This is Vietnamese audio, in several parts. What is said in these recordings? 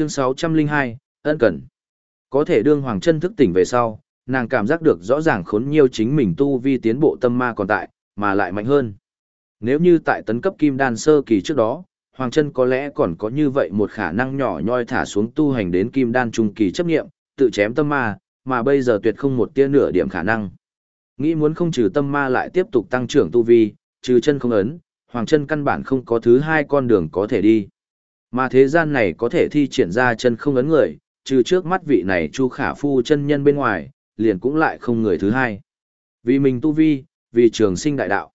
Chương 602, ân cần. Có thể đương Hoàng chân thức tỉnh về sau, nàng cảm giác được rõ ràng khốn nhiều chính mình tu vi tiến bộ tâm ma còn tại, mà lại mạnh hơn. Nếu như tại tấn cấp kim đan sơ kỳ trước đó, Hoàng chân có lẽ còn có như vậy một khả năng nhỏ nhoi thả xuống tu hành đến kim đan trung kỳ chấp nghiệm, tự chém tâm ma, mà bây giờ tuyệt không một tia nửa điểm khả năng. Nghĩ muốn không trừ tâm ma lại tiếp tục tăng trưởng tu vi, trừ chân không ấn, Hoàng chân căn bản không có thứ hai con đường có thể đi. Mà thế gian này có thể thi triển ra chân không ấn người, trừ trước mắt vị này Chu Khả Phu chân nhân bên ngoài, liền cũng lại không người thứ hai. Vì mình tu vi, vì trường sinh đại đạo.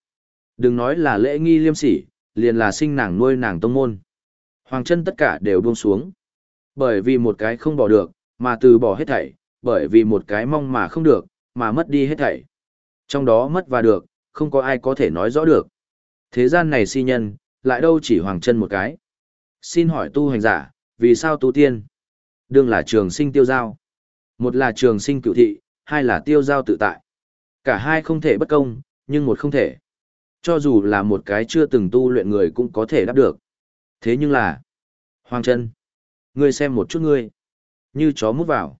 Đừng nói là lễ nghi liêm sỉ, liền là sinh nàng nuôi nàng tông môn. Hoàng chân tất cả đều buông xuống. Bởi vì một cái không bỏ được, mà từ bỏ hết thảy, bởi vì một cái mong mà không được, mà mất đi hết thảy. Trong đó mất và được, không có ai có thể nói rõ được. Thế gian này si nhân, lại đâu chỉ hoàng chân một cái. Xin hỏi tu hành giả, vì sao tu tiên? Đương là trường sinh tiêu giao. Một là trường sinh cựu thị, hai là tiêu giao tự tại. Cả hai không thể bất công, nhưng một không thể. Cho dù là một cái chưa từng tu luyện người cũng có thể đáp được. Thế nhưng là... Hoàng chân. Ngươi xem một chút ngươi. Như chó mút vào.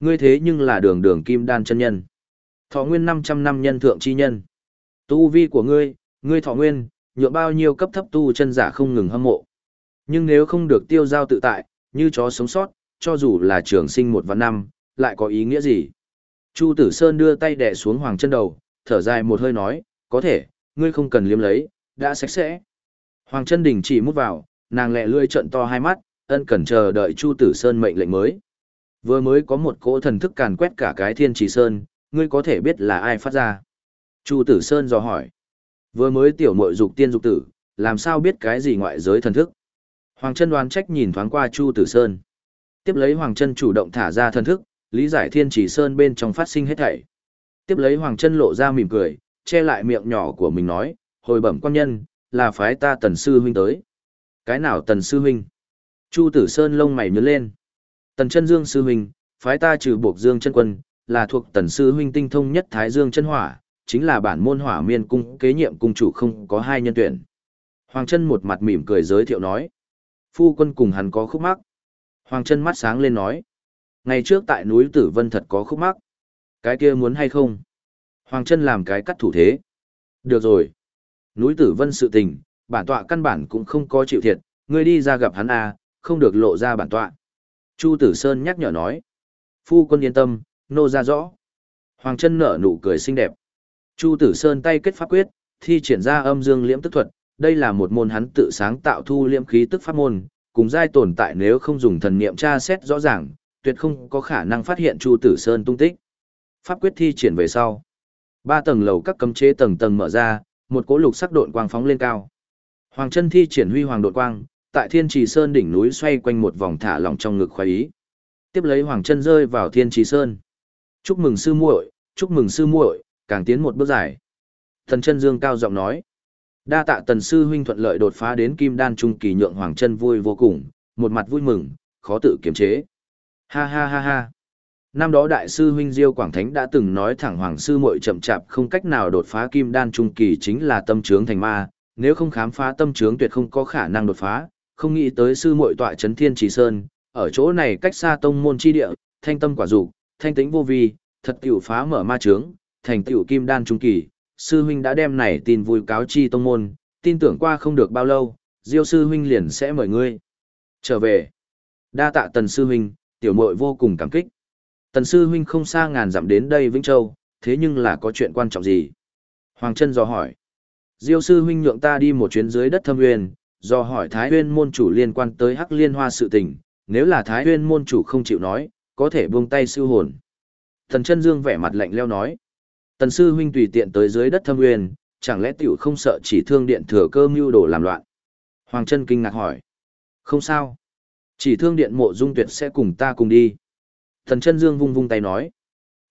Ngươi thế nhưng là đường đường kim đan chân nhân. Thọ nguyên 500 năm nhân thượng chi nhân. Tu vi của ngươi, ngươi thọ nguyên, nhượng bao nhiêu cấp thấp tu chân giả không ngừng hâm mộ. Nhưng nếu không được tiêu giao tự tại, như chó sống sót, cho dù là trường sinh một vạn năm, lại có ý nghĩa gì? Chu Tử Sơn đưa tay đè xuống hoàng chân đầu, thở dài một hơi nói, có thể, ngươi không cần liếm lấy, đã sạch sẽ. Hoàng chân đình chỉ mút vào, nàng lẹ lươi trận to hai mắt, ân cần chờ đợi Chu Tử Sơn mệnh lệnh mới. Vừa mới có một cỗ thần thức càn quét cả cái thiên trì sơn, ngươi có thể biết là ai phát ra. Chu Tử Sơn dò hỏi. Vừa mới tiểu muội dục tiên dục tử, làm sao biết cái gì ngoại giới thần thức. Hoàng chân đoán trách nhìn thoáng qua Chu Tử Sơn. Tiếp lấy Hoàng chân chủ động thả ra thần thức, lý giải thiên chỉ sơn bên trong phát sinh hết thảy. Tiếp lấy Hoàng chân lộ ra mỉm cười, che lại miệng nhỏ của mình nói, hồi bẩm quan nhân, là phái ta tần sư huynh tới. Cái nào tần sư huynh? Chu tử sơn lông mày nhớ lên. Tần chân dương sư huynh, phái ta trừ buộc dương chân quân, là thuộc tần sư huynh tinh thông nhất thái dương chân hỏa, chính là bản môn hỏa miên cung kế nhiệm cung chủ không có hai nhân tuyển. Hoàng chân một mặt mỉm cười giới thiệu nói. Phu quân cùng hắn có khúc mắc. Hoàng chân mắt sáng lên nói. Ngày trước tại núi Tử Vân thật có khúc mắc. Cái kia muốn hay không? Hoàng chân làm cái cắt thủ thế. Được rồi. Núi Tử Vân sự tình, bản tọa căn bản cũng không có chịu thiệt, ngươi đi ra gặp hắn à, không được lộ ra bản tọa. Chu Tử Sơn nhắc nhở nói. Phu quân yên tâm, nô ra rõ. Hoàng chân nở nụ cười xinh đẹp. Chu Tử Sơn tay kết pháp quyết, thi triển ra âm dương liễm tức thuật, đây là một môn hắn tự sáng tạo thu liễm khí tức pháp môn, cùng giai tồn tại nếu không dùng thần niệm tra xét rõ ràng, tuyệt không có khả năng phát hiện Chu Tử Sơn tung tích. Pháp quyết thi triển về sau, ba tầng lầu các cấm chế tầng tầng mở ra, một cỗ lục sắc độn quang phóng lên cao. Hoàng chân thi triển huy hoàng độn quang, tại Thiên Trì Sơn đỉnh núi xoay quanh một vòng thả lỏng trong ngực khoái ý. Tiếp lấy Hoàng chân rơi vào Thiên Trì Sơn. Chúc mừng sư muội, chúc mừng sư muội, càng tiến một bước dài. Thần chân dương cao giọng nói. Đa tạ tần sư huynh thuận lợi đột phá đến kim đan trung kỳ nhượng Hoàng chân vui vô cùng, một mặt vui mừng, khó tự kiềm chế. Ha ha ha ha. Năm đó đại sư huynh Diêu Quảng Thánh đã từng nói thẳng hoàng sư muội chậm chạp không cách nào đột phá kim đan trung kỳ chính là tâm trướng thành ma, nếu không khám phá tâm trướng tuyệt không có khả năng đột phá, không nghĩ tới sư muội tọa trấn thiên trì sơn, ở chỗ này cách xa tông môn chi địa, thanh tâm quả dục, thanh tĩnh vô vi, thật tiểu phá mở ma trướng, thành tiểu kim đan trung kỳ, sư huynh đã đem này tin vui cáo chi tông môn, tin tưởng qua không được bao lâu, Diêu sư huynh liền sẽ mời ngươi trở về. Đa tạ Tần sư huynh, tiểu muội vô cùng cảm kích. Tần sư huynh không xa ngàn dặm đến đây Vĩnh Châu, thế nhưng là có chuyện quan trọng gì? Hoàng Trân dò hỏi. Diêu sư huynh nhượng ta đi một chuyến dưới đất thâm nguyên, do hỏi Thái Huyên môn chủ liên quan tới Hắc Liên Hoa sự tình, nếu là Thái Huyên môn chủ không chịu nói, có thể buông tay siêu hồn. Thần chân dương vẻ mặt lạnh leo nói. Tần sư huynh tùy tiện tới dưới đất thâm nguyên, chẳng lẽ tiểu không sợ chỉ thương điện thừa cơ mưu đồ làm loạn? Hoàng chân kinh ngạc hỏi. Không sao. Chỉ thương điện mộ dung tuyệt sẽ cùng ta cùng đi. Thần chân dương vung vung tay nói.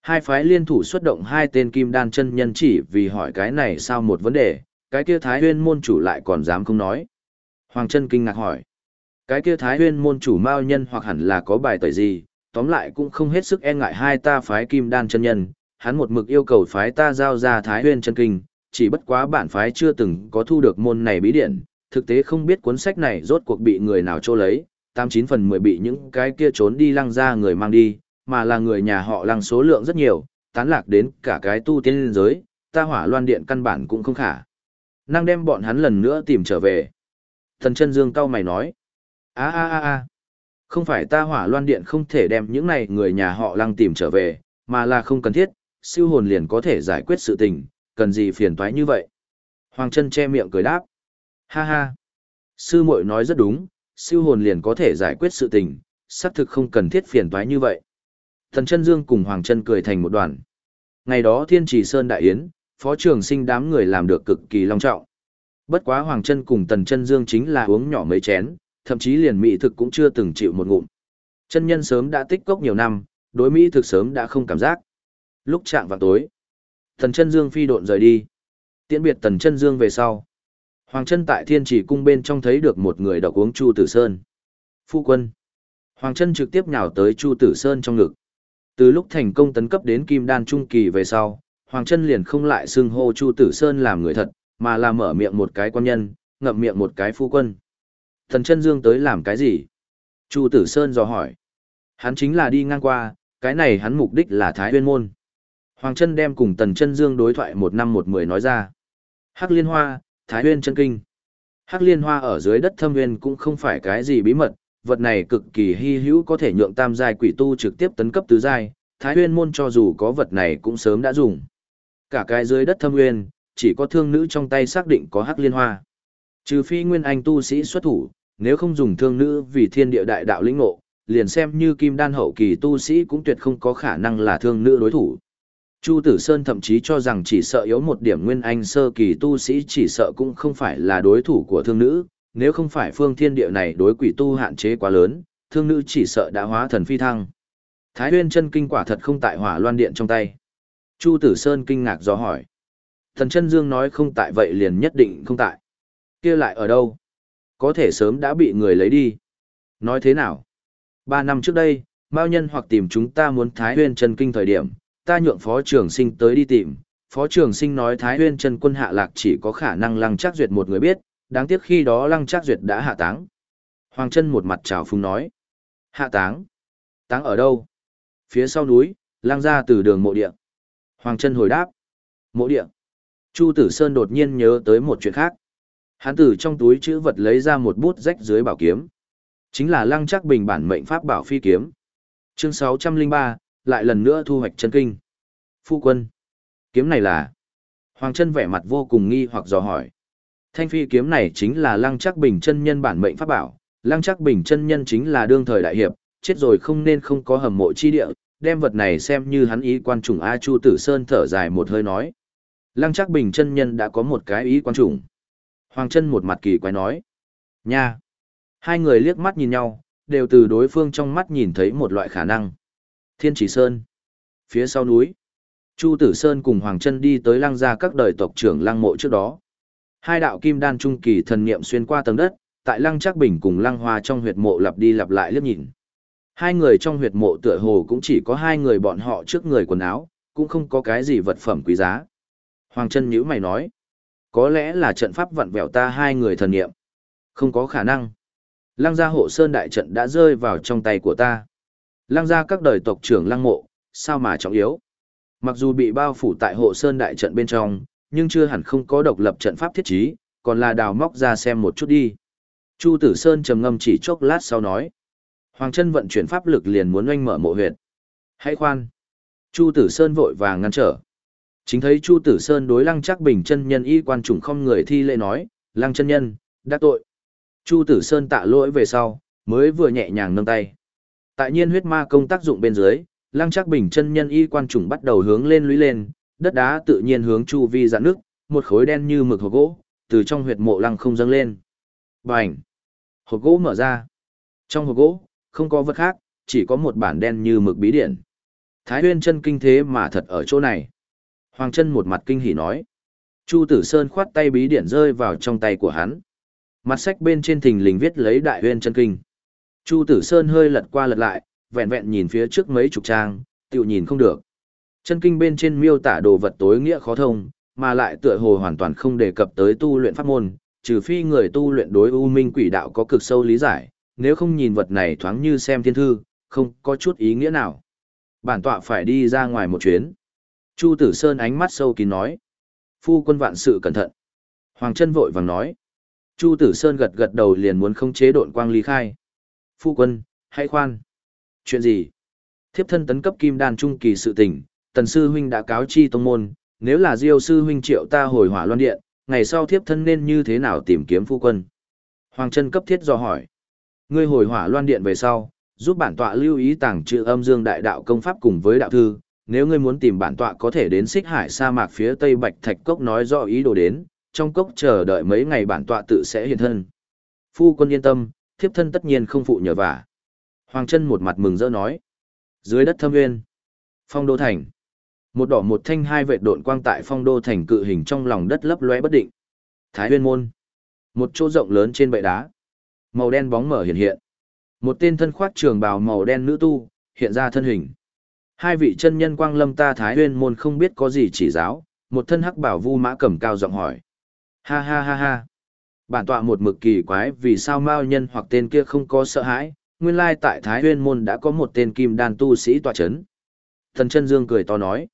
Hai phái liên thủ xuất động hai tên kim đan chân nhân chỉ vì hỏi cái này sao một vấn đề, cái kia thái huyên môn chủ lại còn dám không nói. Hoàng chân kinh ngạc hỏi. Cái kia thái huyên môn chủ mao nhân hoặc hẳn là có bài tẩy gì, tóm lại cũng không hết sức e ngại hai ta phái kim đan chân nhân, hắn một mực yêu cầu phái ta giao ra thái huyên chân kinh, chỉ bất quá bản phái chưa từng có thu được môn này bí điển, thực tế không biết cuốn sách này rốt cuộc bị người nào trô lấy, tám chín phần mười bị những cái kia trốn đi lăng ra người mang đi, mà là người nhà họ lăng số lượng rất nhiều, tán lạc đến cả cái tu tiên giới, ta hỏa loan điện căn bản cũng không khả. Năng đem bọn hắn lần nữa tìm trở về. Thần chân dương cao mày nói, a a a a không phải ta hỏa loan điện không thể đem những này người nhà họ lăng tìm trở về, mà là không cần thiết, siêu hồn liền có thể giải quyết sự tình, cần gì phiền toái như vậy. Hoàng chân che miệng cười đáp. Ha ha. Sư muội nói rất đúng, siêu hồn liền có thể giải quyết sự tình, xác thực không cần thiết phiền toái như vậy. Thần chân dương cùng Hoàng chân cười thành một đoàn. Ngày đó Thiên Trì Sơn Đại Yến, Phó Trường Sinh đám người làm được cực kỳ long trọng. Bất quá Hoàng chân cùng Tần chân dương chính là uống nhỏ mấy chén, thậm chí liền mỹ thực cũng chưa từng chịu một ngụm. Chân nhân sớm đã tích cốc nhiều năm, đối mỹ thực sớm đã không cảm giác. Lúc chạm vào tối, Tần chân dương phi độn rời đi. Tiễn biệt Tần chân dương về sau. Hoàng chân tại thiên chỉ cung bên trong thấy được một người độc uống Chu Tử Sơn. Phu quân. Hoàng chân trực tiếp nhào tới Chu Tử Sơn trong ngực. Từ lúc thành công tấn cấp đến kim đan trung kỳ về sau, Hoàng chân liền không lại xưng hô Chu Tử Sơn làm người thật, mà là mở miệng một cái quan nhân, ngậm miệng một cái phu quân. Thần chân dương tới làm cái gì? Chu Tử Sơn dò hỏi. Hắn chính là đi ngang qua, cái này hắn mục đích là Thái Huyên Môn. Hoàng chân đem cùng Tần chân dương đối thoại một năm một mười nói ra. Hắc liên hoa, Thái Huyên chân kinh. Hắc liên hoa ở dưới đất thâm nguyên cũng không phải cái gì bí mật, vật này cực kỳ hy hữu có thể nhượng tam giai quỷ tu trực tiếp tấn cấp tứ giai, Thái Huyên môn cho dù có vật này cũng sớm đã dùng. Cả cái dưới đất thâm nguyên, chỉ có thương nữ trong tay xác định có hắc liên hoa. Trừ phi nguyên anh tu sĩ xuất thủ, nếu không dùng thương nữ vì thiên địa đại đạo lĩnh ngộ, liền xem như kim đan hậu kỳ tu sĩ cũng tuyệt không có khả năng là thương nữ đối thủ. Chu Tử Sơn thậm chí cho rằng chỉ sợ yếu một điểm nguyên anh sơ kỳ tu sĩ chỉ sợ cũng không phải là đối thủ của thương nữ, nếu không phải phương thiên địa này đối quỷ tu hạn chế quá lớn, thương nữ chỉ sợ đã hóa thần phi thăng. Thái huyên chân kinh quả thật không tại hỏa loan điện trong tay. Chu Tử Sơn kinh ngạc do hỏi. Thần chân dương nói không tại vậy liền nhất định không tại. kia lại ở đâu? Có thể sớm đã bị người lấy đi. Nói thế nào? Ba năm trước đây, Mao nhân hoặc tìm chúng ta muốn Thái huyên chân kinh thời điểm, ta nhượng phó trường sinh tới đi tìm. Phó trường sinh nói Thái huyên chân quân hạ lạc chỉ có khả năng lăng chắc duyệt một người biết, đáng tiếc khi đó lăng chắc duyệt đã hạ táng. Hoàng chân một mặt trào phúng nói. Hạ táng? Táng ở đâu? Phía sau núi, lăng ra từ đường mộ địa. Hoàng chân hồi đáp. Mộ địa. Chu Tử Sơn đột nhiên nhớ tới một chuyện khác. Hắn từ trong túi chữ vật lấy ra một bút rách dưới bảo kiếm. Chính là lăng chắc bình bản mệnh pháp bảo phi kiếm. Chương 603, lại lần nữa thu hoạch chân kinh. Phu quân. Kiếm này là... Hoàng chân vẻ mặt vô cùng nghi hoặc dò hỏi. Thanh phi kiếm này chính là lăng chắc bình chân nhân bản mệnh pháp bảo. Lăng chắc bình chân nhân chính là đương thời đại hiệp, chết rồi không nên không có hầm mộ chi địa, đem vật này xem như hắn ý quan trùng A Chu Tử Sơn thở dài một hơi nói. Lăng chắc bình chân nhân đã có một cái ý quan trùng. Hoàng chân một mặt kỳ quái nói. Nha! Hai người liếc mắt nhìn nhau, đều từ đối phương trong mắt nhìn thấy một loại khả năng. Thiên chỉ sơn. Phía sau núi. Chu Tử Sơn cùng Hoàng chân đi tới lăng gia các đời tộc trưởng lăng mộ trước đó. Hai đạo kim đan trung kỳ thần niệm xuyên qua tầng đất, tại lăng trác bình cùng lăng hoa trong huyệt mộ lặp đi lặp lại liếc nhìn. Hai người trong huyệt mộ tựa hồ cũng chỉ có hai người bọn họ trước người quần áo, cũng không có cái gì vật phẩm quý giá. Hoàng chân nhữ mày nói, có lẽ là trận pháp vặn vẹo ta hai người thần niệm. Không có khả năng. Lăng gia hộ sơn đại trận đã rơi vào trong tay của ta. Lăng gia các đời tộc trưởng lăng mộ, sao mà trọng yếu. Mặc dù bị bao phủ tại hộ sơn đại trận bên trong, nhưng chưa hẳn không có độc lập trận pháp thiết trí, còn là đào móc ra xem một chút đi. Chu Tử Sơn trầm ngâm chỉ chốc lát sau nói. Hoàng chân vận chuyển pháp lực liền muốn oanh mở mộ huyệt. Hãy khoan. Chu Tử Sơn vội vàng ngăn trở. Chính thấy Chu Tử Sơn đối Lăng Chắc Bình chân nhân y quan trùng không người thi lễ nói, Lăng chân nhân, đã tội. Chu Tử Sơn tạ lỗi về sau, mới vừa nhẹ nhàng nâng tay. Tại nhiên huyết ma công tác dụng bên dưới, Lăng trác Bình chân nhân y quan trùng bắt đầu hướng lên lũy lên, đất đá tự nhiên hướng chu vi dạn nước, một khối đen như mực hộp gỗ, từ trong huyệt mộ lăng không dâng lên. Bành! Hộp gỗ mở ra. Trong hộp gỗ, không có vật khác, chỉ có một bản đen như mực bí điển. Thái huyên chân kinh thế mà thật ở chỗ này. Hoàng chân một mặt kinh hỉ nói. Chu Tử Sơn khoát tay bí điển rơi vào trong tay của hắn. Mặt sách bên trên thình lình viết lấy đại huyên chân kinh. Chu Tử Sơn hơi lật qua lật lại, vẹn vẹn nhìn phía trước mấy chục trang, tiểu nhìn không được. Chân kinh bên trên miêu tả đồ vật tối nghĩa khó thông, mà lại tựa hồ hoàn toàn không đề cập tới tu luyện pháp môn, trừ phi người tu luyện đối u minh quỷ đạo có cực sâu lý giải, nếu không nhìn vật này thoáng như xem thiên thư, không có chút ý nghĩa nào. Bản tọa phải đi ra ngoài một chuyến. Chu Tử Sơn ánh mắt sâu kín nói. Phu quân vạn sự cẩn thận. Hoàng chân vội vàng nói. Chu Tử Sơn gật gật đầu liền muốn không chế độn quang ly khai. Phu quân, hãy khoan. Chuyện gì? Thiếp thân tấn cấp kim đan trung kỳ sự tình, tần sư huynh đã cáo chi tông môn, nếu là diêu sư huynh triệu ta hồi hỏa loan điện, ngày sau thiếp thân nên như thế nào tìm kiếm phu quân? Hoàng chân cấp thiết do hỏi. Ngươi hồi hỏa loan điện về sau, giúp bản tọa lưu ý tàng trữ âm dương đại đạo công pháp cùng với đạo thư, nếu ngươi muốn tìm bản tọa có thể đến xích hải sa mạc phía tây bạch thạch cốc nói rõ ý đồ đến, trong cốc chờ đợi mấy ngày bản tọa tự sẽ hiện thân. Phu quân yên tâm, thiếp thân tất nhiên không phụ nhờ vả. Hoàng chân một mặt mừng rỡ nói. Dưới đất thâm nguyên, phong đô thành. Một đỏ một thanh hai vệ độn quang tại phong đô thành cự hình trong lòng đất lấp lóe bất định. Thái huyên môn. Một chỗ rộng lớn trên bệ đá. Màu đen bóng mở hiện hiện. Một tên thân khoác trường bào màu đen nữ tu, hiện ra thân hình. Hai vị chân nhân quang lâm ta Thái huyên môn không biết có gì chỉ giáo, một thân hắc bảo vu mã cầm cao giọng hỏi. Ha ha ha ha. Bản tọa một mực kỳ quái vì sao mao nhân hoặc tên kia không có sợ hãi, nguyên lai tại Thái huyên môn đã có một tên kim đan tu sĩ tọa chấn. Thần chân dương cười to nói.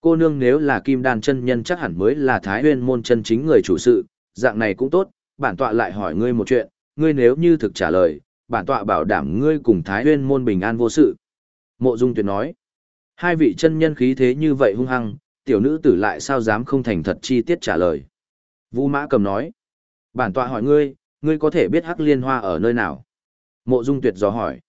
Cô nương nếu là kim đan chân nhân chắc hẳn mới là Thái huyên môn chân chính người chủ sự, dạng này cũng tốt, bản tọa lại hỏi ngươi một chuyện, ngươi nếu như thực trả lời, bản tọa bảo đảm ngươi cùng Thái huyên môn bình an vô sự. Mộ Dung Tuyệt nói. Hai vị chân nhân khí thế như vậy hung hăng, tiểu nữ tử lại sao dám không thành thật chi tiết trả lời. Vũ Mã cầm nói. Bản tọa hỏi ngươi, ngươi có thể biết Hắc Liên Hoa ở nơi nào? Mộ Dung Tuyệt dò hỏi.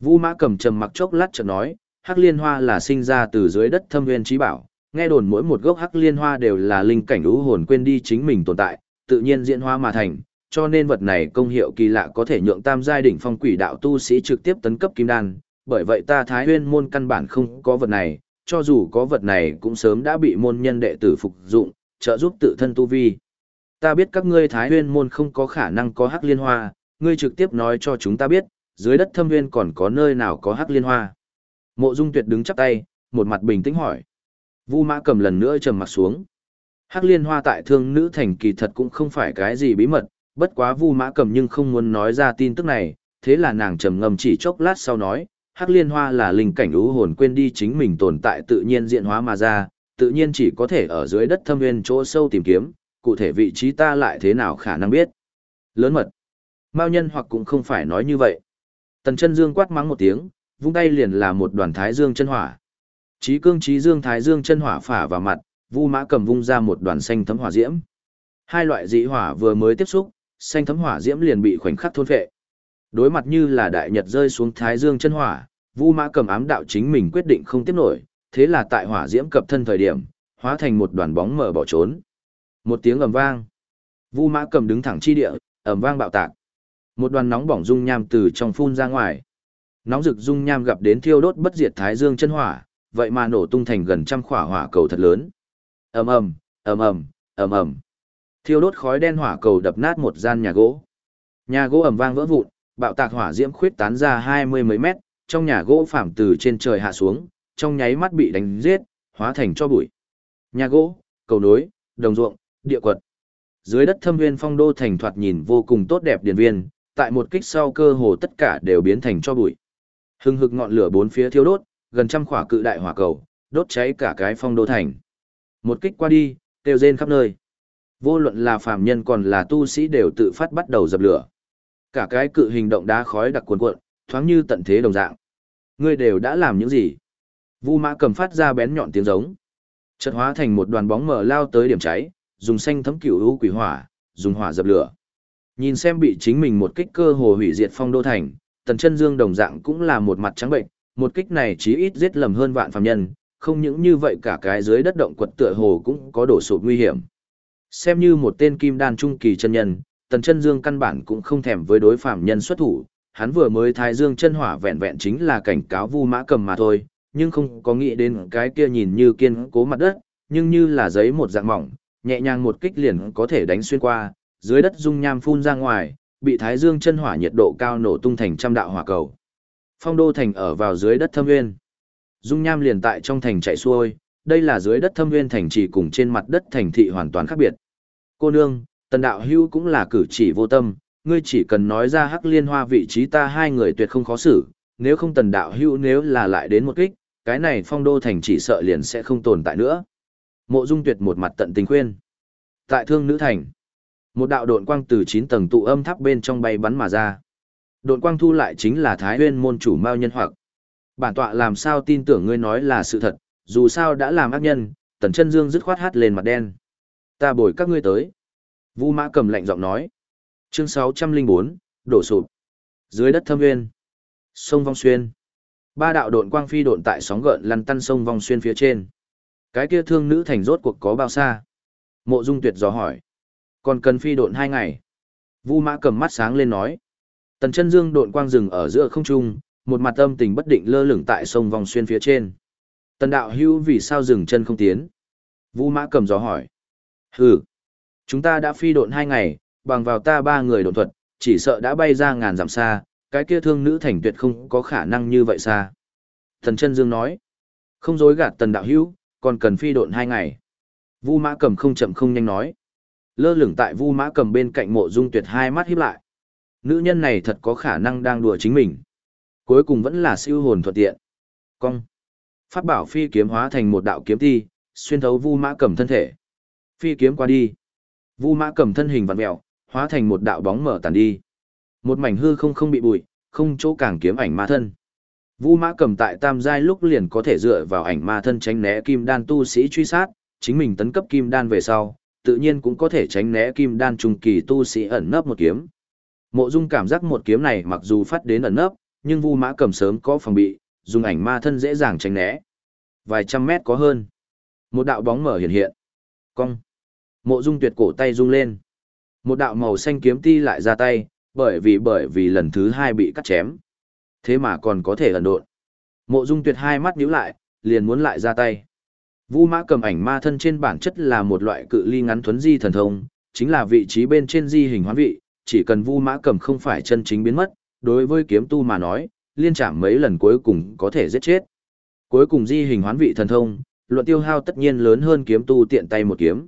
Vũ Mã cầm trầm mặc chốc lát chợt nói, Hắc Liên Hoa là sinh ra từ dưới đất thâm nguyên trí bảo, nghe đồn mỗi một gốc Hắc Liên Hoa đều là linh cảnh ú hồn quên đi chính mình tồn tại, tự nhiên diễn hoa mà thành, cho nên vật này công hiệu kỳ lạ có thể nhượng tam giai đỉnh phong quỷ đạo tu sĩ trực tiếp tấn cấp kim đan, bởi vậy ta Thái Huyên môn căn bản không có vật này, cho dù có vật này cũng sớm đã bị môn nhân đệ tử phục dụng, trợ giúp tự thân tu vi. Ta biết các ngươi Thái Huyên môn không có khả năng có hắc liên hoa, ngươi trực tiếp nói cho chúng ta biết, dưới đất thâm nguyên còn có nơi nào có hắc liên hoa. Mộ Dung Tuyệt đứng chắp tay, một mặt bình tĩnh hỏi. Vu Mã cầm lần nữa trầm mặt xuống. Hắc liên hoa tại thương nữ thành kỳ thật cũng không phải cái gì bí mật, bất quá Vu Mã cầm nhưng không muốn nói ra tin tức này, thế là nàng trầm ngâm chỉ chốc lát sau nói, Hắc liên hoa là linh cảnh ú hồn quên đi chính mình tồn tại tự nhiên diện hóa mà ra, tự nhiên chỉ có thể ở dưới đất thâm nguyên chỗ sâu tìm kiếm, cụ thể vị trí ta lại thế nào khả năng biết. Lớn mật. Mao nhân hoặc cũng không phải nói như vậy. Tần chân dương quát mắng một tiếng, vung tay liền là một đoàn thái dương chân hỏa. Chí cương chí dương thái dương chân hỏa phả vào mặt, Vu Mã cầm vung ra một đoàn xanh thấm hỏa diễm. Hai loại dị hỏa vừa mới tiếp xúc, xanh thấm hỏa diễm liền bị khoảnh khắc thôn phệ. Đối mặt như là đại nhật rơi xuống thái dương chân hỏa, Vu Mã cầm ám đạo chính mình quyết định không tiếp nổi, thế là tại hỏa diễm cập thân thời điểm, hóa thành một đoàn bóng mờ bỏ trốn. Một tiếng ầm vang. Vu Mã cầm đứng thẳng chi địa, ầm vang bạo tạc. Một đoàn nóng bỏng dung nham từ trong phun ra ngoài. Nóng rực dung nham gặp đến thiêu đốt bất diệt thái dương chân hỏa, vậy mà nổ tung thành gần trăm khỏa hỏa cầu thật lớn. Ầm ầm, ầm ầm, ầm ầm. Thiêu đốt khói đen hỏa cầu đập nát một gian nhà gỗ. Nhà gỗ ầm vang vỡ vụn, bạo tạc hỏa diễm khuyết tán ra hai mươi mấy mét, trong nhà gỗ phảm từ trên trời hạ xuống, trong nháy mắt bị đánh giết, hóa thành cho bụi. Nhà gỗ, cầu nối, đồng ruộng, địa quật. Dưới đất thâm viên phong đô thành thoạt nhìn vô cùng tốt đẹp điển viên, tại một kích sau cơ hồ tất cả đều biến thành cho bụi. Hưng hực ngọn lửa bốn phía thiêu đốt, gần trăm khỏa cự đại hỏa cầu, đốt cháy cả cái phong đô thành. Một kích qua đi, tiêu rên khắp nơi. Vô luận là phàm nhân còn là tu sĩ đều tự phát bắt đầu dập lửa. Cả cái cự hình động đá khói đặc cuồn cuộn, thoáng như tận thế đồng dạng. Ngươi đều đã làm những gì? Vu Mã cầm phát ra bén nhọn tiếng giống. Chợt hóa thành một đoàn bóng mờ lao tới điểm cháy, dùng xanh thấm cửu u quỷ hỏa, dùng hỏa dập lửa. Nhìn xem bị chính mình một kích cơ hồ hủy diệt phong đô thành, Tần Chân Dương đồng dạng cũng là một mặt trắng bệnh, một kích này chí ít giết lầm hơn vạn phàm nhân, không những như vậy cả cái dưới đất động quật tựa hồ cũng có đổ sụp nguy hiểm. Xem như một tên kim đan trung kỳ chân nhân, Tần Chân Dương căn bản cũng không thèm với đối phàm nhân xuất thủ, hắn vừa mới thái dương chân hỏa vẹn vẹn chính là cảnh cáo Vu Mã Cầm mà thôi, nhưng không có nghĩ đến cái kia nhìn như kiên cố mặt đất, nhưng như là giấy một dạng mỏng, nhẹ nhàng một kích liền có thể đánh xuyên qua, dưới đất dung nham phun ra ngoài, bị thái dương chân hỏa nhiệt độ cao nổ tung thành trăm đạo hỏa cầu. Phong đô thành ở vào dưới đất thâm nguyên. Dung nham liền tại trong thành chạy xuôi, đây là dưới đất thâm nguyên thành trì cùng trên mặt đất thành thị hoàn toàn khác biệt. Cô nương, tần đạo hưu cũng là cử chỉ vô tâm, ngươi chỉ cần nói ra hắc liên hoa vị trí ta hai người tuyệt không khó xử, nếu không tần đạo Hưu nếu là lại đến một kích, cái này phong đô thành chỉ sợ liền sẽ không tồn tại nữa. Mộ dung tuyệt một mặt tận tình khuyên. Tại thương nữ thành, một đạo độn quang từ 9 tầng tụ âm tháp bên trong bay bắn mà ra. Độn quang thu lại chính là Thái Huyên môn chủ Mao Nhân Hoặc. Bản tọa làm sao tin tưởng ngươi nói là sự thật, dù sao đã làm ác nhân, Tần Chân Dương dứt khoát hát lên mặt đen. Ta bồi các ngươi tới. Vu Mã cầm lạnh giọng nói. Chương 604, đổ sụp. Dưới đất thâm nguyên. Sông Vong Xuyên. Ba đạo độn quang phi độn tại sóng gợn lăn tăn sông Vong Xuyên phía trên. Cái kia thương nữ thành rốt cuộc có bao xa? Mộ Dung Tuyệt dò hỏi. Còn cần phi độn hai ngày. Vu Mã cầm mắt sáng lên nói. Tần chân dương độn quang rừng ở giữa không trung, một mặt âm tình bất định lơ lửng tại sông vòng xuyên phía trên. Tần đạo hưu vì sao dừng chân không tiến? Vu Mã cầm dò hỏi. Hừ, chúng ta đã phi độn hai ngày, bằng vào ta ba người độn thuật, chỉ sợ đã bay ra ngàn dặm xa, cái kia thương nữ thành tuyệt không có khả năng như vậy xa. Tần chân dương nói. Không dối gạt tần đạo hưu, còn cần phi độn hai ngày. Vu Mã cầm không chậm không nhanh nói. Lơ lửng tại Vu Mã cầm bên cạnh mộ dung tuyệt hai mắt híp lại. Nữ nhân này thật có khả năng đang đùa chính mình. Cuối cùng vẫn là siêu hồn thuận tiện. Cong. Phát bảo phi kiếm hóa thành một đạo kiếm ti, xuyên thấu Vu Mã cầm thân thể. Phi kiếm qua đi. Vu Mã cầm thân hình vặn mèo, hóa thành một đạo bóng mở tàn đi. Một mảnh hư không không bị bụi, không chỗ càng kiếm ảnh ma thân. Vu Mã cầm tại tam giai lúc liền có thể dựa vào ảnh ma thân tránh né kim đan tu sĩ truy sát, chính mình tấn cấp kim đan về sau, tự nhiên cũng có thể tránh né kim đan trung kỳ tu sĩ ẩn nấp một kiếm. Mộ Dung cảm giác một kiếm này mặc dù phát đến ẩn nấp, nhưng Vu Mã cầm sớm có phòng bị, dùng ảnh ma thân dễ dàng tránh né. Vài trăm mét có hơn. Một đạo bóng mở hiện hiện. Cong. Mộ Dung tuyệt cổ tay rung lên. Một đạo màu xanh kiếm ti lại ra tay, bởi vì bởi vì lần thứ hai bị cắt chém. Thế mà còn có thể ẩn độn. Mộ Dung tuyệt hai mắt nhíu lại, liền muốn lại ra tay. Vu Mã cầm ảnh ma thân trên bản chất là một loại cự ly ngắn thuấn di thần thông, chính là vị trí bên trên di hình hoán vị, chỉ cần Vu Mã cầm không phải chân chính biến mất, đối với kiếm tu mà nói, liên chạm mấy lần cuối cùng có thể giết chết. Cuối cùng di hình hoán vị thần thông, luận tiêu hao tất nhiên lớn hơn kiếm tu tiện tay một kiếm.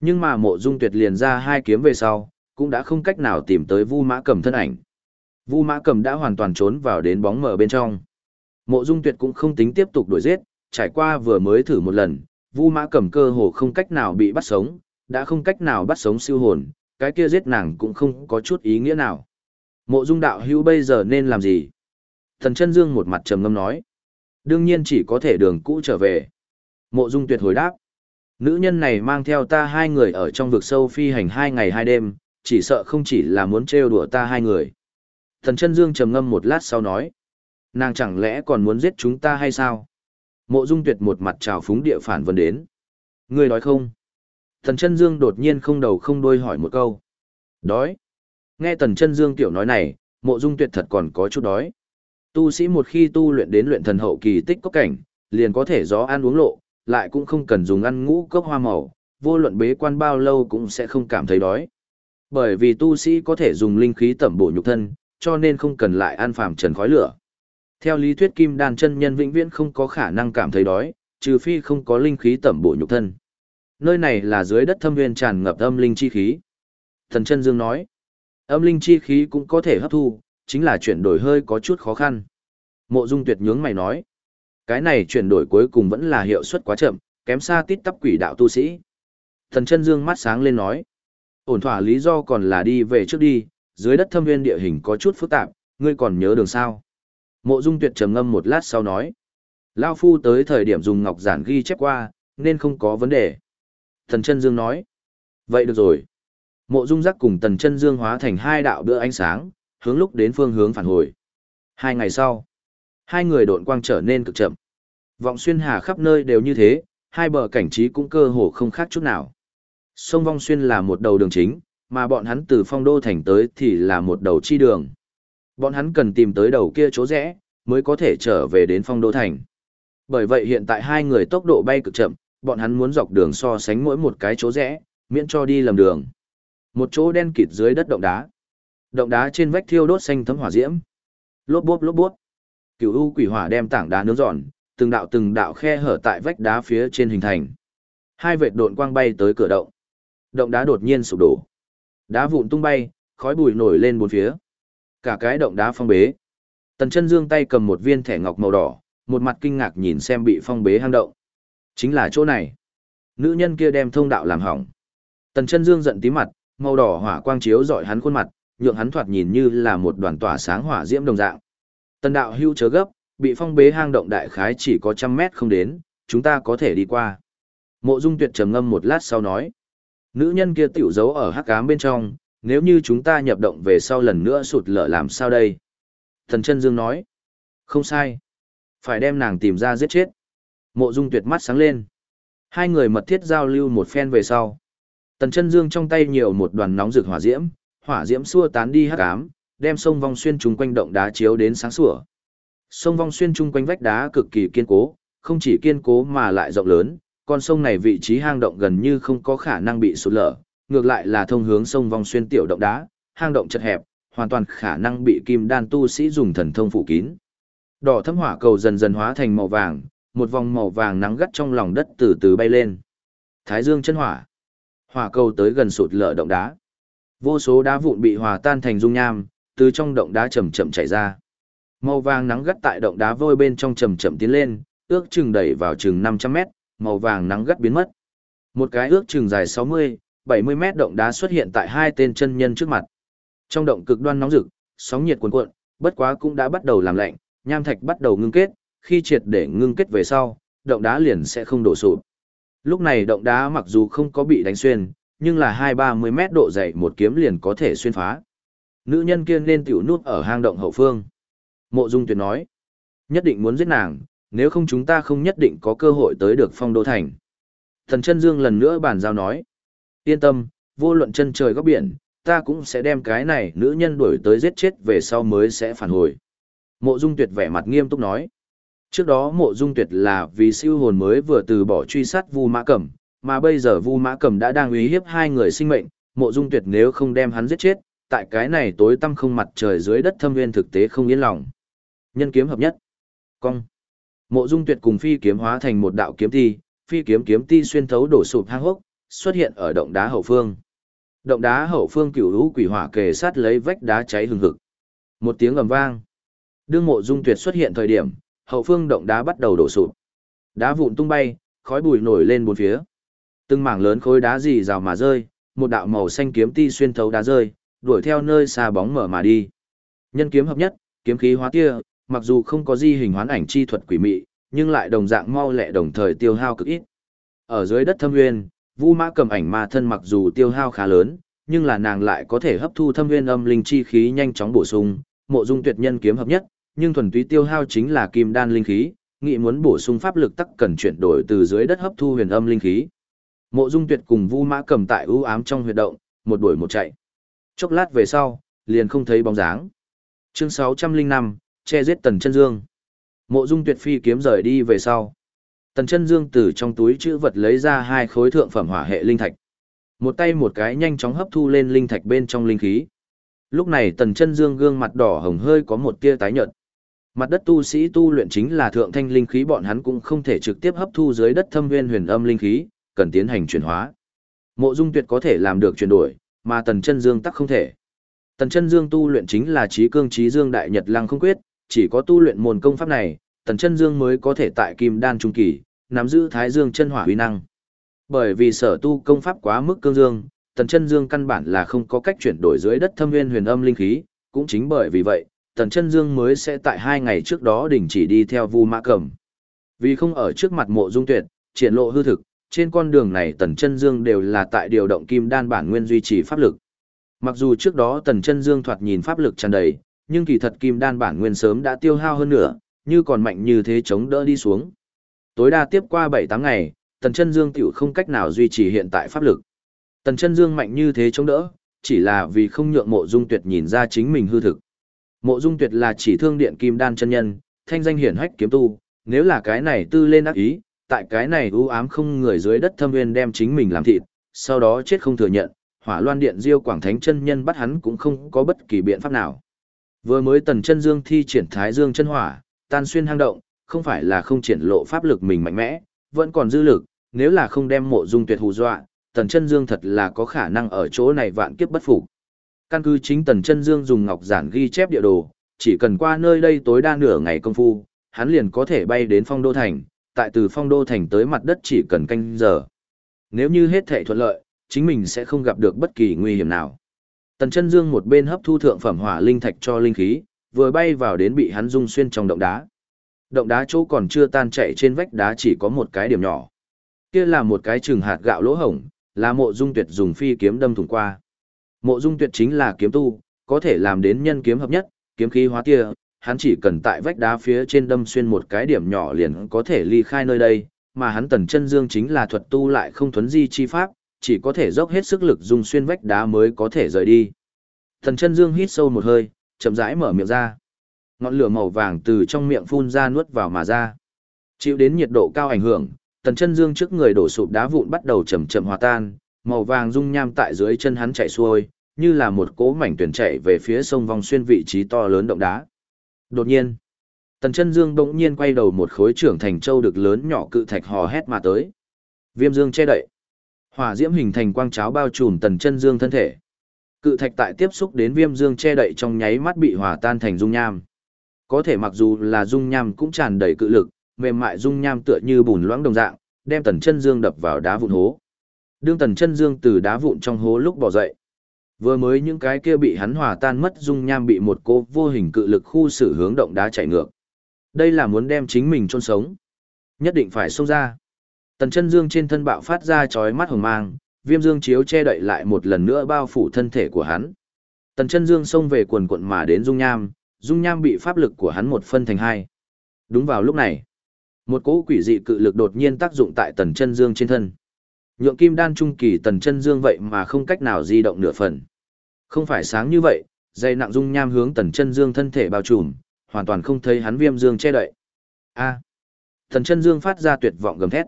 Nhưng mà Mộ Dung Tuyệt liền ra hai kiếm về sau, cũng đã không cách nào tìm tới Vu Mã cầm thân ảnh. Vu Mã cầm đã hoàn toàn trốn vào đến bóng mờ bên trong. Mộ Dung Tuyệt cũng không tính tiếp tục đuổi giết, trải qua vừa mới thử một lần, Vu Mã cầm cơ hồ không cách nào bị bắt sống, đã không cách nào bắt sống siêu hồn, cái kia giết nàng cũng không có chút ý nghĩa nào. Mộ dung đạo hữu bây giờ nên làm gì? Thần chân dương một mặt trầm ngâm nói. Đương nhiên chỉ có thể đường cũ trở về. Mộ dung tuyệt hồi đáp. Nữ nhân này mang theo ta hai người ở trong vực sâu phi hành hai ngày hai đêm, chỉ sợ không chỉ là muốn trêu đùa ta hai người. Thần chân dương trầm ngâm một lát sau nói. Nàng chẳng lẽ còn muốn giết chúng ta hay sao? Mộ dung tuyệt một mặt trào phúng địa phản vấn đến. Ngươi nói không? Thần chân dương đột nhiên không đầu không đuôi hỏi một câu. Đói. Nghe tần chân dương tiểu nói này, mộ dung tuyệt thật còn có chút đói. Tu sĩ một khi tu luyện đến luyện thần hậu kỳ tích cốc cảnh, liền có thể gió ăn uống lộ, lại cũng không cần dùng ăn ngũ cốc hoa màu, vô luận bế quan bao lâu cũng sẽ không cảm thấy đói. Bởi vì tu sĩ có thể dùng linh khí tẩm bổ nhục thân, cho nên không cần lại ăn phàm trần khói lửa. Theo lý thuyết kim đan chân nhân vĩnh viễn không có khả năng cảm thấy đói, trừ phi không có linh khí tẩm bổ nhục thân. Nơi này là dưới đất thâm nguyên tràn ngập âm linh chi khí. Thần chân dương nói, âm linh chi khí cũng có thể hấp thu, chính là chuyển đổi hơi có chút khó khăn. Mộ dung tuyệt nhướng mày nói, cái này chuyển đổi cuối cùng vẫn là hiệu suất quá chậm, kém xa tít tắp quỷ đạo tu sĩ. Thần chân dương mắt sáng lên nói, ổn thỏa lý do còn là đi về trước đi, dưới đất thâm nguyên địa hình có chút phức tạp, ngươi còn nhớ đường sao. Mộ dung tuyệt trầm ngâm một lát sau nói, Lao Phu tới thời điểm dùng ngọc giản ghi chép qua, nên không có vấn đề. Thần chân dương nói, vậy được rồi. Mộ dung giác cùng tần chân dương hóa thành hai đạo bữa ánh sáng, hướng lúc đến phương hướng phản hồi. Hai ngày sau, hai người độn quang trở nên cực chậm. Vọng xuyên hà khắp nơi đều như thế, hai bờ cảnh trí cũng cơ hồ không khác chút nào. Sông Vong Xuyên là một đầu đường chính, mà bọn hắn từ phong đô thành tới thì là một đầu chi đường. Bọn hắn cần tìm tới đầu kia chỗ rẽ, mới có thể trở về đến phong đô thành. Bởi vậy hiện tại hai người tốc độ bay cực chậm, bọn hắn muốn dọc đường so sánh mỗi một cái chỗ rẽ, miễn cho đi lầm đường. Một chỗ đen kịt dưới đất động đá. Động đá trên vách thiêu đốt xanh thấm hỏa diễm. Lốp bốp lốp bốp. Cửu u quỷ hỏa đem tảng đá nướng giòn, từng đạo từng đạo khe hở tại vách đá phía trên hình thành. Hai vệt độn quang bay tới cửa động. Động đá đột nhiên sụp đổ. Đá vụn tung bay, khói bụi nổi lên bốn phía. Cả cái động đá phong bế. Tần chân dương tay cầm một viên thẻ ngọc màu đỏ, một mặt kinh ngạc nhìn xem bị phong bế hang động. Chính là chỗ này. Nữ nhân kia đem thông đạo làm hỏng. Tần chân dương giận tí mặt, màu đỏ hỏa quang chiếu dọi hắn khuôn mặt, nhượng hắn thoạt nhìn như là một đoàn tỏa sáng hỏa diễm đồng dạng. Tần đạo hưu chớ gấp, bị phong bế hang động đại khái chỉ có trăm mét không đến, chúng ta có thể đi qua. Mộ Dung Tuyệt trầm ngâm một lát sau nói, nữ nhân kia tiểu giấu ở hắc ám bên trong, nếu như chúng ta nhập động về sau lần nữa sụt lở làm sao đây? Thần chân dương nói, không sai, phải đem nàng tìm ra giết chết. Mộ Dung Tuyệt mắt sáng lên. Hai người mật thiết giao lưu một phen về sau. Tần chân dương trong tay nhiều một đoàn nóng rực hỏa diễm, hỏa diễm xua tán đi hắc ám, đem sông vong xuyên chung quanh động đá chiếu đến sáng sủa. Sông vong xuyên chung quanh vách đá cực kỳ kiên cố, không chỉ kiên cố mà lại rộng lớn, con sông này vị trí hang động gần như không có khả năng bị sụt lở, ngược lại là thông hướng sông vòng xuyên tiểu động đá, hang động chật hẹp, hoàn toàn khả năng bị kim đan tu sĩ dùng thần thông phủ kín. Đỏ thâm hỏa cầu dần dần hóa thành màu vàng, một vòng màu vàng nắng gắt trong lòng đất từ từ bay lên. Thái dương chân hỏa. Hỏa cầu tới gần sụt lở động đá. Vô số đá vụn bị hòa tan thành dung nham, từ trong động đá chậm chậm chảy ra. Màu vàng nắng gắt tại động đá vôi bên trong chậm chậm tiến lên, ước chừng đẩy vào chừng 500 mét, màu vàng nắng gắt biến mất. Một cái ước chừng dài 60, 70 mét động đá xuất hiện tại hai tên chân nhân trước mặt. Trong động cực đoan nóng rực, sóng nhiệt cuồn cuộn, bất quá cũng đã bắt đầu làm lạnh, nham thạch bắt đầu ngưng kết, khi triệt để ngưng kết về sau, động đá liền sẽ không đổ sụp. Lúc này động đá mặc dù không có bị đánh xuyên, nhưng là 2-30 mét độ dày một kiếm liền có thể xuyên phá. Nữ nhân kia nên tiểu nút ở hang động hậu phương. Mộ Dung Tuyệt nói, nhất định muốn giết nàng, nếu không chúng ta không nhất định có cơ hội tới được phong đô thành. Thần chân dương lần nữa bàn giao nói, yên tâm, vô luận chân trời góc biển, ta cũng sẽ đem cái này nữ nhân đuổi tới giết chết về sau mới sẽ phản hồi. Mộ Dung Tuyệt vẻ mặt nghiêm túc nói, trước đó Mộ Dung Tuyệt là vì siêu hồn mới vừa từ bỏ truy sát Vu Mã Cẩm, mà bây giờ Vu Mã Cẩm đã đang uy hiếp hai người sinh mệnh, Mộ Dung Tuyệt nếu không đem hắn giết chết, tại cái này tối tăm không mặt trời dưới đất thâm viên thực tế không yên lòng. Nhân kiếm hợp nhất. Cong. Mộ Dung Tuyệt cùng phi kiếm hóa thành một đạo kiếm ti, phi kiếm kiếm ti xuyên thấu đổ sụp hang hốc, xuất hiện ở động đá hậu phương. Động đá hậu phương cửu lũ quỷ hỏa kề sát lấy vách đá cháy hừng hực. Một tiếng ầm vang. Đương Mộ Dung Tuyệt xuất hiện thời điểm, hậu phương động đá bắt đầu đổ sụp. Đá vụn tung bay, khói bụi nổi lên bốn phía. Từng mảng lớn khối đá rì rào mà rơi, một đạo màu xanh kiếm ti xuyên thấu đá rơi, đuổi theo nơi xa bóng mở mà đi. Nhân kiếm hợp nhất, kiếm khí hóa tia, mặc dù không có di hình hoán ảnh chi thuật quỷ mị, nhưng lại đồng dạng mau lẹ đồng thời tiêu hao cực ít. Ở dưới đất thâm nguyên, Vu Mã cầm ảnh ma thân mặc dù tiêu hao khá lớn, nhưng là nàng lại có thể hấp thu thâm nguyên âm linh chi khí nhanh chóng bổ sung, mộ dung tuyệt nhân kiếm hợp nhất, nhưng thuần túy tiêu hao chính là kim đan linh khí, nghị muốn bổ sung pháp lực tắc cần chuyển đổi từ dưới đất hấp thu huyền âm linh khí. Mộ Dung Tuyệt cùng Vu Mã cầm tại ưu ám trong huyệt động, một đuổi một chạy. Chốc lát về sau, liền không thấy bóng dáng. Chương 605, che giết Tần Chân Dương. Mộ Dung Tuyệt phi kiếm rời đi về sau. Tần Chân Dương từ trong túi chữ vật lấy ra hai khối thượng phẩm hỏa hệ linh thạch. Một tay một cái nhanh chóng hấp thu lên linh thạch bên trong linh khí. Lúc này Tần Chân Dương gương mặt đỏ hồng hơi có một tia tái nhợt. Mặt đất tu sĩ tu luyện chính là thượng thanh linh khí bọn hắn cũng không thể trực tiếp hấp thu dưới đất thâm nguyên huyền âm linh khí, cần tiến hành chuyển hóa. Mộ Dung Tuyệt có thể làm được chuyển đổi, mà Tần Chân Dương tắc không thể. Tần Chân Dương tu luyện chính là trí Cương trí Dương Đại Nhật Lăng Không Quyết, chỉ có tu luyện môn công pháp này, Tần Chân Dương mới có thể tại Kim Đan trung kỳ nắm giữ Thái Dương chân hỏa uy năng. Bởi vì sở tu công pháp quá mức cương dương, Tần Chân Dương căn bản là không có cách chuyển đổi dưới đất thâm nguyên huyền âm linh khí, cũng chính bởi vì vậy, Tần Chân Dương mới sẽ tại hai ngày trước đó đình chỉ đi theo Vu Mã Cẩm. Vì không ở trước mặt Mộ Dung Tuyệt, triển lộ hư thực, trên con đường này Tần Chân Dương đều là tại điều động kim đan bản nguyên duy trì pháp lực. Mặc dù trước đó Tần Chân Dương thoạt nhìn pháp lực tràn đầy, nhưng kỳ thật kim đan bản nguyên sớm đã tiêu hao hơn nữa, như còn mạnh như thế chống đỡ đi xuống. Tối đa tiếp qua 7-8 ngày, Tần Chân Dương tiểu không cách nào duy trì hiện tại pháp lực. Tần Chân Dương mạnh như thế chống đỡ, chỉ là vì không nhượng Mộ Dung Tuyệt nhìn ra chính mình hư thực. Mộ Dung Tuyệt là chỉ thương điện kim đan chân nhân, thanh danh hiển hách kiếm tu, nếu là cái này tư lên ác ý, tại cái này u ám không người dưới đất thâm nguyên đem chính mình làm thịt, sau đó chết không thừa nhận, hỏa loan điện diêu quảng thánh chân nhân bắt hắn cũng không có bất kỳ biện pháp nào. Vừa mới tần chân dương thi triển thái dương chân hỏa, tan xuyên hang động, không phải là không triển lộ pháp lực mình mạnh mẽ, vẫn còn dư lực, nếu là không đem mộ dung tuyệt hù dọa, tần chân dương thật là có khả năng ở chỗ này vạn kiếp bất phục. Căn cứ chính Tần Chân Dương dùng ngọc giản ghi chép địa đồ, chỉ cần qua nơi đây tối đa nửa ngày công phu, hắn liền có thể bay đến Phong Đô thành, tại từ Phong Đô thành tới mặt đất chỉ cần canh giờ. Nếu như hết thảy thuận lợi, chính mình sẽ không gặp được bất kỳ nguy hiểm nào. Tần Chân Dương một bên hấp thu thượng phẩm hỏa linh thạch cho linh khí, vừa bay vào đến bị hắn dung xuyên trong động đá. Động đá chỗ còn chưa tan chảy trên vách đá chỉ có một cái điểm nhỏ. Kia là một cái chừng hạt gạo lỗ hổng, là mộ dung tuyệt dùng phi kiếm đâm thủng qua. Mộ dung tuyệt chính là kiếm tu, có thể làm đến nhân kiếm hợp nhất, kiếm khí hóa tia, hắn chỉ cần tại vách đá phía trên đâm xuyên một cái điểm nhỏ liền có thể ly khai nơi đây, mà hắn tần chân dương chính là thuật tu lại không thuấn di chi pháp, chỉ có thể dốc hết sức lực dùng xuyên vách đá mới có thể rời đi. thần chân dương hít sâu một hơi, chậm rãi mở miệng ra. Ngọn lửa màu vàng từ trong miệng phun ra nuốt vào mà ra. Chịu đến nhiệt độ cao ảnh hưởng, tần chân dương trước người đổ sụp đá vụn bắt đầu chậm chậm hòa tan, màu vàng dung nham tại dưới chân hắn chạy xuôi, như là một cỗ mảnh tuyển chạy về phía sông vòng xuyên vị trí to lớn động đá. Đột nhiên, Tần Chân Dương bỗng nhiên quay đầu một khối trưởng thành châu được lớn nhỏ cự thạch hò hét mà tới. Viêm dương che đậy. Hỏa diễm hình thành quang cháo bao trùm Tần Chân Dương thân thể. Cự thạch tại tiếp xúc đến viêm dương che đậy trong nháy mắt bị hòa tan thành dung nham. Có thể mặc dù là dung nham cũng tràn đầy cự lực, mềm mại dung nham tựa như bùn loãng đồng dạng, đem Tần Chân Dương đập vào đá vụn hố. Đương Tần Chân Dương từ đá vụn trong hố lúc bò dậy, vừa mới những cái kia bị hắn hòa tan mất dung nham bị một cô vô hình cự lực khu xử hướng động đá chạy ngược. Đây là muốn đem chính mình chôn sống. Nhất định phải xông ra. Tần chân dương trên thân bạo phát ra chói mắt hồng mang, viêm dương chiếu che đậy lại một lần nữa bao phủ thân thể của hắn. Tần chân dương xông về quần quận mà đến dung nham, dung nham bị pháp lực của hắn một phân thành hai. Đúng vào lúc này, một cỗ quỷ dị cự lực đột nhiên tác dụng tại tần chân dương trên thân. Nhượng kim đan trung kỳ tần chân dương vậy mà không cách nào di động nửa phần. Không phải sáng như vậy, dây nặng dung nham hướng tần chân dương thân thể bao trùm, hoàn toàn không thấy hắn viêm dương che đậy. A. Tần chân dương phát ra tuyệt vọng gầm thét.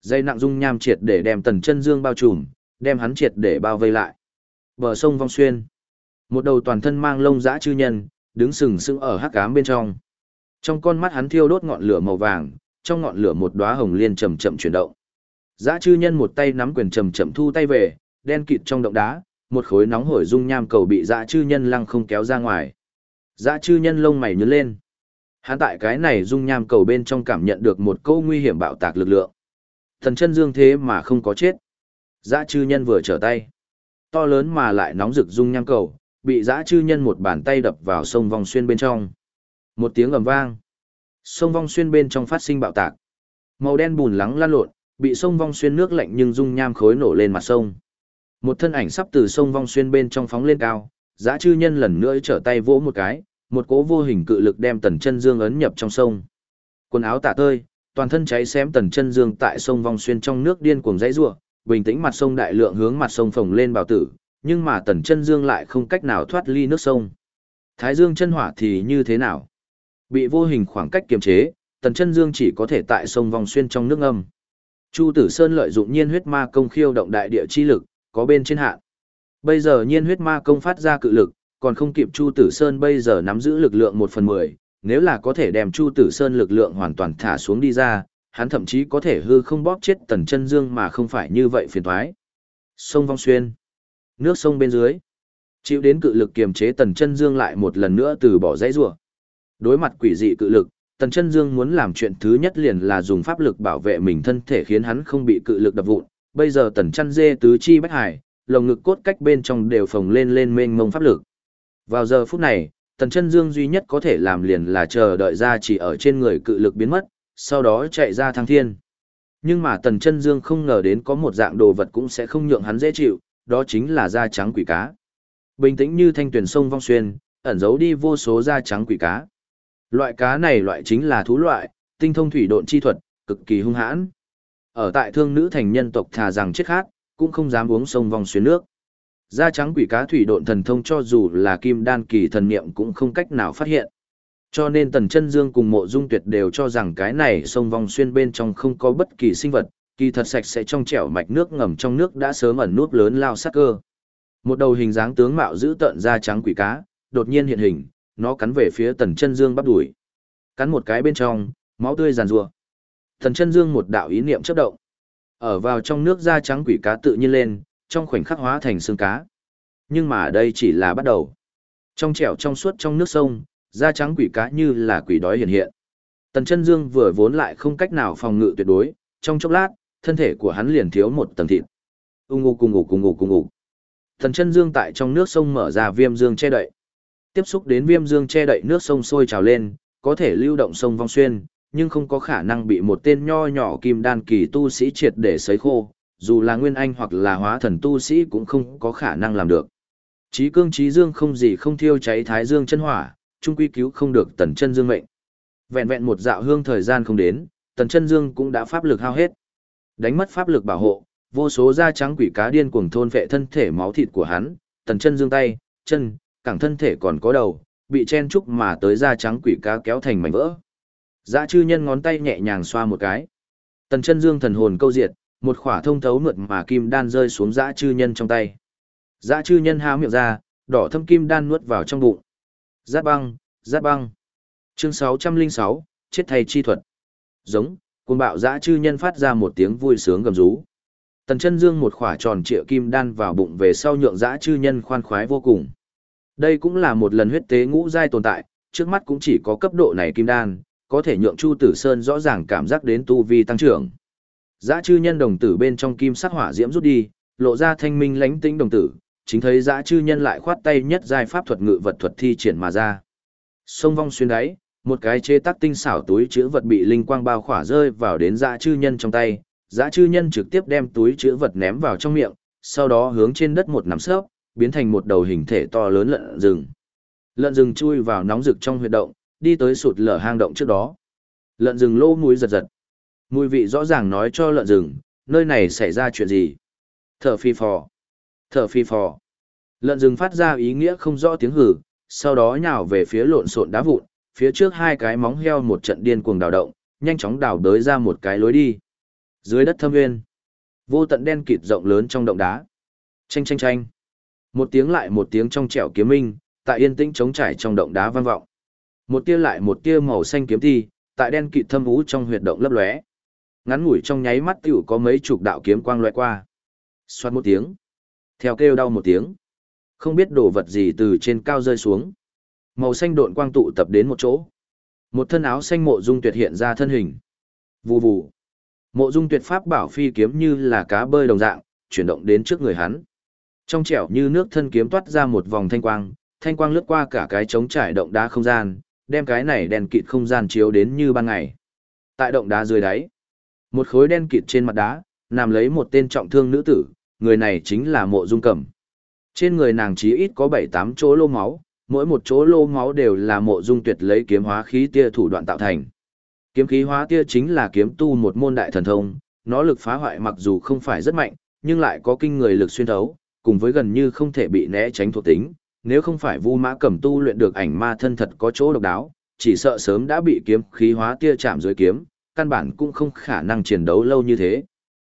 Dây nặng dung nham triệt để đem tần chân dương bao trùm, đem hắn triệt để bao vây lại. Bờ sông vong xuyên. Một đầu toàn thân mang lông dã chư nhân, đứng sừng sững ở hắc ám bên trong. Trong con mắt hắn thiêu đốt ngọn lửa màu vàng, trong ngọn lửa một đóa hồng liên chậm chậm chuyển động. Dã chư nhân một tay nắm quyền chậm chậm thu tay về, đen kịt trong động đá, một khối nóng hổi dung nham cầu bị dã chư nhân lăng không kéo ra ngoài. Dã chư nhân lông mày nhướng lên. Hắn tại cái này dung nham cầu bên trong cảm nhận được một câu nguy hiểm bạo tạc lực lượng. Thần chân dương thế mà không có chết. Dã chư nhân vừa trở tay. To lớn mà lại nóng rực dung nham cầu, bị dã chư nhân một bàn tay đập vào sông vong xuyên bên trong. Một tiếng ầm vang. Sông vong xuyên bên trong phát sinh bạo tạc. Màu đen bùn lắng lan lộn, bị sông vong xuyên nước lạnh nhưng dung nham khối nổ lên mặt sông. Một thân ảnh sắp từ sông vong xuyên bên trong phóng lên cao, dã chư nhân lần nữa trở tay vỗ một cái, một cỗ vô hình cự lực đem tần chân dương ấn nhập trong sông. Quần áo tả tơi, toàn thân cháy xém tần chân dương tại sông vong xuyên trong nước điên cuồng dãy rủa, bình tĩnh mặt sông đại lượng hướng mặt sông phồng lên bào tử, nhưng mà tần chân dương lại không cách nào thoát ly nước sông. Thái dương chân hỏa thì như thế nào? Bị vô hình khoảng cách kiềm chế, tần chân dương chỉ có thể tại sông vong xuyên trong nước âm. Chu Tử Sơn lợi dụng nhiên huyết ma công khiêu động đại địa chi lực, có bên trên hạn. Bây giờ nhiên huyết ma công phát ra cự lực, còn không kịp Chu Tử Sơn bây giờ nắm giữ lực lượng một phần 10, nếu là có thể đem Chu Tử Sơn lực lượng hoàn toàn thả xuống đi ra, hắn thậm chí có thể hư không bóp chết Tần Chân Dương mà không phải như vậy phiền toái. Sông Vong Xuyên, nước sông bên dưới, chịu đến cự lực kiềm chế Tần Chân Dương lại một lần nữa từ bỏ dãy rủa. Đối mặt quỷ dị cự lực, Tần Chân Dương muốn làm chuyện thứ nhất liền là dùng pháp lực bảo vệ mình thân thể khiến hắn không bị cự lực đập vụn, bây giờ tần chân dê tứ chi bách hải, lồng ngực cốt cách bên trong đều phồng lên lên mênh mông pháp lực. Vào giờ phút này, tần chân dương duy nhất có thể làm liền là chờ đợi ra chỉ ở trên người cự lực biến mất, sau đó chạy ra thăng thiên. Nhưng mà tần chân dương không ngờ đến có một dạng đồ vật cũng sẽ không nhượng hắn dễ chịu, đó chính là da trắng quỷ cá. Bình tĩnh như thanh tuyển sông vong xuyên, ẩn giấu đi vô số da trắng quỷ cá. Loại cá này loại chính là thú loại, tinh thông thủy độn chi thuật, cực kỳ hung hãn. Ở tại thương nữ thành nhân tộc thà rằng chết khát, cũng không dám uống sông vong xuyên nước. Da trắng quỷ cá thủy độn thần thông cho dù là kim đan kỳ thần niệm cũng không cách nào phát hiện. Cho nên tần chân dương cùng mộ dung tuyệt đều cho rằng cái này sông vòng xuyên bên trong không có bất kỳ sinh vật, kỳ thật sạch sẽ trong trẻo mạch nước ngầm trong nước đã sớm ẩn núp lớn lao sắc cơ. Một đầu hình dáng tướng mạo giữ tợn da trắng quỷ cá, đột nhiên hiện hình, nó cắn về phía tần chân dương bắt đuổi. Cắn một cái bên trong, máu tươi giàn rùa. Thần chân dương một đạo ý niệm chớp động. Ở vào trong nước da trắng quỷ cá tự nhiên lên, trong khoảnh khắc hóa thành xương cá. Nhưng mà đây chỉ là bắt đầu. Trong trẻo trong suốt trong nước sông, da trắng quỷ cá như là quỷ đói hiện hiện. Tần chân dương vừa vốn lại không cách nào phòng ngự tuyệt đối, trong chốc lát, thân thể của hắn liền thiếu một tầng thịt. Ung ung cùng ngủ cùng ngủ cùng ngủ. Tần chân dương tại trong nước sông mở ra viêm dương che đậy. Tiếp xúc đến viêm dương che đậy nước sông sôi trào lên, có thể lưu động sông vong xuyên, nhưng không có khả năng bị một tên nho nhỏ kim đan kỳ tu sĩ triệt để sấy khô, dù là nguyên anh hoặc là hóa thần tu sĩ cũng không có khả năng làm được. Chí cương chí dương không gì không thiêu cháy thái dương chân hỏa, trung quy cứu không được tần chân dương mệnh. Vẹn vẹn một dạo hương thời gian không đến, tần chân dương cũng đã pháp lực hao hết. Đánh mất pháp lực bảo hộ, vô số da trắng quỷ cá điên cuồng thôn vệ thân thể máu thịt của hắn, tần chân dương tay, chân, cẳng thân thể còn có đầu, bị chen trúc mà tới da trắng quỷ cá kéo thành mảnh vỡ. Dã chư nhân ngón tay nhẹ nhàng xoa một cái. Tần chân dương thần hồn câu diệt, một khỏa thông thấu mượt mà kim đan rơi xuống dã chư nhân trong tay. Dã chư nhân há miệng ra, đỏ thâm kim đan nuốt vào trong bụng. Giáp băng, giáp băng. Chương 606, chết thay chi thuật. Giống, cuồng bạo dã chư nhân phát ra một tiếng vui sướng gầm rú. Tần chân dương một khỏa tròn trịa kim đan vào bụng về sau nhượng dã chư nhân khoan khoái vô cùng. Đây cũng là một lần huyết tế ngũ giai tồn tại, trước mắt cũng chỉ có cấp độ này kim đan, có thể nhượng Chu Tử Sơn rõ ràng cảm giác đến tu vi tăng trưởng. Giã chư nhân đồng tử bên trong kim sắc hỏa diễm rút đi, lộ ra thanh minh lánh tĩnh đồng tử, chính thấy Giã chư nhân lại khoát tay nhất giai pháp thuật ngự vật thuật thi triển mà ra. Sông vong xuyên đáy, một cái chế tác tinh xảo túi chứa vật bị linh quang bao khỏa rơi vào đến Giã chư nhân trong tay, Giã chư nhân trực tiếp đem túi chứa vật ném vào trong miệng, sau đó hướng trên đất một nắm sấp, biến thành một đầu hình thể to lớn lợn rừng. Lợn rừng chui vào nóng rực trong huyệt động, đi tới sụt lở hang động trước đó. Lợn rừng lô mũi giật giật. Mùi vị rõ ràng nói cho lợn rừng, nơi này xảy ra chuyện gì. Thở phi phò. Thở phi phò. Lợn rừng phát ra ý nghĩa không rõ tiếng hử, sau đó nhào về phía lộn xộn đá vụn, phía trước hai cái móng heo một trận điên cuồng đào động, nhanh chóng đào đới ra một cái lối đi. Dưới đất thâm nguyên, vô tận đen kịt rộng lớn trong động đá. Chanh chanh chanh. Một tiếng lại một tiếng trong trẻo kiếm minh, tại yên tĩnh trống trải trong động đá vang vọng. Một tia lại một tia màu xanh kiếm thi, tại đen kịt thâm ú trong huyệt động lấp lóe. Ngắn ngủi trong nháy mắt tiểu có mấy chục đạo kiếm quang lóe qua. Xoát một tiếng. Theo kêu đau một tiếng. Không biết đồ vật gì từ trên cao rơi xuống. Màu xanh độn quang tụ tập đến một chỗ. Một thân áo xanh mộ dung tuyệt hiện ra thân hình. Vù vù. Mộ dung tuyệt pháp bảo phi kiếm như là cá bơi đồng dạng, chuyển động đến trước người hắn. Trong trẻo như nước thân kiếm toát ra một vòng thanh quang, thanh quang lướt qua cả cái trống trải động đá không gian, đem cái này đèn kịt không gian chiếu đến như ban ngày. Tại động đá dưới đáy, một khối đen kịt trên mặt đá, nằm lấy một tên trọng thương nữ tử, người này chính là mộ dung cẩm. Trên người nàng chí ít có 7-8 chỗ lô máu, mỗi một chỗ lô máu đều là mộ dung tuyệt lấy kiếm hóa khí tia thủ đoạn tạo thành. Kiếm khí hóa tia chính là kiếm tu một môn đại thần thông, nó lực phá hoại mặc dù không phải rất mạnh, nhưng lại có kinh người lực xuyên thấu, cùng với gần như không thể bị né tránh thuộc tính, nếu không phải Vu Mã Cẩm tu luyện được ảnh ma thân thật có chỗ độc đáo, chỉ sợ sớm đã bị kiếm khí hóa tia chạm dưới kiếm, căn bản cũng không khả năng chiến đấu lâu như thế.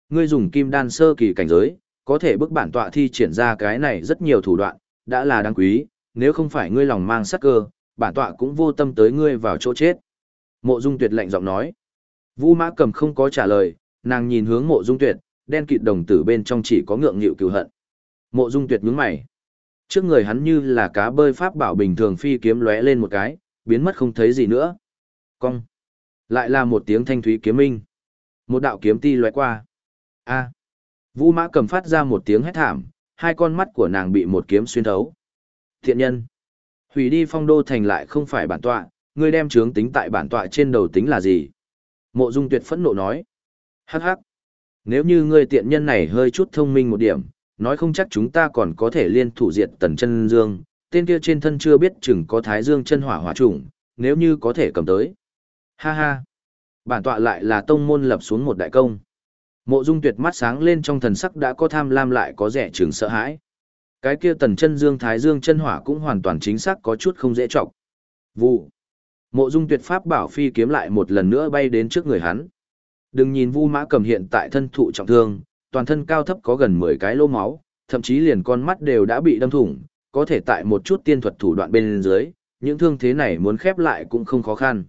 Ngươi dùng kim đan sơ kỳ cảnh giới, có thể bức bản tọa thi triển ra cái này rất nhiều thủ đoạn, đã là đáng quý, nếu không phải ngươi lòng mang sắc cơ, bản tọa cũng vô tâm tới ngươi vào chỗ chết. Mộ Dung Tuyệt lạnh giọng nói. Vu Mã Cầm không có trả lời, nàng nhìn hướng Mộ Dung Tuyệt, đen kịt đồng tử bên trong chỉ có ngượng nghịu cừu hận. Mộ Dung Tuyệt nhướng mày. Trước người hắn như là cá bơi pháp bảo bình thường phi kiếm lóe lên một cái, biến mất không thấy gì nữa. Cong. Lại là một tiếng thanh thúy kiếm minh. Một đạo kiếm ti loại qua. A. Vũ Mã cầm phát ra một tiếng hét thảm, hai con mắt của nàng bị một kiếm xuyên thấu. Thiện nhân. Hủy đi phong đô thành lại không phải bản tọa, ngươi đem trướng tính tại bản tọa trên đầu tính là gì? Mộ Dung Tuyệt phẫn nộ nói. Hắc hắc. Nếu như ngươi tiện nhân này hơi chút thông minh một điểm, nói không chắc chúng ta còn có thể liên thủ diệt tần chân dương, tên kia trên thân chưa biết chừng có thái dương chân hỏa hỏa trùng, nếu như có thể cầm tới. Ha ha. Bản tọa lại là tông môn lập xuống một đại công. Mộ Dung Tuyệt mắt sáng lên trong thần sắc đã có tham lam lại có rẻ chừng sợ hãi. Cái kia tần chân dương thái dương chân hỏa cũng hoàn toàn chính xác có chút không dễ trọng. Vụ. Mộ Dung Tuyệt pháp bảo phi kiếm lại một lần nữa bay đến trước người hắn. Đừng nhìn Vu Mã Cầm hiện tại thân thụ trọng thương, toàn thân cao thấp có gần 10 cái lỗ máu, thậm chí liền con mắt đều đã bị đâm thủng, có thể tại một chút tiên thuật thủ đoạn bên dưới, những thương thế này muốn khép lại cũng không khó khăn.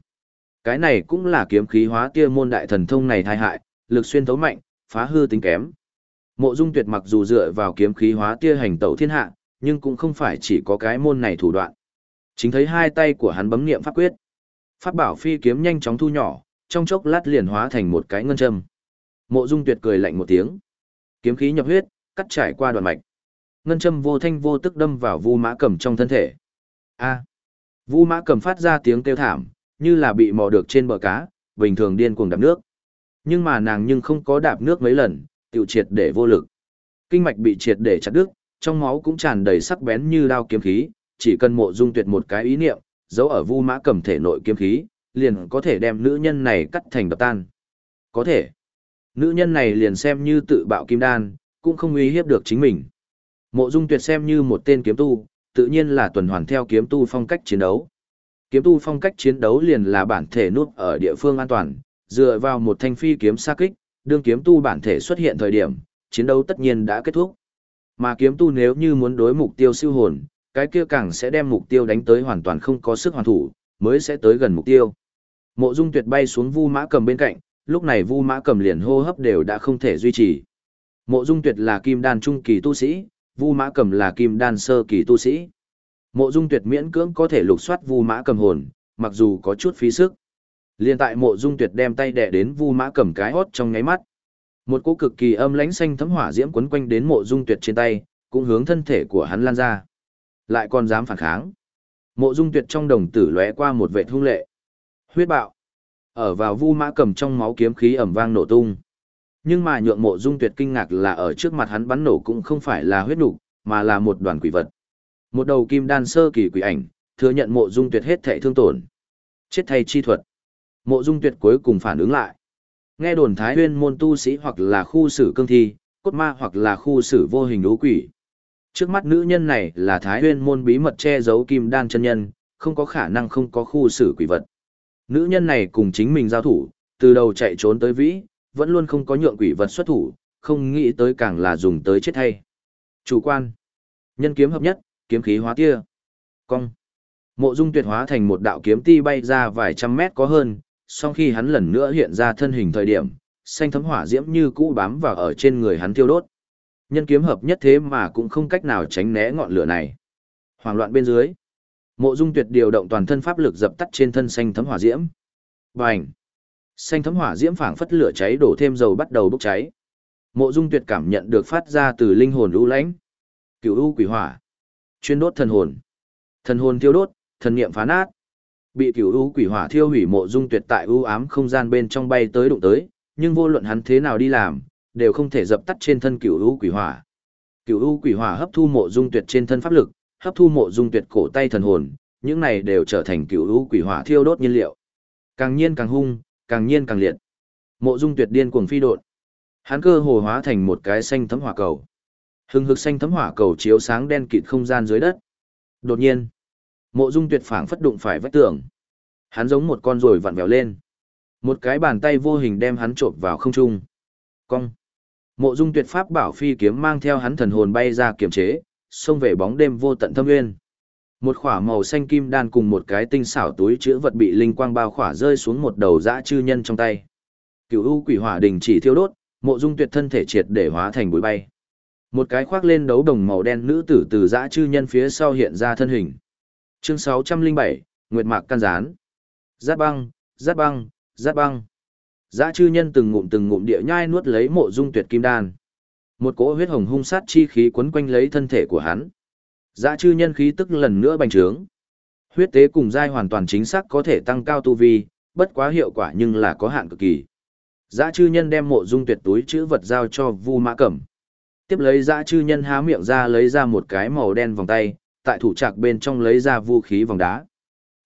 Cái này cũng là kiếm khí hóa tia môn đại thần thông này thai hại, lực xuyên thấu mạnh, phá hư tính kém. Mộ Dung Tuyệt mặc dù dựa vào kiếm khí hóa tia hành tẩu thiên hạ, nhưng cũng không phải chỉ có cái môn này thủ đoạn. Chính thấy hai tay của hắn bấm niệm pháp quyết. Pháp bảo phi kiếm nhanh chóng thu nhỏ, trong chốc lát liền hóa thành một cái ngân châm. Mộ Dung Tuyệt cười lạnh một tiếng. Kiếm khí nhập huyết, cắt trải qua đoạn mạch. Ngân châm vô thanh vô tức đâm vào Vu Mã Cầm trong thân thể. A. Vu Mã Cầm phát ra tiếng kêu thảm, như là bị mò được trên bờ cá, bình thường điên cuồng đạp nước. Nhưng mà nàng nhưng không có đạp nước mấy lần, tiểu triệt để vô lực. Kinh mạch bị triệt để chặt đứt, trong máu cũng tràn đầy sắc bén như đao kiếm khí, chỉ cần mộ dung tuyệt một cái ý niệm, giấu ở vu mã cầm thể nội kiếm khí, liền có thể đem nữ nhân này cắt thành đập tan. Có thể. Nữ nhân này liền xem như tự bạo kim đan, cũng không uy hiếp được chính mình. Mộ dung tuyệt xem như một tên kiếm tu, tự nhiên là tuần hoàn theo kiếm tu phong cách chiến đấu. Kiếm tu phong cách chiến đấu liền là bản thể nuốt ở địa phương an toàn, dựa vào một thanh phi kiếm xa kích, đương kiếm tu bản thể xuất hiện thời điểm, chiến đấu tất nhiên đã kết thúc. Mà kiếm tu nếu như muốn đối mục tiêu siêu hồn, cái kia càng sẽ đem mục tiêu đánh tới hoàn toàn không có sức hoàn thủ, mới sẽ tới gần mục tiêu. Mộ Dung Tuyệt bay xuống Vu Mã Cầm bên cạnh, lúc này Vu Mã Cầm liền hô hấp đều đã không thể duy trì. Mộ Dung Tuyệt là kim đan trung kỳ tu sĩ, Vu Mã Cầm là kim đan sơ kỳ tu sĩ. Mộ Dung Tuyệt miễn cưỡng có thể lục soát Vu Mã Cầm hồn, mặc dù có chút phí sức. Liên tại Mộ Dung Tuyệt đem tay đè đến Vu Mã Cầm cái hốt trong nháy mắt. Một cỗ cực kỳ âm lãnh xanh thấm hỏa diễm quấn quanh đến Mộ Dung Tuyệt trên tay, cũng hướng thân thể của hắn lan ra. Lại còn dám phản kháng. Mộ Dung Tuyệt trong đồng tử lóe qua một vệt hung lệ. Huyết bạo. Ở vào Vu Mã Cầm trong máu kiếm khí ầm vang nổ tung. Nhưng mà nhượng Mộ Dung Tuyệt kinh ngạc là ở trước mặt hắn bắn nổ cũng không phải là huyết nục, mà là một đoàn quỷ vật. Một đầu kim đan sơ kỳ quỷ ảnh, thừa nhận Mộ Dung Tuyệt hết thảy thương tổn. Chết thay chi thuật. Mộ Dung Tuyệt cuối cùng phản ứng lại. Nghe đồn Thái Huyên môn tu sĩ hoặc là khu xử cương thi, cốt ma hoặc là khu xử vô hình ấu quỷ. Trước mắt nữ nhân này là Thái Huyên môn bí mật che giấu kim đan chân nhân, không có khả năng không có khu xử quỷ vật. Nữ nhân này cùng chính mình giao thủ, từ đầu chạy trốn tới vĩ, vẫn luôn không có nhượng quỷ vật xuất thủ, không nghĩ tới càng là dùng tới chết thay. Chủ quan. Nhân kiếm hợp nhất, kiếm khí hóa tia. Cong. Mộ Dung Tuyệt hóa thành một đạo kiếm ti bay ra vài trăm mét có hơn, sau khi hắn lần nữa hiện ra thân hình thời điểm, xanh thấm hỏa diễm như cũ bám vào ở trên người hắn thiêu đốt. Nhân kiếm hợp nhất thế mà cũng không cách nào tránh né ngọn lửa này. Hoảng loạn bên dưới, Mộ Dung Tuyệt điều động toàn thân pháp lực dập tắt trên thân xanh thấm hỏa diễm. Bành! Xanh thấm hỏa diễm phảng phất lửa cháy đổ thêm dầu bắt đầu bốc cháy. Mộ Dung Tuyệt cảm nhận được phát ra từ linh hồn u lãnh. Cửu u quỷ hỏa, chuyên đốt thần hồn. Thần hồn thiêu đốt, thần niệm phá nát. Bị cửu u quỷ hỏa thiêu hủy Mộ Dung Tuyệt tại u ám không gian bên trong bay tới đụng tới, nhưng vô luận hắn thế nào đi làm, đều không thể dập tắt trên thân cửu u quỷ hỏa. Cửu u quỷ hỏa hấp thu Mộ Dung Tuyệt trên thân pháp lực, hấp thu Mộ Dung Tuyệt cổ tay thần hồn, những này đều trở thành cửu u quỷ hỏa thiêu đốt nhiên liệu. Càng nhiên càng hung, càng nhiên càng liệt. Mộ Dung Tuyệt điên cuồng phi độn. Hắn cơ hồ hóa thành một cái xanh thấm hỏa cầu. Hừng hực xanh thấm hỏa cầu chiếu sáng đen kịt không gian dưới đất. Đột nhiên, Mộ Dung Tuyệt phảng phất đụng phải vách tường. Hắn giống một con ruồi vặn vẹo lên. Một cái bàn tay vô hình đem hắn trộm vào không trung. Cong. Mộ Dung Tuyệt pháp bảo phi kiếm mang theo hắn thần hồn bay ra kiềm chế, xông về bóng đêm vô tận thâm nguyên. Một khỏa màu xanh kim đan cùng một cái tinh xảo túi chứa vật bị linh quang bao khỏa rơi xuống một đầu dã chư nhân trong tay. Cửu u quỷ hỏa đình chỉ thiêu đốt, mộ dung tuyệt thân thể triệt để hóa thành bụi bay. Một cái khoác lên đấu đồng màu đen nữ tử từ dã chư nhân phía sau hiện ra thân hình. Chương 607, Nguyệt Mạc can gián. Giát băng, giát băng, giát băng. Dã chư nhân từng ngụm từng ngụm địa nhai nuốt lấy mộ dung tuyệt kim đan. Một cỗ huyết hồng hung sát chi khí quấn quanh lấy thân thể của hắn. Dã chư nhân khí tức lần nữa bành trướng. Huyết tế cùng giai hoàn toàn chính xác có thể tăng cao tu vi, bất quá hiệu quả nhưng là có hạn cực kỳ. Dã chư nhân đem mộ dung tuyệt túi chữ vật giao cho Vu Mã Cẩm. Tiếp lấy dã chư nhân há miệng ra lấy ra một cái màu đen vòng tay, tại thủ trạc bên trong lấy ra vũ khí vòng đá.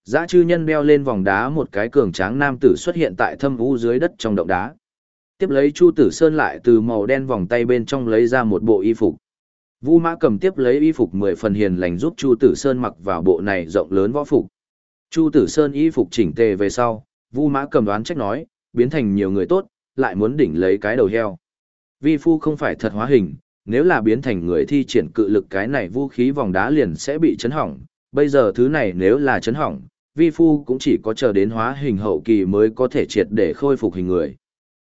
Dã chư nhân đeo lên vòng đá một cái cường tráng nam tử xuất hiện tại thâm vũ dưới đất trong động đá. Tiếp lấy Chu Tử Sơn lại từ màu đen vòng tay bên trong lấy ra một bộ y phục. Vu Mã cầm tiếp lấy y phục mười phần hiền lành giúp Chu Tử Sơn mặc vào bộ này rộng lớn võ phục. Chu Tử Sơn y phục chỉnh tề về sau, Vu Mã cầm đoán trách nói, biến thành nhiều người tốt, lại muốn đỉnh lấy cái đầu heo. Vi phu không phải thật hóa hình, nếu là biến thành người thi triển cự lực cái này vũ khí vòng đá liền sẽ bị chấn hỏng, bây giờ thứ này nếu là chấn hỏng, vi phu cũng chỉ có chờ đến hóa hình hậu kỳ mới có thể triệt để khôi phục hình người.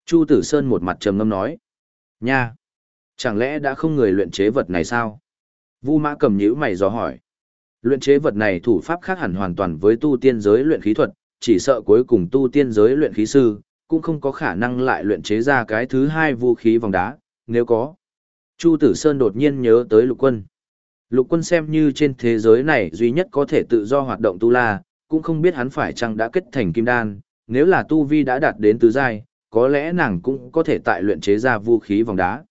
Chu Tử Sơn một mặt trầm ngâm nói, nha, chẳng lẽ đã không người luyện chế vật này sao? Vu Mã cầm nhíu mày dò hỏi. Luyện chế vật này thủ pháp khác hẳn hoàn toàn với tu tiên giới luyện khí thuật, chỉ sợ cuối cùng tu tiên giới luyện khí sư, cũng không có khả năng lại luyện chế ra cái thứ hai vũ khí vòng đá, nếu có. Chu Tử Sơn đột nhiên nhớ tới lục quân. Lục quân xem như trên thế giới này duy nhất có thể tự do hoạt động tu la, cũng không biết hắn phải chăng đã kết thành kim đan, nếu là tu vi đã đạt đến tứ giai, có lẽ nàng cũng có thể tại luyện chế ra vũ khí vòng đá.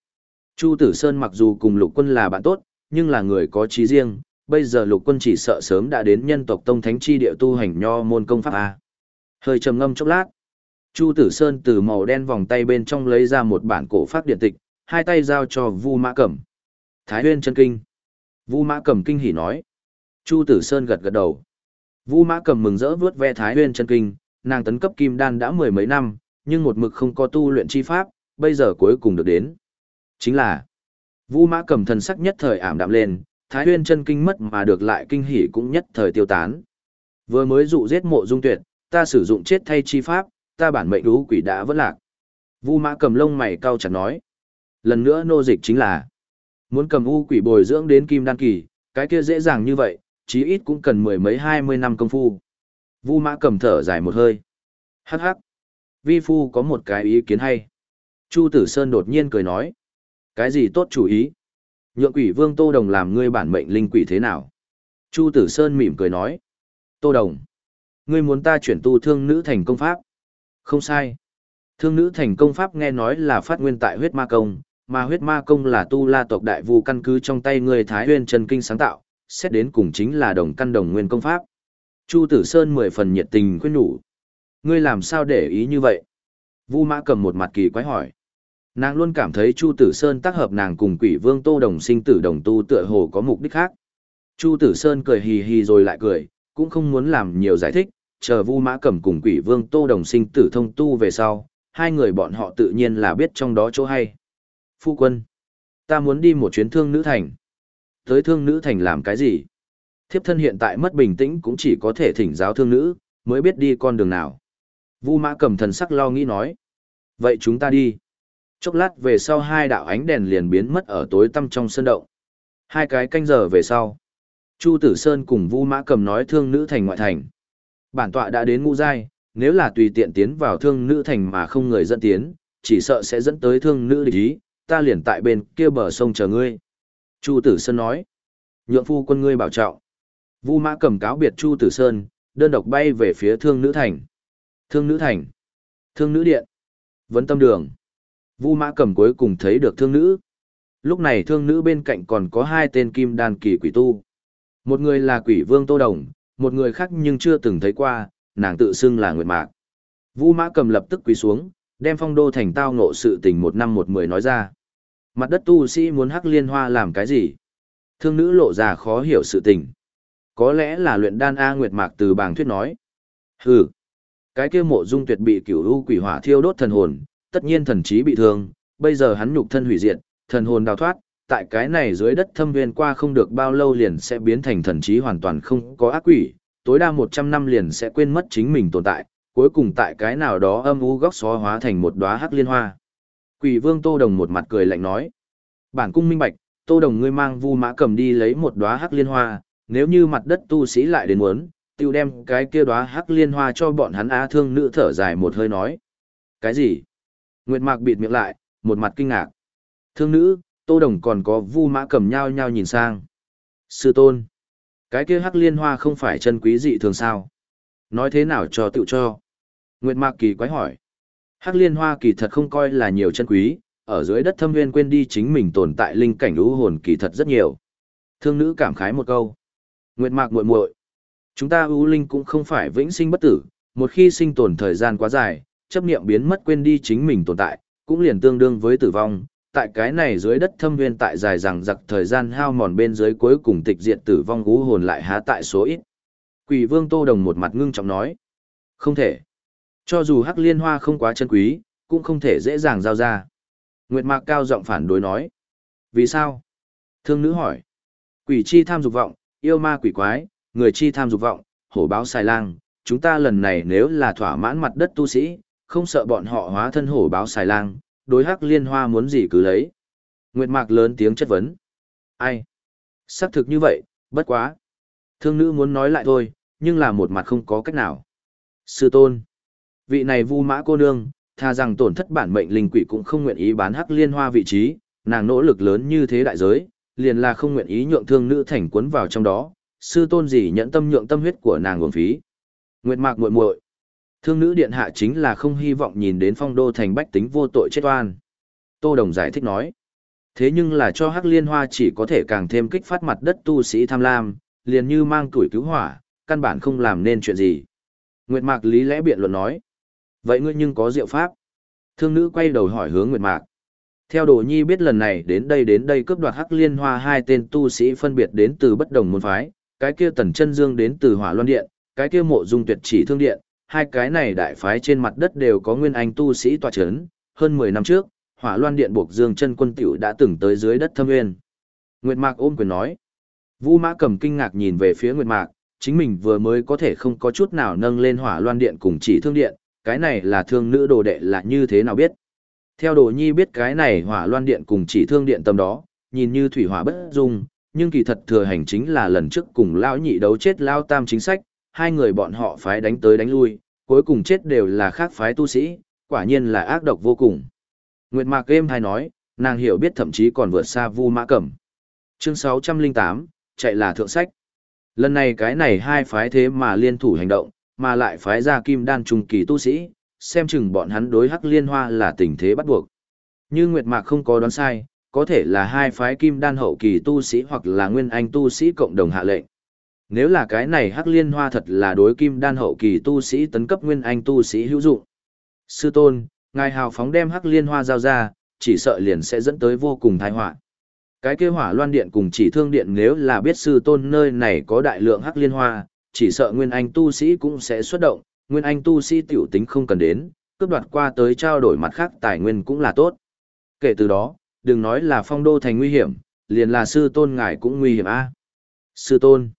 Chu Tử Sơn mặc dù cùng lục quân là bạn tốt, nhưng là người có trí riêng, bây giờ lục quân chỉ sợ sớm đã đến nhân tộc tông thánh chi địa tu hành nho môn công pháp A. Hơi trầm ngâm chốc lát, Chu Tử Sơn từ màu đen vòng tay bên trong lấy ra một bản cổ pháp điện tịch, hai tay giao cho Vu Mã Cẩm. Thái Huyên chân kinh. Vu Mã Cẩm kinh hỉ nói. Chu Tử Sơn gật gật đầu. Vu Mã Cẩm mừng rỡ vớt ve Thái Huyên chân kinh, nàng tấn cấp kim đan đã mười mấy năm, nhưng một mực không có tu luyện chi pháp, bây giờ cuối cùng được đến. Chính là Vu Mã Cẩm thần sắc nhất thời ảm đạm lên, Thái Huyên chân kinh mất mà được lại kinh hỉ cũng nhất thời tiêu tán. Vừa mới dụ giết mộ dung tuyệt, ta sử dụng chết thay chi pháp, ta bản mệnh đú quỷ đã vỡ lạc. Vu Mã cầm lông mày cau chặt nói. Lần nữa nô dịch chính là muốn cầm u quỷ bồi dưỡng đến kim đan kỳ, cái kia dễ dàng như vậy, chí ít cũng cần mười mấy hai mươi năm công phu. Vu Mã cầm thở dài một hơi. Hắc hắc. Vi phu có một cái ý kiến hay. Chu Tử Sơn đột nhiên cười nói. Cái gì tốt chủ ý? Nhượng quỷ vương Tô Đồng làm ngươi bản mệnh linh quỷ thế nào? Chu Tử Sơn mỉm cười nói. Tô Đồng. Ngươi muốn ta chuyển tu thương nữ thành công pháp? Không sai. Thương nữ thành công pháp nghe nói là phát nguyên tại huyết ma công, mà huyết ma công là tu la tộc đại vu căn cứ trong tay người Thái Huyên Trần Kinh sáng tạo, xét đến cùng chính là đồng căn đồng nguyên công pháp. Chu Tử Sơn mười phần nhiệt tình khuyên nhủ. Ngươi làm sao để ý như vậy? Vu Mã cầm một mặt kỳ quái hỏi. Nàng luôn cảm thấy Chu Tử Sơn tác hợp nàng cùng quỷ vương Tô Đồng sinh tử đồng tu tựa hồ có mục đích khác. Chu Tử Sơn cười hì hì rồi lại cười, cũng không muốn làm nhiều giải thích, chờ Vu Mã Cẩm cùng Quỷ Vương Tô Đồng sinh tử thông tu về sau, hai người bọn họ tự nhiên là biết trong đó chỗ hay. Phu quân, ta muốn đi một chuyến thương nữ thành. Tới thương nữ thành làm cái gì? Thiếp thân hiện tại mất bình tĩnh cũng chỉ có thể thỉnh giáo thương nữ, mới biết đi con đường nào. Vu Mã cầm thần sắc lo nghĩ nói. Vậy chúng ta đi. Chốc lát về sau hai đạo ánh đèn liền biến mất ở tối tăm trong sân động. Hai cái canh giờ về sau. Chu Tử Sơn cùng Vu Mã Cầm nói thương nữ thành ngoại thành. Bản tọa đã đến ngũ giai, nếu là tùy tiện tiến vào thương nữ thành mà không người dẫn tiến, chỉ sợ sẽ dẫn tới thương nữ địch ý, ta liền tại bên kia bờ sông chờ ngươi. Chu Tử Sơn nói, nhượng phu quân ngươi bảo trọng. Vu Mã cầm cáo biệt Chu Tử Sơn, đơn độc bay về phía thương nữ thành. Thương nữ thành, thương nữ điện, vấn tâm đường. Vu Mã cầm cuối cùng thấy được thương nữ. Lúc này thương nữ bên cạnh còn có hai tên kim đan kỳ quỷ tu. Một người là quỷ vương Tô Đồng, một người khác nhưng chưa từng thấy qua, nàng tự xưng là Nguyệt Mạc. Vu Mã cầm lập tức quỳ xuống, đem phong đô thành tao ngộ sự tình một năm một mười nói ra. Mặt đất tu sĩ muốn hắc liên hoa làm cái gì? Thương nữ lộ ra khó hiểu sự tình. Có lẽ là luyện đan A Nguyệt Mạc từ bàng thuyết nói. Hừ, cái kia mộ dung tuyệt bị cửu u quỷ hỏa thiêu đốt thần hồn, tất nhiên thần trí bị thương, bây giờ hắn nhục thân hủy diệt, thần hồn đào thoát, tại cái này dưới đất thâm viên qua không được bao lâu liền sẽ biến thành thần trí hoàn toàn không có ác quỷ, tối đa 100 năm liền sẽ quên mất chính mình tồn tại, cuối cùng tại cái nào đó âm u góc xó hóa thành một đóa hắc liên hoa. Quỷ vương Tô Đồng một mặt cười lạnh nói. Bản cung minh bạch, Tô Đồng ngươi mang vu mã cầm đi lấy một đóa hắc liên hoa, nếu như mặt đất tu sĩ lại đến muốn, tiêu đem cái kia đóa hắc liên hoa cho bọn hắn á thương nữ thở dài một hơi nói. Cái gì? Nguyệt Mạc bịt miệng lại, một mặt kinh ngạc. Thương nữ, Tô Đồng còn có Vu Mã cầm nhau nhau nhìn sang. Sư tôn, cái kia hắc liên hoa không phải chân quý dị thường sao? Nói thế nào cho tự cho? Nguyệt Mạc kỳ quái hỏi. Hắc liên hoa kỳ thật không coi là nhiều chân quý, ở dưới đất thâm Viên quên đi chính mình tồn tại linh cảnh lũ hồn kỳ thật rất nhiều. Thương nữ cảm khái một câu. Nguyệt Mạc muội muội, chúng ta ưu linh cũng không phải vĩnh sinh bất tử, một khi sinh tồn thời gian quá dài, chấp niệm biến mất quên đi chính mình tồn tại, cũng liền tương đương với tử vong, tại cái này dưới đất thâm viên tại dài rằng giặc thời gian hao mòn bên dưới cuối cùng tịch diệt tử vong ngũ hồn lại há tại số ít. Quỷ vương Tô Đồng một mặt ngưng trọng nói. Không thể. Cho dù hắc liên hoa không quá chân quý, cũng không thể dễ dàng giao ra. Nguyệt Mạc cao giọng phản đối nói. Vì sao? Thương nữ hỏi. Quỷ chi tham dục vọng, yêu ma quỷ quái, người chi tham dục vọng, hổ báo xài lang. Chúng ta lần này nếu là thỏa mãn mặt đất tu sĩ, không sợ bọn họ hóa thân hổ báo xài lang, đối hắc liên hoa muốn gì cứ lấy. Nguyệt Mạc lớn tiếng chất vấn. Ai? Xác thực như vậy, bất quá. Thương nữ muốn nói lại thôi, nhưng là một mặt không có cách nào. Sư tôn. Vị này vu mã cô nương, tha rằng tổn thất bản mệnh linh quỷ cũng không nguyện ý bán hắc liên hoa vị trí, nàng nỗ lực lớn như thế đại giới, liền là không nguyện ý nhượng thương nữ thành cuốn vào trong đó, sư tôn gì nhẫn tâm nhượng tâm huyết của nàng uổng phí. Nguyệt mạc muội muội Thương nữ điện hạ chính là không hy vọng nhìn đến phong đô thành bách tính vô tội chết oan. Tô Đồng giải thích nói. Thế nhưng là cho hắc liên hoa chỉ có thể càng thêm kích phát mặt đất tu sĩ tham lam, liền như mang tuổi cứu hỏa, căn bản không làm nên chuyện gì. Nguyệt Mạc lý lẽ biện luận nói. Vậy ngươi nhưng có diệu pháp? Thương nữ quay đầu hỏi hướng Nguyệt Mạc. Theo Đồ Nhi biết lần này đến đây đến đây cướp đoạt Hắc Liên Hoa hai tên tu sĩ phân biệt đến từ bất đồng môn phái, cái kia Tần Chân Dương đến từ Hỏa Loan Điện, cái kia Mộ Dung Tuyệt Chỉ Thương Điện, hai cái này đại phái trên mặt đất đều có nguyên anh tu sĩ tọa chấn, hơn 10 năm trước, Hỏa Loan Điện buộc Dương Chân Quân tiểu đã từng tới dưới đất thâm nguyên. Nguyệt Mạc ôm quyền nói. Vũ Mã Cầm kinh ngạc nhìn về phía Nguyệt Mạc, chính mình vừa mới có thể không có chút nào nâng lên Hỏa Loan Điện cùng chỉ thương điện, cái này là thương nữ đồ đệ là như thế nào biết. Theo đồ nhi biết cái này hỏa loan điện cùng chỉ thương điện tâm đó, nhìn như thủy hỏa bất dung, nhưng kỳ thật thừa hành chính là lần trước cùng lão nhị đấu chết lao tam chính sách, hai người bọn họ phái đánh tới đánh lui, cuối cùng chết đều là khác phái tu sĩ, quả nhiên là ác độc vô cùng. Nguyệt Mạc Game hay nói, nàng hiểu biết thậm chí còn vượt xa Vu Mã Cẩm. Chương 608, chạy là thượng sách. Lần này cái này hai phái thế mà liên thủ hành động, mà lại phái ra kim đan Trung kỳ tu sĩ, xem chừng bọn hắn đối hắc liên hoa là tình thế bắt buộc. Như Nguyệt Mạc không có đoán sai, có thể là hai phái kim đan hậu kỳ tu sĩ hoặc là nguyên anh tu sĩ cộng đồng hạ lệnh. Nếu là cái này hắc liên hoa thật là đối kim đan hậu kỳ tu sĩ tấn cấp nguyên anh tu sĩ hữu dụng. Sư tôn, ngài hào phóng đem hắc liên hoa giao ra, chỉ sợ liền sẽ dẫn tới vô cùng tai họa. Cái kia hỏa loan điện cùng chỉ thương điện nếu là biết sư tôn nơi này có đại lượng hắc liên hoa, chỉ sợ nguyên anh tu sĩ cũng sẽ xuất động, nguyên anh tu sĩ tiểu tính không cần đến, cướp đoạt qua tới trao đổi mặt khác tài nguyên cũng là tốt. Kể từ đó, đừng nói là phong đô thành nguy hiểm, liền là sư tôn ngài cũng nguy hiểm a. Sư tôn.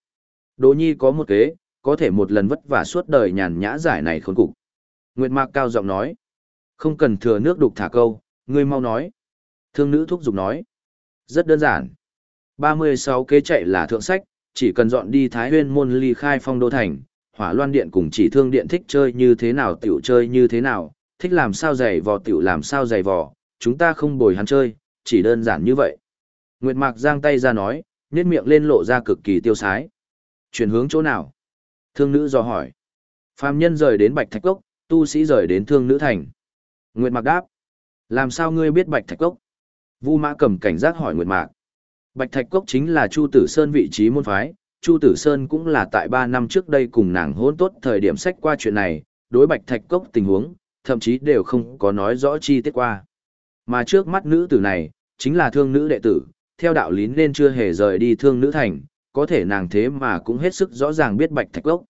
Đỗ Nhi có một kế, có thể một lần vất vả suốt đời nhàn nhã giải này khốn cục. Nguyệt Mạc cao giọng nói. Không cần thừa nước đục thả câu, ngươi mau nói. Thương nữ thúc giục nói. Rất đơn giản. 36 kế chạy là thượng sách, chỉ cần dọn đi Thái Huyên môn ly khai phong đô thành, hỏa loan điện cùng chỉ thương điện thích chơi như thế nào tiểu chơi như thế nào, thích làm sao giày vò tiểu làm sao giày vò, chúng ta không bồi hắn chơi, chỉ đơn giản như vậy. Nguyệt Mạc giang tay ra nói, nét miệng lên lộ ra cực kỳ tiêu sái. Chuyển hướng chỗ nào? Thương nữ dò hỏi. Phàm nhân rời đến Bạch Thạch Cốc, tu sĩ rời đến Thương nữ thành. Nguyệt Mạc đáp. Làm sao ngươi biết Bạch Thạch Cốc? Vu Mã cầm cảnh giác hỏi Nguyệt Mạc. Bạch Thạch Cốc chính là Chu Tử Sơn vị trí môn phái, Chu Tử Sơn cũng là tại 3 năm trước đây cùng nàng hôn tốt thời điểm sách qua chuyện này, đối Bạch Thạch Cốc tình huống, thậm chí đều không có nói rõ chi tiết qua. Mà trước mắt nữ tử này, chính là thương nữ đệ tử, theo đạo lý nên chưa hề rời đi thương nữ thành, có thể nàng thế mà cũng hết sức rõ ràng biết Bạch Thạch Cốc.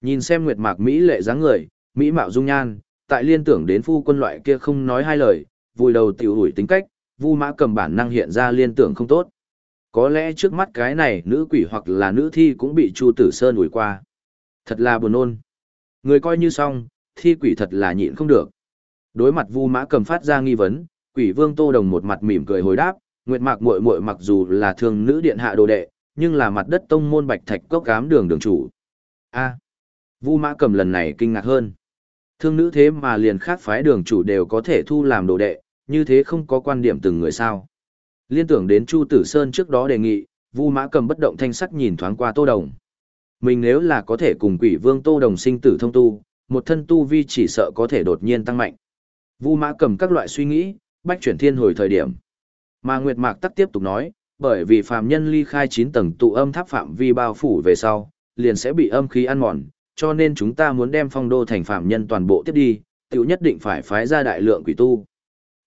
Nhìn xem Nguyệt Mạc Mỹ lệ dáng người, Mỹ mạo dung nhan, tại liên tưởng đến phu quân loại kia không nói hai lời, vùi đầu tiểu ủi tính cách, Vu Mã cầm bản năng hiện ra liên tưởng không tốt. Có lẽ trước mắt cái này nữ quỷ hoặc là nữ thi cũng bị Chu Tử Sơn ủi qua. Thật là buồn nôn. Người coi như xong, thi quỷ thật là nhịn không được. Đối mặt Vu Mã cầm phát ra nghi vấn, quỷ vương Tô Đồng một mặt mỉm cười hồi đáp, Nguyệt Mạc muội muội mặc dù là thường nữ điện hạ đồ đệ, nhưng là mặt đất tông môn bạch thạch cốc cám đường đường chủ. A. Vu Mã cầm lần này kinh ngạc hơn. Thương nữ thế mà liền khác phái đường chủ đều có thể thu làm đồ đệ, như thế không có quan điểm từng người sao. Liên tưởng đến Chu Tử Sơn trước đó đề nghị, Vu Mã cầm bất động thanh sắc nhìn thoáng qua Tô Đồng. Mình nếu là có thể cùng quỷ vương Tô Đồng sinh tử thông tu, một thân tu vi chỉ sợ có thể đột nhiên tăng mạnh. Vu Mã cầm các loại suy nghĩ, bách chuyển thiên hồi thời điểm. Mà Nguyệt Mạc tắc tiếp tục nói, bởi vì phàm nhân ly khai 9 tầng tụ âm tháp phạm vi bao phủ về sau, liền sẽ bị âm khí ăn mòn, cho nên chúng ta muốn đem phong đô thành phàm nhân toàn bộ tiếp đi, tiểu nhất định phải phái ra đại lượng quỷ tu.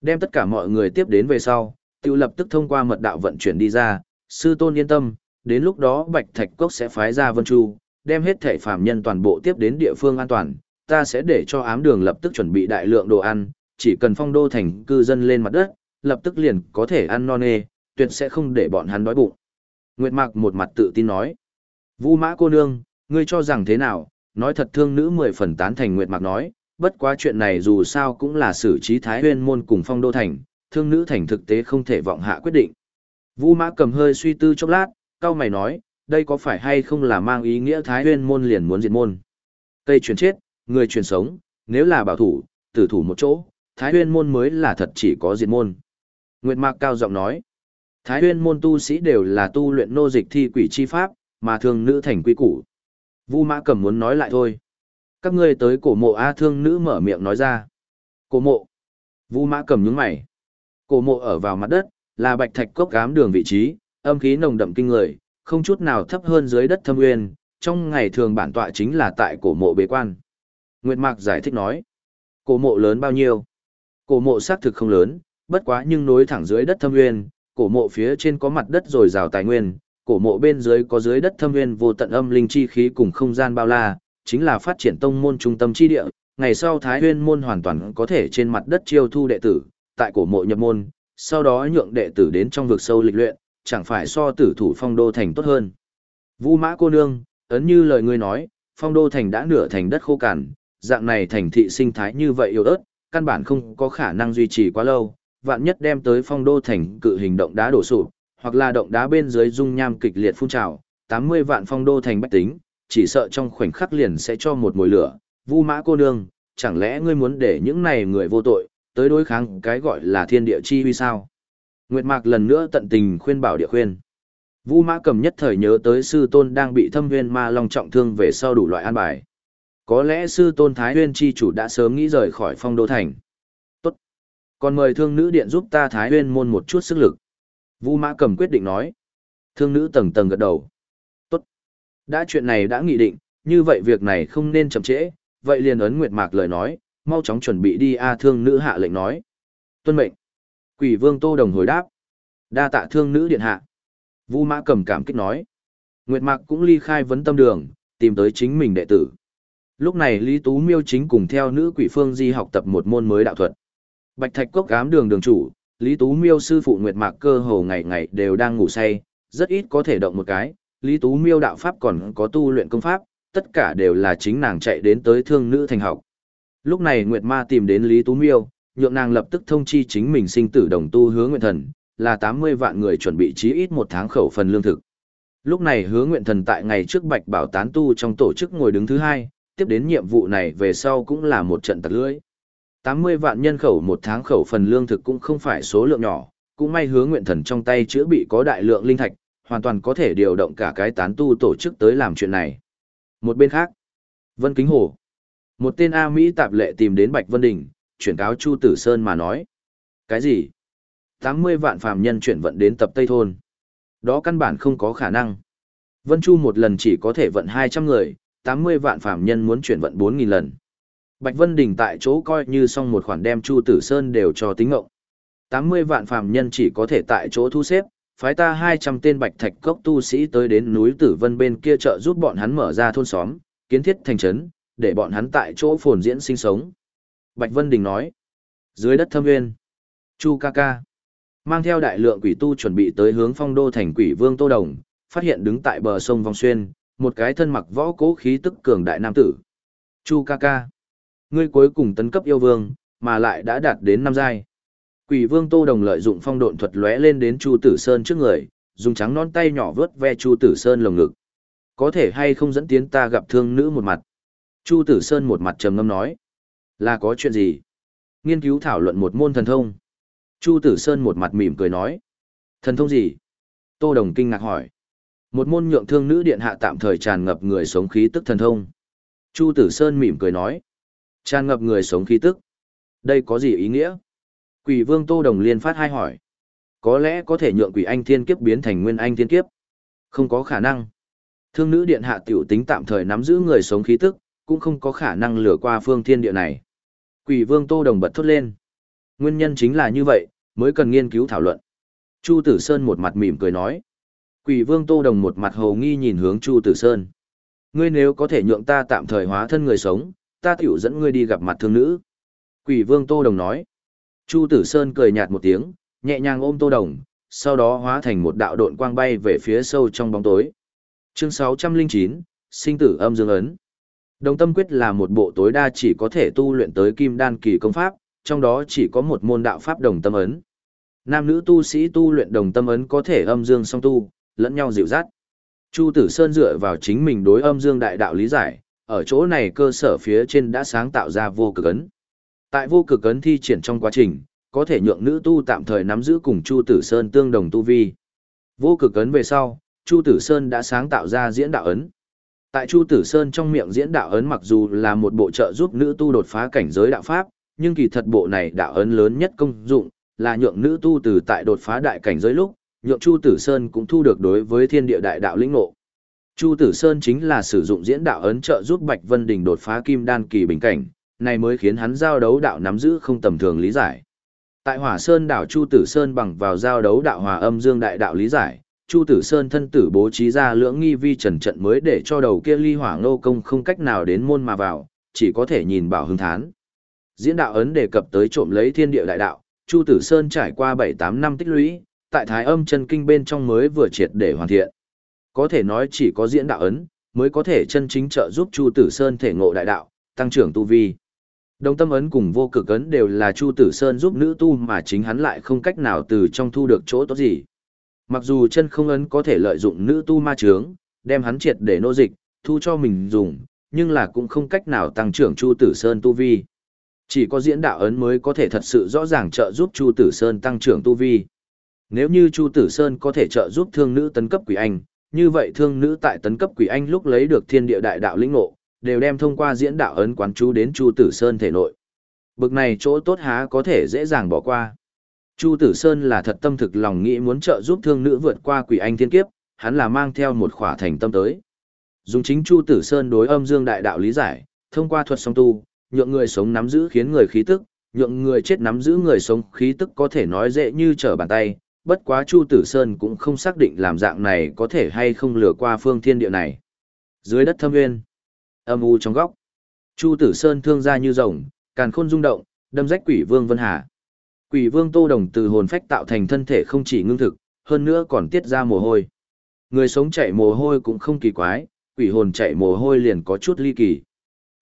Đem tất cả mọi người tiếp đến về sau, tự lập tức thông qua mật đạo vận chuyển đi ra, sư tôn yên tâm, đến lúc đó Bạch Thạch Cốc sẽ phái ra Vân Chu, đem hết thể phạm nhân toàn bộ tiếp đến địa phương an toàn, ta sẽ để cho ám đường lập tức chuẩn bị đại lượng đồ ăn, chỉ cần phong đô thành cư dân lên mặt đất, lập tức liền có thể ăn non nê, tuyệt sẽ không để bọn hắn đói bụng. Nguyệt Mạc một mặt tự tin nói, Vu Mã cô nương, ngươi cho rằng thế nào, nói thật thương nữ mười phần tán thành Nguyệt Mạc nói, bất quá chuyện này dù sao cũng là xử trí Thái Huyên môn cùng phong đô thành, thương nữ thành thực tế không thể vọng hạ quyết định. Vu Mã cầm hơi suy tư chốc lát, cao mày nói, đây có phải hay không là mang ý nghĩa Thái Huyên môn liền muốn diệt môn. Cây chuyển chết, người chuyển sống, nếu là bảo thủ, tử thủ một chỗ, Thái Huyên môn mới là thật chỉ có diệt môn. Nguyệt Mạc cao giọng nói, Thái Huyên môn tu sĩ đều là tu luyện nô dịch thi quỷ chi pháp, mà Thương nữ thành quy củ. Vu Mã Cầm muốn nói lại thôi. Các ngươi tới cổ mộ A thương nữ mở miệng nói ra. Cổ mộ. Vu Mã Cầm nhướng mày. Cổ mộ ở vào mặt đất, là bạch thạch cốc cám đường vị trí, âm khí nồng đậm kinh người, không chút nào thấp hơn dưới đất thâm nguyên, trong ngày thường bản tọa chính là tại cổ mộ bế quan. Nguyệt Mạc giải thích nói. Cổ mộ lớn bao nhiêu? Cổ mộ xác thực không lớn, bất quá nhưng nối thẳng dưới đất thâm nguyên, cổ mộ phía trên có mặt đất rồi rào tài nguyên, cổ mộ bên dưới có dưới đất thâm nguyên vô tận âm linh chi khí cùng không gian bao la, chính là phát triển tông môn trung tâm chi địa, ngày sau Thái Huyên môn hoàn toàn có thể trên mặt đất chiêu thu đệ tử, tại cổ mộ nhập môn, sau đó nhượng đệ tử đến trong vực sâu lịch luyện, chẳng phải so tử thủ phong đô thành tốt hơn. Vu mã cô nương, ấn như lời ngươi nói, phong đô thành đã nửa thành đất khô cằn, dạng này thành thị sinh thái như vậy yếu ớt, căn bản không có khả năng duy trì quá lâu, vạn nhất đem tới phong đô thành cự hình động đá đổ sụp, hoặc là động đá bên dưới dung nham kịch liệt phun trào, 80 vạn phong đô thành bách tính, chỉ sợ trong khoảnh khắc liền sẽ cho một mùi lửa. Vu mã cô nương, chẳng lẽ ngươi muốn để những này người vô tội, tới đối kháng cái gọi là thiên địa chi huy sao? Nguyệt Mạc lần nữa tận tình khuyên bảo địa khuyên. Vu Mã Cầm nhất thời nhớ tới sư tôn đang bị Thâm huyên Ma Long trọng thương về sau đủ loại an bài. Có lẽ sư tôn Thái Nguyên chi chủ đã sớm nghĩ rời khỏi phong đô thành. Tốt. Còn mời thương nữ điện giúp ta Thái Nguyên môn một chút sức lực. Vu Mã Cầm quyết định nói. Thương nữ tầng tầng gật đầu. Tốt. Đã chuyện này đã nghị định, như vậy việc này không nên chậm trễ, vậy liền ấn Nguyệt Mạc lời nói, mau chóng chuẩn bị đi a thương nữ hạ lệnh nói. Tuân mệnh. Quỷ vương Tô Đồng hồi đáp. Đa tạ thương nữ điện hạ. Vu Mã Cầm cảm kích nói. Nguyệt Mạc cũng ly khai vấn tâm đường, tìm tới chính mình đệ tử. Lúc này Lý Tú Miêu chính cùng theo nữ quỷ phương di học tập một môn mới đạo thuật. Bạch Thạch Cốc cám đường đường chủ, Lý Tú Miêu sư phụ Nguyệt Mạc cơ hồ ngày ngày đều đang ngủ say, rất ít có thể động một cái. Lý Tú Miêu đạo pháp còn có tu luyện công pháp, tất cả đều là chính nàng chạy đến tới thương nữ thành học. Lúc này Nguyệt Ma tìm đến Lý Tú Miêu, nhượng nàng lập tức thông chi chính mình sinh tử đồng tu hứa nguyện thần, là 80 vạn người chuẩn bị chí ít một tháng khẩu phần lương thực. Lúc này hứa nguyện thần tại ngày trước bạch bảo tán tu trong tổ chức ngồi đứng thứ hai, tiếp đến nhiệm vụ này về sau cũng là một trận tặc lưỡi. 80 vạn nhân khẩu một tháng khẩu phần lương thực cũng không phải số lượng nhỏ, cũng may hứa nguyện thần trong tay chữa bị có đại lượng linh thạch, hoàn toàn có thể điều động cả cái tán tu tổ chức tới làm chuyện này. Một bên khác, Vân Kính Hồ. Một tên A Mỹ tạp lệ tìm đến Bạch Vân Đình, chuyển cáo Chu Tử Sơn mà nói. Cái gì? 80 vạn phàm nhân chuyển vận đến tập Tây Thôn. Đó căn bản không có khả năng. Vân Chu một lần chỉ có thể vận 200 người, 80 vạn phàm nhân muốn chuyển vận 4.000 lần. Bạch Vân Đình tại chỗ coi như xong một khoản đem Chu Tử Sơn đều cho tính ngộng. 80 vạn phàm nhân chỉ có thể tại chỗ thu xếp, phái ta 200 tên bạch thạch cốc tu sĩ tới đến núi Tử Vân bên kia trợ giúp bọn hắn mở ra thôn xóm, kiến thiết thành trấn, để bọn hắn tại chỗ phồn diễn sinh sống. Bạch Vân Đình nói, dưới đất thâm nguyên, Chu ca ca, mang theo đại lượng quỷ tu chuẩn bị tới hướng phong đô thành quỷ vương Tô Đồng, phát hiện đứng tại bờ sông Vong Xuyên, một cái thân mặc võ cố khí tức cường đại nam tử. Chu ca ca, ngươi cuối cùng tấn cấp yêu vương, mà lại đã đạt đến năm giai. Quỷ vương Tô Đồng lợi dụng phong độn thuật lóe lên đến Chu Tử Sơn trước người, dùng trắng non tay nhỏ vớt ve Chu Tử Sơn lồng ngực. Có thể hay không dẫn tiến ta gặp thương nữ một mặt. Chu Tử Sơn một mặt trầm ngâm nói. Là có chuyện gì? Nghiên cứu thảo luận một môn thần thông. Chu Tử Sơn một mặt mỉm cười nói. Thần thông gì? Tô Đồng kinh ngạc hỏi. Một môn nhượng thương nữ điện hạ tạm thời tràn ngập người sống khí tức thần thông. Chu Tử Sơn mỉm cười nói. Tràn ngập người sống khí tức. Đây có gì ý nghĩa? Quỷ vương Tô Đồng liên phát hai hỏi. Có lẽ có thể nhượng quỷ anh thiên kiếp biến thành nguyên anh thiên kiếp. Không có khả năng. Thương nữ điện hạ tiểu tính tạm thời nắm giữ người sống khí tức, cũng không có khả năng lừa qua phương thiên địa này. Quỷ vương Tô Đồng bật thốt lên. Nguyên nhân chính là như vậy, mới cần nghiên cứu thảo luận. Chu Tử Sơn một mặt mỉm cười nói. Quỷ vương Tô Đồng một mặt hầu nghi nhìn hướng Chu Tử Sơn. Ngươi nếu có thể nhượng ta tạm thời hóa thân người sống, ta tiểu dẫn ngươi đi gặp mặt thương nữ. Quỷ vương Tô Đồng nói. Chu Tử Sơn cười nhạt một tiếng, nhẹ nhàng ôm Tô Đồng, sau đó hóa thành một đạo độn quang bay về phía sâu trong bóng tối. Chương 609, Sinh tử âm dương ấn. Đồng tâm quyết là một bộ tối đa chỉ có thể tu luyện tới kim đan kỳ công pháp, trong đó chỉ có một môn đạo pháp đồng tâm ấn. Nam nữ tu sĩ tu luyện đồng tâm ấn có thể âm dương song tu, lẫn nhau dịu dắt. Chu Tử Sơn dựa vào chính mình đối âm dương đại đạo lý giải, ở chỗ này cơ sở phía trên đã sáng tạo ra vô cực ấn. Tại vô cực ấn thi triển trong quá trình, có thể nhượng nữ tu tạm thời nắm giữ cùng Chu Tử Sơn tương đồng tu vi. Vô cực ấn về sau, Chu Tử Sơn đã sáng tạo ra diễn đạo ấn. Tại Chu Tử Sơn trong miệng diễn đạo ấn mặc dù là một bộ trợ giúp nữ tu đột phá cảnh giới đạo pháp, nhưng kỳ thật bộ này đạo ấn lớn nhất công dụng là nhượng nữ tu từ tại đột phá đại cảnh giới lúc, nhượng Chu Tử Sơn cũng thu được đối với thiên địa đại đạo lĩnh ngộ. Chu Tử Sơn chính là sử dụng diễn đạo ấn trợ giúp Bạch Vân Đình đột phá kim đan kỳ bình cảnh, này mới khiến hắn giao đấu đạo nắm giữ không tầm thường lý giải. Tại Hỏa Sơn đảo Chu Tử Sơn bằng vào giao đấu đạo hòa âm dương đại đạo lý giải, Chu Tử Sơn thân tử bố trí ra lưỡng nghi vi trần trận mới để cho đầu kia ly hỏa ngô công không cách nào đến môn mà vào, chỉ có thể nhìn bảo hưng thán. Diễn đạo ấn đề cập tới trộm lấy thiên địa đại đạo, Chu Tử Sơn trải qua 7-8 năm tích lũy, tại thái âm chân kinh bên trong mới vừa triệt để hoàn thiện. Có thể nói chỉ có diễn đạo ấn, mới có thể chân chính trợ giúp Chu Tử Sơn thể ngộ đại đạo, tăng trưởng tu vi. Đồng tâm ấn cùng vô cực ấn đều là Chu Tử Sơn giúp nữ tu mà chính hắn lại không cách nào từ trong thu được chỗ tốt gì. Mặc dù chân không ấn có thể lợi dụng nữ tu ma trướng, đem hắn triệt để nô dịch, thu cho mình dùng, nhưng là cũng không cách nào tăng trưởng Chu Tử Sơn tu vi. Chỉ có diễn đạo ấn mới có thể thật sự rõ ràng trợ giúp Chu Tử Sơn tăng trưởng tu vi. Nếu như Chu Tử Sơn có thể trợ giúp thương nữ tấn cấp quỷ anh, như vậy thương nữ tại tấn cấp quỷ anh lúc lấy được thiên địa đại đạo lĩnh ngộ, đều đem thông qua diễn đạo ấn quán chú đến Chu Tử Sơn thể nội. Bực này chỗ tốt há có thể dễ dàng bỏ qua. Chu Tử Sơn là thật tâm thực lòng nghĩ muốn trợ giúp thương nữ vượt qua quỷ anh thiên kiếp, hắn là mang theo một khỏa thành tâm tới. Dùng chính Chu Tử Sơn đối âm dương đại đạo lý giải, thông qua thuật song tu, nhượng người sống nắm giữ khiến người khí tức, nhượng người chết nắm giữ người sống khí tức có thể nói dễ như trở bàn tay, bất quá Chu Tử Sơn cũng không xác định làm dạng này có thể hay không lừa qua phương thiên địa này. Dưới đất thâm nguyên, âm u trong góc, Chu Tử Sơn thương ra như rồng, càn khôn rung động, đâm rách quỷ vương Vân Hà. Quỷ vương Tô Đồng từ hồn phách tạo thành thân thể không chỉ ngưng thực, hơn nữa còn tiết ra mồ hôi. Người sống chạy mồ hôi cũng không kỳ quái, quỷ hồn chạy mồ hôi liền có chút ly kỳ.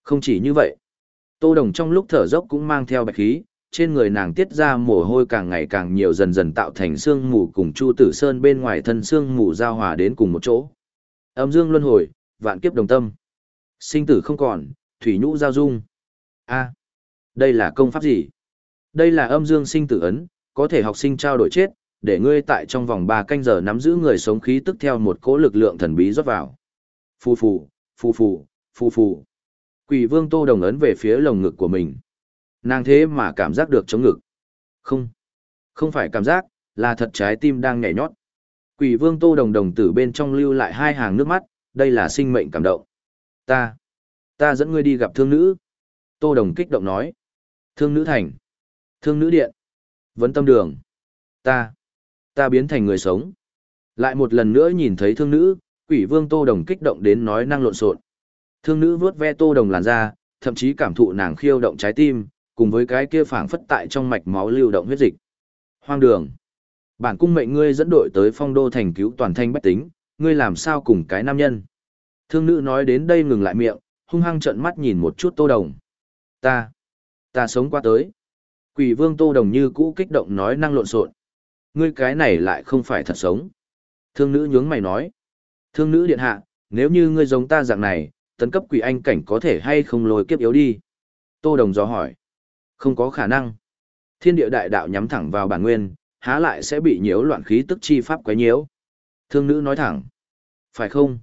Không chỉ như vậy, Tô Đồng trong lúc thở dốc cũng mang theo bạch khí, trên người nàng tiết ra mồ hôi càng ngày càng nhiều dần dần tạo thành xương mù cùng Chu Tử Sơn bên ngoài thân xương mù giao hòa đến cùng một chỗ. Âm dương luân hồi, vạn kiếp đồng tâm. Sinh tử không còn, thủy nhũ giao dung. A, đây là công pháp gì? Đây là âm dương sinh tử ấn, có thể học sinh trao đổi chết, để ngươi tại trong vòng 3 canh giờ nắm giữ người sống khí tức theo một cỗ lực lượng thần bí rót vào. Phù phù, phù phù, phù phù. Quỷ vương tô đồng ấn về phía lồng ngực của mình. Nàng thế mà cảm giác được chống ngực. Không, không phải cảm giác, là thật trái tim đang nhảy nhót. Quỷ vương tô đồng đồng tử bên trong lưu lại hai hàng nước mắt, đây là sinh mệnh cảm động. Ta, ta dẫn ngươi đi gặp thương nữ. Tô đồng kích động nói. Thương nữ thành. Thương nữ điện. Vấn tâm đường. Ta, ta biến thành người sống. Lại một lần nữa nhìn thấy thương nữ, quỷ vương tô đồng kích động đến nói năng lộn xộn. Thương nữ vướt ve tô đồng làn da, thậm chí cảm thụ nàng khiêu động trái tim, cùng với cái kia phảng phất tại trong mạch máu lưu động huyết dịch. Hoang đường. Bản cung mệnh ngươi dẫn đội tới phong đô thành cứu toàn thanh bách tính, ngươi làm sao cùng cái nam nhân. Thương nữ nói đến đây ngừng lại miệng, hung hăng trợn mắt nhìn một chút tô đồng. Ta, ta sống qua tới. Quỷ vương tô đồng như cũ kích động nói năng lộn xộn. Ngươi cái này lại không phải thật sống. Thương nữ nhướng mày nói. Thương nữ điện hạ, nếu như ngươi giống ta dạng này, tấn cấp quỷ anh cảnh có thể hay không lôi kiếp yếu đi. Tô đồng dò hỏi. Không có khả năng. Thiên địa đại đạo nhắm thẳng vào bản nguyên, há lại sẽ bị nhiễu loạn khí tức chi pháp quấy nhiễu. Thương nữ nói thẳng. Phải không?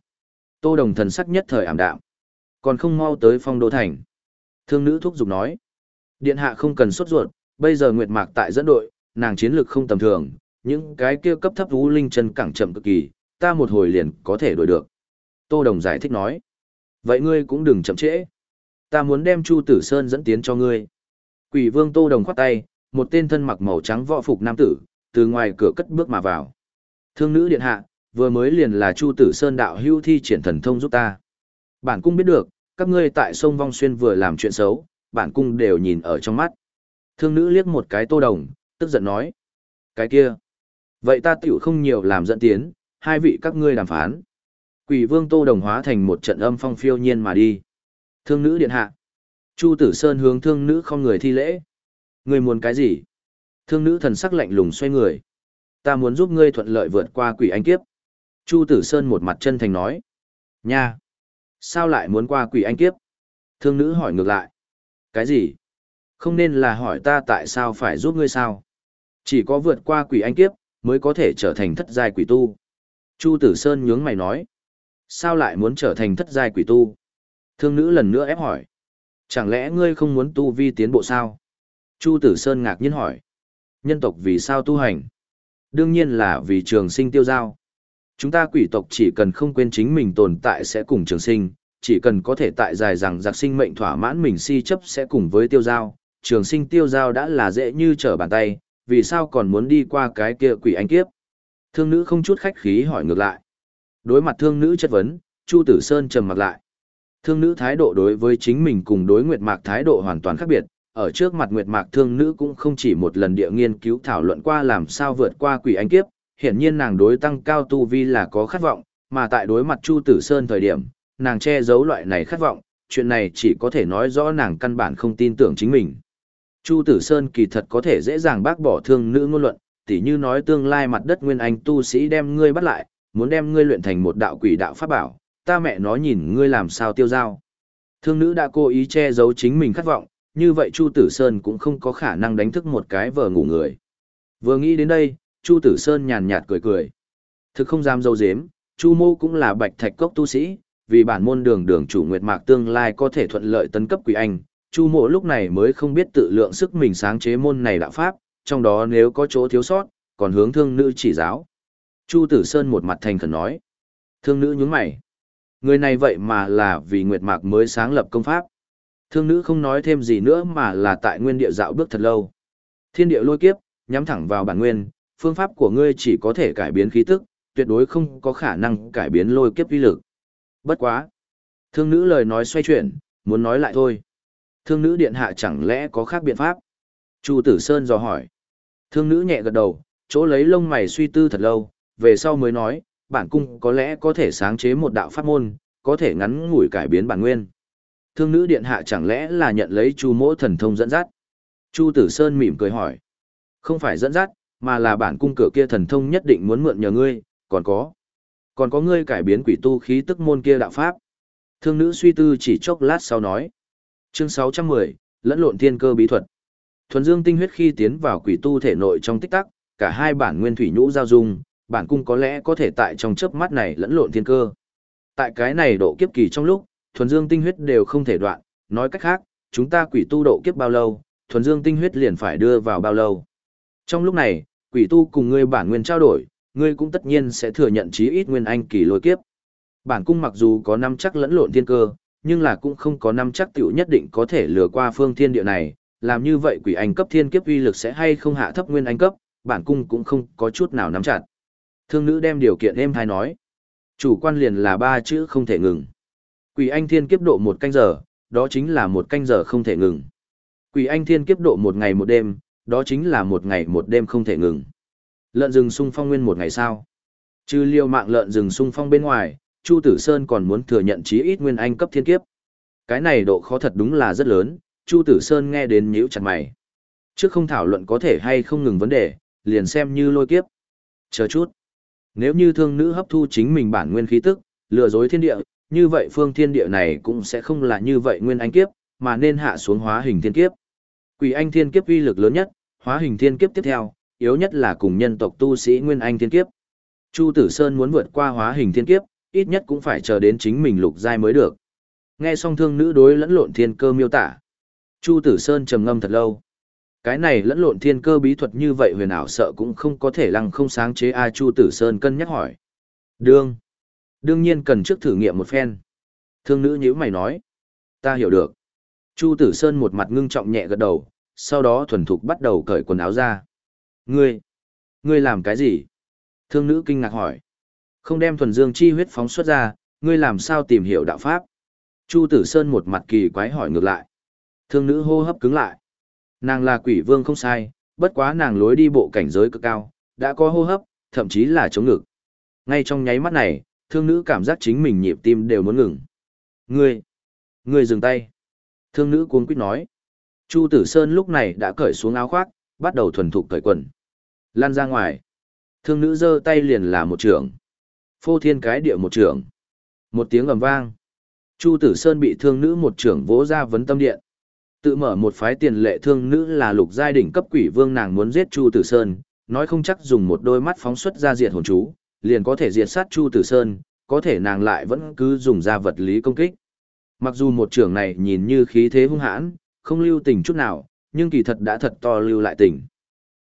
Tô đồng thần sắc nhất thời ảm đạm. Còn không mau tới phong đô thành. Thương nữ thúc giục nói. Điện hạ không cần sốt ruột, bây giờ Nguyệt Mạc tại dẫn đội, nàng chiến lược không tầm thường, những cái kia cấp thấp thú linh chân cẳng chậm cực kỳ, ta một hồi liền có thể đuổi được. Tô Đồng giải thích nói. Vậy ngươi cũng đừng chậm trễ. Ta muốn đem Chu Tử Sơn dẫn tiến cho ngươi. Quỷ vương Tô Đồng khoát tay, một tên thân mặc màu trắng võ phục nam tử, từ ngoài cửa cất bước mà vào. Thương nữ điện hạ, vừa mới liền là Chu Tử Sơn đạo hưu thi triển thần thông giúp ta. Bản cung biết được, các ngươi tại sông Vong Xuyên vừa làm chuyện xấu, bản cung đều nhìn ở trong mắt. Thương nữ liếc một cái Tô Đồng, tức giận nói. Cái kia. Vậy ta tiểu không nhiều làm dẫn tiến, hai vị các ngươi đàm phán. Quỷ vương Tô Đồng hóa thành một trận âm phong phiêu nhiên mà đi. Thương nữ điện hạ. Chu Tử Sơn hướng thương nữ không người thi lễ. Ngươi muốn cái gì? Thương nữ thần sắc lạnh lùng xoay người. Ta muốn giúp ngươi thuận lợi vượt qua quỷ anh kiếp. Chu Tử Sơn một mặt chân thành nói. Nha! Sao lại muốn qua quỷ anh kiếp? Thương nữ hỏi ngược lại. Cái gì? Không nên là hỏi ta tại sao phải giúp ngươi sao? Chỉ có vượt qua quỷ anh kiếp, mới có thể trở thành thất giai quỷ tu. Chu Tử Sơn nhướng mày nói. Sao lại muốn trở thành thất giai quỷ tu? Thương nữ lần nữa ép hỏi. Chẳng lẽ ngươi không muốn tu vi tiến bộ sao? Chu Tử Sơn ngạc nhiên hỏi. Nhân tộc vì sao tu hành? Đương nhiên là vì trường sinh tiêu giao. Chúng ta quỷ tộc chỉ cần không quên chính mình tồn tại sẽ cùng trường sinh, chỉ cần có thể tại dài rằng giặc sinh mệnh thỏa mãn mình si chấp sẽ cùng với tiêu giao, trường sinh tiêu giao đã là dễ như trở bàn tay, vì sao còn muốn đi qua cái kia quỷ anh kiếp? Thương nữ không chút khách khí hỏi ngược lại. Đối mặt thương nữ chất vấn, Chu Tử Sơn trầm mặt lại. Thương nữ thái độ đối với chính mình cùng đối Nguyệt Mạc thái độ hoàn toàn khác biệt, ở trước mặt Nguyệt Mạc thương nữ cũng không chỉ một lần địa nghiên cứu thảo luận qua làm sao vượt qua quỷ anh kiếp, hiển nhiên nàng đối tăng cao tu vi là có khát vọng, mà tại đối mặt Chu Tử Sơn thời điểm, nàng che giấu loại này khát vọng, chuyện này chỉ có thể nói rõ nàng căn bản không tin tưởng chính mình. Chu Tử Sơn kỳ thật có thể dễ dàng bác bỏ thương nữ ngôn luận, tỉ như nói tương lai mặt đất nguyên anh tu sĩ đem ngươi bắt lại, muốn đem ngươi luyện thành một đạo quỷ đạo pháp bảo, ta mẹ nó nhìn ngươi làm sao tiêu dao. Thương nữ đã cố ý che giấu chính mình khát vọng, như vậy Chu Tử Sơn cũng không có khả năng đánh thức một cái vờ ngủ người. Vừa nghĩ đến đây, Chu Tử Sơn nhàn nhạt cười cười. Thực không dám dâu dếm, Chu Mô cũng là bạch thạch cốc tu sĩ, vì bản môn đường đường chủ Nguyệt Mạc tương lai có thể thuận lợi tấn cấp quỷ anh, Chu Mộ lúc này mới không biết tự lượng sức mình sáng chế môn này đạo pháp, trong đó nếu có chỗ thiếu sót, còn hướng thương nữ chỉ giáo. Chu Tử Sơn một mặt thành khẩn nói. Thương nữ nhướng mày. Người này vậy mà là vì Nguyệt Mạc mới sáng lập công pháp. Thương nữ không nói thêm gì nữa mà là tại nguyên địa dạo bước thật lâu. Thiên địa lôi kiếp, nhắm thẳng vào bản nguyên, phương pháp của ngươi chỉ có thể cải biến khí tức, tuyệt đối không có khả năng cải biến lôi kiếp uy lực. Bất quá. Thương nữ lời nói xoay chuyển, muốn nói lại thôi. Thương nữ điện hạ chẳng lẽ có khác biện pháp? Chu Tử Sơn dò hỏi. Thương nữ nhẹ gật đầu, chỗ lấy lông mày suy tư thật lâu, về sau mới nói, bản cung có lẽ có thể sáng chế một đạo pháp môn, có thể ngắn ngủi cải biến bản nguyên. Thương nữ điện hạ chẳng lẽ là nhận lấy Chu Mỗ thần thông dẫn dắt? Chu Tử Sơn mỉm cười hỏi. Không phải dẫn dắt, mà là bản cung cửa kia thần thông nhất định muốn mượn nhờ ngươi, còn có. Còn có ngươi cải biến quỷ tu khí tức môn kia đạo pháp. Thương nữ suy tư chỉ chốc lát sau nói. Chương 610, lẫn lộn thiên cơ bí thuật. Thuần dương tinh huyết khi tiến vào quỷ tu thể nội trong tích tắc, cả hai bản nguyên thủy nhũ giao dung, bản cung có lẽ có thể tại trong chớp mắt này lẫn lộn thiên cơ. Tại cái này độ kiếp kỳ trong lúc, thuần dương tinh huyết đều không thể đoạn, nói cách khác, chúng ta quỷ tu độ kiếp bao lâu, thuần dương tinh huyết liền phải đưa vào bao lâu. Trong lúc này, quỷ tu cùng ngươi bản nguyên trao đổi, ngươi cũng tất nhiên sẽ thừa nhận chí ít nguyên anh kỳ lôi kiếp. Bản cung mặc dù có năm chắc lẫn lộn thiên cơ, nhưng là cũng không có năm chắc tiểu nhất định có thể lừa qua phương thiên địa này, làm như vậy quỷ anh cấp thiên kiếp uy lực sẽ hay không hạ thấp nguyên anh cấp, bản cung cũng không có chút nào nắm chặt. Thương nữ đem điều kiện êm hay nói. Chủ quan liền là ba chữ không thể ngừng. Quỷ anh thiên kiếp độ một canh giờ, đó chính là một canh giờ không thể ngừng. Quỷ anh thiên kiếp độ một ngày một đêm, đó chính là một ngày một đêm không thể ngừng. Lợn rừng sung phong nguyên một ngày sao? Trừ liêu mạng lợn rừng sung phong bên ngoài, Chu Tử Sơn còn muốn thừa nhận chí ít nguyên anh cấp thiên kiếp. Cái này độ khó thật đúng là rất lớn, Chu Tử Sơn nghe đến nhíu chặt mày. Trước không thảo luận có thể hay không ngừng vấn đề, liền xem như lôi kiếp. Chờ chút. Nếu như thương nữ hấp thu chính mình bản nguyên khí tức, lừa dối thiên địa, như vậy phương thiên địa này cũng sẽ không là như vậy nguyên anh kiếp, mà nên hạ xuống hóa hình thiên kiếp. Quỷ anh thiên kiếp uy lực lớn nhất, hóa hình thiên kiếp tiếp theo, yếu nhất là cùng nhân tộc tu sĩ nguyên anh thiên kiếp. Chu Tử Sơn muốn vượt qua hóa hình thiên kiếp, ít nhất cũng phải chờ đến chính mình lục giai mới được. Nghe xong thương nữ đối lẫn lộn thiên cơ miêu tả. Chu Tử Sơn trầm ngâm thật lâu. Cái này lẫn lộn thiên cơ bí thuật như vậy huyền ảo sợ cũng không có thể lăng không sáng chế a Chu Tử Sơn cân nhắc hỏi. Đương. Đương nhiên cần trước thử nghiệm một phen. Thương nữ nhíu mày nói. Ta hiểu được. Chu Tử Sơn một mặt ngưng trọng nhẹ gật đầu, sau đó thuần thục bắt đầu cởi quần áo ra. Ngươi, ngươi làm cái gì? Thương nữ kinh ngạc hỏi. Không đem thuần dương chi huyết phóng xuất ra, ngươi làm sao tìm hiểu đạo pháp? Chu Tử Sơn một mặt kỳ quái hỏi ngược lại. Thương nữ hô hấp cứng lại. Nàng là quỷ vương không sai, bất quá nàng lối đi bộ cảnh giới cực cao, đã có hô hấp, thậm chí là chống ngực. Ngay trong nháy mắt này, thương nữ cảm giác chính mình nhịp tim đều muốn ngừng. Ngươi, ngươi dừng tay. Thương nữ cuống quýt nói. Chu Tử Sơn lúc này đã cởi xuống áo khoác, bắt đầu thuần thục cởi quần. Lan ra ngoài. Thương nữ giơ tay liền là một trường. Phô thiên cái địa một trưởng. Một tiếng ầm vang. Chu Tử Sơn bị thương nữ một trưởng vỗ ra vấn tâm điện. Tự mở một phái tiền lệ thương nữ là lục giai đỉnh cấp quỷ vương nàng muốn giết Chu Tử Sơn, nói không chắc dùng một đôi mắt phóng xuất ra diệt hồn chú, liền có thể diệt sát Chu Tử Sơn, có thể nàng lại vẫn cứ dùng ra vật lý công kích. Mặc dù một trưởng này nhìn như khí thế hung hãn, không lưu tình chút nào, nhưng kỳ thật đã thật to lưu lại tình.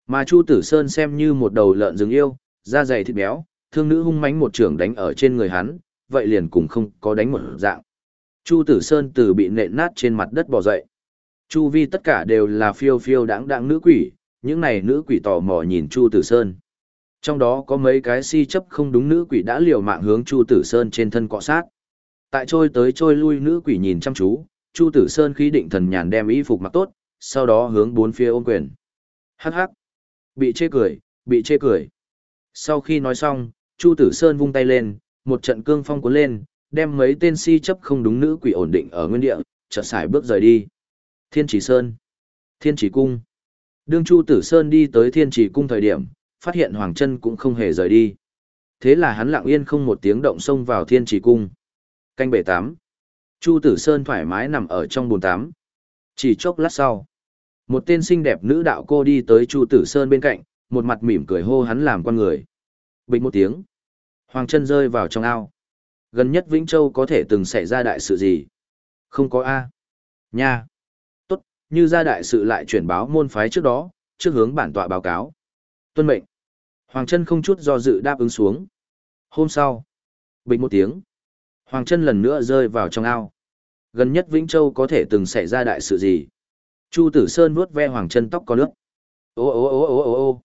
Mà Chu Tử Sơn xem như một đầu lợn rừng yêu, da dày thịt béo, thương nữ hung mãnh một trường đánh ở trên người hắn, vậy liền cùng không có đánh một dạng. Chu Tử Sơn từ bị nện nát trên mặt đất bò dậy. Chu vi tất cả đều là phiêu phiêu đáng đáng nữ quỷ, những này nữ quỷ tò mò nhìn Chu Tử Sơn. Trong đó có mấy cái si chấp không đúng nữ quỷ đã liều mạng hướng Chu Tử Sơn trên thân cọ sát. Tại trôi tới trôi lui nữ quỷ nhìn chăm chú, Chu Tử Sơn khí định thần nhàn đem y phục mặc tốt, sau đó hướng bốn phía ôm quyền. Hắc hắc. Bị chê cười, bị chê cười. Sau khi nói xong, Chu Tử Sơn vung tay lên, một trận cương phong cuốn lên, đem mấy tên si chấp không đúng nữ quỷ ổn định ở nguyên địa, chợt xài bước rời đi. Thiên Chỉ Sơn, Thiên Chỉ Cung. Đương Chu Tử Sơn đi tới Thiên Chỉ Cung thời điểm, phát hiện Hoàng Chân cũng không hề rời đi. Thế là hắn lặng yên không một tiếng động xông vào Thiên Chỉ Cung. Canh bể tám. Chu Tử Sơn thoải mái nằm ở trong bồn tắm. Chỉ chốc lát sau, một tên xinh đẹp nữ đạo cô đi tới Chu Tử Sơn bên cạnh, một mặt mỉm cười hô hắn làm con người. Bình một tiếng, Hoàng chân rơi vào trong ao. Gần nhất Vĩnh Châu có thể từng xảy ra đại sự gì? Không có A. Nha. Tốt, như ra đại sự lại chuyển báo môn phái trước đó, trước hướng bản tọa báo cáo. Tuân mệnh. Hoàng chân không chút do dự đáp ứng xuống. Hôm sau, bình một tiếng, Hoàng chân lần nữa rơi vào trong ao. Gần nhất Vĩnh Châu có thể từng xảy ra đại sự gì? Chu Tử Sơn vuốt ve Hoàng chân tóc có nước. Ô ô ô ô ô ô.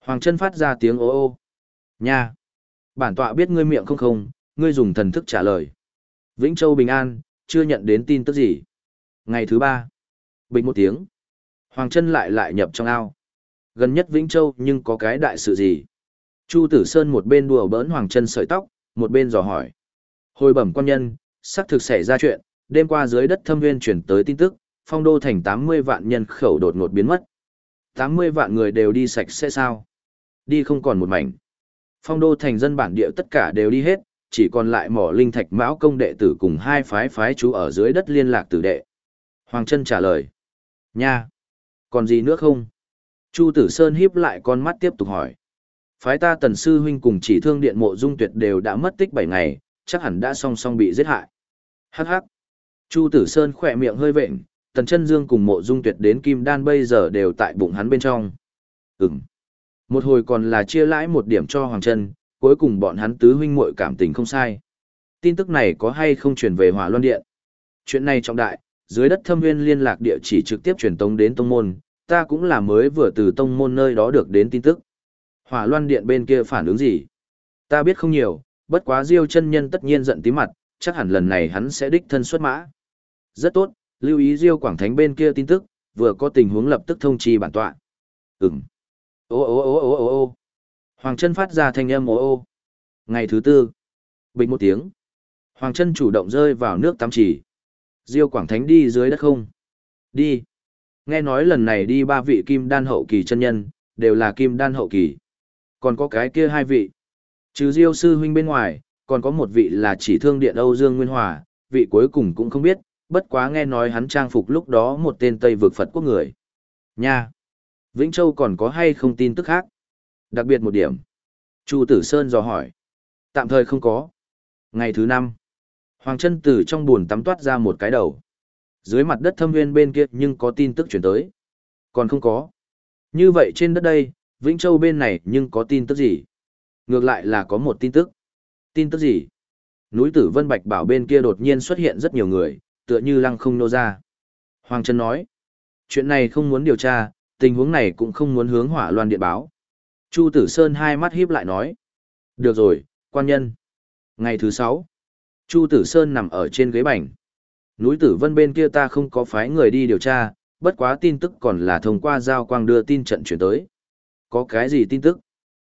Hoàng chân phát ra tiếng ô ô. Nha. Bản tọa biết ngươi miệng không không, ngươi dùng thần thức trả lời. Vĩnh Châu bình an, chưa nhận đến tin tức gì. Ngày thứ ba. Bình một tiếng. Hoàng chân lại lại nhập trong ao. Gần nhất Vĩnh Châu nhưng có cái đại sự gì? Chu Tử Sơn một bên đùa bỡn Hoàng chân sợi tóc, một bên dò hỏi. Hồi bẩm quan nhân, xác thực xảy ra chuyện, đêm qua dưới đất thâm viên chuyển tới tin tức, phong đô thành 80 vạn nhân khẩu đột ngột biến mất. 80 vạn người đều đi sạch sẽ sao? Đi không còn một mảnh. Phong đô thành dân bản địa tất cả đều đi hết, chỉ còn lại mỏ linh thạch mão công đệ tử cùng hai phái phái chú ở dưới đất liên lạc tử đệ. Hoàng Trân trả lời. Nha! Còn gì nữa không? Chu Tử Sơn híp lại con mắt tiếp tục hỏi. Phái ta tần sư huynh cùng chỉ thương điện mộ dung tuyệt đều đã mất tích bảy ngày, chắc hẳn đã song song bị giết hại. Hắc hắc. Chu Tử Sơn khỏe miệng hơi vện, tần chân dương cùng mộ dung tuyệt đến kim đan bây giờ đều tại bụng hắn bên trong. Ừm. Một hồi còn là chia lãi một điểm cho Hoàng Trân, cuối cùng bọn hắn tứ huynh muội cảm tình không sai. Tin tức này có hay không truyền về Hỏa Loan Điện? Chuyện này trọng đại, dưới đất thâm viên liên lạc địa chỉ trực tiếp truyền tống đến tông môn, ta cũng là mới vừa từ tông môn nơi đó được đến tin tức. Hỏa Loan Điện bên kia phản ứng gì? Ta biết không nhiều, bất quá Diêu chân nhân tất nhiên giận tí mặt, chắc hẳn lần này hắn sẽ đích thân xuất mã. Rất tốt, lưu ý Diêu Quảng Thánh bên kia tin tức, vừa có tình huống lập tức thông chi bản tọa. Ừm. Ô ô ô ô ô ô. Hoàng chân phát ra thanh âm ô ô. Ngày thứ tư. Bình một tiếng. Hoàng chân chủ động rơi vào nước tắm chỉ. Diêu Quảng Thánh đi dưới đất không? Đi. Nghe nói lần này đi ba vị kim đan hậu kỳ chân nhân, đều là kim đan hậu kỳ. Còn có cái kia hai vị. Trừ Diêu sư huynh bên ngoài, còn có một vị là chỉ thương điện Âu Dương Nguyên Hòa, vị cuối cùng cũng không biết, bất quá nghe nói hắn trang phục lúc đó một tên Tây vực Phật quốc người. Nha! Vĩnh Châu còn có hay không tin tức khác? Đặc biệt một điểm. Chu Tử Sơn dò hỏi. Tạm thời không có. Ngày thứ năm, Hoàng Trân Tử trong buồn tắm toát ra một cái đầu. Dưới mặt đất thâm Nguyên bên kia nhưng có tin tức chuyển tới. Còn không có. Như vậy trên đất đây, Vĩnh Châu bên này nhưng có tin tức gì? Ngược lại là có một tin tức. Tin tức gì? Núi Tử Vân Bạch Bảo bên kia đột nhiên xuất hiện rất nhiều người, tựa như lăng không nô ra. Hoàng Trân nói, chuyện này không muốn điều tra, tình huống này cũng không muốn hướng hỏa loan điện báo. Chu Tử Sơn hai mắt híp lại nói, được rồi, quan nhân. Ngày thứ sáu, Chu Tử Sơn nằm ở trên ghế bành. Núi Tử Vân bên kia ta không có phái người đi điều tra, bất quá tin tức còn là thông qua giao quang đưa tin trận chuyển tới. Có cái gì tin tức?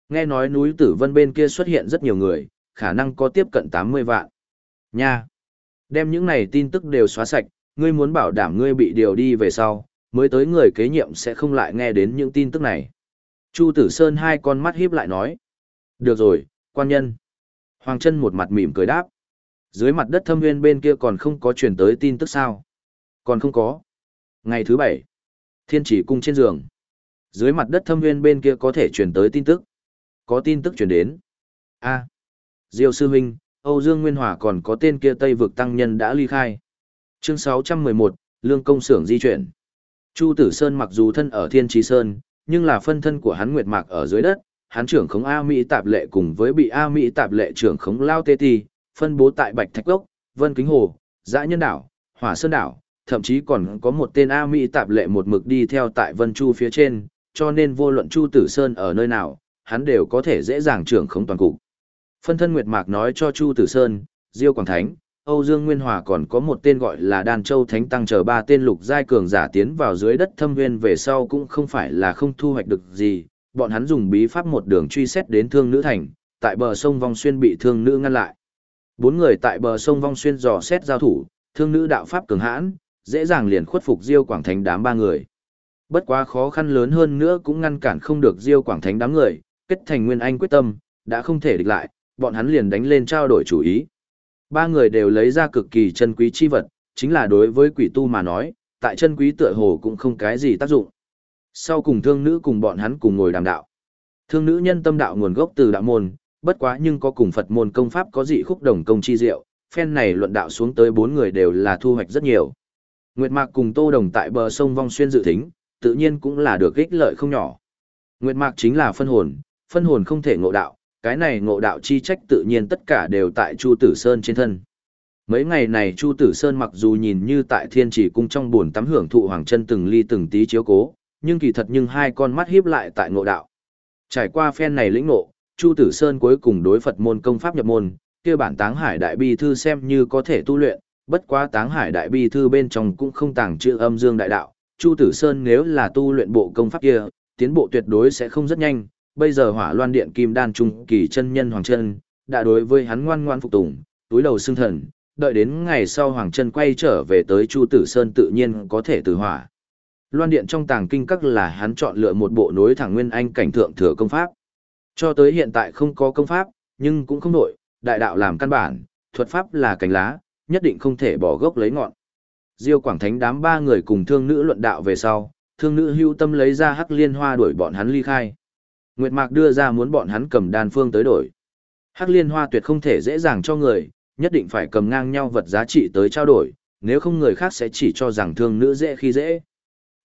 Nghe nói núi Tử Vân bên kia xuất hiện rất nhiều người, khả năng có tiếp cận 80 vạn. Nha! Đem những này tin tức đều xóa sạch, ngươi muốn bảo đảm ngươi bị điều đi về sau, mới tới người kế nhiệm sẽ không lại nghe đến những tin tức này. Chu Tử Sơn hai con mắt híp lại nói. Được rồi, quan nhân. Hoàng Trân một mặt mỉm cười đáp. Dưới mặt đất thâm nguyên bên kia còn không có truyền tới tin tức sao? Còn không có. Ngày thứ bảy, thiên chỉ cung trên giường. Dưới mặt đất thâm nguyên bên kia có thể truyền tới tin tức. Có tin tức truyền đến. A. Diêu sư Minh, Âu Dương Nguyên Hòa còn có tên kia Tây vực tăng nhân đã ly khai. Chương 611, Lương công xưởng di chuyển. Chu Tử Sơn mặc dù thân ở Thiên Trì Sơn, nhưng là phân thân của hắn Nguyệt Mạc ở dưới đất, hắn trưởng khống A Mỹ tạp lệ cùng với bị A Mỹ tạp lệ trưởng khống Lao Tê Ti, phân bố tại Bạch Thạch Cốc, Vân Kính Hồ, Dã Nhân Đảo, Hỏa Sơn Đảo, thậm chí còn có một tên A Mỹ tạp lệ một mực đi theo tại Vân Chu phía trên, cho nên vô luận Chu Tử Sơn ở nơi nào, hắn đều có thể dễ dàng trưởng khống toàn cục. Phân thân Nguyệt Mạc nói cho Chu Tử Sơn, Diêu Quảng Thánh, Âu Dương Nguyên Hòa còn có một tên gọi là Đan Châu Thánh Tăng chờ ba tên lục giai cường giả tiến vào dưới đất thâm nguyên về sau cũng không phải là không thu hoạch được gì, bọn hắn dùng bí pháp một đường truy xét đến Thương Nữ Thành, tại bờ sông Vong Xuyên bị Thương Nữ ngăn lại. Bốn người tại bờ sông Vong Xuyên dò xét giao thủ, Thương Nữ đạo pháp cường hãn, dễ dàng liền khuất phục Diêu Quảng Thánh đám ba người. Bất quá khó khăn lớn hơn nữa cũng ngăn cản không được Diêu Quảng Thánh đám người, kết thành Nguyên Anh quyết tâm, đã không thể địch lại, bọn hắn liền đánh lên trao đổi chủ ý. Ba người đều lấy ra cực kỳ chân quý chi vật, chính là đối với quỷ tu mà nói, tại chân quý tựa hồ cũng không cái gì tác dụng. Sau cùng thương nữ cùng bọn hắn cùng ngồi đàm đạo. Thương nữ nhân tâm đạo nguồn gốc từ đạo môn, bất quá nhưng có cùng Phật môn công pháp có dị khúc đồng công chi diệu, phen này luận đạo xuống tới bốn người đều là thu hoạch rất nhiều. Nguyệt Mạc cùng Tô Đồng tại bờ sông Vong Xuyên dự thính, tự nhiên cũng là được ích lợi không nhỏ. Nguyệt Mạc chính là phân hồn, phân hồn không thể ngộ đạo, cái này ngộ đạo chi trách tự nhiên tất cả đều tại Chu Tử Sơn trên thân. Mấy ngày này Chu Tử Sơn mặc dù nhìn như tại thiên chỉ cung trong buồn tắm hưởng thụ hoàng chân từng ly từng tí chiếu cố, nhưng kỳ thật nhưng hai con mắt hiếp lại tại ngộ đạo. Trải qua phen này lĩnh ngộ, Chu Tử Sơn cuối cùng đối Phật môn công pháp nhập môn, kia bản Táng Hải Đại Bi thư xem như có thể tu luyện, bất quá Táng Hải Đại Bi thư bên trong cũng không tàng chữ âm dương đại đạo, Chu Tử Sơn nếu là tu luyện bộ công pháp kia, tiến bộ tuyệt đối sẽ không rất nhanh, bây giờ hỏa loan điện kim đan trung kỳ chân nhân hoàng chân, đã đối với hắn ngoan ngoan phục tùng, túi đầu xương thần, đợi đến ngày sau hoàng chân quay trở về tới chu tử sơn tự nhiên có thể từ hỏa. Loan điện trong tàng kinh các là hắn chọn lựa một bộ nối thẳng nguyên anh cảnh thượng thừa công pháp. Cho tới hiện tại không có công pháp, nhưng cũng không nội đại đạo làm căn bản, thuật pháp là cành lá, nhất định không thể bỏ gốc lấy ngọn. Diêu quảng thánh đám ba người cùng thương nữ luận đạo về sau, thương nữ hưu tâm lấy ra hắc liên hoa đuổi bọn hắn ly khai. Nguyệt Mạc đưa ra muốn bọn hắn cầm đan phương tới đổi. Hắc liên hoa tuyệt không thể dễ dàng cho người, nhất định phải cầm ngang nhau vật giá trị tới trao đổi, nếu không người khác sẽ chỉ cho rằng thương nữ dễ khi dễ.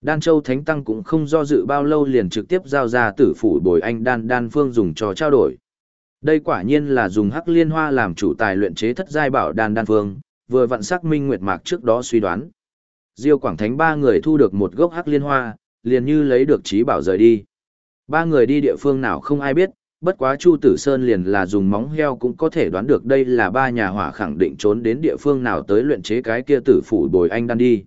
Đan Châu Thánh Tăng cũng không do dự bao lâu liền trực tiếp giao ra tử phủ bồi anh đan đan phương dùng cho trao đổi. Đây quả nhiên là dùng hắc liên hoa làm chủ tài luyện chế thất giai bảo đan đan phương, vừa vặn xác minh Nguyệt Mạc trước đó suy đoán. Diêu Quảng Thánh ba người thu được một gốc hắc liên hoa, liền như lấy được trí bảo rời đi. Ba người đi địa phương nào không ai biết, bất quá Chu Tử Sơn liền là dùng móng heo cũng có thể đoán được đây là ba nhà hỏa khẳng định trốn đến địa phương nào tới luyện chế cái kia tử phủ bồi anh đan đi.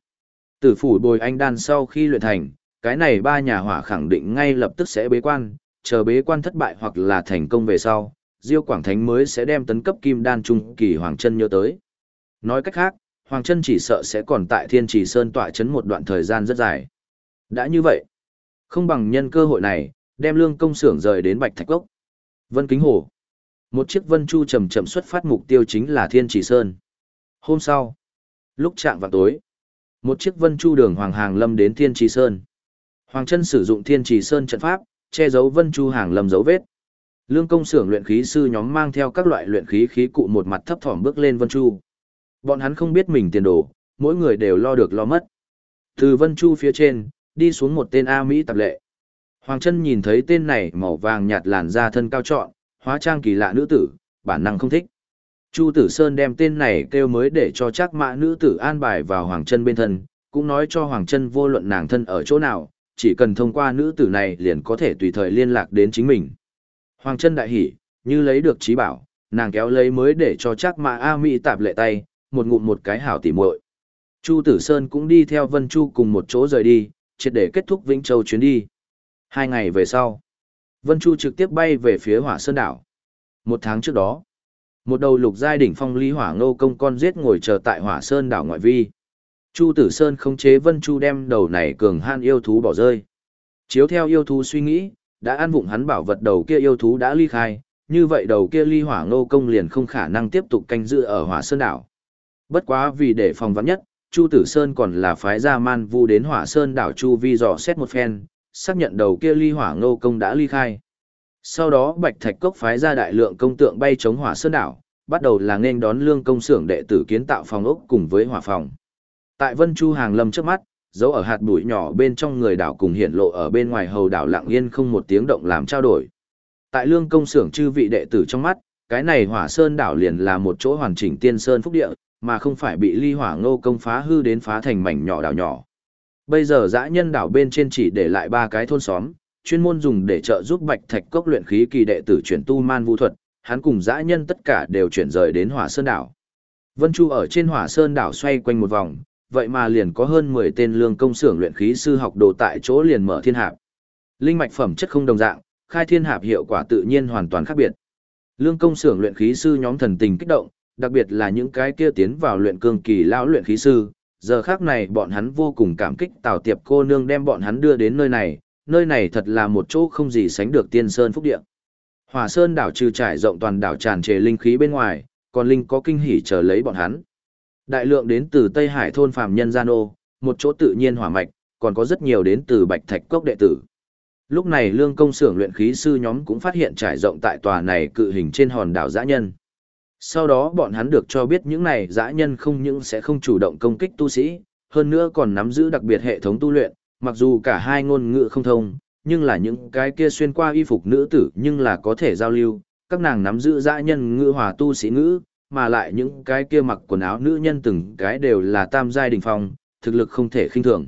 Tử phủ bồi anh đan sau khi luyện thành, cái này ba nhà hỏa khẳng định ngay lập tức sẽ bế quan, chờ bế quan thất bại hoặc là thành công về sau, Diêu Quảng Thánh mới sẽ đem tấn cấp kim đan trung kỳ Hoàng Chân nhớ tới. Nói cách khác, Hoàng Chân chỉ sợ sẽ còn tại Thiên Trì Sơn tọa chấn một đoạn thời gian rất dài. Đã như vậy, không bằng nhân cơ hội này, đem lương công xưởng rời đến Bạch Thạch Cốc. Vân Kính Hồ. Một chiếc Vân Chu chậm chậm xuất phát mục tiêu chính là Thiên Chỉ Sơn. Hôm sau, lúc chạm vào tối, một chiếc Vân Chu đường Hoàng Hàng Lâm đến Thiên Chỉ Sơn. Hoàng chân sử dụng Thiên Chỉ Sơn trận pháp, che giấu Vân Chu Hàng Lâm dấu vết. Lương công xưởng luyện khí sư nhóm mang theo các loại luyện khí khí cụ một mặt thấp thỏm bước lên Vân Chu. Bọn hắn không biết mình tiền đồ, mỗi người đều lo được lo mất. Từ Vân Chu phía trên, đi xuống một tên A Mỹ tạp lệ. Hoàng chân nhìn thấy tên này màu vàng nhạt làn da thân cao trọn, hóa trang kỳ lạ nữ tử, bản năng không thích. Chu Tử Sơn đem tên này kêu mới để cho chắc mã nữ tử an bài vào Hoàng chân bên thân, cũng nói cho Hoàng chân vô luận nàng thân ở chỗ nào, chỉ cần thông qua nữ tử này liền có thể tùy thời liên lạc đến chính mình. Hoàng chân đại hỉ, như lấy được trí bảo, nàng kéo lấy mới để cho chắc mã A Mỹ tạp lệ tay, một ngụm một cái hảo tỉ muội. Chu Tử Sơn cũng đi theo Vân Chu cùng một chỗ rời đi, triệt để kết thúc Vĩnh Châu chuyến đi. Hai ngày về sau, Vân Chu trực tiếp bay về phía hỏa sơn đảo. Một tháng trước đó, một đầu lục giai đỉnh phong lý hỏa ngô công con giết ngồi chờ tại hỏa sơn đảo ngoại vi. Chu Tử Sơn không chế Vân Chu đem đầu này cường han yêu thú bỏ rơi. Chiếu theo yêu thú suy nghĩ, đã ăn vụng hắn bảo vật đầu kia yêu thú đã ly khai, như vậy đầu kia ly hỏa ngô công liền không khả năng tiếp tục canh giữ ở hỏa sơn đảo. Bất quá vì để phòng vắn nhất, Chu Tử Sơn còn là phái ra man vu đến hỏa sơn đảo Chu Vi dò xét một phen, xác nhận đầu kia ly hỏa ngô công đã ly khai. Sau đó Bạch Thạch Cốc phái ra đại lượng công tượng bay chống hỏa sơn đảo, bắt đầu là nên đón lương công xưởng đệ tử kiến tạo phòng ốc cùng với hỏa phòng. Tại Vân Chu hàng lâm trước mắt, dấu ở hạt bụi nhỏ bên trong người đảo cùng hiện lộ ở bên ngoài hầu đảo lặng yên không một tiếng động làm trao đổi. Tại lương công xưởng chư vị đệ tử trong mắt, cái này hỏa sơn đảo liền là một chỗ hoàn chỉnh tiên sơn phúc địa, mà không phải bị ly hỏa ngô công phá hư đến phá thành mảnh nhỏ đảo nhỏ. Bây giờ dã nhân đảo bên trên chỉ để lại ba cái thôn xóm, chuyên môn dùng để trợ giúp bạch thạch cốc luyện khí kỳ đệ tử chuyển tu man vũ thuật, hắn cùng dã nhân tất cả đều chuyển rời đến hỏa sơn đảo. Vân Chu ở trên hỏa sơn đảo xoay quanh một vòng, vậy mà liền có hơn 10 tên lương công xưởng luyện khí sư học đồ tại chỗ liền mở thiên hạp. Linh mạch phẩm chất không đồng dạng, khai thiên hạp hiệu quả tự nhiên hoàn toàn khác biệt. Lương công xưởng luyện khí sư nhóm thần tình kích động, đặc biệt là những cái kia tiến vào luyện cương kỳ lão luyện khí sư, giờ khác này bọn hắn vô cùng cảm kích Tào Tiệp cô nương đem bọn hắn đưa đến nơi này, nơi này thật là một chỗ không gì sánh được tiên sơn phúc địa. hòa Sơn đảo trừ trải rộng toàn đảo tràn trề linh khí bên ngoài, còn linh có kinh hỉ chờ lấy bọn hắn. Đại lượng đến từ Tây Hải thôn phàm nhân gian ô, một chỗ tự nhiên hỏa mạch, còn có rất nhiều đến từ Bạch Thạch cốc đệ tử. Lúc này lương công xưởng luyện khí sư nhóm cũng phát hiện trải rộng tại tòa này cự hình trên hòn đảo dã nhân. Sau đó bọn hắn được cho biết những này dã nhân không những sẽ không chủ động công kích tu sĩ, hơn nữa còn nắm giữ đặc biệt hệ thống tu luyện, mặc dù cả hai ngôn ngữ không thông, nhưng là những cái kia xuyên qua y phục nữ tử nhưng là có thể giao lưu, các nàng nắm giữ dã nhân ngữ hòa tu sĩ ngữ, mà lại những cái kia mặc quần áo nữ nhân từng cái đều là tam giai đình phong, thực lực không thể khinh thường.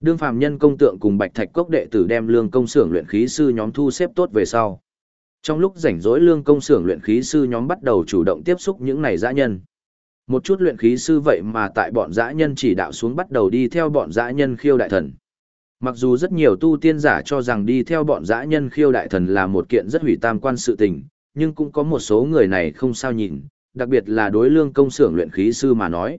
Đương phàm nhân công tượng cùng Bạch Thạch Cốc đệ tử đem lương công xưởng luyện khí sư nhóm thu xếp tốt về sau. Trong lúc rảnh rỗi lương công xưởng luyện khí sư nhóm bắt đầu chủ động tiếp xúc những này dã nhân. Một chút luyện khí sư vậy mà tại bọn dã nhân chỉ đạo xuống bắt đầu đi theo bọn dã nhân khiêu đại thần. Mặc dù rất nhiều tu tiên giả cho rằng đi theo bọn dã nhân khiêu đại thần là một kiện rất hủy tam quan sự tình, nhưng cũng có một số người này không sao nhìn, đặc biệt là đối lương công xưởng luyện khí sư mà nói.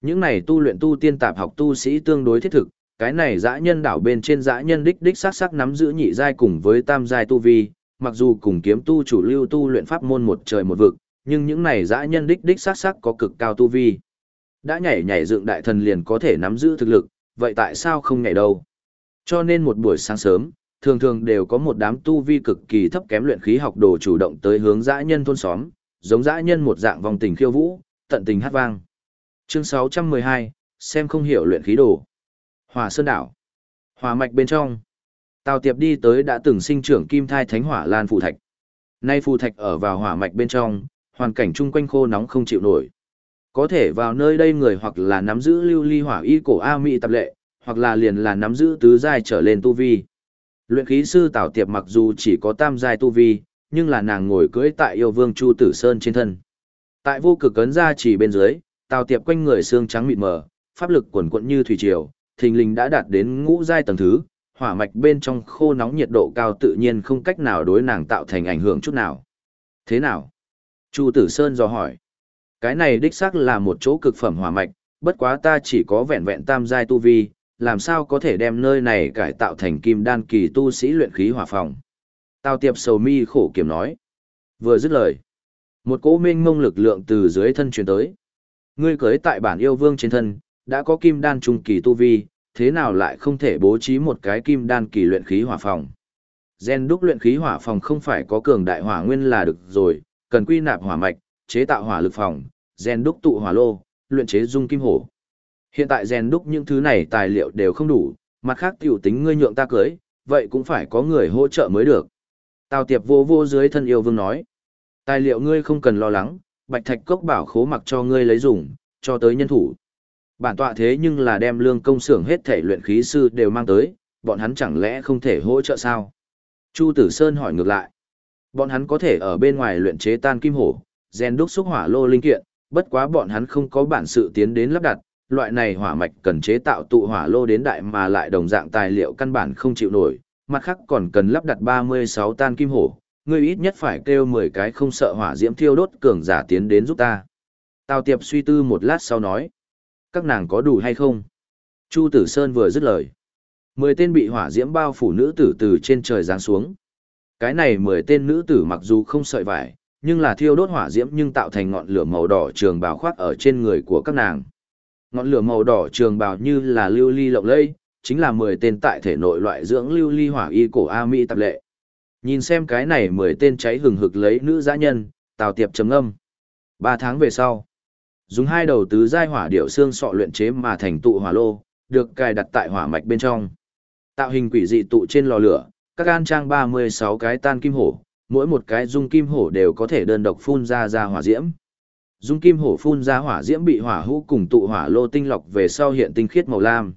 Những này tu luyện tu tiên tạp học tu sĩ tương đối thiết thực, cái này dã nhân đảo bên trên dã nhân đích đích sắc sắc nắm giữ nhị giai cùng với tam giai tu vi, mặc dù cùng kiếm tu chủ lưu tu luyện pháp môn một trời một vực, nhưng những này dã nhân đích đích sắc sắc có cực cao tu vi. Đã nhảy nhảy dựng đại thần liền có thể nắm giữ thực lực, vậy tại sao không nhảy đâu? Cho nên một buổi sáng sớm, thường thường đều có một đám tu vi cực kỳ thấp kém luyện khí học đồ chủ động tới hướng dã nhân thôn xóm, giống dã nhân một dạng vòng tình khiêu vũ, tận tình hát vang. Chương 612, xem không hiểu luyện khí đồ. Hỏa Sơn đảo. Hỏa mạch bên trong. Tào Tiệp đi tới đã từng sinh trưởng kim thai thánh hỏa lan phù thạch. Nay phù thạch ở vào hỏa mạch bên trong, hoàn cảnh chung quanh khô nóng không chịu nổi. Có thể vào nơi đây người hoặc là nắm giữ lưu ly hỏa y cổ A mỹ tập lệ, hoặc là liền là nắm giữ tứ giai trở lên tu vi. Luyện khí sư Tào Tiệp mặc dù chỉ có tam giai tu vi, nhưng là nàng ngồi cưỡi tại yêu vương Chu Tử Sơn trên thân. Tại vô cực cấn ra chỉ bên dưới, Tào Tiệp quanh người xương trắng mịn mờ, pháp lực quần quận như thủy triều, thình lình đã đạt đến ngũ giai tầng thứ, hỏa mạch bên trong khô nóng nhiệt độ cao tự nhiên không cách nào đối nàng tạo thành ảnh hưởng chút nào. Thế nào? Chu Tử Sơn dò hỏi. Cái này đích xác là một chỗ cực phẩm hỏa mạch, bất quá ta chỉ có vẹn vẹn tam giai tu vi, làm sao có thể đem nơi này cải tạo thành kim đan kỳ tu sĩ luyện khí hỏa phòng. Tào tiệp sầu mi khổ kiểm nói. Vừa dứt lời. Một cỗ minh mông lực lượng từ dưới thân truyền tới. Ngươi cưới tại bản yêu vương trên thân, đã có kim đan trung kỳ tu vi, thế nào lại không thể bố trí một cái kim đan kỳ luyện khí hỏa phòng. Gen đúc luyện khí hỏa phòng không phải có cường đại hỏa nguyên là được rồi, cần quy nạp hỏa mạch, chế tạo hỏa lực phòng, gen đúc tụ hỏa lô, luyện chế dung kim hổ. Hiện tại gen đúc những thứ này tài liệu đều không đủ, mặt khác tiểu tính ngươi nhượng ta cưới, vậy cũng phải có người hỗ trợ mới được. Tào tiệp vô vô dưới thân yêu vương nói. Tài liệu ngươi không cần lo lắng, bạch thạch cốc bảo khố mặc cho ngươi lấy dùng, cho tới nhân thủ. Bản tọa thế nhưng là đem lương công xưởng hết thể luyện khí sư đều mang tới, bọn hắn chẳng lẽ không thể hỗ trợ sao? Chu Tử Sơn hỏi ngược lại. Bọn hắn có thể ở bên ngoài luyện chế tan kim hổ, rèn đúc xúc hỏa lô linh kiện, bất quá bọn hắn không có bản sự tiến đến lắp đặt, loại này hỏa mạch cần chế tạo tụ hỏa lô đến đại mà lại đồng dạng tài liệu căn bản không chịu nổi, mặt khác còn cần lắp đặt 36 tan kim hổ, ngươi ít nhất phải kêu 10 cái không sợ hỏa diễm thiêu đốt cường giả tiến đến giúp ta. Tào Tiệp suy tư một lát sau nói, các nàng có đủ hay không? Chu Tử Sơn vừa dứt lời. Mười tên bị hỏa diễm bao phủ nữ tử từ trên trời giáng xuống. Cái này mười tên nữ tử mặc dù không sợi vải, nhưng là thiêu đốt hỏa diễm nhưng tạo thành ngọn lửa màu đỏ trường bào khoác ở trên người của các nàng. Ngọn lửa màu đỏ trường bào như là lưu ly lộng lây, chính là mười tên tại thể nội loại dưỡng lưu ly hỏa y cổ A Mỹ tập lệ. Nhìn xem cái này mười tên cháy hừng hực lấy nữ dã nhân, Tào Tiệp trầm âm. Ba tháng về sau, dùng hai đầu tứ giai hỏa điệu xương sọ luyện chế mà thành tụ hỏa lô, được cài đặt tại hỏa mạch bên trong. Tạo hình quỷ dị tụ trên lò lửa, các an trang 36 cái tan kim hổ, mỗi một cái dung kim hổ đều có thể đơn độc phun ra ra hỏa diễm. Dung kim hổ phun ra hỏa diễm bị hỏa hũ cùng tụ hỏa lô tinh lọc về sau hiện tinh khiết màu lam.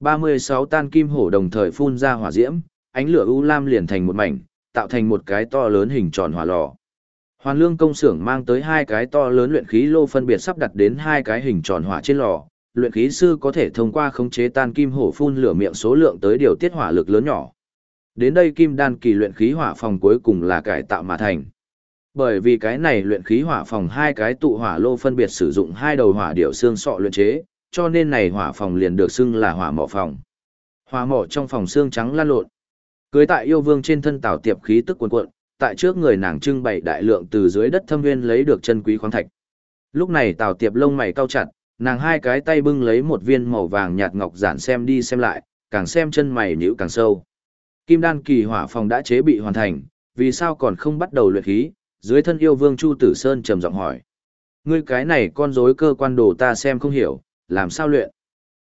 36 tan kim hổ đồng thời phun ra hỏa diễm, ánh lửa u lam liền thành một mảnh, tạo thành một cái to lớn hình tròn hỏa lò. Hoàn lương công xưởng mang tới hai cái to lớn luyện khí lô phân biệt sắp đặt đến hai cái hình tròn hỏa trên lò. Luyện khí sư có thể thông qua khống chế tan kim hổ phun lửa miệng số lượng tới điều tiết hỏa lực lớn nhỏ. Đến đây kim đan kỳ luyện khí hỏa phòng cuối cùng là cải tạo mà thành. Bởi vì cái này luyện khí hỏa phòng hai cái tụ hỏa lô phân biệt sử dụng hai đầu hỏa điệu xương sọ luyện chế, cho nên này hỏa phòng liền được xưng là hỏa mỏ phòng. Hỏa mỏ trong phòng xương trắng lan lộn. Cưới tại yêu vương trên thân tảo tiệp khí tức cuồn cuộn, tại trước người nàng trưng bày đại lượng từ dưới đất thâm nguyên lấy được chân quý khoáng thạch. Lúc này Tào tiệp lông mày cau chặt, nàng hai cái tay bưng lấy một viên màu vàng nhạt ngọc giản xem đi xem lại, càng xem chân mày nhíu càng sâu. Kim đan kỳ hỏa phòng đã chế bị hoàn thành, vì sao còn không bắt đầu luyện khí? Dưới thân yêu vương Chu Tử Sơn trầm giọng hỏi. Ngươi cái này con rối cơ quan đồ ta xem không hiểu, làm sao luyện?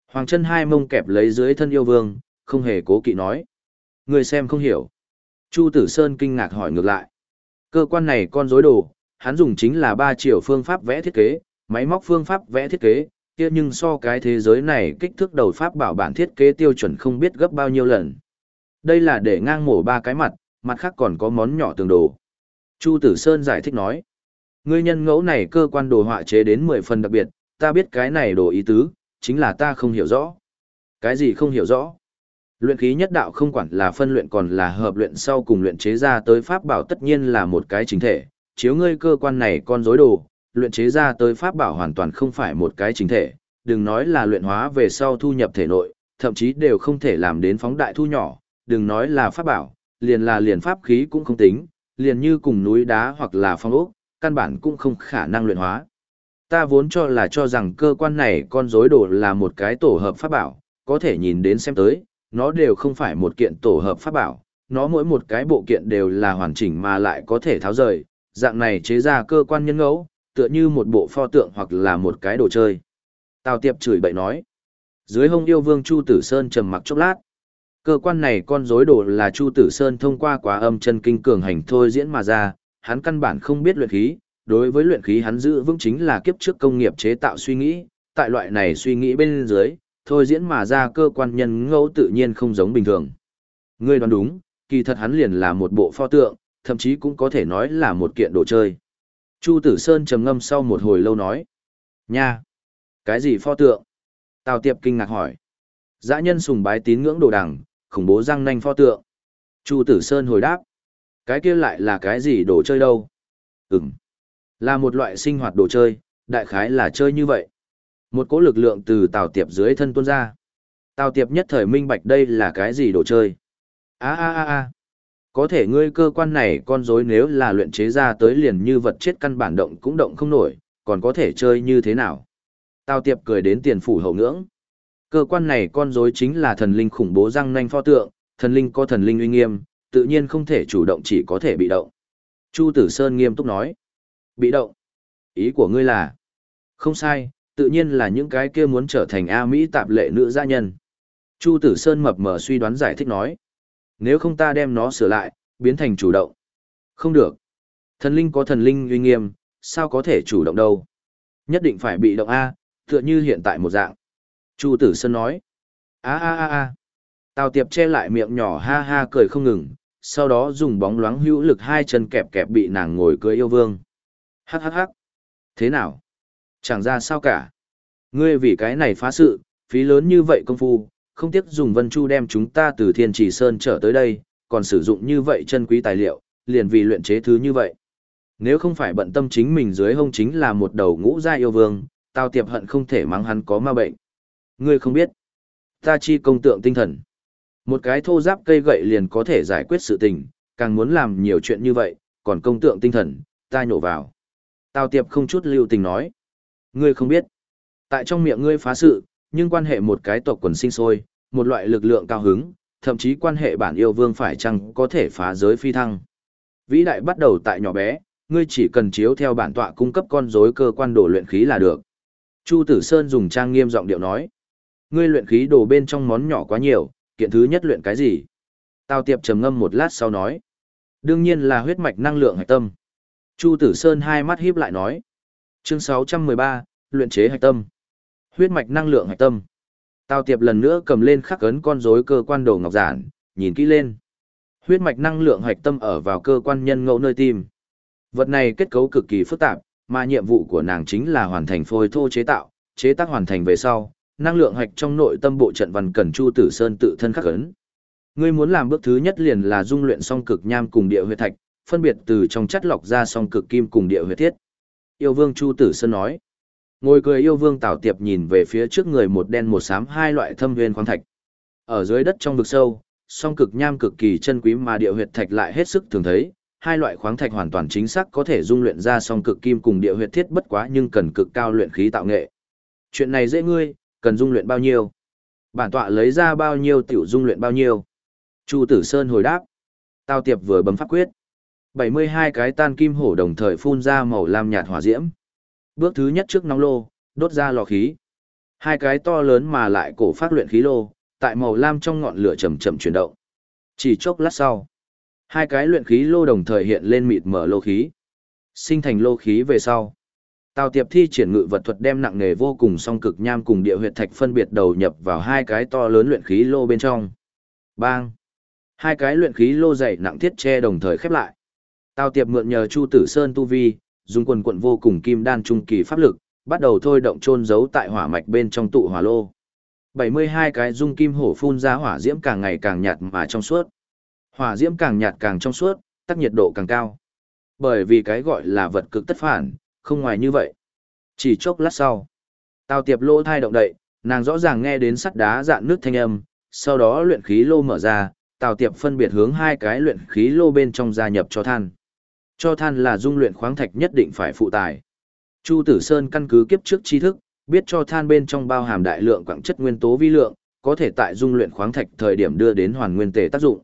Hoàng chân hai mông kẹp lấy dưới thân yêu vương, không hề cố kỵ nói. Ngươi xem không hiểu. Chu Tử Sơn kinh ngạc hỏi ngược lại. Cơ quan này con rối đồ, hắn dùng chính là ba chiều phương pháp vẽ thiết kế, máy móc phương pháp vẽ thiết kế, kia nhưng so cái thế giới này kích thước đầu pháp bảo bản thiết kế tiêu chuẩn không biết gấp bao nhiêu lần. Đây là để ngang mổ ba cái mặt, mặt khác còn có món nhỏ tường đồ. Chu Tử Sơn giải thích nói. Ngươi nhân ngẫu này cơ quan đồ họa chế đến 10 phần đặc biệt, ta biết cái này đồ ý tứ, chính là ta không hiểu rõ. Cái gì không hiểu rõ? Luyện khí nhất đạo không quản là phân luyện còn là hợp luyện sau cùng luyện chế ra tới pháp bảo tất nhiên là một cái chính thể, chiếu ngươi cơ quan này con rối đồ, luyện chế ra tới pháp bảo hoàn toàn không phải một cái chính thể, đừng nói là luyện hóa về sau thu nhập thể nội, thậm chí đều không thể làm đến phóng đại thu nhỏ, đừng nói là pháp bảo, liền là liền pháp khí cũng không tính, liền như cùng núi đá hoặc là phong ốc, căn bản cũng không khả năng luyện hóa. Ta vốn cho là cho rằng cơ quan này con rối đồ là một cái tổ hợp pháp bảo, có thể nhìn đến xem tới, nó đều không phải một kiện tổ hợp pháp bảo, nó mỗi một cái bộ kiện đều là hoàn chỉnh mà lại có thể tháo rời, dạng này chế ra cơ quan nhân ngẫu, tựa như một bộ pho tượng hoặc là một cái đồ chơi. Tào Tiệp chửi bậy nói. Dưới hông yêu vương Chu Tử Sơn trầm mặc chốc lát. Cơ quan này con rối đồ là Chu Tử Sơn thông qua quá âm chân kinh cường hành thôi diễn mà ra, hắn căn bản không biết luyện khí, đối với luyện khí hắn giữ vững chính là kiếp trước công nghiệp chế tạo suy nghĩ, tại loại này suy nghĩ bên dưới, thôi diễn mà ra cơ quan nhân ngẫu tự nhiên không giống bình thường. Ngươi đoán đúng, kỳ thật hắn liền là một bộ pho tượng, thậm chí cũng có thể nói là một kiện đồ chơi. Chu Tử Sơn trầm ngâm sau một hồi lâu nói. Nha! Cái gì pho tượng? Tào Tiệp kinh ngạc hỏi. Dã nhân sùng bái tín ngưỡng đồ đằng, khủng bố răng nanh pho tượng. Chu Tử Sơn hồi đáp. Cái kia lại là cái gì đồ chơi đâu? Ừm. Là một loại sinh hoạt đồ chơi, đại khái là chơi như vậy. Một cỗ lực lượng từ Tào Tiệp dưới thân tuôn ra. Tào Tiệp nhất thời minh bạch đây là cái gì đồ chơi. A a a a. Có thể ngươi cơ quan này con rối nếu là luyện chế ra tới liền như vật chết căn bản động cũng động không nổi, còn có thể chơi như thế nào? Tào Tiệp cười đến tiền phủ hậu ngưỡng. Cơ quan này con rối chính là thần linh khủng bố răng nanh pho tượng, thần linh có thần linh uy nghiêm, tự nhiên không thể chủ động chỉ có thể bị động. Chu Tử Sơn nghiêm túc nói. Bị động. Ý của ngươi là? Không sai, tự nhiên là những cái kia muốn trở thành A Mỹ tạp lệ nữ gia nhân. Chu Tử Sơn mập mờ suy đoán giải thích nói. Nếu không ta đem nó sửa lại, biến thành chủ động. Không được. Thần linh có thần linh uy nghiêm, sao có thể chủ động đâu? Nhất định phải bị động A, tựa như hiện tại một dạng. Chu Tử Sơn nói. a a a a. Tào Tiệp che lại miệng nhỏ ha ha cười không ngừng, sau đó dùng bóng loáng hữu lực hai chân kẹp kẹp bị nàng ngồi cưới yêu vương. Hắc hắc hắc. Thế nào? Chẳng ra sao cả. Ngươi vì cái này phá sự, phí lớn như vậy công phu, không tiếc dùng Vân Chu đem chúng ta từ Thiên Trì Sơn trở tới đây, còn sử dụng như vậy chân quý tài liệu, liền vì luyện chế thứ như vậy. Nếu không phải bận tâm chính mình dưới hông chính là một đầu ngũ gia yêu vương, tao Tiệp hận không thể mắng hắn có ma bệnh. Ngươi không biết. Ta chi công tượng tinh thần. Một cái thô giáp cây gậy liền có thể giải quyết sự tình, càng muốn làm nhiều chuyện như vậy, còn công tượng tinh thần, ta nhổ vào. tao tiệp không chút lưu tình nói. Ngươi không biết. Tại trong miệng ngươi phá sự, nhưng quan hệ một cái tộc quần sinh sôi, một loại lực lượng cao hứng, thậm chí quan hệ bản yêu vương phải chăng có thể phá giới phi thăng. Vĩ đại bắt đầu tại nhỏ bé, ngươi chỉ cần chiếu theo bản tọa cung cấp con rối cơ quan đồ luyện khí là được. Chu Tử Sơn dùng trang nghiêm giọng điệu nói. Ngươi luyện khí đồ bên trong món nhỏ quá nhiều, kiện thứ nhất luyện cái gì? Tào Tiệp trầm ngâm một lát sau nói. Đương nhiên là huyết mạch năng lượng hạch tâm. Chu Tử Sơn hai mắt híp lại nói. Chương 613, luyện chế hạch tâm. Huyết mạch năng lượng hạch tâm. Tào Tiệp lần nữa cầm lên khắc ấn con rối cơ quan đồ ngọc giản, nhìn kỹ lên. Huyết mạch năng lượng hạch tâm ở vào cơ quan nhân ngẫu nơi tim. Vật này kết cấu cực kỳ phức tạp, mà nhiệm vụ của nàng chính là hoàn thành phôi thô chế tạo, chế tác hoàn thành về sau, năng lượng hạch trong nội tâm bộ trận văn cần Chu Tử Sơn tự thân khắc ấn. Ngươi muốn làm bước thứ nhất liền là dung luyện song cực nham cùng địa huyết thạch, phân biệt từ trong chất lọc ra song cực kim cùng địa huyết thiết. Yêu Vương Chu Tử Sơn nói. Ngồi cười yêu Vương Tảo Tiệp nhìn về phía trước người một đen một xám hai loại thâm viên khoáng thạch. Ở dưới đất trong vực sâu, song cực nham cực kỳ chân quý mà địa huyệt thạch lại hết sức thường thấy, hai loại khoáng thạch hoàn toàn chính xác có thể dung luyện ra song cực kim cùng địa huyệt thiết bất quá nhưng cần cực cao luyện khí tạo nghệ. Chuyện này dễ ngươi, cần dung luyện bao nhiêu? Bản tọa lấy ra bao nhiêu tiểu dung luyện bao nhiêu? Chu Tử Sơn hồi đáp. Tao tiệp vừa bấm pháp quyết. 72 cái tan kim hổ đồng thời phun ra màu lam nhạt hỏa diễm. Bước thứ nhất trước nóng lô, đốt ra lò khí. Hai cái to lớn mà lại cổ phát luyện khí lô, tại màu lam trong ngọn lửa chậm chậm chuyển động. Chỉ chốc lát sau, hai cái luyện khí lô đồng thời hiện lên mịt mở lô khí. Sinh thành lô khí về sau. Tào Tiệp thi triển ngự vật thuật đem nặng nghề vô cùng song cực nham cùng địa huyệt thạch phân biệt đầu nhập vào hai cái to lớn luyện khí lô bên trong. Bang! Hai cái luyện khí lô dày nặng thiết che đồng thời khép lại. Tào Tiệp mượn nhờ Chu Tử Sơn tu vi, dùng quần quận vô cùng kim đan trung kỳ pháp lực, bắt đầu thôi động chôn giấu tại hỏa mạch bên trong tụ hỏa lô. 72 cái dung kim hổ phun ra hỏa diễm càng ngày càng nhạt mà trong suốt. Hỏa diễm càng nhạt càng trong suốt, tác nhiệt độ càng cao. Bởi vì cái gọi là vật cực tất phản, không ngoài như vậy. Chỉ chốc lát sau, Tào Tiệp lô thai động đậy, nàng rõ ràng nghe đến sắt đá dạn nước thanh âm, sau đó luyện khí lô mở ra, Tào Tiệp phân biệt hướng hai cái luyện khí lô bên trong gia nhập cho than. Cho than là dung luyện khoáng thạch nhất định phải phụ tài. Chu Tử Sơn căn cứ kiếp trước tri thức, biết cho than bên trong bao hàm đại lượng quặng chất nguyên tố vi lượng, có thể tại dung luyện khoáng thạch thời điểm đưa đến hoàn nguyên tề tác dụng.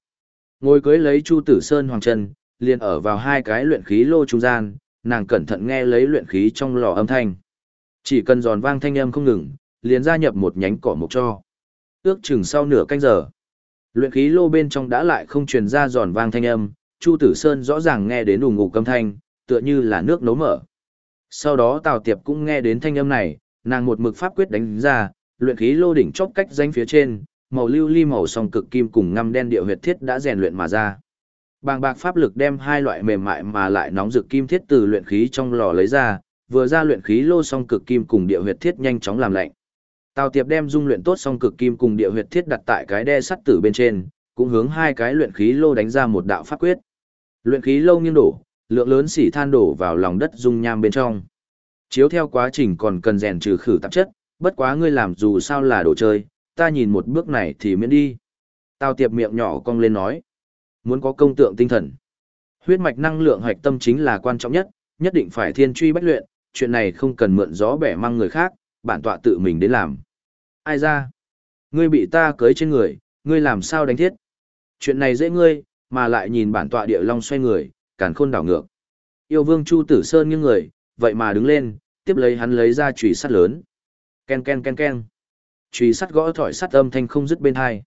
Ngồi cưới lấy Chu Tử Sơn hoàng chân, liền ở vào hai cái luyện khí lô trung gian, nàng cẩn thận nghe lấy luyện khí trong lò âm thanh. Chỉ cần giòn vang thanh âm không ngừng, liền gia nhập một nhánh cỏ mục cho. Ước chừng sau nửa canh giờ, luyện khí lô bên trong đã lại không truyền ra giòn vang thanh âm, Chu Tử Sơn rõ ràng nghe đến ùng ục âm thanh, tựa như là nước nấu mở. Sau đó Tào Tiệp cũng nghe đến thanh âm này, nàng một mực pháp quyết đánh ra, luyện khí lô đỉnh chóp cách danh phía trên, màu lưu ly màu song cực kim cùng ngăm đen địa huyệt thiết đã rèn luyện mà ra. Bàng bạc pháp lực đem hai loại mềm mại mà lại nóng rực kim thiết từ luyện khí trong lò lấy ra, vừa ra luyện khí lô song cực kim cùng địa huyệt thiết nhanh chóng làm lạnh. Tào Tiệp đem dung luyện tốt song cực kim cùng địa huyệt thiết đặt tại cái đe sắt tử bên trên, cũng hướng hai cái luyện khí lô đánh ra một đạo pháp quyết. Luyện khí lô nghiêng đổ, lượng lớn xỉ than đổ vào lòng đất dung nham bên trong. Chiếu theo quá trình còn cần rèn trừ khử tạp chất, bất quá ngươi làm dù sao là đồ chơi, ta nhìn một bước này thì miễn đi. tao tiệp miệng nhỏ cong lên nói. Muốn có công tượng tinh thần. Huyết mạch năng lượng hoạch tâm chính là quan trọng nhất, nhất định phải thiên truy bách luyện, chuyện này không cần mượn gió bẻ mang người khác, bản tọa tự mình đến làm. Ai ra? Ngươi bị ta cưới trên người, ngươi làm sao đánh thiết? Chuyện này dễ ngươi, mà lại nhìn bản tọa địa long xoay người, càn khôn đảo ngược. Yêu vương Chu Tử Sơn nghiêng người, vậy mà đứng lên, tiếp lấy hắn lấy ra chùy sắt lớn. Ken ken ken ken. Chùy sắt gõ thỏi sắt âm thanh không dứt bên hai.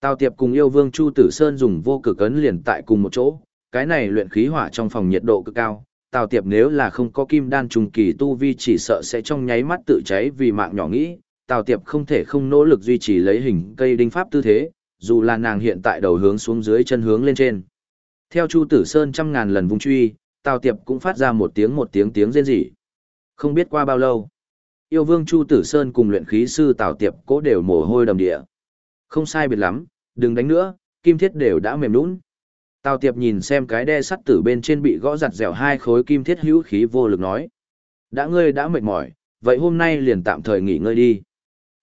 Tào Tiệp cùng yêu vương Chu Tử Sơn dùng vô cực ấn liền tại cùng một chỗ, cái này luyện khí hỏa trong phòng nhiệt độ cực cao. Tào Tiệp nếu là không có kim đan trùng kỳ tu vi chỉ sợ sẽ trong nháy mắt tự cháy vì mạng nhỏ nghĩ, Tào Tiệp không thể không nỗ lực duy trì lấy hình cây đinh pháp tư thế, dù là nàng hiện tại đầu hướng xuống dưới chân hướng lên trên. Theo Chu Tử Sơn trăm ngàn lần vung truy, Tào Tiệp cũng phát ra một tiếng một tiếng tiếng rên rỉ. Không biết qua bao lâu, yêu vương Chu Tử Sơn cùng luyện khí sư Tào Tiệp cố đều mồ hôi đầm địa. Không sai biệt lắm, đừng đánh nữa, kim thiết đều đã mềm nũng. Tào Tiệp nhìn xem cái đe sắt tử bên trên bị gõ giặt dẻo hai khối kim thiết hữu khí vô lực nói. Đã ngươi đã mệt mỏi, vậy hôm nay liền tạm thời nghỉ ngơi đi.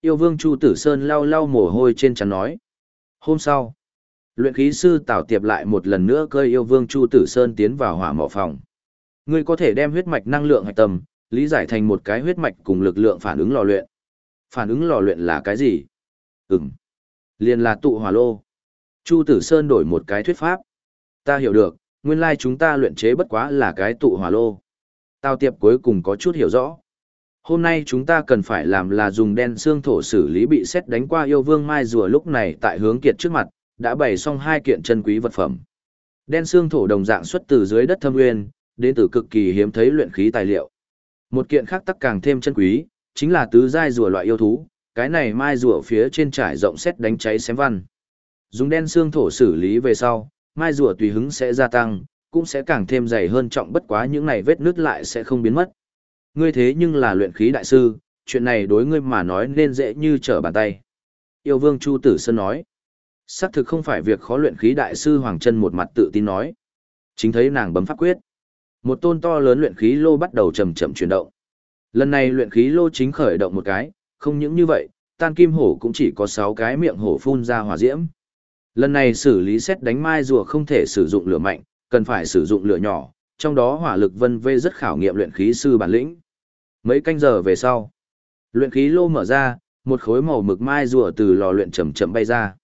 Yêu vương Chu Tử Sơn lau lau mồ hôi trên trán nói. Hôm sau, Luyện khí sư Tào Tiệp lại một lần nữa cơi yêu vương Chu Tử Sơn tiến vào hỏa mỏ phòng. Ngươi có thể đem huyết mạch năng lượng hạch tâm, lý giải thành một cái huyết mạch cùng lực lượng phản ứng lò luyện. Phản ứng lò luyện là cái gì? Ừm. Liền là tụ hỏa lô. Chu Tử Sơn đổi một cái thuyết pháp. Ta hiểu được, nguyên lai chúng ta luyện chế bất quá là cái tụ hỏa lô. Tào Tiệp cuối cùng có chút hiểu rõ. Hôm nay chúng ta cần phải làm là dùng đen xương thổ xử lý bị xét đánh qua yêu vương mai rùa lúc này tại hướng kiệt trước mặt, đã bày xong hai kiện chân quý vật phẩm. Đen xương thổ đồng dạng xuất từ dưới đất thâm nguyên, đến từ cực kỳ hiếm thấy luyện khí tài liệu. Một kiện khác tắc càng thêm chân quý, chính là tứ giai rùa loại yêu thú, cái này mai rùa phía trên trải rộng xét đánh cháy xém văn. Dùng đen xương thổ xử lý về sau, mai rùa tùy hứng sẽ gia tăng, cũng sẽ càng thêm dày hơn trọng bất quá những này vết nứt lại sẽ không biến mất. Ngươi thế nhưng là luyện khí đại sư, chuyện này đối ngươi mà nói nên dễ như trở bàn tay. Yêu vương Chu Tử Sơn nói. Xác thực không phải việc khó luyện khí đại sư Hoàng Trân một mặt tự tin nói. Chính thấy nàng bấm pháp quyết. Một tôn to lớn luyện khí lô bắt đầu chậm chậm chuyển động. Lần này luyện khí lô chính khởi động một cái, không những như vậy, tan kim hổ cũng chỉ có 6 cái miệng hổ phun ra hỏa diễm. Lần này xử lý xét đánh mai rùa không thể sử dụng lửa mạnh, cần phải sử dụng lửa nhỏ, trong đó hỏa lực vân vê rất khảo nghiệm luyện khí sư bản lĩnh. Mấy canh giờ về sau, luyện khí lô mở ra, một khối màu mực mai rùa từ lò luyện chậm chậm bay ra.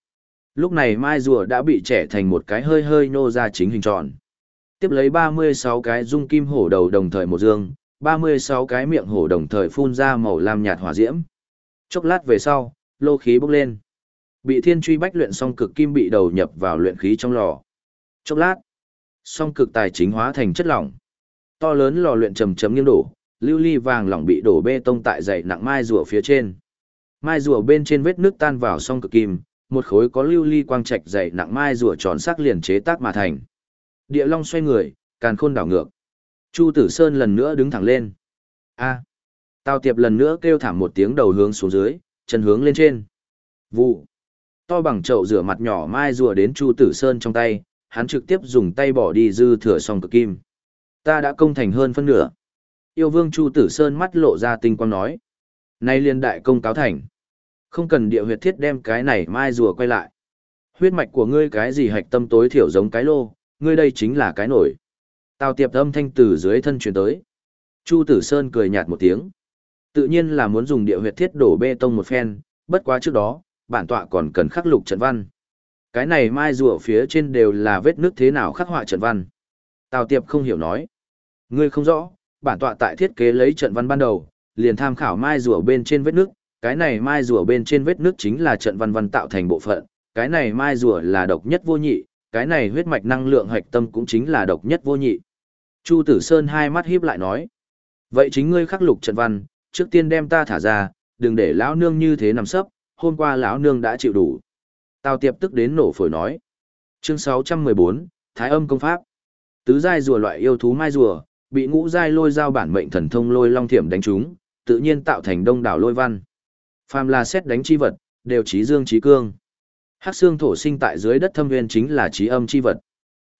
Lúc này mai rùa đã bị trẻ thành một cái hơi hơi nô ra chính hình tròn. Tiếp lấy 36 cái dung kim hổ đầu đồng thời một dương, 36 cái miệng hổ đồng thời phun ra màu lam nhạt hỏa diễm. Chốc lát về sau, lô khí bốc lên. Bị thiên truy bách luyện xong cực kim bị đầu nhập vào luyện khí trong lò. Chốc lát, song cực tài chính hóa thành chất lỏng. To lớn lò luyện trầm chấm nghiêng đổ, lưu ly vàng lỏng bị đổ bê tông tại dày nặng mai rùa phía trên. Mai rùa bên trên vết nước tan vào song cực kim, một khối có lưu ly quang trạch dày nặng mai rùa tròn sắc liền chế tác mà thành. Địa long xoay người, càn khôn đảo ngược. Chu Tử Sơn lần nữa đứng thẳng lên. A. Tào Tiệp lần nữa kêu thảm một tiếng đầu hướng xuống dưới, chân hướng lên trên. Vụ. To bằng chậu rửa mặt nhỏ mai rùa đến Chu Tử Sơn trong tay, hắn trực tiếp dùng tay bỏ đi dư thừa song cực kim. Ta đã công thành hơn phân nửa. Yêu vương Chu Tử Sơn mắt lộ ra tinh quang nói. Nay liên đại công cáo thành. Không cần địa huyệt thiết đem cái này mai rùa quay lại. Huyết mạch của ngươi cái gì hạch tâm tối thiểu giống cái lô, ngươi đây chính là cái nổi. Tào tiệp âm thanh từ dưới thân truyền tới. Chu Tử Sơn cười nhạt một tiếng. Tự nhiên là muốn dùng địa huyệt thiết đổ bê tông một phen, bất quá trước đó, bản tọa còn cần khắc lục trận văn. Cái này mai rùa phía trên đều là vết nước thế nào khắc họa trận văn. Tào tiệp không hiểu nói. Ngươi không rõ, bản tọa tại thiết kế lấy trận văn ban đầu, liền tham khảo mai rùa bên trên vết nước, cái này mai rùa bên trên vết nước chính là trận văn văn tạo thành bộ phận, cái này mai rùa là độc nhất vô nhị, cái này huyết mạch năng lượng hạch tâm cũng chính là độc nhất vô nhị. Chu Tử Sơn hai mắt híp lại nói, vậy chính ngươi khắc lục trận văn, trước tiên đem ta thả ra, đừng để lão nương như thế nằm sấp, hôm qua lão nương đã chịu đủ. Tào Tiệp tức đến nổ phổi nói. Chương 614, Thái âm công pháp. Tứ giai rùa loại yêu thú mai rùa, bị ngũ giai lôi giao bản mệnh thần thông lôi long thiểm đánh trúng, tự nhiên tạo thành đông đảo lôi văn. Phàm là xét đánh chi vật, đều trí dương trí cương. Hắc xương thổ sinh tại dưới đất thâm nguyên chính là trí âm chi vật.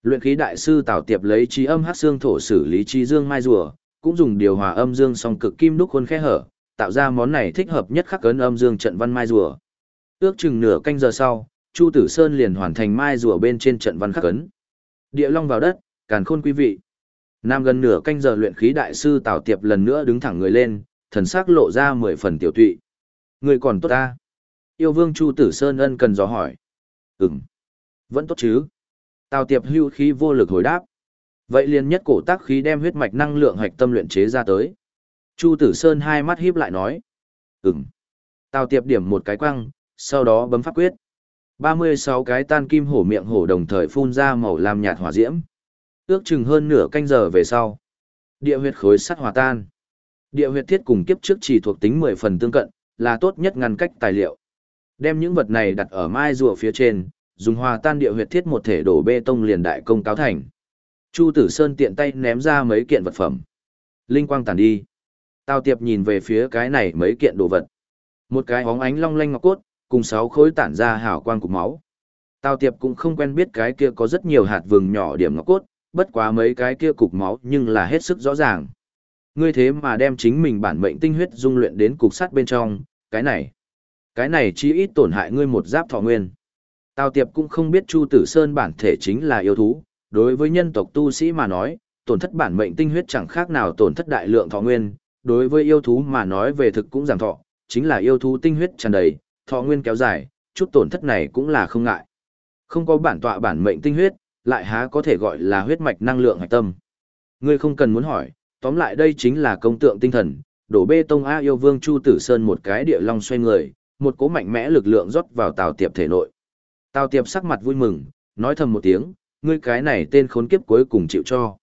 Luyện khí đại sư Tào Tiệp lấy trí âm hắc xương thổ xử lý trí dương mai rùa, cũng dùng điều hòa âm dương song cực kim đúc khuôn khe hở, tạo ra món này thích hợp nhất khắc ấn âm dương trận văn mai rùa. Ước chừng nửa canh giờ sau, Chu Tử Sơn liền hoàn thành mai rùa bên trên trận văn khắc ấn. Địa long vào đất, càn khôn quý vị. Nam gần nửa canh giờ luyện khí đại sư Tào Tiệp lần nữa đứng thẳng người lên, thần sắc lộ ra mười phần tiểu tụy. Người còn tốt ta. Yêu vương Chu Tử Sơn ân cần dò hỏi. Ừm. Vẫn tốt chứ. Tào Tiệp hưu khí vô lực hồi đáp. Vậy liền nhất cổ tác khí đem huyết mạch năng lượng hạch tâm luyện chế ra tới. Chu Tử Sơn hai mắt híp lại nói. Ừm. Tào Tiệp điểm một cái quăng, sau đó bấm pháp quyết. 36 cái tan kim hổ miệng hổ đồng thời phun ra màu lam nhạt hỏa diễm. Ước chừng hơn nửa canh giờ về sau. Địa huyệt khối sắt hòa tan. Địa huyệt thiết cùng kiếp trước chỉ thuộc tính 10 phần tương cận, là tốt nhất ngăn cách tài liệu. Đem những vật này đặt ở mai rùa phía trên, dùng hòa tan địa huyệt thiết một thể đổ bê tông liền đại công cáo thành. Chu Tử Sơn tiện tay ném ra mấy kiện vật phẩm. Linh quang tàn đi. Tào Tiệp nhìn về phía cái này mấy kiện đồ vật. Một cái hóng ánh long lanh ngọc cốt, cùng sáu khối tản ra hào quang cục máu. Tào Tiệp cũng không quen biết cái kia có rất nhiều hạt vừng nhỏ điểm ngọc cốt, bất quá mấy cái kia cục máu nhưng là hết sức rõ ràng. Ngươi thế mà đem chính mình bản mệnh tinh huyết dung luyện đến cục sắt bên trong, cái này, cái này chỉ ít tổn hại ngươi một giáp thọ nguyên. Tào Tiệp cũng không biết Chu Tử Sơn bản thể chính là yêu thú, đối với nhân tộc tu sĩ mà nói, tổn thất bản mệnh tinh huyết chẳng khác nào tổn thất đại lượng thọ nguyên, đối với yêu thú mà nói về thực cũng giảm thọ, chính là yêu thú tinh huyết tràn đầy, thọ nguyên kéo dài, chút tổn thất này cũng là không ngại. Không có bản tọa bản mệnh tinh huyết, lại há có thể gọi là huyết mạch năng lượng hạch tâm. Ngươi không cần muốn hỏi, tóm lại đây chính là công tượng tinh thần, đổ bê tông A yêu vương Chu Tử Sơn một cái địa long xoay người, một cố mạnh mẽ lực lượng rót vào Tào Tiệp thể nội. Tào Tiệp sắc mặt vui mừng, nói thầm một tiếng, ngươi cái này tên khốn kiếp cuối cùng chịu cho.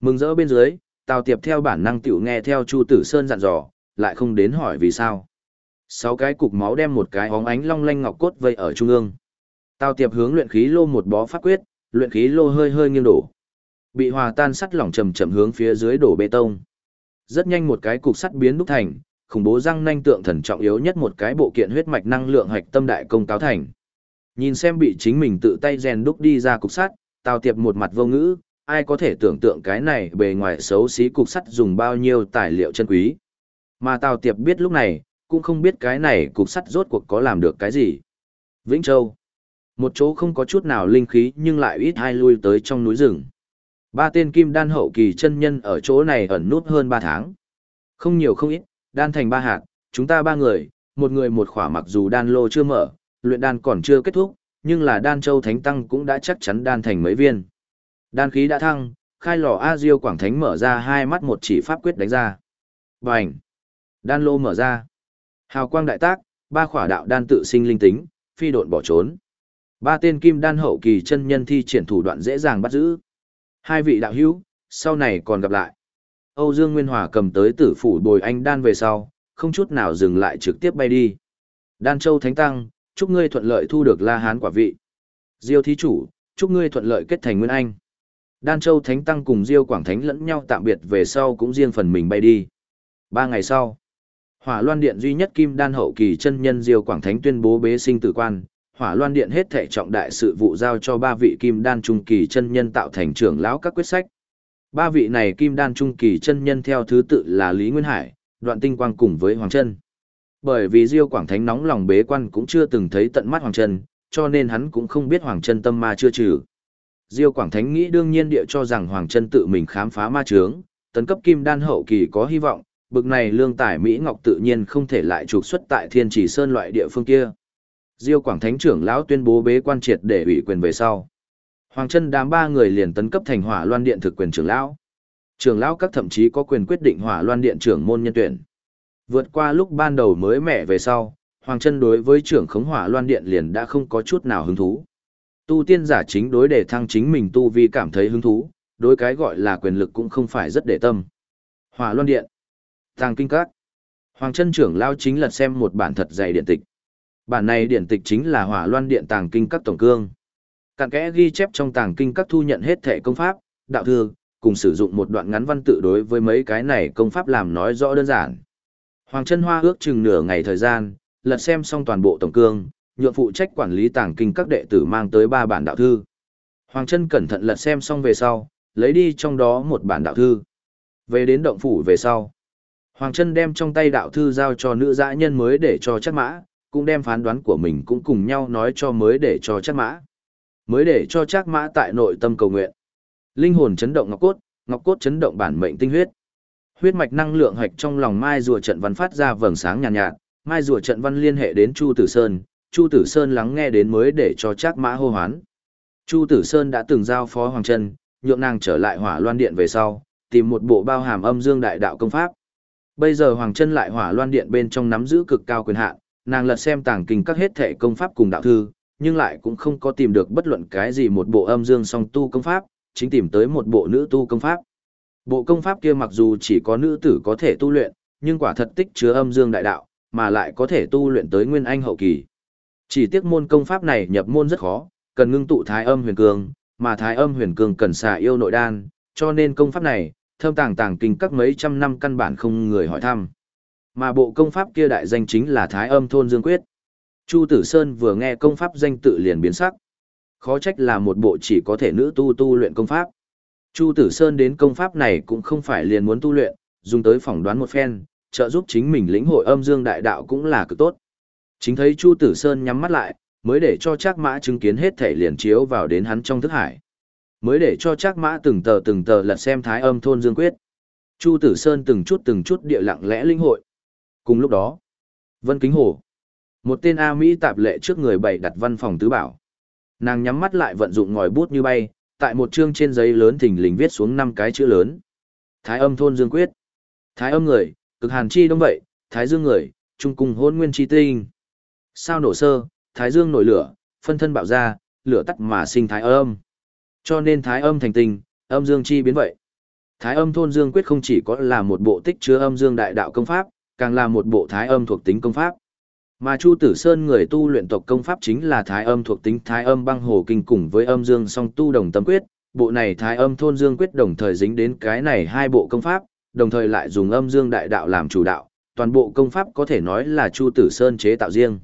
Mừng rỡ bên dưới, Tào Tiệp theo bản năng tiểu nghe theo Chu Tử Sơn dặn dò, lại không đến hỏi vì sao. Sáu cái cục máu đem một cái hóng ánh long lanh ngọc cốt vây ở trung ương. Tào Tiệp hướng luyện khí lô một bó pháp quyết, luyện khí lô hơi hơi nghiêng đổ. Bị hòa tan sắt lỏng chậm chậm hướng phía dưới đổ bê tông. Rất nhanh một cái cục sắt biến đúc thành, khủng bố răng nanh tượng thần trọng yếu nhất một cái bộ kiện huyết mạch năng lượng hạch tâm đại công cáo thành. Nhìn xem bị chính mình tự tay rèn đúc đi ra cục sắt, Tào Tiệp một mặt vô ngữ, ai có thể tưởng tượng cái này bề ngoài xấu xí cục sắt dùng bao nhiêu tài liệu chân quý. Mà Tào Tiệp biết lúc này, cũng không biết cái này cục sắt rốt cuộc có làm được cái gì. Vĩnh Châu. Một chỗ không có chút nào linh khí nhưng lại ít hai lui tới trong núi rừng. Ba tên kim đan hậu kỳ chân nhân ở chỗ này ẩn nút hơn ba tháng. Không nhiều không ít, đan thành ba hạt, chúng ta ba người, một người một khỏa mặc dù đan lô chưa mở, luyện đan còn chưa kết thúc, nhưng là đan châu thánh tăng cũng đã chắc chắn đan thành mấy viên. Đan khí đã thăng, khai lò A Diêu Quảng Thánh mở ra hai mắt một chỉ pháp quyết đánh ra. Bành! Đan lô mở ra. Hào quang đại tác, ba khỏa đạo đan tự sinh linh tính, phi độn bỏ trốn. Ba tên kim đan hậu kỳ chân nhân thi triển thủ đoạn dễ dàng bắt giữ. Hai vị đạo hữu, sau này còn gặp lại. Âu Dương Nguyên Hòa cầm tới tử phủ bồi anh đan về sau, không chút nào dừng lại trực tiếp bay đi. Đan Châu Thánh Tăng, chúc ngươi thuận lợi thu được La Hán quả vị. Diêu thí chủ, chúc ngươi thuận lợi kết thành Nguyên Anh. Đan Châu Thánh Tăng cùng Diêu Quảng Thánh lẫn nhau tạm biệt về sau cũng riêng phần mình bay đi. Ba ngày sau, Hỏa Loan Điện duy nhất kim đan hậu kỳ chân nhân Diêu Quảng Thánh tuyên bố bế sinh tử quan, Hỏa Loan Điện hết thảy trọng đại sự vụ giao cho ba vị kim đan trung kỳ chân nhân tạo thành trưởng lão các quyết sách. Ba vị này kim đan trung kỳ chân nhân theo thứ tự là Lý Nguyên Hải, Đoạn Tinh Quang cùng với Hoàng Trân. Bởi vì Diêu Quảng Thánh nóng lòng bế quan cũng chưa từng thấy tận mắt Hoàng Trân, cho nên hắn cũng không biết Hoàng Trân tâm ma chưa trừ. Diêu Quảng Thánh nghĩ đương nhiên địa cho rằng Hoàng Trân tự mình khám phá ma chướng, tấn cấp kim đan hậu kỳ có hy vọng, bực này lương tài Mỹ Ngọc tự nhiên không thể lại trục xuất tại Thiên Chỉ Sơn loại địa phương kia. Diêu Quảng Thánh trưởng lão tuyên bố bế quan triệt để ủy quyền về sau. Hoàng Trân đám ba người liền tấn cấp thành Hỏa Loan Điện thực quyền trưởng lão. Trưởng lão các thậm chí có quyền quyết định Hỏa Loan Điện trưởng môn nhân tuyển. Vượt qua lúc ban đầu mới mẻ về sau, Hoàng Trân đối với trưởng khống Hỏa Loan Điện liền đã không có chút nào hứng thú. Tu tiên giả chính đối để thăng chính mình tu vi cảm thấy hứng thú, đối cái gọi là quyền lực cũng không phải rất để tâm. Hỏa Loan Điện, Tàng Kinh Các. Hoàng chân trưởng lao chính lật xem một bản thật dày điện tịch. Bản này điện tịch chính là Hỏa Loan Điện Tàng Kinh Các tổng cương. Cặn kẽ ghi chép trong Tàng Kinh Các thu nhận hết thể công pháp, đạo thư, cùng sử dụng một đoạn ngắn văn tự đối với mấy cái này công pháp làm nói rõ đơn giản. Hoàng chân Hoa ước chừng nửa ngày thời gian, lật xem xong toàn bộ tổng cương, nhượng phụ trách quản lý tàng kinh các đệ tử mang tới ba bản đạo thư. Hoàng chân cẩn thận lật xem xong về sau, lấy đi trong đó một bản đạo thư. Về đến động phủ về sau, Hoàng Trân đem trong tay đạo thư giao cho nữ dã nhân mới để cho chắc mã, cũng đem phán đoán của mình cũng cùng nhau nói cho mới để cho chắc mã. Mới để cho chắc mã tại nội tâm cầu nguyện. Linh hồn chấn động ngọc cốt, ngọc cốt chấn động bản mệnh tinh huyết. Huyết mạch năng lượng hạch trong lòng Mai rùa trận văn phát ra vầng sáng nhàn nhạt, nhạt, Mai rùa trận văn liên hệ đến Chu Tử Sơn, Chu Tử Sơn lắng nghe đến mới để cho chắc mã hô hoán. Chu Tử Sơn đã từng giao phó Hoàng Trân, nhượng nàng trở lại hỏa loan điện về sau, tìm một bộ bao hàm âm dương đại đạo công pháp. Bây giờ Hoàng Trân lại hỏa loan điện bên trong nắm giữ cực cao quyền hạn, nàng lật xem tàng kinh các hết thể công pháp cùng đạo thư, nhưng lại cũng không có tìm được bất luận cái gì một bộ âm dương song tu công pháp, chính tìm tới một bộ nữ tu công pháp. Bộ công pháp kia mặc dù chỉ có nữ tử có thể tu luyện, nhưng quả thật tích chứa âm dương đại đạo, mà lại có thể tu luyện tới nguyên anh hậu kỳ. Chỉ tiếc môn công pháp này nhập môn rất khó, cần ngưng tụ thái âm huyền cương, mà thái âm huyền cương cần xà yêu nội đan, cho nên công pháp này, thâm tàng tàng kinh các mấy trăm năm căn bản không người hỏi thăm. Mà bộ công pháp kia đại danh chính là thái âm thôn dương quyết. Chu Tử Sơn vừa nghe công pháp danh tự liền biến sắc. Khó trách là một bộ chỉ có thể nữ tu tu luyện công pháp. Chu Tử Sơn đến công pháp này cũng không phải liền muốn tu luyện, dùng tới phỏng đoán một phen, trợ giúp chính mình lĩnh hội âm dương đại đạo cũng là cực tốt. Chính thấy Chu Tử Sơn nhắm mắt lại, mới để cho Trác Mã chứng kiến hết thể liền chiếu vào đến hắn trong thức hải. Mới để cho chắc Mã từng tờ từng tờ lật xem Thái Âm thôn Dương Quyết. Chu Tử Sơn từng chút từng chút địa lặng lẽ linh hội. Cùng lúc đó, Vân Kính Hồ, một tên A Mỹ tạp lệ trước người bày đặt văn phòng tứ bảo. Nàng nhắm mắt lại vận dụng ngòi bút như bay, tại một chương trên giấy lớn thình lình viết xuống năm cái chữ lớn. Thái âm thôn dương quyết. Thái âm người, cực hàn chi đông vậy, thái dương người, trung cùng hôn nguyên chi tinh. Sao nổ sơ, thái dương nổi lửa, phân thân bạo ra, lửa tắt mà sinh thái âm. Cho nên thái âm thành tinh, âm dương chi biến vậy. Thái âm thôn dương quyết không chỉ có là một bộ tích chứa âm dương đại đạo công pháp, càng là một bộ thái âm thuộc tính công pháp. Mà Chu Tử Sơn người tu luyện tộc công pháp chính là thái âm thuộc tính thái âm băng hồ kinh cùng với âm dương song tu đồng tâm quyết, bộ này thái âm thôn dương quyết đồng thời dính đến cái này hai bộ công pháp, đồng thời lại dùng âm dương đại đạo làm chủ đạo, toàn bộ công pháp có thể nói là Chu Tử Sơn chế tạo riêng.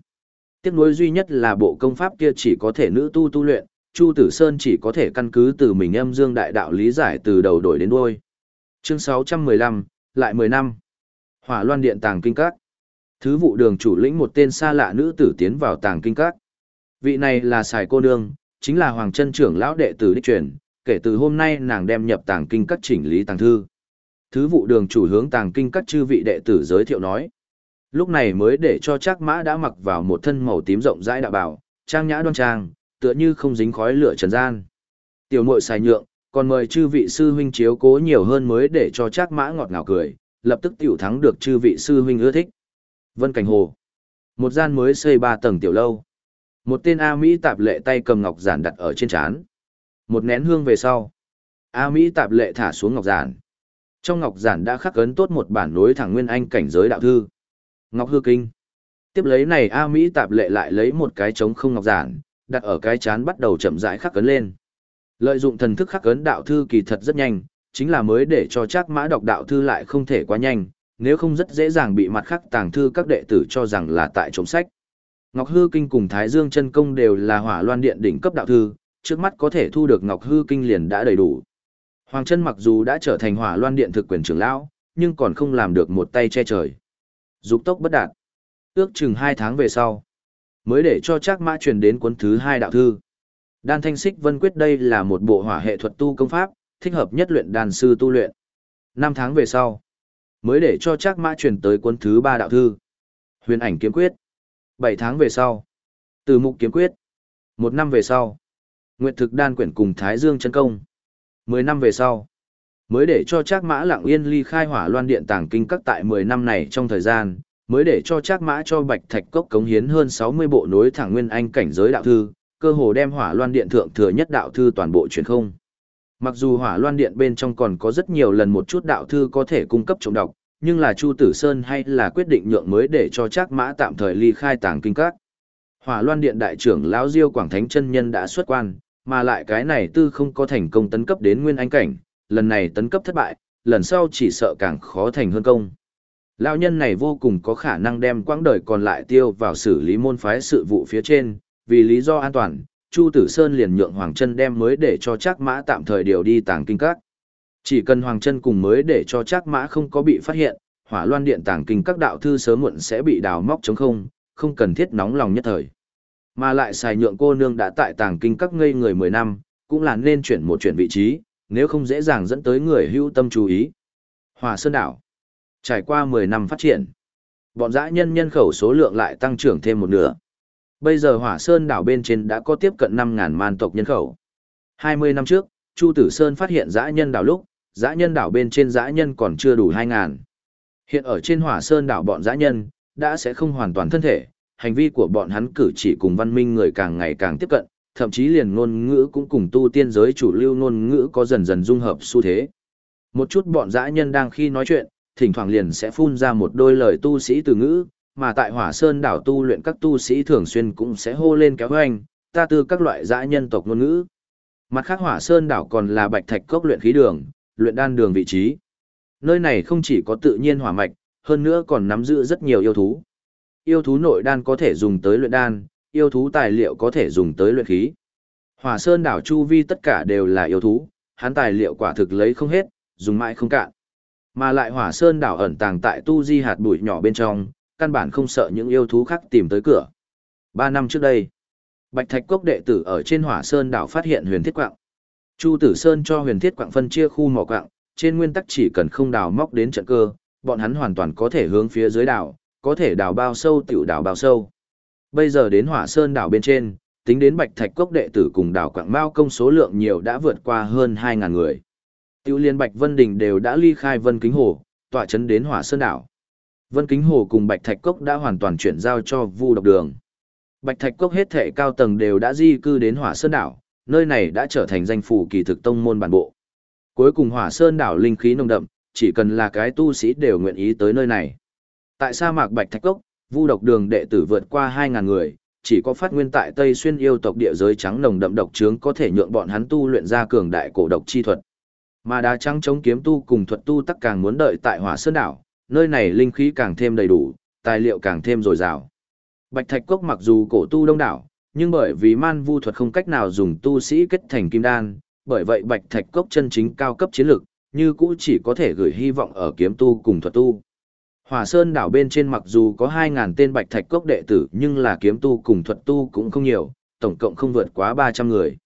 Tiếc nuối duy nhất là bộ công pháp kia chỉ có thể nữ tu tu luyện, Chu Tử Sơn chỉ có thể căn cứ từ mình âm dương đại đạo lý giải từ đầu đổi đến đuôi. Chương 615, lại 10 năm. Hỏa Loan Điện Tàng Kinh Các. Thứ vụ đường chủ lĩnh một tên xa lạ nữ tử tiến vào Tàng Kinh Các. Vị này là Sài cô nương, chính là Hoàng chân trưởng lão đệ tử đích truyền, kể từ hôm nay nàng đem nhập Tàng Kinh Các chỉnh lý tàng thư. Thứ vụ đường chủ hướng Tàng Kinh Các chư vị đệ tử giới thiệu nói. Lúc này mới để cho chắc mã đã mặc vào một thân màu tím rộng rãi đạo bảo, trang nhã đoan trang, tựa như không dính khói lửa trần gian. Tiểu muội xài nhượng, còn mời chư vị sư huynh chiếu cố nhiều hơn mới để cho chắc mã ngọt ngào cười, lập tức tiểu thắng được chư vị sư huynh ưa thích. Vân Cảnh Hồ. Một gian mới xây ba tầng tiểu lâu. Một tên A Mỹ tạp lệ tay cầm ngọc giản đặt ở trên chán. Một nén hương về sau. A Mỹ tạp lệ thả xuống ngọc giản. Trong ngọc giản đã khắc ấn tốt một bản nối thẳng nguyên anh cảnh giới đạo thư. Ngọc hư kinh. Tiếp lấy này A Mỹ tạp lệ lại lấy một cái trống không ngọc giản, đặt ở cái chán bắt đầu chậm rãi khắc ấn lên. Lợi dụng thần thức khắc ấn đạo thư kỳ thật rất nhanh, chính là mới để cho chắc mã đọc đạo thư lại không thể quá nhanh, nếu không rất dễ dàng bị mặt khắc tàng thư các đệ tử cho rằng là tại trộm sách. Ngọc Hư Kinh cùng Thái Dương chân công đều là hỏa loan điện đỉnh cấp đạo thư, trước mắt có thể thu được Ngọc Hư Kinh liền đã đầy đủ. Hoàng chân mặc dù đã trở thành hỏa loan điện thực quyền trưởng lão, nhưng còn không làm được một tay che trời. Dục tốc bất đạt. Ước chừng hai tháng về sau, mới để cho Trác mã truyền đến cuốn thứ hai đạo thư. Đan Thanh Xích Vân Quyết đây là một bộ hỏa hệ thuật tu công pháp, thích hợp nhất luyện đàn sư tu luyện. Năm tháng về sau, mới để cho Trác mã truyền tới cuốn thứ ba đạo thư. Huyền ảnh kiếm quyết. Bảy tháng về sau, từ mục kiếm quyết. Một năm về sau, nguyện thực đan quyển cùng Thái Dương chân công. Mười năm về sau, mới để cho Trác Mã Lặng Yên ly khai Hỏa Loan Điện tàng kinh các tại mười năm này trong thời gian, mới để cho Trác Mã cho Bạch Thạch Cốc cống hiến hơn sáu mươi bộ nối thẳng nguyên anh cảnh giới đạo thư, cơ hồ đem Hỏa Loan Điện thượng thừa nhất đạo thư toàn bộ truyền không. Mặc dù Hỏa Loan Điện bên trong còn có rất nhiều lần một chút đạo thư có thể cung cấp trọng đọc, nhưng là Chu Tử Sơn hay là quyết định nhượng mới để cho Trác Mã tạm thời ly khai tàng kinh các. Hỏa Loan Điện đại trưởng lão Diêu Quảng Thánh chân nhân đã xuất quan, mà lại cái này tư không có thành công tấn cấp đến nguyên anh cảnh, lần này tấn cấp thất bại, lần sau chỉ sợ càng khó thành hơn công. Lão nhân này vô cùng có khả năng đem quãng đời còn lại tiêu vào xử lý môn phái sự vụ phía trên, vì lý do an toàn, Chu Tử Sơn liền nhượng Hoàng Chân đem mới để cho Trác Mã tạm thời điều đi tàng kinh các. Chỉ cần Hoàng Chân cùng mới để cho Trác Mã không có bị phát hiện, Hỏa Loan Điện tàng kinh các đạo thư sớm muộn sẽ bị đào móc trống không, không cần thiết nóng lòng nhất thời. Mà lại xài nhượng cô nương đã tại tàng kinh các ngây người 10 năm, cũng là nên chuyển một chuyển vị trí, nếu không dễ dàng dẫn tới người hưu tâm chú ý. Hòa Sơn Đảo Trải qua 10 năm phát triển, bọn dã nhân nhân khẩu số lượng lại tăng trưởng thêm một nửa. Bây giờ Hỏa Sơn đảo bên trên đã có tiếp cận 5.000 man tộc nhân khẩu. 20 năm trước, Chu Tử Sơn phát hiện dã nhân đảo lúc, dã nhân đảo bên trên dã nhân còn chưa đủ 2.000. Hiện ở trên Hỏa Sơn đảo bọn dã nhân, đã sẽ không hoàn toàn thân thể, hành vi của bọn hắn cử chỉ cùng văn minh người càng ngày càng tiếp cận, thậm chí liền ngôn ngữ cũng cùng tu tiên giới chủ lưu ngôn ngữ có dần dần dung hợp xu thế. Một chút bọn dã nhân đang khi nói chuyện, thỉnh thoảng liền sẽ phun ra một đôi lời tu sĩ từ ngữ, mà tại Hỏa Sơn đảo tu luyện các tu sĩ thường xuyên cũng sẽ hô lên kéo hoành, ta tư các loại dã nhân tộc ngôn ngữ. Mặt khác Hỏa Sơn đảo còn là bạch thạch cốc luyện khí đường, luyện đan đường vị trí. Nơi này không chỉ có tự nhiên hỏa mạch, hơn nữa còn nắm giữ rất nhiều yêu thú yêu thú nội đan có thể dùng tới luyện đan, yêu thú tài liệu có thể dùng tới luyện khí. Hỏa Sơn đảo chu vi tất cả đều là yêu thú, hắn tài liệu quả thực lấy không hết, dùng mãi không cạn. Mà lại Hỏa Sơn đảo ẩn tàng tại tu di hạt bụi nhỏ bên trong, căn bản không sợ những yêu thú khác tìm tới cửa. Ba năm trước đây, Bạch Thạch Cốc đệ tử ở trên Hỏa Sơn đảo phát hiện huyền thiết quạng. Chu Tử Sơn cho huyền thiết quạng phân chia khu mỏ quạng, trên nguyên tắc chỉ cần không đào móc đến trận cơ, bọn hắn hoàn toàn có thể hướng phía dưới đảo, có thể đào bao sâu tiểu đào bao sâu. Bây giờ đến Hỏa Sơn đảo bên trên, tính đến Bạch Thạch Cốc đệ tử cùng đảo quạng mao công số lượng nhiều đã vượt qua hơn 2.000 người. Tiêu liên Bạch Vân Đình đều đã ly khai Vân Kính Hồ, tọa chấn đến Hỏa Sơn đảo. Vân Kính Hồ cùng Bạch Thạch Cốc đã hoàn toàn chuyển giao cho Vu Độc Đường. Bạch Thạch Cốc hết thể cao tầng đều đã di cư đến Hỏa Sơn đảo, nơi này đã trở thành danh phủ kỳ thực tông môn bản bộ. Cuối cùng Hỏa Sơn đảo linh khí nồng đậm, chỉ cần là cái tu sĩ đều nguyện ý tới nơi này. Tại sa mạc Bạch Thạch Cốc, Vu Độc Đường đệ tử vượt qua 2000 người, chỉ có phát nguyên tại Tây Xuyên yêu tộc địa giới trắng nồng đậm độc trướng có thể nhượng bọn hắn tu luyện ra cường đại cổ độc chi thuật. Mà đá trắng chống kiếm tu cùng thuật tu tất càng muốn đợi tại Hỏa Sơn đảo, nơi này linh khí càng thêm đầy đủ, tài liệu càng thêm dồi dào. Bạch Thạch Cốc mặc dù cổ tu đông đảo, nhưng bởi vì man vu thuật không cách nào dùng tu sĩ kết thành kim đan, bởi vậy Bạch Thạch Cốc chân chính cao cấp chiến lược như cũ chỉ có thể gửi hy vọng ở kiếm tu cùng thuật tu. Hỏa Sơn đảo bên trên mặc dù có 2.000 tên Bạch Thạch Cốc đệ tử nhưng là kiếm tu cùng thuật tu cũng không nhiều, tổng cộng không vượt quá 300 người.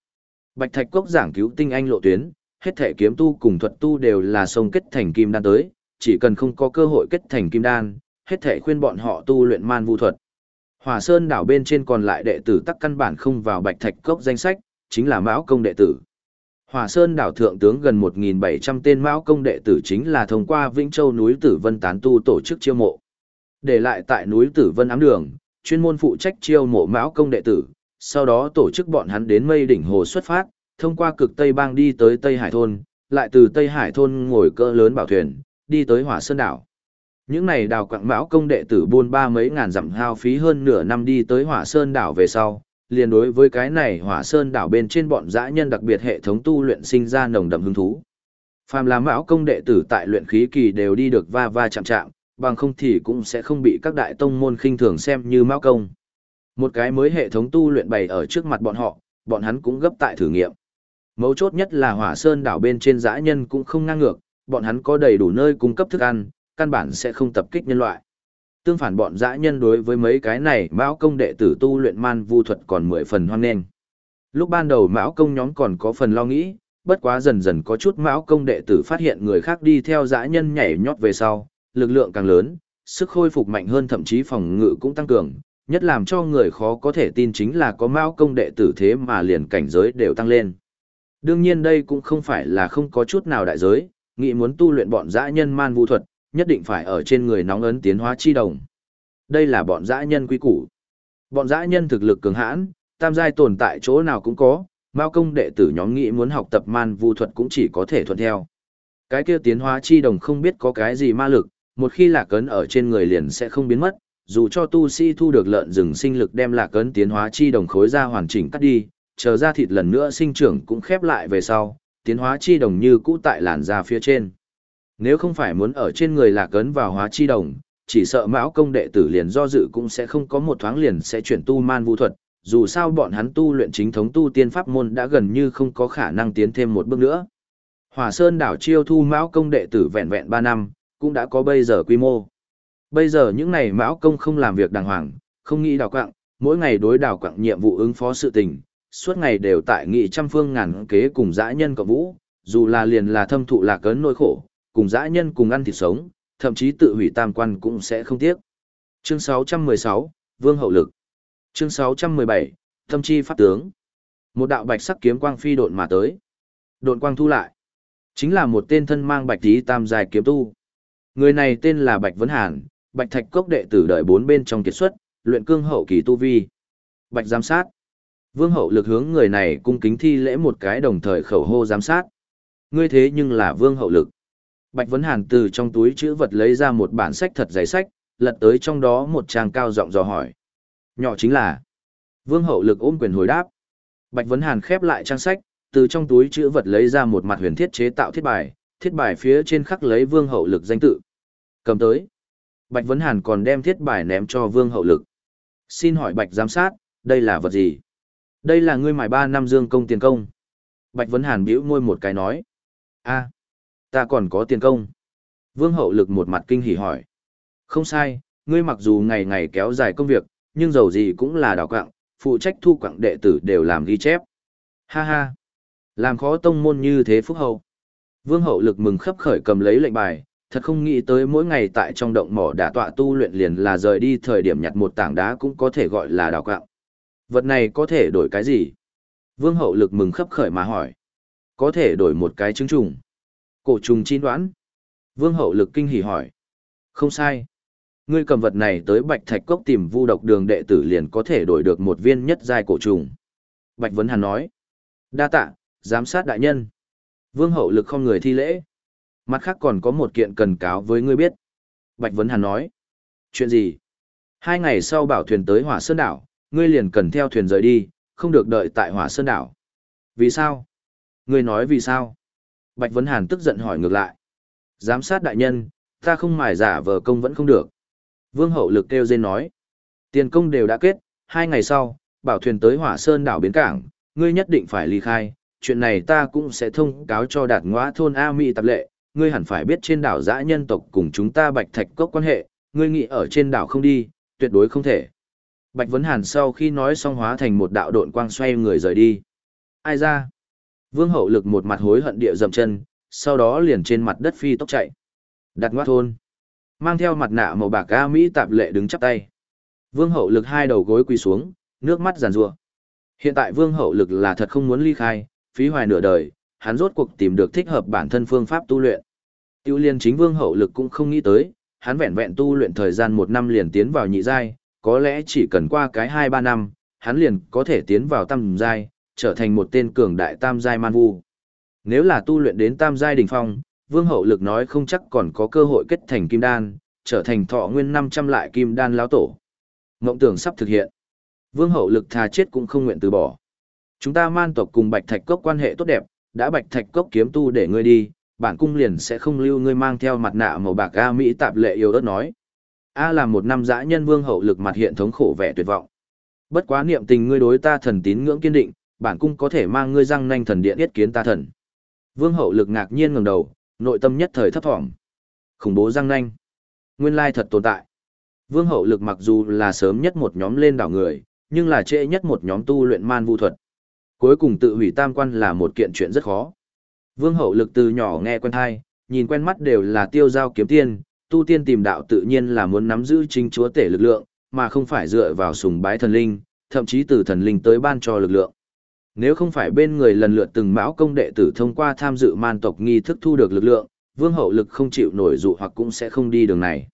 Bạch Thạch Cốc giảng cứu tinh anh lộ tuyến, hết thể kiếm tu cùng thuật tu đều là sông kết thành kim đan tới, chỉ cần không có cơ hội kết thành kim đan, hết thể khuyên bọn họ tu luyện man vu thuật. Hỏa Sơn đảo bên trên còn lại đệ tử tắc căn bản không vào Bạch Thạch Cốc danh sách, chính là Mão Công đệ tử. Hỏa Sơn đảo thượng tướng gần 1.700 tên Mão Công đệ tử chính là thông qua Vĩnh Châu núi Tử Vân tán tu tổ chức chiêu mộ. Để lại tại núi Tử Vân ám đường, chuyên môn phụ trách chiêu mộ Mão Công đệ tử, sau đó tổ chức bọn hắn đến mây đỉnh hồ xuất phát, thông qua cực Tây Bang đi tới Tây Hải Thôn, lại từ Tây Hải Thôn ngồi cỡ lớn bảo thuyền, đi tới Hỏa Sơn đảo. Những này đào quặng mão công đệ tử buôn ba mấy ngàn dặm hao phí hơn nửa năm đi tới Hỏa Sơn đảo về sau, liền đối với cái này Hỏa Sơn đảo bên trên bọn dã nhân đặc biệt hệ thống tu luyện sinh ra nồng đậm hứng thú. Phàm là mão công đệ tử tại luyện khí kỳ đều đi được va va chạm chạm, bằng không thì cũng sẽ không bị các đại tông môn khinh thường xem như mão công. Một cái mới hệ thống tu luyện bày ở trước mặt bọn họ, bọn hắn cũng gấp tại thử nghiệm. Mấu chốt nhất là Hỏa Sơn đảo bên trên dã nhân cũng không ngang ngược, bọn hắn có đầy đủ nơi cung cấp thức ăn, căn bản sẽ không tập kích nhân loại. Tương phản bọn dã nhân đối với mấy cái này mão công đệ tử tu luyện man vu thuật còn mười phần hoan nghênh. Lúc ban đầu mão công nhóm còn có phần lo nghĩ, bất quá dần dần có chút mão công đệ tử phát hiện người khác đi theo dã nhân nhảy nhót về sau, lực lượng càng lớn, sức khôi phục mạnh hơn thậm chí phòng ngự cũng tăng cường, nhất làm cho người khó có thể tin chính là có mão công đệ tử thế mà liền cảnh giới đều tăng lên. Đương nhiên đây cũng không phải là không có chút nào đại giới, nghĩ muốn tu luyện bọn dã nhân man vu thuật, nhất định phải ở trên người nóng ấn tiến hóa chi đồng. Đây là bọn dã nhân quý củ. Bọn dã nhân thực lực cường hãn, tam giai tồn tại chỗ nào cũng có, Mao công đệ tử nhóm nghĩ muốn học tập man vu thuật cũng chỉ có thể thuận theo. Cái kia tiến hóa chi đồng không biết có cái gì ma lực, một khi lạc cấn ở trên người liền sẽ không biến mất, dù cho tu sĩ thu được lợn rừng sinh lực đem lạc cấn tiến hóa chi đồng khối ra hoàn chỉnh cắt đi, chờ ra thịt lần nữa sinh trưởng cũng khép lại về sau, tiến hóa chi đồng như cũ tại làn da phía trên. Nếu không phải muốn ở trên người lạc ấn vào hóa chi đồng, chỉ sợ mão công đệ tử liền do dự cũng sẽ không có một thoáng liền sẽ chuyển tu man vũ thuật, dù sao bọn hắn tu luyện chính thống tu tiên pháp môn đã gần như không có khả năng tiến thêm một bước nữa. Hỏa Sơn đảo chiêu thu mão công đệ tử vẹn vẹn 3 năm, cũng đã có bây giờ quy mô. Bây giờ những này mão công không làm việc đàng hoàng, không nghĩ đào quạng, mỗi ngày đối đào quạng nhiệm vụ ứng phó sự tình, suốt ngày đều tại nghị trăm phương ngàn kế cùng dã nhân cộng vũ, dù là liền là thâm thụ lạc cấn nỗi khổ, cùng dã nhân cùng ăn thịt sống, thậm chí tự hủy tam quan cũng sẽ không tiếc. Chương 616, Vương Hậu Lực Chương 617, Tâm Chi Pháp Tướng Một đạo bạch sắc kiếm quang phi độn mà tới. Độn quang thu lại. Chính là một tên thân mang bạch tí tam dài kiếm tu. Người này tên là Bạch Vấn Hàn, Bạch Thạch Cốc đệ tử đợi bốn bên trong kiệt xuất, luyện cương hậu kỳ tu vi. Bạch giám sát. Vương hậu lực hướng người này cung kính thi lễ một cái đồng thời khẩu hô giám sát. Ngươi thế nhưng là vương hậu lực. Bạch Vấn Hàn từ trong túi chữ vật lấy ra một bản sách thật giấy sách, lật tới trong đó một trang cao giọng dò hỏi. Nhỏ chính là. Vương hậu lực ôm quyền hồi đáp. Bạch Vấn Hàn khép lại trang sách, từ trong túi chữ vật lấy ra một mặt huyền thiết chế tạo thiết bài, thiết bài phía trên khắc lấy vương hậu lực danh tự. Cầm tới. Bạch Vấn Hàn còn đem thiết bài ném cho vương hậu lực. Xin hỏi Bạch giám sát, đây là vật gì? Đây là ngươi mài ba năm dương công tiền công. Bạch Vấn Hàn bĩu môi một cái nói. a ta còn có tiền công. Vương hậu lực một mặt kinh hỉ hỏi. Không sai, ngươi mặc dù ngày ngày kéo dài công việc, nhưng dầu gì cũng là đào quạng, phụ trách thu quạng đệ tử đều làm ghi chép. Ha ha! Làm khó tông môn như thế phúc hậu. Vương hậu lực mừng khấp khởi cầm lấy lệnh bài, thật không nghĩ tới mỗi ngày tại trong động mỏ đả tọa tu luyện liền là rời đi thời điểm nhặt một tảng đá cũng có thể gọi là đào quạng. Vật này có thể đổi cái gì? Vương hậu lực mừng khấp khởi mà hỏi. Có thể đổi một cái trứng trùng. Cổ trùng chín đoán. Vương hậu lực kinh hỉ hỏi. Không sai. Ngươi cầm vật này tới bạch thạch cốc tìm vu độc đường đệ tử liền có thể đổi được một viên nhất giai cổ trùng. Bạch Vấn Hàn nói. Đa tạ, giám sát đại nhân. Vương hậu lực không người thi lễ. Mặt khác còn có một kiện cần cáo với ngươi biết. Bạch Vấn Hàn nói. Chuyện gì? Hai ngày sau bảo thuyền tới hỏa sơn đảo, ngươi liền cần theo thuyền rời đi, không được đợi tại hỏa sơn đảo. Vì sao? Ngươi nói vì sao? Bạch Vấn Hàn tức giận hỏi ngược lại. Giám sát đại nhân, ta không mài giả vờ công vẫn không được. Vương hậu lực kêu dên nói. Tiền công đều đã kết, hai ngày sau, bảo thuyền tới hỏa sơn đảo bến cảng, ngươi nhất định phải ly khai. Chuyện này ta cũng sẽ thông cáo cho đạt ngõa thôn A Mỹ tập lệ, ngươi hẳn phải biết trên đảo dã nhân tộc cùng chúng ta bạch thạch cốc quan hệ, ngươi nghĩ ở trên đảo không đi, tuyệt đối không thể. Bạch Vấn Hàn sau khi nói xong hóa thành một đạo độn quang xoay người rời đi. Ai ra? Vương hậu lực một mặt hối hận địa dậm chân, sau đó liền trên mặt đất phi tốc chạy. Đặt ngoát thôn. Mang theo mặt nạ màu bạc A Mỹ tạp lệ đứng chắp tay. Vương hậu lực hai đầu gối quỳ xuống, nước mắt giàn rủa. Hiện tại vương hậu lực là thật không muốn ly khai, phí hoài nửa đời, hắn rốt cuộc tìm được thích hợp bản thân phương pháp tu luyện. Tiêu liên chính vương hậu lực cũng không nghĩ tới, hắn vẹn vẹn tu luyện thời gian một năm liền tiến vào nhị giai, có lẽ chỉ cần qua cái hai ba năm, hắn liền có thể tiến vào tam giai, trở thành một tên cường đại tam giai man vu. Nếu là tu luyện đến tam giai đỉnh phong, vương hậu lực nói không chắc còn có cơ hội kết thành kim đan, trở thành thọ nguyên 500 lại kim đan lão tổ. Ngộng tưởng sắp thực hiện. Vương hậu lực thà chết cũng không nguyện từ bỏ. Chúng ta man tộc cùng Bạch Thạch Cốc quan hệ tốt đẹp, đã Bạch Thạch Cốc kiếm tu để ngươi đi, bản cung liền sẽ không lưu ngươi mang theo mặt nạ màu bạc A Mỹ tạp lệ yêu đất nói. A là một năm dã nhân vương hậu lực mặt hiện thống khổ vẻ tuyệt vọng. Bất quá niệm tình ngươi đối ta thần tín ngưỡng kiên định, bản cung có thể mang ngươi răng nanh thần điện yết kiến ta thần. Vương hậu lực ngạc nhiên ngẩng đầu, nội tâm nhất thời thấp thỏm. Khủng bố răng nanh. Nguyên lai thật tồn tại. Vương hậu lực mặc dù là sớm nhất một nhóm lên đảo người, nhưng là trễ nhất một nhóm tu luyện man vu thuật. Cuối cùng tự hủy tam quan là một kiện chuyện rất khó. Vương hậu lực từ nhỏ nghe quen thai, nhìn quen mắt đều là tiêu giao kiếm tiên, tu tiên tìm đạo tự nhiên là muốn nắm giữ chính chúa tể lực lượng, mà không phải dựa vào sùng bái thần linh, thậm chí từ thần linh tới ban cho lực lượng. Nếu không phải bên người lần lượt từng mão công đệ tử thông qua tham dự man tộc nghi thức thu được lực lượng, vương hậu lực không chịu nổi dụ hoặc cũng sẽ không đi đường này.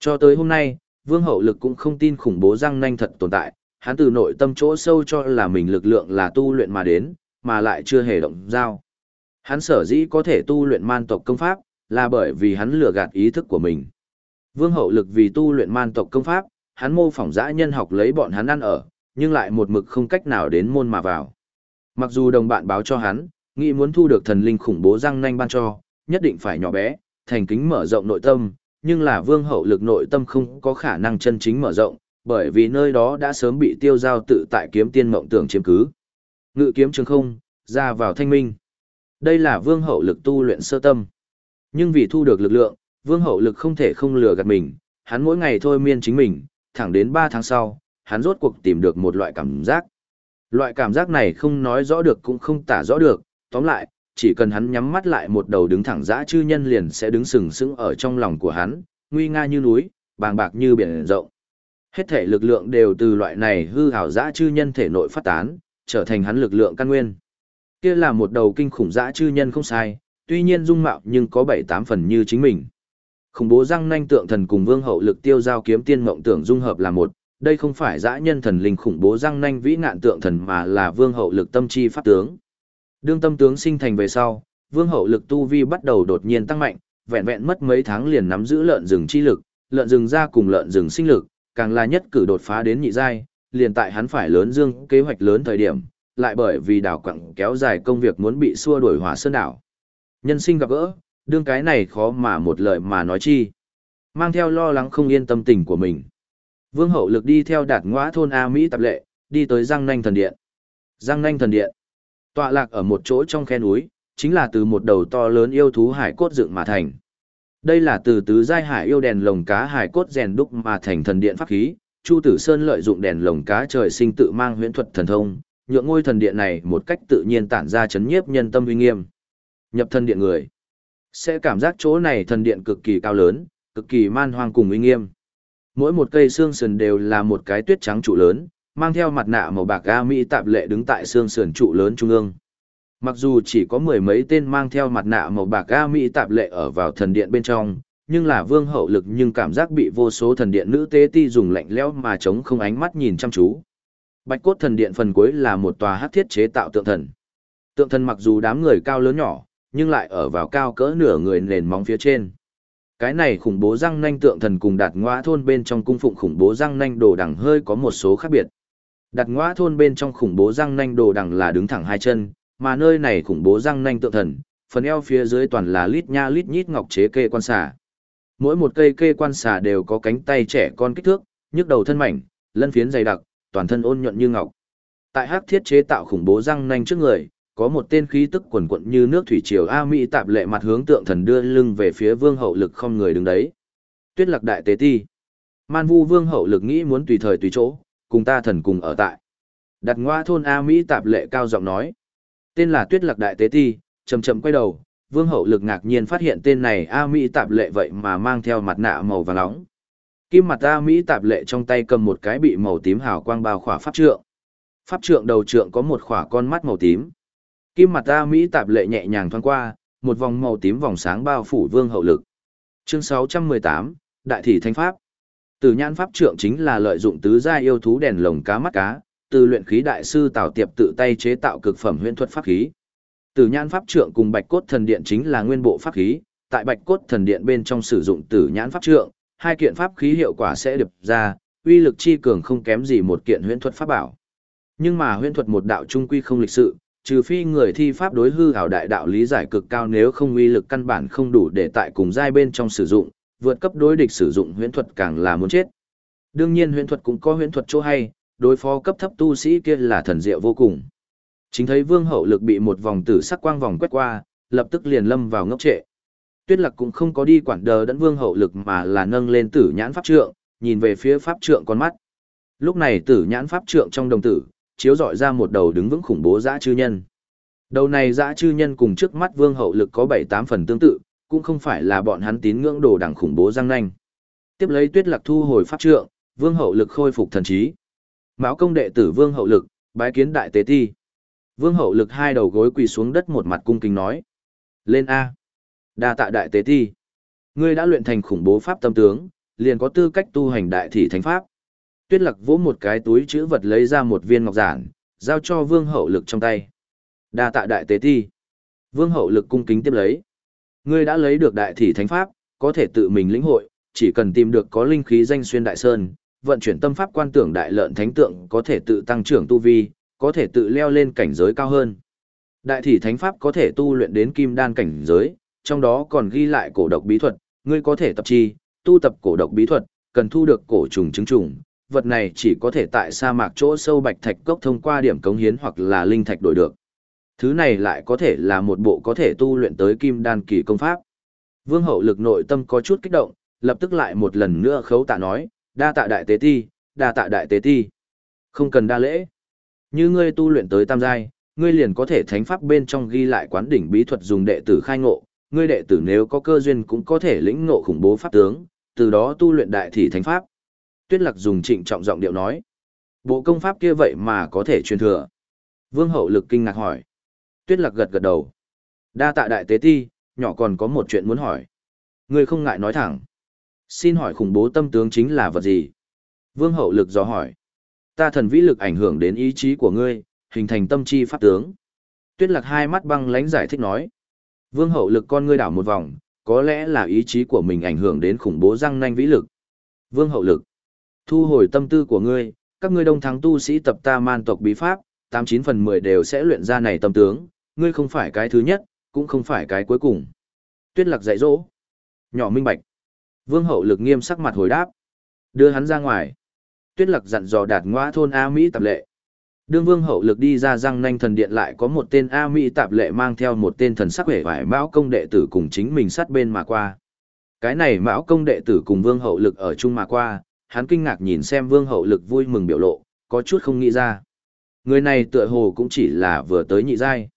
Cho tới hôm nay, vương hậu lực cũng không tin khủng bố răng nanh thật tồn tại, hắn từ nội tâm chỗ sâu cho là mình lực lượng là tu luyện mà đến, mà lại chưa hề động giao. Hắn sở dĩ có thể tu luyện man tộc công pháp, là bởi vì hắn lừa gạt ý thức của mình. Vương hậu lực vì tu luyện man tộc công pháp, hắn mô phỏng dã nhân học lấy bọn hắn ăn ở, nhưng lại một mực không cách nào đến môn mà vào. Mặc dù đồng bạn báo cho hắn, nghĩ muốn thu được thần linh khủng bố răng nanh ban cho, nhất định phải nhỏ bé, thành kính mở rộng nội tâm, nhưng là vương hậu lực nội tâm không có khả năng chân chính mở rộng, bởi vì nơi đó đã sớm bị tiêu giao tự tại kiếm tiên mộng tưởng chiếm cứ. Ngự kiếm trường không, ra vào thanh minh. Đây là vương hậu lực tu luyện sơ tâm. Nhưng vì thu được lực lượng, vương hậu lực không thể không lừa gạt mình, hắn mỗi ngày thôi miên chính mình, thẳng đến 3 tháng sau, hắn rốt cuộc tìm được một loại cảm giác. Loại cảm giác này không nói rõ được cũng không tả rõ được, tóm lại, chỉ cần hắn nhắm mắt lại một đầu đứng thẳng dã chư nhân liền sẽ đứng sừng sững ở trong lòng của hắn, nguy nga như núi, bàng bạc như biển rộng. Hết thể lực lượng đều từ loại này hư hảo dã chư nhân thể nội phát tán, trở thành hắn lực lượng căn nguyên. Kia là một đầu kinh khủng dã chư nhân không sai, tuy nhiên dung mạo nhưng có bảy tám phần như chính mình. Khủng bố răng nanh tượng thần cùng vương hậu lực tiêu giao kiếm tiên mộng tưởng dung hợp là một, đây không phải dã nhân thần linh khủng bố răng nanh vĩ nạn tượng thần mà là vương hậu lực tâm chi pháp tướng. Đương tâm tướng sinh thành về sau, vương hậu lực tu vi bắt đầu đột nhiên tăng mạnh, vẹn vẹn mất mấy tháng liền nắm giữ lợn rừng chi lực, lợn rừng ra cùng lợn rừng sinh lực, càng là nhất cử đột phá đến nhị giai, liền tại hắn phải lớn dương kế hoạch lớn thời điểm, lại bởi vì đảo quặng kéo dài công việc muốn bị xua đuổi hỏa sơn đảo. Nhân sinh gặp gỡ, đương cái này khó mà một lời mà nói chi. Mang theo lo lắng không yên tâm tình của mình. Vương hậu lực đi theo đạt ngõa thôn A Mỹ tập lệ, đi tới Giang Nanh Thần Điện. Giang Nanh Thần Điện. Tọa lạc ở một chỗ trong khe núi, chính là từ một đầu to lớn yêu thú hải cốt dựng mà thành. Đây là từ tứ giai hải yêu đèn lồng cá hải cốt rèn đúc mà thành thần điện pháp khí, Chu Tử Sơn lợi dụng đèn lồng cá trời sinh tự mang huyễn thuật thần thông, nhượng ngôi thần điện này một cách tự nhiên tản ra chấn nhiếp nhân tâm uy nghiêm. Nhập thần điện người, sẽ cảm giác chỗ này thần điện cực kỳ cao lớn, cực kỳ man hoang cùng uy nghiêm. Mỗi một cây xương sườn đều là một cái tuyết trắng trụ lớn, mang theo mặt nạ màu bạc ga mỹ tạp lệ đứng tại xương sườn trụ lớn trung ương. Mặc dù chỉ có mười mấy tên mang theo mặt nạ màu bạc ga mỹ tạp lệ ở vào thần điện bên trong, nhưng là vương hậu lực nhưng cảm giác bị vô số thần điện nữ tế ti dùng lạnh lẽo mà chống không ánh mắt nhìn chăm chú. Bạch cốt thần điện phần cuối là một tòa hắc thiết chế tạo tượng thần. Tượng thần mặc dù đám người cao lớn nhỏ, nhưng lại ở vào cao cỡ nửa người nền móng phía trên. Cái này khủng bố răng nanh tượng thần cùng đạt ngõa thôn bên trong cung phụng khủng bố răng nanh đồ đằng hơi có một số khác biệt. Đạt ngõa thôn bên trong khủng bố răng nanh đồ đằng là đứng thẳng hai chân, mà nơi này khủng bố răng nanh tượng thần, phần eo phía dưới toàn là lít nha lít nhít ngọc chế kê quan xà. Mỗi một cây kê quan xà đều có cánh tay trẻ con kích thước, nhức đầu thân mảnh, lân phiến dày đặc, toàn thân ôn nhuận như ngọc. Tại hắc thiết chế tạo khủng bố răng nanh trước người, có một tên khí tức quần quận như nước thủy triều A Mỹ tạp lệ mặt hướng tượng thần đưa lưng về phía vương hậu lực không người đứng đấy. Tuyết lạc đại tế ti. Man vu vương hậu lực nghĩ muốn tùy thời tùy chỗ, cùng ta thần cùng ở tại. Đặt ngoa thôn A Mỹ tạp lệ cao giọng nói. Tên là tuyết lạc đại tế ti, chầm chậm quay đầu, vương hậu lực ngạc nhiên phát hiện tên này A Mỹ tạp lệ vậy mà mang theo mặt nạ màu vàng nóng. Kim mặt A Mỹ tạp lệ trong tay cầm một cái bị màu tím hào quang bao khỏa pháp trượng. Pháp trượng đầu trượng có một khỏa con mắt màu tím. Kim mặt ta Mỹ tạp lệ nhẹ nhàng thoáng qua, một vòng màu tím vòng sáng bao phủ vương hậu lực. Chương 618, Đại thị thánh pháp. Từ nhãn pháp trượng chính là lợi dụng tứ gia yêu thú đèn lồng cá mắt cá, từ luyện khí đại sư Tào Tiệp tự tay chế tạo cực phẩm huyễn thuật pháp khí. Tử nhãn pháp trượng cùng bạch cốt thần điện chính là nguyên bộ pháp khí, tại bạch cốt thần điện bên trong sử dụng tử nhãn pháp trượng, hai kiện pháp khí hiệu quả sẽ được ra, uy lực chi cường không kém gì một kiện huyễn thuật pháp bảo. Nhưng mà huyễn thuật một đạo trung quy không lịch sự, trừ phi người thi pháp đối hư hảo đại đạo lý giải cực cao nếu không uy lực căn bản không đủ để tại cùng giai bên trong sử dụng, vượt cấp đối địch sử dụng huyễn thuật càng là muốn chết. Đương nhiên huyễn thuật cũng có huyễn thuật chỗ hay, đối phó cấp thấp tu sĩ kia là thần diệu vô cùng. Chính thấy vương hậu lực bị một vòng tử sắc quang vòng quét qua, lập tức liền lâm vào ngốc trệ. Tuyết lạc cũng không có đi quản đờ đẫn vương hậu lực mà là nâng lên tử nhãn pháp trượng, nhìn về phía pháp trượng con mắt. Lúc này tử nhãn pháp trượng trong đồng tử, chiếu dọi ra một đầu đứng vững khủng bố dã chư nhân. Đầu này dã chư nhân cùng trước mắt vương hậu lực có bảy tám phần tương tự, cũng không phải là bọn hắn tín ngưỡng đồ đẳng khủng bố răng nanh. Tiếp lấy tuyết lạc thu hồi pháp trượng, vương hậu lực khôi phục thần trí. Mão công đệ tử vương hậu lực, bái kiến đại tế ti. Vương hậu lực hai đầu gối quỳ xuống đất một mặt cung kính nói. Lên A. đa tạ đại tế ti. Ngươi đã luyện thành khủng bố pháp tâm tướng, liền có tư cách tu hành đại thị thánh pháp. Tuyết lạc vỗ một cái túi chữ vật lấy ra một viên ngọc giản, giao cho vương hậu lực trong tay. đa tạ đại tế ti. Vương hậu lực cung kính tiếp lấy. Ngươi đã lấy được đại thị thánh pháp, có thể tự mình lĩnh hội, chỉ cần tìm được có linh khí danh xuyên đại sơn, vận chuyển tâm pháp quan tưởng đại lợn thánh tượng có thể tự tăng trưởng tu vi, có thể tự leo lên cảnh giới cao hơn. Đại thị thánh pháp có thể tu luyện đến kim đan cảnh giới, trong đó còn ghi lại cổ độc bí thuật, ngươi có thể tập chi, tu tập cổ độc bí thuật, cần thu được cổ trùng chứng trùng, vật này chỉ có thể tại sa mạc chỗ sâu bạch thạch cốc thông qua điểm cống hiến hoặc là linh thạch đổi được. Thứ này lại có thể là một bộ có thể tu luyện tới kim đan kỳ công pháp. Vương hậu lực nội tâm có chút kích động, lập tức lại một lần nữa khấu tạ nói, đa tạ đại tế ti, đa tạ đại tế ti. Không cần đa lễ. Như ngươi tu luyện tới tam giai, ngươi liền có thể thánh pháp bên trong ghi lại quán đỉnh bí thuật dùng đệ tử khai ngộ, ngươi đệ tử nếu có cơ duyên cũng có thể lĩnh ngộ khủng bố pháp tướng, từ đó tu luyện đại thị thánh pháp. Tuyết Lạc dùng trịnh trọng giọng điệu nói, bộ công pháp kia vậy mà có thể truyền thừa. Vương Hậu Lực kinh ngạc hỏi. Tuyết Lạc gật gật đầu. Đa tạ đại tế ti, nhỏ còn có một chuyện muốn hỏi. Ngươi không ngại nói thẳng. Xin hỏi khủng bố tâm tướng chính là vật gì? Vương Hậu Lực dò hỏi ta thần vĩ lực ảnh hưởng đến ý chí của ngươi, hình thành tâm chi pháp tướng. Tuyết lạc hai mắt băng lánh giải thích nói. Vương hậu lực con ngươi đảo một vòng, có lẽ là ý chí của mình ảnh hưởng đến khủng bố răng nanh vĩ lực. Vương hậu lực. Thu hồi tâm tư của ngươi, các ngươi đông thắng tu sĩ tập ta man tộc bí pháp, tám chín phần mười đều sẽ luyện ra này tâm tướng, ngươi không phải cái thứ nhất, cũng không phải cái cuối cùng. Tuyết lạc dạy dỗ. Nhỏ minh bạch. Vương hậu lực nghiêm sắc mặt hồi đáp. Đưa hắn ra ngoài tuyết Lạc dặn dò đạt ngoa thôn A Mỹ tập lệ. Đương vương hậu lực đi ra răng nanh thần điện lại có một tên A Mỹ tạp lệ mang theo một tên thần sắc vẻ vải mão công đệ tử cùng chính mình sát bên mà qua. Cái này mão công đệ tử cùng vương hậu lực ở chung mà qua, hắn kinh ngạc nhìn xem vương hậu lực vui mừng biểu lộ, có chút không nghĩ ra. Người này tựa hồ cũng chỉ là vừa tới nhị giai.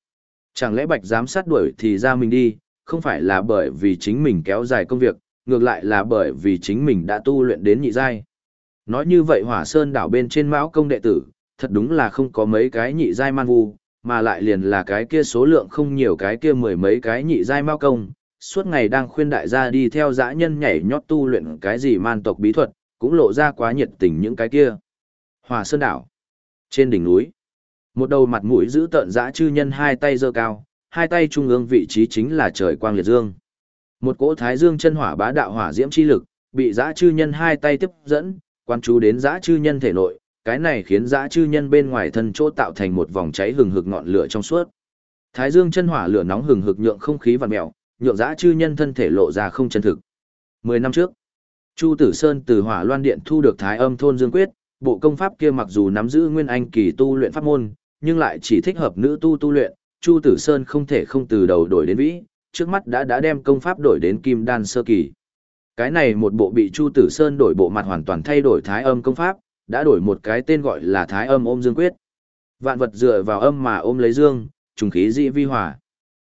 Chẳng lẽ bạch giám sát đuổi thì ra mình đi, không phải là bởi vì chính mình kéo dài công việc, ngược lại là bởi vì chính mình đã tu luyện đến nhị giai. Nói như vậy hỏa sơn đảo bên trên mão công đệ tử, thật đúng là không có mấy cái nhị giai man vu, mà lại liền là cái kia số lượng không nhiều cái kia mười mấy cái nhị giai mao công, suốt ngày đang khuyên đại gia đi theo dã nhân nhảy nhót tu luyện cái gì man tộc bí thuật, cũng lộ ra quá nhiệt tình những cái kia. Hòa sơn đảo, trên đỉnh núi, một đầu mặt mũi giữ tợn dã chư nhân hai tay giơ cao, hai tay trung ương vị trí chính là trời quang liệt dương. Một cỗ thái dương chân hỏa bá đạo hỏa diễm chi lực, bị dã chư nhân hai tay tiếp dẫn, quan chú đến dã chư nhân thể nội, cái này khiến dã chư nhân bên ngoài thân chỗ tạo thành một vòng cháy hừng hực ngọn lửa trong suốt. Thái dương chân hỏa lửa nóng hừng hực nhượng không khí vặn mèo, nhượng dã chư nhân thân thể lộ ra không chân thực. Mười năm trước, Chu Tử Sơn từ Hỏa Loan Điện thu được Thái Âm thôn Dương Quyết, bộ công pháp kia mặc dù nắm giữ nguyên anh kỳ tu luyện pháp môn, nhưng lại chỉ thích hợp nữ tu tu luyện, Chu Tử Sơn không thể không từ đầu đổi đến vĩ, trước mắt đã đã đem công pháp đổi đến kim đan sơ kỳ. Cái này một bộ bị Chu Tử Sơn đổi bộ mặt hoàn toàn thay đổi thái âm công pháp, đã đổi một cái tên gọi là thái âm ôm dương quyết. Vạn vật dựa vào âm mà ôm lấy dương, trùng khí dị vi hòa.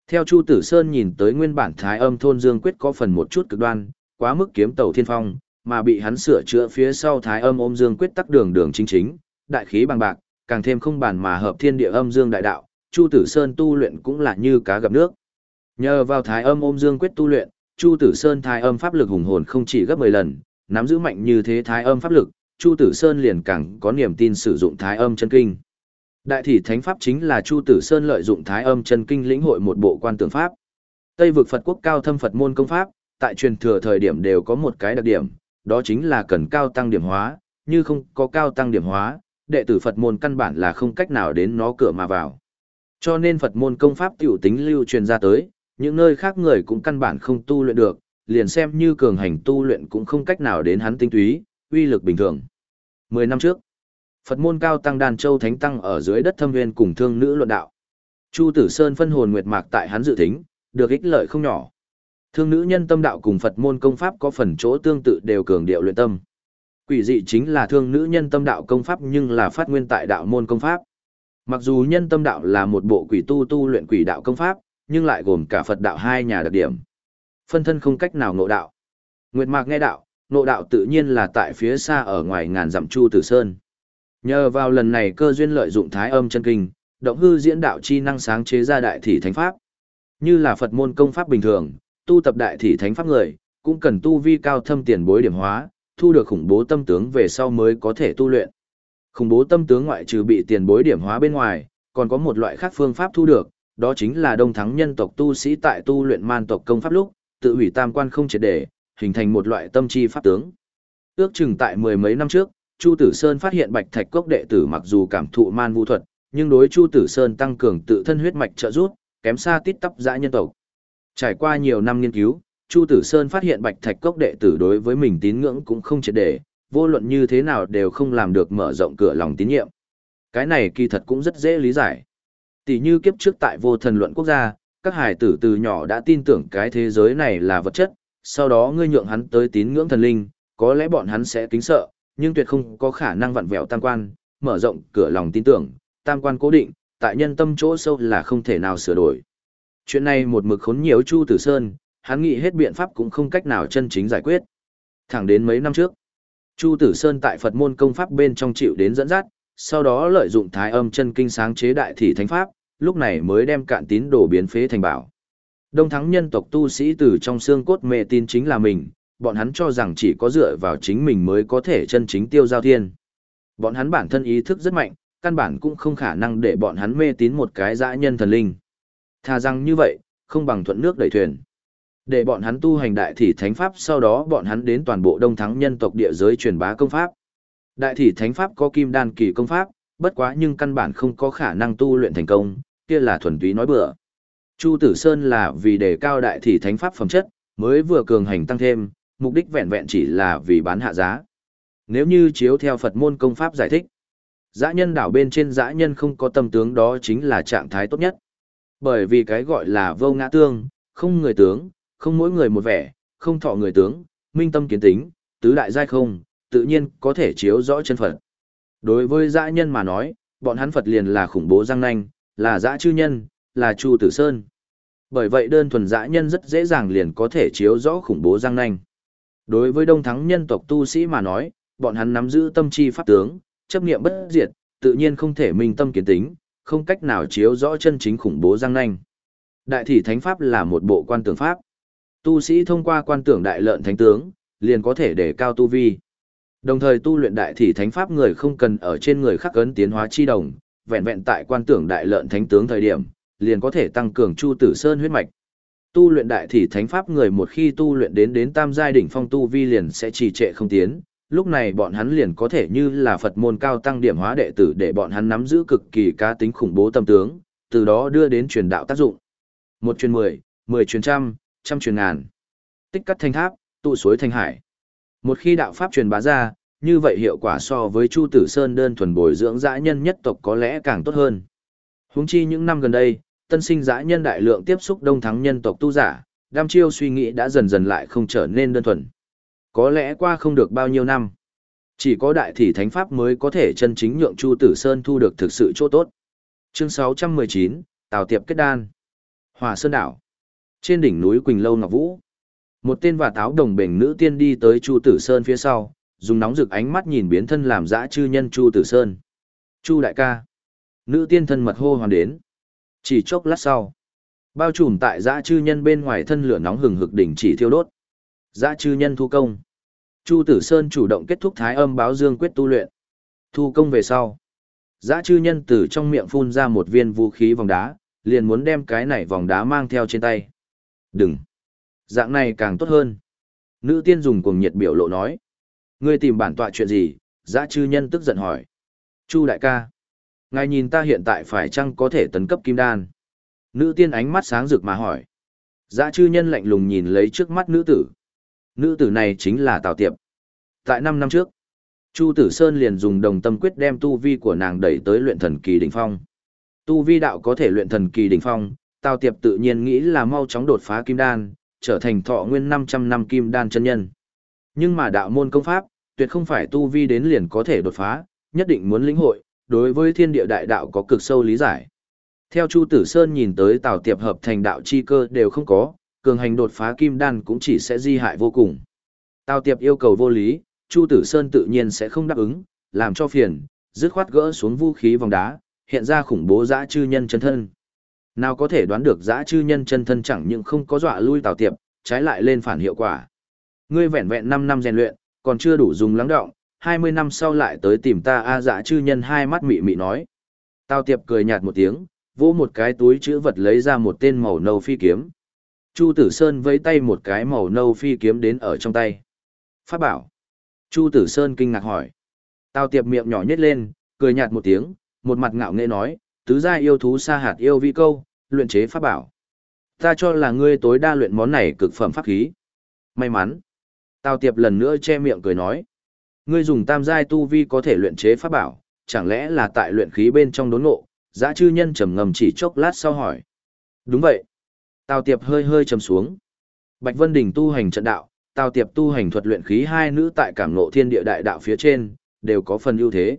Theo Chu Tử Sơn nhìn tới nguyên bản thái âm thôn dương quyết có phần một chút cực đoan, quá mức kiếm tàu thiên phong, mà bị hắn sửa chữa phía sau thái âm ôm dương quyết tắc đường đường chính chính, đại khí bằng bạc, càng thêm không bàn mà hợp thiên địa âm dương đại đạo, Chu Tử Sơn tu luyện cũng là như cá gặp nước. Nhờ vào thái âm ôm dương quyết tu luyện, Chu Tử Sơn thái âm pháp lực hùng hồn không chỉ gấp 10 lần, nắm giữ mạnh như thế thái âm pháp lực, Chu Tử Sơn liền càng có niềm tin sử dụng thái âm chân kinh. Đại thị thánh pháp chính là Chu Tử Sơn lợi dụng thái âm chân kinh lĩnh hội một bộ quan tưởng pháp. Tây vực Phật quốc cao thâm Phật môn công pháp, tại truyền thừa thời điểm đều có một cái đặc điểm, đó chính là cần cao tăng điểm hóa, như không có cao tăng điểm hóa, đệ tử Phật môn căn bản là không cách nào đến nó cửa mà vào. Cho nên Phật môn công pháp tiểu tính lưu truyền ra tới, những nơi khác người cũng căn bản không tu luyện được, liền xem như cường hành tu luyện cũng không cách nào đến hắn tinh túy, uy lực bình thường. Mười năm trước, Phật môn cao tăng đàn châu thánh tăng ở dưới đất thâm Viên cùng thương nữ luận đạo. Chu Tử Sơn phân hồn nguyệt mạc tại hắn dự tính, được ích lợi không nhỏ. Thương nữ nhân tâm đạo cùng Phật môn công pháp có phần chỗ tương tự đều cường điệu luyện tâm. Quỷ dị chính là thương nữ nhân tâm đạo công pháp nhưng là phát nguyên tại đạo môn công pháp. Mặc dù nhân tâm đạo là một bộ quỷ tu tu luyện quỷ đạo công pháp, nhưng lại gồm cả Phật đạo hai nhà đặc điểm. Phân thân không cách nào ngộ đạo. Nguyệt Mạc nghe đạo, ngộ đạo tự nhiên là tại phía xa ở ngoài ngàn dặm Chu Tử Sơn. Nhờ vào lần này cơ duyên lợi dụng thái âm chân kinh, động hư diễn đạo chi năng sáng chế ra đại thị thánh pháp. Như là Phật môn công pháp bình thường, tu tập đại thị thánh pháp người, cũng cần tu vi cao thâm tiền bối điểm hóa, thu được khủng bố tâm tướng về sau mới có thể tu luyện. Khủng bố tâm tướng ngoại trừ bị tiền bối điểm hóa bên ngoài, còn có một loại khác phương pháp thu được, đó chính là đông thắng nhân tộc tu sĩ tại tu luyện man tộc công pháp lúc, tự hủy tam quan không triệt để, hình thành một loại tâm chi pháp tướng. Ước chừng tại mười mấy năm trước, Chu Tử Sơn phát hiện Bạch Thạch Cốc đệ tử mặc dù cảm thụ man vũ thuật, nhưng đối Chu Tử Sơn tăng cường tự thân huyết mạch trợ giúp, kém xa tít tắp dã nhân tộc. Trải qua nhiều năm nghiên cứu, Chu Tử Sơn phát hiện Bạch Thạch Cốc đệ tử đối với mình tín ngưỡng cũng không triệt để, vô luận như thế nào đều không làm được mở rộng cửa lòng tín nhiệm. Cái này kỳ thật cũng rất dễ lý giải. Tỷ như kiếp trước tại vô thần luận quốc gia, các hải tử từ nhỏ đã tin tưởng cái thế giới này là vật chất, sau đó ngươi nhượng hắn tới tín ngưỡng thần linh, có lẽ bọn hắn sẽ kính sợ, nhưng tuyệt không có khả năng vặn vẹo tam quan, mở rộng cửa lòng tin tưởng, tam quan cố định, tại nhân tâm chỗ sâu là không thể nào sửa đổi. Chuyện này một mực khốn nhiều Chu Tử Sơn, hắn nghĩ hết biện pháp cũng không cách nào chân chính giải quyết. Thẳng đến mấy năm trước, Chu Tử Sơn tại Phật môn công pháp bên trong chịu đến dẫn dắt, sau đó lợi dụng thái âm chân kinh sáng chế đại thị thánh pháp, lúc này mới đem cạn tín đồ biến phế thành bảo. Đông thắng nhân tộc tu sĩ từ trong xương cốt mê tin chính là mình, bọn hắn cho rằng chỉ có dựa vào chính mình mới có thể chân chính tiêu giao thiên. Bọn hắn bản thân ý thức rất mạnh, căn bản cũng không khả năng để bọn hắn mê tín một cái dã nhân thần linh. Thà rằng như vậy, không bằng thuận nước đẩy thuyền. Để bọn hắn tu hành đại thỉ thánh pháp sau đó bọn hắn đến toàn bộ đông thắng nhân tộc địa giới truyền bá công pháp. Đại thị thánh pháp có kim đan kỳ công pháp, bất quá nhưng căn bản không có khả năng tu luyện thành công, kia là thuần túy nói bừa. Chu Tử Sơn là vì đề cao đại thỉ thánh pháp phẩm chất, mới vừa cường hành tăng thêm, mục đích vẹn vẹn chỉ là vì bán hạ giá. Nếu như chiếu theo Phật môn công pháp giải thích, dã nhân đảo bên trên dã nhân không có tâm tướng đó chính là trạng thái tốt nhất. Bởi vì cái gọi là vô ngã tương, không người tướng, không mỗi người một vẻ, không thọ người tướng, minh tâm kiến tính, tứ đại giai không, tự nhiên có thể chiếu rõ chân Phật. Đối với dã nhân mà nói, bọn hắn Phật liền là khủng bố răng nanh, là dã chư nhân, là Chu Tử Sơn. Bởi vậy đơn thuần dã nhân rất dễ dàng liền có thể chiếu rõ khủng bố răng nanh. Đối với đông thắng nhân tộc tu sĩ mà nói, bọn hắn nắm giữ tâm chi pháp tướng, chấp niệm bất diệt, tự nhiên không thể minh tâm kiến tính, không cách nào chiếu rõ chân chính khủng bố răng nanh. Đại thị thánh pháp là một bộ quan tưởng pháp. Tu sĩ thông qua quan tưởng đại lợn thánh tướng, liền có thể để cao tu vi. Đồng thời tu luyện đại thị thánh pháp người không cần ở trên người khắc ấn tiến hóa chi đồng, vẹn vẹn tại quan tưởng đại lợn thánh tướng thời điểm, liền có thể tăng cường Chu Tử Sơn huyết mạch. Tu luyện đại thị thánh pháp người một khi tu luyện đến đến tam giai đỉnh phong tu vi liền sẽ trì trệ không tiến, lúc này bọn hắn liền có thể như là Phật môn cao tăng điểm hóa đệ tử để bọn hắn nắm giữ cực kỳ cá tính khủng bố tâm tướng, từ đó đưa đến truyền đạo tác dụng. Một truyền mười, mười truyền trăm, trăm truyền ngàn. Tích cắt thanh tháp, tụ suối thanh hải. Một khi đạo pháp truyền bá ra, như vậy hiệu quả so với Chu Tử Sơn đơn thuần bồi dưỡng dã nhân nhất tộc có lẽ càng tốt hơn. Huống chi những năm gần đây, tân sinh dã nhân đại lượng tiếp xúc đông thắng nhân tộc tu giả, đam chiêu suy nghĩ đã dần dần lại không trở nên đơn thuần. Có lẽ qua không được bao nhiêu năm, chỉ có đại thị thánh pháp mới có thể chân chính nhượng Chu Tử Sơn thu được thực sự chỗ tốt. Chương 619, Tào Tiệp kết đan. Hòa Sơn đảo. Trên đỉnh núi Quỳnh Lâu Ngọc Vũ, một tên và táo đồng bình nữ tiên đi tới Chu Tử Sơn phía sau, dùng nóng rực ánh mắt nhìn biến thân làm dã chư nhân Chu Tử Sơn. Chu đại ca. Nữ tiên thân mật hô hoàn đến. Chỉ chốc lát sau, bao trùm tại dã chư nhân bên ngoài thân lửa nóng hừng hực đỉnh chỉ thiêu đốt. Dã chư nhân thu công. Chu Tử Sơn chủ động kết thúc thái âm báo dương quyết tu luyện. Thu công về sau, Giã chư nhân từ trong miệng phun ra một viên vũ khí vòng đá, liền muốn đem cái này vòng đá mang theo trên tay. Đừng! Dạng này càng tốt hơn. Nữ tiên dùng cuồng nhiệt biểu lộ nói. Ngươi tìm bản tọa chuyện gì? Giã chư nhân tức giận hỏi. Chu đại ca. Ngài nhìn ta hiện tại phải chăng có thể tấn cấp kim đan? Nữ tiên ánh mắt sáng rực mà hỏi. Giã chư nhân lạnh lùng nhìn lấy trước mắt nữ tử. Nữ tử này chính là Tào Tiệp. Tại năm năm trước, Chu Tử Sơn liền dùng đồng tâm quyết đem tu vi của nàng đẩy tới luyện thần kỳ đỉnh phong. Tu vi đạo có thể luyện thần kỳ đỉnh phong, Tào Tiệp tự nhiên nghĩ là mau chóng đột phá kim đan, trở thành thọ nguyên 500 năm kim đan chân nhân. Nhưng mà đạo môn công pháp, tuyệt không phải tu vi đến liền có thể đột phá, nhất định muốn lĩnh hội, đối với thiên địa đại đạo có cực sâu lý giải. Theo Chu Tử Sơn nhìn tới Tào Tiệp hợp thành đạo chi cơ đều không có, cường hành đột phá kim đan cũng chỉ sẽ di hại vô cùng. Tào Tiệp yêu cầu vô lý, Chu Tử Sơn tự nhiên sẽ không đáp ứng, làm cho phiền, dứt khoát gỡ xuống vũ khí vòng đá, hiện ra khủng bố dã chư nhân chân thân. Nào có thể đoán được dã chư nhân chân thân chẳng những không có dọa lui Tào Tiệp, trái lại lên phản hiệu quả. Ngươi vẹn vẹn 5 năm rèn luyện, còn chưa đủ dùng lắng động, 20 năm sau lại tới tìm ta a dã chư nhân hai mắt mị mị nói. Tào Tiệp cười nhạt một tiếng, vỗ một cái túi chữ vật lấy ra một tên màu nâu phi kiếm. Chu Tử Sơn vẫy tay một cái màu nâu phi kiếm đến ở trong tay. Pháp bảo. Chu Tử Sơn kinh ngạc hỏi. Tào Tiệp miệng nhỏ nhếch lên, cười nhạt một tiếng, một mặt ngạo nghễ nói, tứ gia yêu thú sa hạt yêu vi câu, luyện chế pháp bảo. Ta cho là ngươi tối đa luyện món này cực phẩm pháp khí. May mắn. Tào Tiệp lần nữa che miệng cười nói. Ngươi dùng tam giai tu vi có thể luyện chế pháp bảo, chẳng lẽ là tại luyện khí bên trong đốn ngộ? Giá chư nhân trầm ngầm chỉ chốc lát sau hỏi. Đúng vậy. Tào Tiệp hơi hơi trầm xuống. Bạch Vân Đình tu hành trận đạo, Tào Tiệp tu hành thuật luyện khí hai nữ tại cảm ngộ thiên địa đại đạo phía trên, đều có phần ưu thế.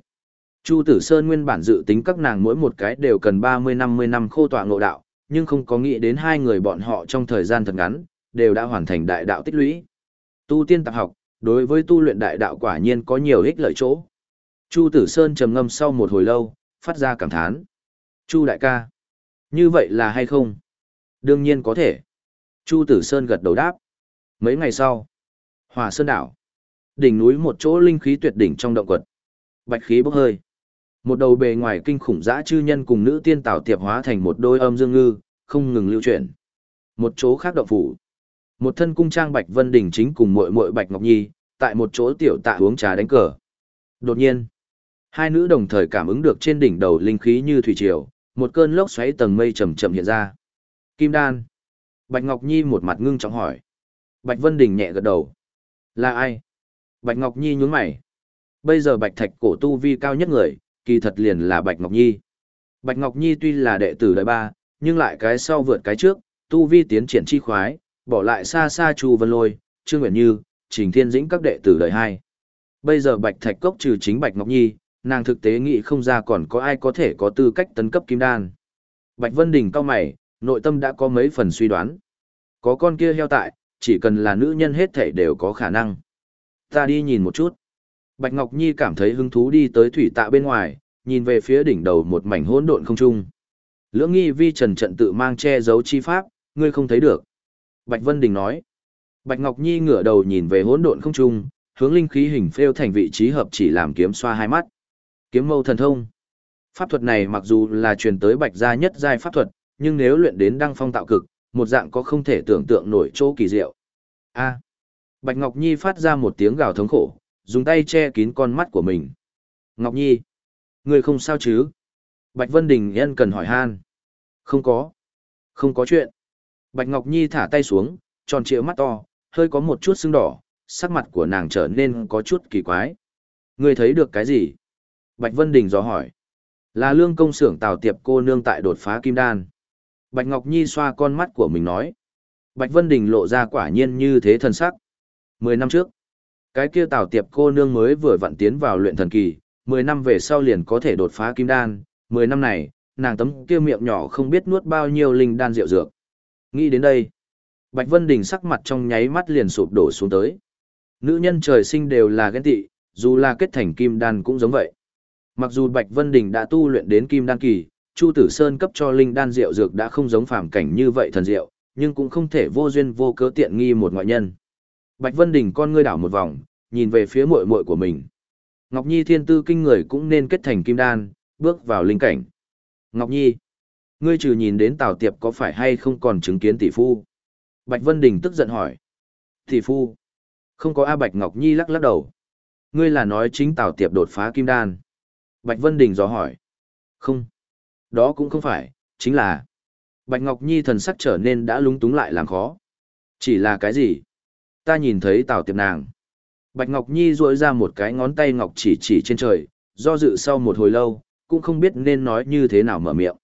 Chu Tử Sơn nguyên bản dự tính các nàng mỗi một cái đều cần 30-50 năm khô tọa ngộ đạo, nhưng không có nghĩ đến hai người bọn họ trong thời gian thật ngắn, đều đã hoàn thành đại đạo tích lũy. Tu tiên tạp học, đối với tu luyện đại đạo quả nhiên có nhiều ích lợi chỗ. Chu Tử Sơn trầm ngâm sau một hồi lâu, phát ra cảm thán. Chu đại ca, như vậy là hay không? Đương nhiên có thể. Chu Tử Sơn gật đầu đáp. Mấy ngày sau, Hòa Sơn đảo, đỉnh núi một chỗ linh khí tuyệt đỉnh trong động quật. Bạch khí bốc hơi. Một đầu bề ngoài kinh khủng dã chư nhân cùng nữ tiên tạo tiệp hóa thành một đôi âm dương ngư, không ngừng lưu chuyển. Một chỗ khác động phủ. Một thân cung trang Bạch Vân Đình chính cùng muội muội Bạch Ngọc Nhi, tại một chỗ tiểu tạ uống trà đánh cờ. Đột nhiên, hai nữ đồng thời cảm ứng được trên đỉnh đầu linh khí như thủy triều, một cơn lốc xoáy tầng mây chậm chậm hiện ra. Kim đan. Bạch Ngọc Nhi một mặt ngưng trọng hỏi. Bạch Vân Đình nhẹ gật đầu. Là ai? Bạch Ngọc Nhi nhún mày. Bây giờ Bạch Thạch cổ tu vi cao nhất người, kỳ thật liền là Bạch Ngọc Nhi. Bạch Ngọc Nhi tuy là đệ tử đời ba, nhưng lại cái sau vượt cái trước, tu vi tiến triển chi khoái, bỏ lại xa xa Chu Vân Lôi, Trương Nguyện Như, Trình Thiên Dĩnh các đệ tử đời hai. Bây giờ Bạch Thạch Cốc trừ chính Bạch Ngọc Nhi, nàng thực tế nghĩ không ra còn có ai có thể có tư cách tấn cấp kim đan. Bạch Vân Đình cao mày, nội tâm đã có mấy phần suy đoán. Có con kia heo tại, chỉ cần là nữ nhân hết thể đều có khả năng. Ta đi nhìn một chút. Bạch Ngọc Nhi cảm thấy hứng thú đi tới thủy tạ bên ngoài, nhìn về phía đỉnh đầu một mảnh hỗn độn không trung. Lưỡng nghi vi trần trận tự mang che giấu chi pháp, ngươi không thấy được. Bạch Vân Đình nói. Bạch Ngọc Nhi ngửa đầu nhìn về hỗn độn không trung, hướng linh khí hình phêu thành vị trí hợp chỉ làm kiếm xoa hai mắt. Kiếm mâu thần thông. Pháp thuật này mặc dù là truyền tới Bạch gia nhất giai pháp thuật, nhưng nếu luyện đến đăng phong tạo cực, một dạng có không thể tưởng tượng nổi chỗ kỳ diệu. A. Bạch Ngọc Nhi phát ra một tiếng gào thống khổ, dùng tay che kín con mắt của mình. Ngọc Nhi, người không sao chứ? Bạch Vân Đình yên cần hỏi han. Không có. Không có chuyện. Bạch Ngọc Nhi thả tay xuống, tròn trịa mắt to, hơi có một chút sưng đỏ, sắc mặt của nàng trở nên có chút kỳ quái. Người thấy được cái gì? Bạch Vân Đình dò hỏi. Là lương công xưởng tào tiệp cô nương tại đột phá kim đan. Bạch Ngọc Nhi xoa con mắt của mình nói. Bạch Vân Đình lộ ra quả nhiên như thế thần sắc. Mười năm trước, cái kia tào tiệp cô nương mới vừa vặn tiến vào luyện thần kỳ, mười năm về sau liền có thể đột phá kim đan, mười năm này, nàng tấm kia miệng nhỏ không biết nuốt bao nhiêu linh đan rượu dược. Nghĩ đến đây, Bạch Vân Đình sắc mặt trong nháy mắt liền sụp đổ xuống tới. Nữ nhân trời sinh đều là ghen tị, dù là kết thành kim đan cũng giống vậy. Mặc dù Bạch Vân Đình đã tu luyện đến kim đan kỳ, Chu Tử Sơn cấp cho linh đan rượu dược đã không giống phàm cảnh như vậy thần rượu, nhưng cũng không thể vô duyên vô cớ tiện nghi một ngoại nhân. Bạch Vân Đình con ngươi đảo một vòng, nhìn về phía muội muội của mình. Ngọc Nhi thiên tư kinh người cũng nên kết thành kim đan, bước vào linh cảnh. Ngọc Nhi, ngươi trừ nhìn đến Tào Tiệp có phải hay không còn chứng kiến tỷ phu? Bạch Vân Đình tức giận hỏi. Tỷ phu? Không có A Bạch Ngọc Nhi lắc lắc đầu. Ngươi là nói chính Tào Tiệp đột phá kim đan. Bạch Vân Đình dò hỏi. Không. Đó cũng không phải, chính là... Bạch Ngọc Nhi thần sắc trở nên đã lúng túng lại làm khó. Chỉ là cái gì? Ta nhìn thấy Tào Tiệp nàng. Bạch Ngọc Nhi duỗi ra một cái ngón tay ngọc chỉ chỉ trên trời, do dự sau một hồi lâu, cũng không biết nên nói như thế nào mở miệng.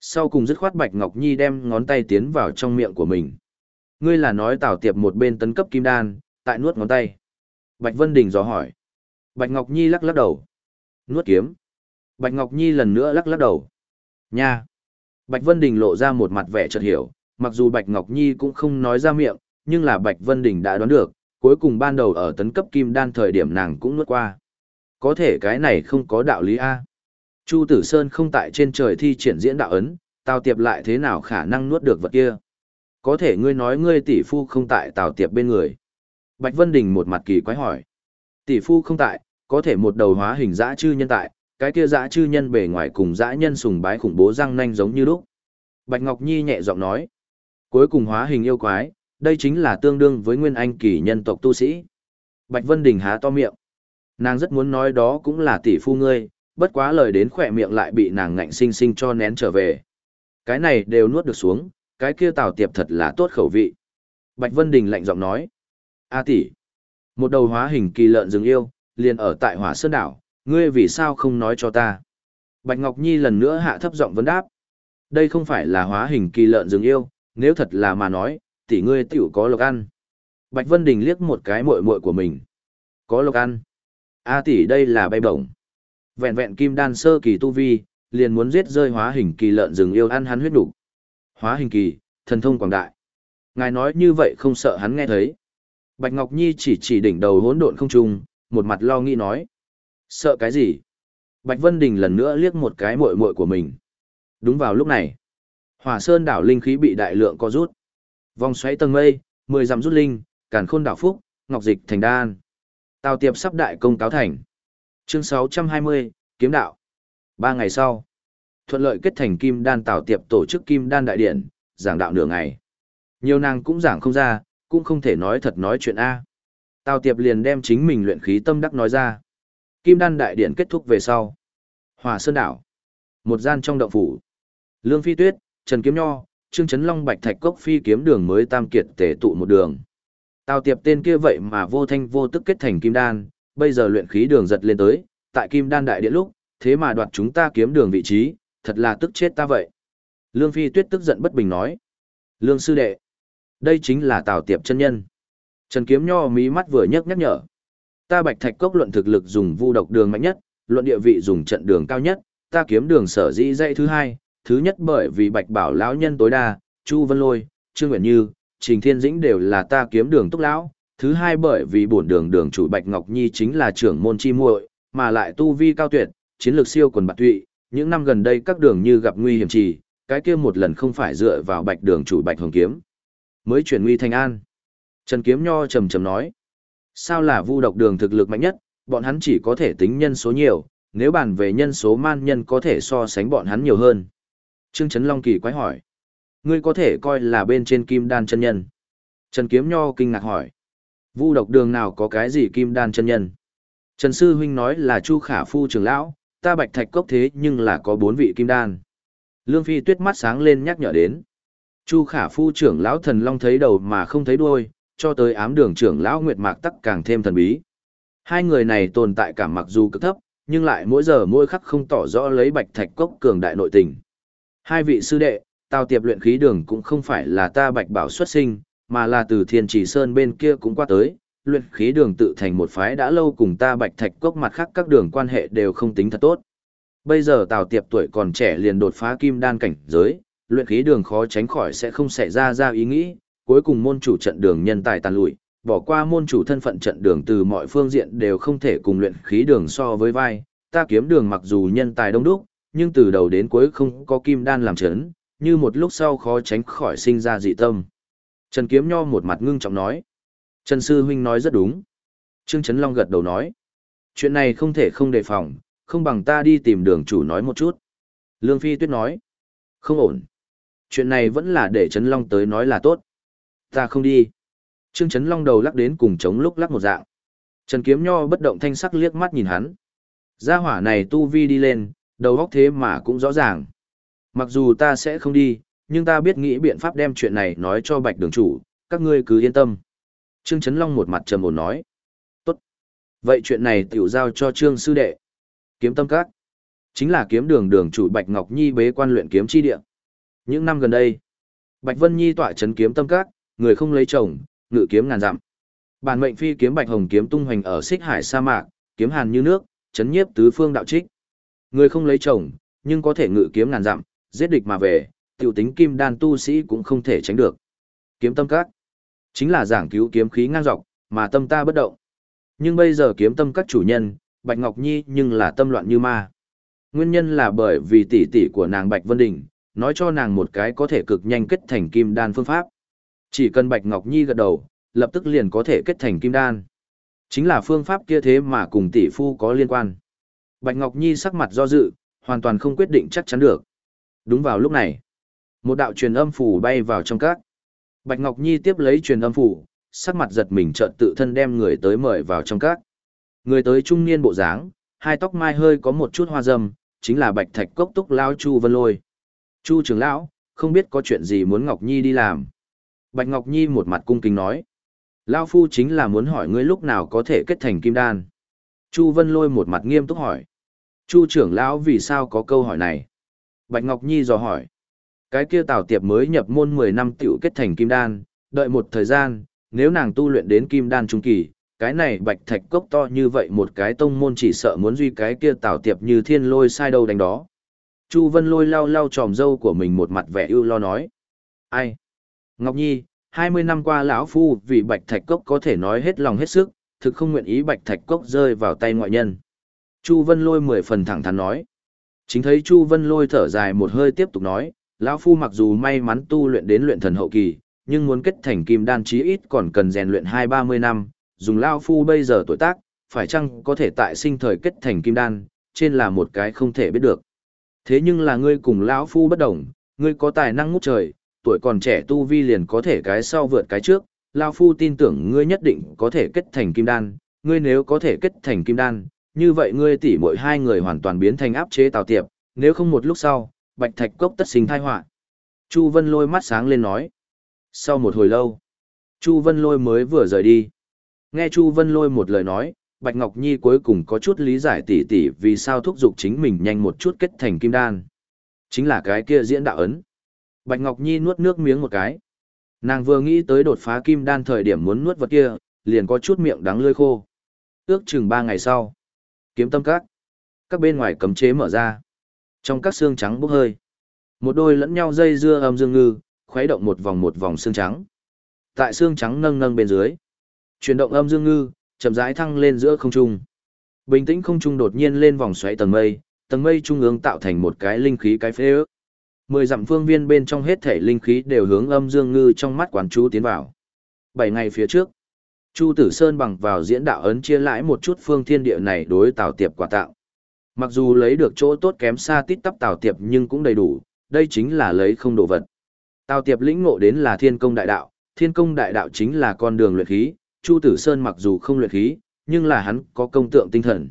Sau cùng dứt khoát Bạch Ngọc Nhi đem ngón tay tiến vào trong miệng của mình. Ngươi là nói Tào Tiệp một bên tấn cấp kim đan, tại nuốt ngón tay. Bạch Vân Đình dò hỏi. Bạch Ngọc Nhi lắc lắc đầu. Nuốt kiếm. Bạch Ngọc Nhi lần nữa lắc lắc đầu. Nha. Bạch Vân Đình lộ ra một mặt vẻ chợt hiểu, mặc dù Bạch Ngọc Nhi cũng không nói ra miệng, nhưng là Bạch Vân Đình đã đoán được, cuối cùng ban đầu ở tấn cấp kim đan thời điểm nàng cũng nuốt qua. Có thể cái này không có đạo lý A. Chu Tử Sơn không tại trên trời thi triển diễn đạo ấn, Tào Tiệp lại thế nào khả năng nuốt được vật kia. Có thể ngươi nói ngươi tỷ phu không tại Tào Tiệp bên người. Bạch Vân Đình một mặt kỳ quái hỏi. Tỷ phu không tại, có thể một đầu hóa hình dã chư nhân tại, cái kia dã chư nhân bề ngoài cùng dã nhân sùng bái khủng bố răng nanh giống như lúc. Bạch Ngọc Nhi nhẹ giọng nói. Cuối cùng hóa hình yêu quái, đây chính là tương đương với nguyên anh kỳ nhân tộc tu sĩ. Bạch Vân Đình há to miệng. Nàng rất muốn nói đó cũng là tỷ phu ngươi, bất quá lời đến khỏe miệng lại bị nàng ngạnh sinh sinh cho nén trở về. Cái này đều nuốt được xuống, cái kia tào tiệp thật là tốt khẩu vị. Bạch Vân Đình lạnh giọng nói. A tỷ, một đầu hóa hình kỳ lợn rừng yêu, liền ở tại hỏa sơn đảo, ngươi vì sao không nói cho ta? Bạch Ngọc Nhi lần nữa hạ thấp giọng vấn đáp. Đây không phải là hóa hình kỳ lợn rừng yêu, nếu thật là mà nói, tỷ ngươi tiểu có lộc ăn. Bạch Vân Đình liếc một cái muội muội của mình. Có lộc ăn. A tỷ đây là bay bổng. Vẹn vẹn kim đan sơ kỳ tu vi, liền muốn giết rơi hóa hình kỳ lợn rừng yêu ăn hắn huyết đủ. Hóa hình kỳ, thần thông quảng đại. Ngài nói như vậy không sợ hắn nghe thấy. Bạch Ngọc Nhi chỉ chỉ đỉnh đầu hỗn độn không trung, một mặt lo nghĩ nói. Sợ cái gì? Bạch Vân Đình lần nữa liếc một cái muội muội của mình. Đúng vào lúc này, Hỏa Sơn đảo linh khí bị đại lượng co rút. Vòng xoáy tầng mây, mười dặm rút linh, càn khôn đảo phúc, ngọc dịch thành đan. Tào Tiệp sắp đại công cáo thành. Chương 620, kiếm đạo. Ba ngày sau, thuận lợi kết thành kim đan Tào Tiệp tổ chức kim đan đại điện, giảng đạo nửa ngày. Nhiều nàng cũng giảng không ra, cũng không thể nói thật nói chuyện A. Tào Tiệp liền đem chính mình luyện khí tâm đắc nói ra. Kim đan đại điện kết thúc về sau. Hòa Sơn đảo. Một gian trong động phủ. Lương Phi Tuyết, Trần Kiếm Nho, Trương Trấn Long Bạch Thạch Cốc Phi kiếm đường mới tam kiệt tề tụ một đường. Tào Tiệp tên kia vậy mà vô thanh vô tức kết thành kim đan, bây giờ luyện khí đường giật lên tới, tại kim đan đại điện lúc, thế mà đoạt chúng ta kiếm đường vị trí, thật là tức chết ta vậy. Lương Phi Tuyết tức giận bất bình nói. Lương sư đệ. Đây chính là Tào Tiệp chân nhân. Trần Kiếm Nho mí mắt vừa nhấc nhắc nhở. Ta Bạch Thạch Cốc luận thực lực dùng vu độc đường mạnh nhất, luận địa vị dùng trận đường cao nhất, ta kiếm đường sở dĩ dãy thứ hai, thứ nhất bởi vì Bạch Bảo lão nhân tối đa, Chu Vân Lôi, Trương Uyển Như, Trình Thiên Dĩnh đều là ta kiếm đường túc lão, thứ hai bởi vì bổn đường đường chủ Bạch Ngọc Nhi chính là trưởng môn chi muội, mà lại tu vi cao tuyệt, chiến lược siêu quần bạc tụy, những năm gần đây các đường như gặp nguy hiểm trì, cái kia một lần không phải dựa vào Bạch đường chủ Bạch Hồng kiếm, mới chuyển nguy thành an. Trần Kiếm Nho trầm trầm nói, sao là vu độc đường thực lực mạnh nhất, bọn hắn chỉ có thể tính nhân số nhiều, nếu bàn về nhân số man nhân có thể so sánh bọn hắn nhiều hơn. Trương Trấn Long kỳ quái hỏi, ngươi có thể coi là bên trên kim đan chân nhân. Trần Kiếm Nho kinh ngạc hỏi, vu độc đường nào có cái gì kim đan chân nhân? Trần Sư Huynh nói là Chu Khả Phu trưởng lão, ta bạch thạch cốc thế nhưng là có bốn vị kim đan. Lương Phi tuyết mắt sáng lên nhắc nhở đến. Chu Khả Phu trưởng lão thần long thấy đầu mà không thấy đuôi, cho tới ám đường trưởng lão Nguyệt Mạc Tắc càng thêm thần bí. Hai người này tồn tại cảm mặc dù cực thấp, nhưng lại mỗi giờ mỗi khắc không tỏ rõ lấy bạch thạch cốc cường đại nội tình. Hai vị sư đệ, Tào Tiệp luyện khí đường cũng không phải là ta bạch bảo xuất sinh, mà là từ Thiên Chỉ Sơn bên kia cũng qua tới, luyện khí đường tự thành một phái đã lâu cùng ta bạch thạch cốc mặt khác các đường quan hệ đều không tính thật tốt. Bây giờ Tào Tiệp tuổi còn trẻ liền đột phá kim đan cảnh giới, luyện khí đường khó tránh khỏi sẽ không xảy ra ra ý nghĩ, cuối cùng môn chủ trận đường nhân tài tàn lụi, bỏ qua môn chủ thân phận trận đường từ mọi phương diện đều không thể cùng luyện khí đường so với vai, ta kiếm đường mặc dù nhân tài đông đúc, nhưng từ đầu đến cuối không có kim đan làm chấn, như một lúc sau khó tránh khỏi sinh ra dị tâm. Trần Kiếm Nho một mặt ngưng trọng nói. Trần Sư Huynh nói rất đúng. Trương Trấn Long gật đầu nói. Chuyện này không thể không đề phòng, không bằng ta đi tìm đường chủ nói một chút. Lương Phi Tuyết nói. Không ổn. Chuyện này vẫn là để Trấn Long tới nói là tốt. Ta không đi. Trương Trấn Long đầu lắc đến cùng chống lúc lắc một dạng. Trần Kiếm Nho bất động thanh sắc liếc mắt nhìn hắn. Gia hỏa này tu vi đi lên, đầu óc thế mà cũng rõ ràng. Mặc dù ta sẽ không đi, nhưng ta biết nghĩ biện pháp đem chuyện này nói cho bạch đường chủ, các ngươi cứ yên tâm. Trương Trấn Long một mặt trầm ổn nói. Tốt. Vậy chuyện này tiểu giao cho Trương Sư Đệ. Kiếm tâm các. Chính là kiếm đường đường chủ Bạch Ngọc Nhi bế quan luyện kiếm chi địa. Những năm gần đây, Bạch Vân Nhi tọa chấn kiếm tâm các, người không lấy chồng, ngự kiếm ngàn dặm. Bản mệnh phi kiếm Bạch Hồng kiếm tung hoành ở xích hải sa mạc, kiếm hàn như nước, chấn nhiếp tứ phương đạo trích. Người không lấy chồng, nhưng có thể ngự kiếm ngàn dặm, giết địch mà về, tiểu tính kim đan tu sĩ cũng không thể tránh được. Kiếm tâm các, chính là giảng cứu kiếm khí ngang dọc, mà tâm ta bất động. Nhưng bây giờ kiếm tâm các chủ nhân, Bạch Ngọc Nhi nhưng là tâm loạn như ma. Nguyên nhân là bởi vì tỷ tỷ của nàng Bạch Vân Đình, nói cho nàng một cái có thể cực nhanh kết thành kim đan phương pháp. Chỉ cần Bạch Ngọc Nhi gật đầu, lập tức liền có thể kết thành kim đan. Chính là phương pháp kia thế mà cùng tỷ phu có liên quan. Bạch Ngọc Nhi sắc mặt do dự, hoàn toàn không quyết định chắc chắn được. Đúng vào lúc này, một đạo truyền âm phủ bay vào trong các. Bạch Ngọc Nhi tiếp lấy truyền âm phủ, sắc mặt giật mình chợt tự thân đem người tới mời vào trong các. Người tới trung niên bộ dáng, hai tóc mai hơi có một chút hoa râm, chính là Bạch Thạch Cốc Túc lão Chu Vân Lôi. Chu trưởng lão, không biết có chuyện gì muốn Ngọc Nhi đi làm. Bạch Ngọc Nhi một mặt cung kính nói. Lão phu chính là muốn hỏi ngươi lúc nào có thể kết thành kim đan. Chu Vân Lôi một mặt nghiêm túc hỏi. Chu trưởng lão vì sao có câu hỏi này? Bạch Ngọc Nhi dò hỏi. Cái kia Tào Tiệp mới nhập môn 10 năm tiểu kết thành kim đan, đợi một thời gian, nếu nàng tu luyện đến kim đan trung kỳ, cái này bạch thạch cốc to như vậy một cái tông môn chỉ sợ muốn duy cái kia Tào Tiệp như thiên lôi sai đâu đánh đó. Chu Vân Lôi lau lau tròm dâu của mình một mặt vẻ ưu lo nói. Ai? Ngọc Nhi, 20 năm qua lão phu vì bạch thạch cốc có thể nói hết lòng hết sức, thực không nguyện ý bạch thạch cốc rơi vào tay ngoại nhân. Chu Vân Lôi mười phần thẳng thắn nói. Chính thấy Chu Vân Lôi thở dài một hơi tiếp tục nói, lão phu mặc dù may mắn tu luyện đến luyện thần hậu kỳ, nhưng muốn kết thành kim đan chí ít còn cần rèn luyện hai ba mươi năm, dùng lão phu bây giờ tuổi tác, phải chăng có thể tại sinh thời kết thành kim đan, trên là một cái không thể biết được. Thế nhưng là ngươi cùng lão phu bất đồng, ngươi có tài năng ngút trời, tuổi còn trẻ tu vi liền có thể cái sau vượt cái trước, lão phu tin tưởng ngươi nhất định có thể kết thành kim đan, ngươi nếu có thể kết thành kim đan, như vậy ngươi tỷ muội hai người hoàn toàn biến thành áp chế Tào Tiệp, nếu không một lúc sau, Bạch Thạch Cốc tất sinh tai họa. Chu Vân Lôi mắt sáng lên nói. Sau một hồi lâu, Chu Vân Lôi mới vừa rời đi. Nghe Chu Vân Lôi một lời nói, Bạch Ngọc Nhi cuối cùng có chút lý giải tỉ tỉ vì sao thúc giục chính mình nhanh một chút kết thành kim đan. Chính là cái kia diễn đạo ấn. Bạch Ngọc Nhi nuốt nước miếng một cái. Nàng vừa nghĩ tới đột phá kim đan thời điểm muốn nuốt vật kia, liền có chút miệng đắng lưỡi khô. Ước chừng 3 ngày sau, kiếm tâm các, các bên ngoài cấm chế mở ra. Trong các xương trắng bốc hơi, một đôi lẫn nhau dây dưa âm dương ngư, khuấy động một vòng một vòng xương trắng. Tại xương trắng nâng nâng bên dưới, chuyển động âm dương ngư, chậm rãi thăng lên giữa không trung. Bình tĩnh không trung đột nhiên lên vòng xoáy tầng mây, tầng mây trung ương tạo thành một cái linh khí cái phế ước. Mười dặm phương viên bên trong hết thể linh khí đều hướng âm dương ngư trong mắt quán chú tiến vào. Bảy ngày phía trước, Chu Tử Sơn bằng vào diễn đạo ấn chia lãi một chút phương thiên địa này đối Tào Tiệp quả tạo. Mặc dù lấy được chỗ tốt kém xa tít tắp Tào Tiệp nhưng cũng đầy đủ, đây chính là lấy không đồ vật. Tào Tiệp lĩnh ngộ đến là thiên công đại đạo, thiên công đại đạo chính là con đường luyện khí, Chu Tử Sơn mặc dù không luyện khí, nhưng là hắn có công tượng tinh thần.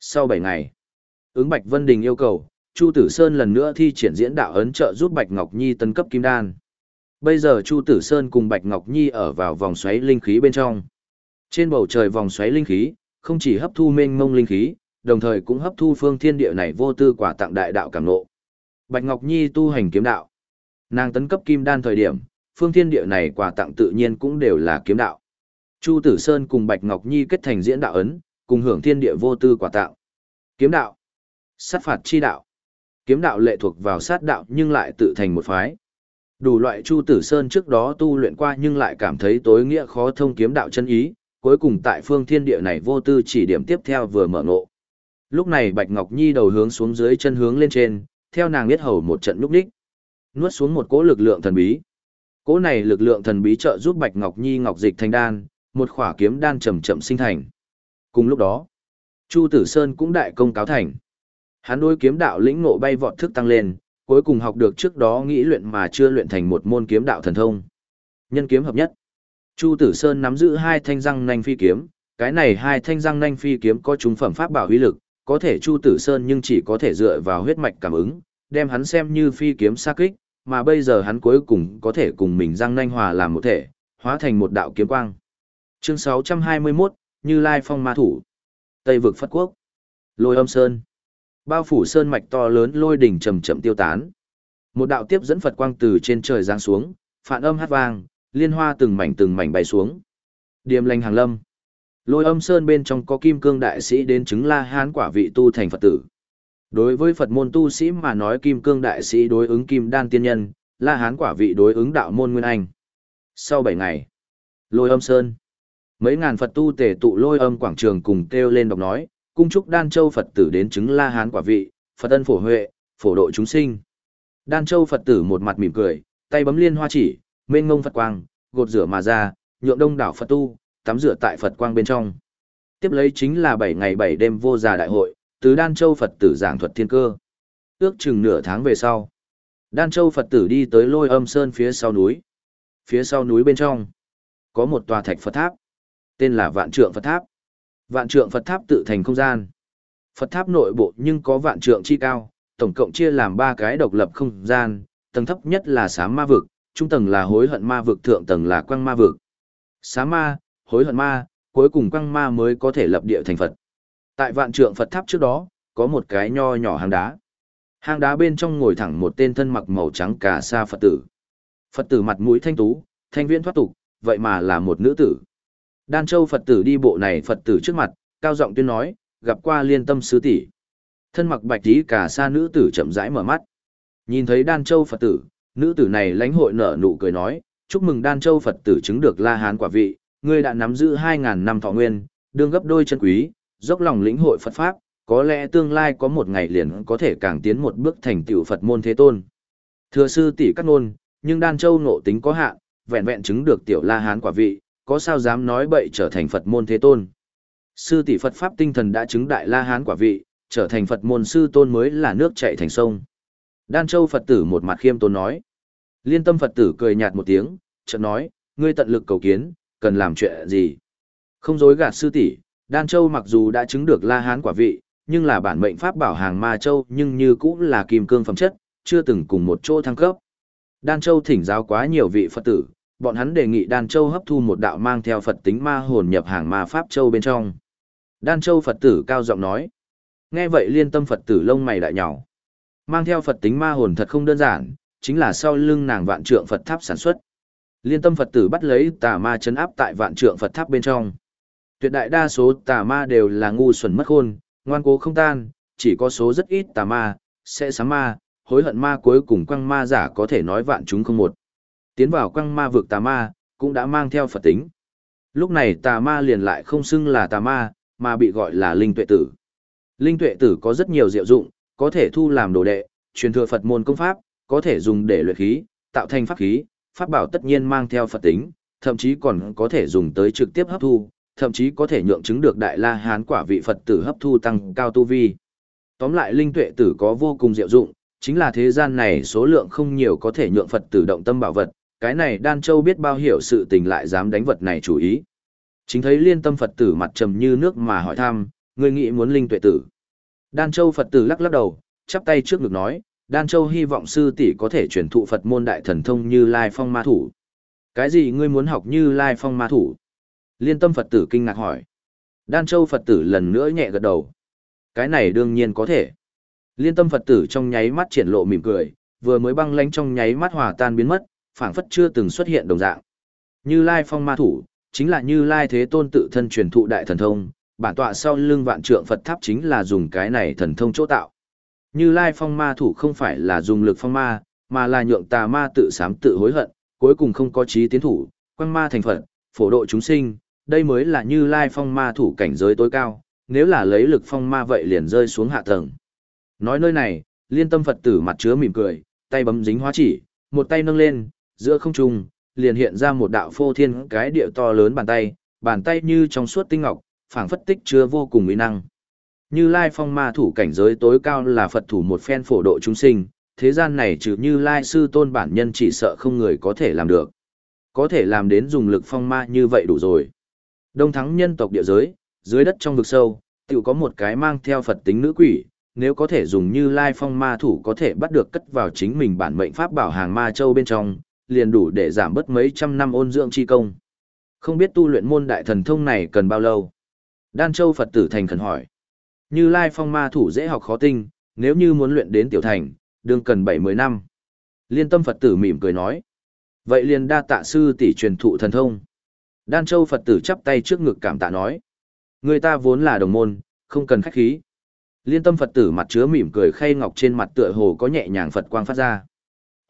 Sau bảy ngày, ứng Bạch Vân Đình yêu cầu, Chu Tử Sơn lần nữa thi triển diễn đạo ấn trợ giúp Bạch Ngọc Nhi tấn cấp kim đan. Bây giờ Chu Tử Sơn cùng Bạch Ngọc Nhi ở vào vòng xoáy linh khí bên trong. Trên bầu trời vòng xoáy linh khí, không chỉ hấp thu mênh mông linh khí, đồng thời cũng hấp thu phương thiên địa này vô tư quả tặng đại đạo cảm ngộ. Bạch Ngọc Nhi tu hành kiếm đạo. Nàng tấn cấp kim đan thời điểm, phương thiên địa này quả tặng tự nhiên cũng đều là kiếm đạo. Chu Tử Sơn cùng Bạch Ngọc Nhi kết thành diễn đạo ấn, cùng hưởng thiên địa vô tư quả tặng. Kiếm đạo, sát phạt chi đạo. Kiếm đạo lệ thuộc vào sát đạo nhưng lại tự thành một phái. Đủ loại Chu Tử Sơn trước đó tu luyện qua nhưng lại cảm thấy tối nghĩa khó thông kiếm đạo chân ý, cuối cùng tại phương thiên địa này vô tư chỉ điểm tiếp theo vừa mở ngộ. Lúc này Bạch Ngọc Nhi đầu hướng xuống dưới chân hướng lên trên, theo nàng biết hầu một trận lúc đích. Nuốt xuống một cỗ lực lượng thần bí. Cỗ này lực lượng thần bí trợ giúp Bạch Ngọc Nhi ngọc dịch thành đan, một khỏa kiếm đan chậm chậm sinh thành. Cùng lúc đó, Chu Tử Sơn cũng đại công cáo thành. Hắn đối kiếm đạo lĩnh ngộ bay vọt thức tăng lên, cuối cùng học được trước đó nghĩ luyện mà chưa luyện thành một môn kiếm đạo thần thông. Nhân kiếm hợp nhất. Chu Tử Sơn nắm giữ hai thanh răng nanh phi kiếm, cái này hai thanh răng nanh phi kiếm có chúng phẩm pháp bảo huy lực, có thể Chu Tử Sơn nhưng chỉ có thể dựa vào huyết mạch cảm ứng, đem hắn xem như phi kiếm xa kích, mà bây giờ hắn cuối cùng có thể cùng mình răng nanh hòa làm một thể, hóa thành một đạo kiếm quang. Chương 621, Như Lai Phong Ma Thủ. Tây vực Phất Quốc. Lôi âm sơn. Bao phủ sơn mạch to lớn lôi đỉnh chậm chậm tiêu tán. Một đạo tiếp dẫn Phật quang từ trên trời giáng xuống, phản âm hát vang, liên hoa từng mảnh từng mảnh bay xuống. Điềm lành hàng lâm. Lôi âm sơn bên trong có kim cương đại sĩ đến chứng la hán quả vị tu thành Phật tử. Đối với Phật môn tu sĩ mà nói kim cương đại sĩ đối ứng kim đan tiên nhân, la hán quả vị đối ứng đạo môn nguyên anh. Sau 7 ngày, lôi âm sơn. Mấy ngàn Phật tu tề tụ lôi âm quảng trường cùng kêu lên đọc nói, cung chúc Đan Châu Phật tử đến chứng La Hán quả vị, Phật ân phổ huệ, phổ độ chúng sinh. Đan Châu Phật tử một mặt mỉm cười, tay bấm liên hoa chỉ, mênh ngông Phật quang, gột rửa mà ra, nhượng đông đảo Phật tu, tắm rửa tại Phật quang bên trong. Tiếp lấy chính là 7 ngày 7 đêm vô già đại hội, từ Đan Châu Phật tử giảng thuật thiên cơ. Ước chừng nửa tháng về sau, Đan Châu Phật tử đi tới lôi âm sơn phía sau núi. Phía sau núi bên trong, có một tòa thạch Phật tháp tên là Vạn Trượng Phật Tháp. Vạn Trượng Phật Tháp tự thành không gian. Phật Tháp nội bộ nhưng có vạn trượng chi cao, tổng cộng chia làm ba cái độc lập không gian, tầng thấp nhất là Sám Ma vực, trung tầng là Hối Hận Ma vực, thượng tầng là Quang Ma vực. Sám Ma, Hối Hận Ma, cuối cùng Quang Ma mới có thể lập địa thành Phật. Tại Vạn Trượng Phật Tháp trước đó, có một cái nho nhỏ hang đá. Hang đá bên trong ngồi thẳng một tên thân mặc màu trắng cà sa Phật tử. Phật tử mặt mũi thanh tú, thanh viên thoát tục, vậy mà là một nữ tử. Đan Châu Phật tử đi bộ này Phật tử trước mặt, cao giọng tuyên nói, gặp qua liên tâm sứ tỷ. Thân mặc bạch tí cả sa nữ tử chậm rãi mở mắt. Nhìn thấy Đan Châu Phật tử, nữ tử này lãnh hội nở nụ cười nói, chúc mừng Đan Châu Phật tử chứng được La Hán quả vị, ngươi đã nắm giữ 2.000 năm thọ nguyên, đương gấp đôi chân quý, dốc lòng lĩnh hội Phật Pháp, có lẽ tương lai có một ngày liền có thể càng tiến một bước thành tiểu Phật môn thế tôn. Thưa sư tỷ cắt nôn, nhưng Đan Châu nộ tính có hạn, vẹn vẹn chứng được tiểu La Hán quả vị, có sao dám nói bậy trở thành Phật môn thế tôn. Sư tỷ Phật Pháp tinh thần đã chứng đại la hán quả vị, trở thành Phật môn sư tôn mới là nước chảy thành sông. Đan Châu Phật tử một mặt khiêm tôn nói. Liên tâm Phật tử cười nhạt một tiếng, chợt nói, ngươi tận lực cầu kiến, cần làm chuyện gì? Không dối gạt sư tỷ, Đan Châu mặc dù đã chứng được la hán quả vị, nhưng là bản mệnh pháp bảo hàng ma châu nhưng như cũng là kim cương phẩm chất, chưa từng cùng một chỗ thăng cấp. Đan Châu thỉnh giáo quá nhiều vị Phật tử, bọn hắn đề nghị Đan Châu hấp thu một đạo mang theo Phật tính ma hồn nhập hàng ma pháp châu bên trong. Đan Châu Phật tử cao giọng nói. Nghe vậy liên tâm Phật tử lông mày đại nhỏ. Mang theo Phật tính ma hồn thật không đơn giản, chính là sau lưng nàng vạn trượng Phật tháp sản xuất. Liên tâm Phật tử bắt lấy tà ma chấn áp tại vạn trượng Phật tháp bên trong. Tuyệt đại đa số tà ma đều là ngu xuẩn mất khôn, ngoan cố không tan, chỉ có số rất ít tà ma, sẽ sáng ma, hối hận ma cuối cùng quăng ma giả có thể nói vạn chúng không một. Tiến vào quăng ma vực tà ma, cũng đã mang theo Phật tính. Lúc này tà ma liền lại không xưng là tà ma, mà bị gọi là linh tuệ tử. Linh tuệ tử có rất nhiều diệu dụng, có thể thu làm đồ đệ, truyền thừa Phật môn công pháp, có thể dùng để luyện khí, tạo thành pháp khí, pháp bảo tất nhiên mang theo Phật tính, thậm chí còn có thể dùng tới trực tiếp hấp thu, thậm chí có thể nhượng chứng được đại la hán quả vị Phật tử hấp thu tăng cao tu vi. Tóm lại linh tuệ tử có vô cùng diệu dụng, chính là thế gian này số lượng không nhiều có thể nhượng Phật tử động tâm bảo vật, cái này Đan Châu biết bao hiểu sự tình lại dám đánh vật này chủ ý. Chính thấy liên tâm Phật tử mặt trầm như nước mà hỏi thăm, người nghĩ muốn linh tuệ tử. Đan Châu Phật tử lắc lắc đầu, chắp tay trước ngực nói, Đan Châu hy vọng sư tỷ có thể truyền thụ Phật môn đại thần thông như Lai Phong Ma Thủ. Cái gì ngươi muốn học như Lai Phong Ma Thủ? Liên tâm Phật tử kinh ngạc hỏi. Đan Châu Phật tử lần nữa nhẹ gật đầu. Cái này đương nhiên có thể. Liên tâm Phật tử trong nháy mắt triển lộ mỉm cười, vừa mới băng lánh trong nháy mắt hòa tan biến mất, phảng phất chưa từng xuất hiện đồng dạng. Như Lai Phong Ma Thủ, chính là Như Lai Thế Tôn tự thân truyền thụ đại thần thông, bản tọa sau lưng vạn trượng Phật tháp chính là dùng cái này thần thông chỗ tạo. Như Lai Phong Ma Thủ không phải là dùng lực phong ma, mà là nhượng tà ma tự sám tự hối hận, cuối cùng không có trí tiến thủ, quăng ma thành Phật, phổ độ chúng sinh, đây mới là Như Lai Phong Ma Thủ cảnh giới tối cao, nếu là lấy lực phong ma vậy liền rơi xuống hạ tầng. Nói nơi này, liên tâm Phật tử mặt chứa mỉm cười, tay bấm dính hóa chỉ, một tay nâng lên, giữa không trung, liền hiện ra một đạo phô thiên cái địa to lớn bàn tay, bàn tay như trong suốt tinh ngọc, phảng phất tích chứa vô cùng uy năng. Như Lai Phong ma thủ cảnh giới tối cao là Phật thủ một phen phổ độ chúng sinh, thế gian này trừ Như Lai sư tôn bản nhân chỉ sợ không người có thể làm được. Có thể làm đến dùng lực phong ma như vậy đủ rồi. Đông thắng nhân tộc địa giới, dưới đất trong vực sâu, tự có một cái mang theo Phật tính nữ quỷ, nếu có thể dùng Như Lai Phong ma thủ có thể bắt được cất vào chính mình bản mệnh pháp bảo hàng ma châu bên trong, liền đủ để giảm bớt mấy trăm năm ôn dưỡng chi công. Không biết tu luyện môn đại thần thông này cần bao lâu? Đan Châu Phật tử thành khẩn hỏi. Như Lai Phong ma thủ dễ học khó tinh, nếu như muốn luyện đến tiểu thành, đương cần 70 năm. Liên tâm Phật tử mỉm cười nói. Vậy liền đa tạ sư tỷ truyền thụ thần thông. Đan Châu Phật tử chắp tay trước ngực cảm tạ nói. Người ta vốn là đồng môn, không cần khách khí. Liên tâm Phật tử mặt chứa mỉm cười khay ngọc trên mặt tựa hồ có nhẹ nhàng Phật quang phát ra.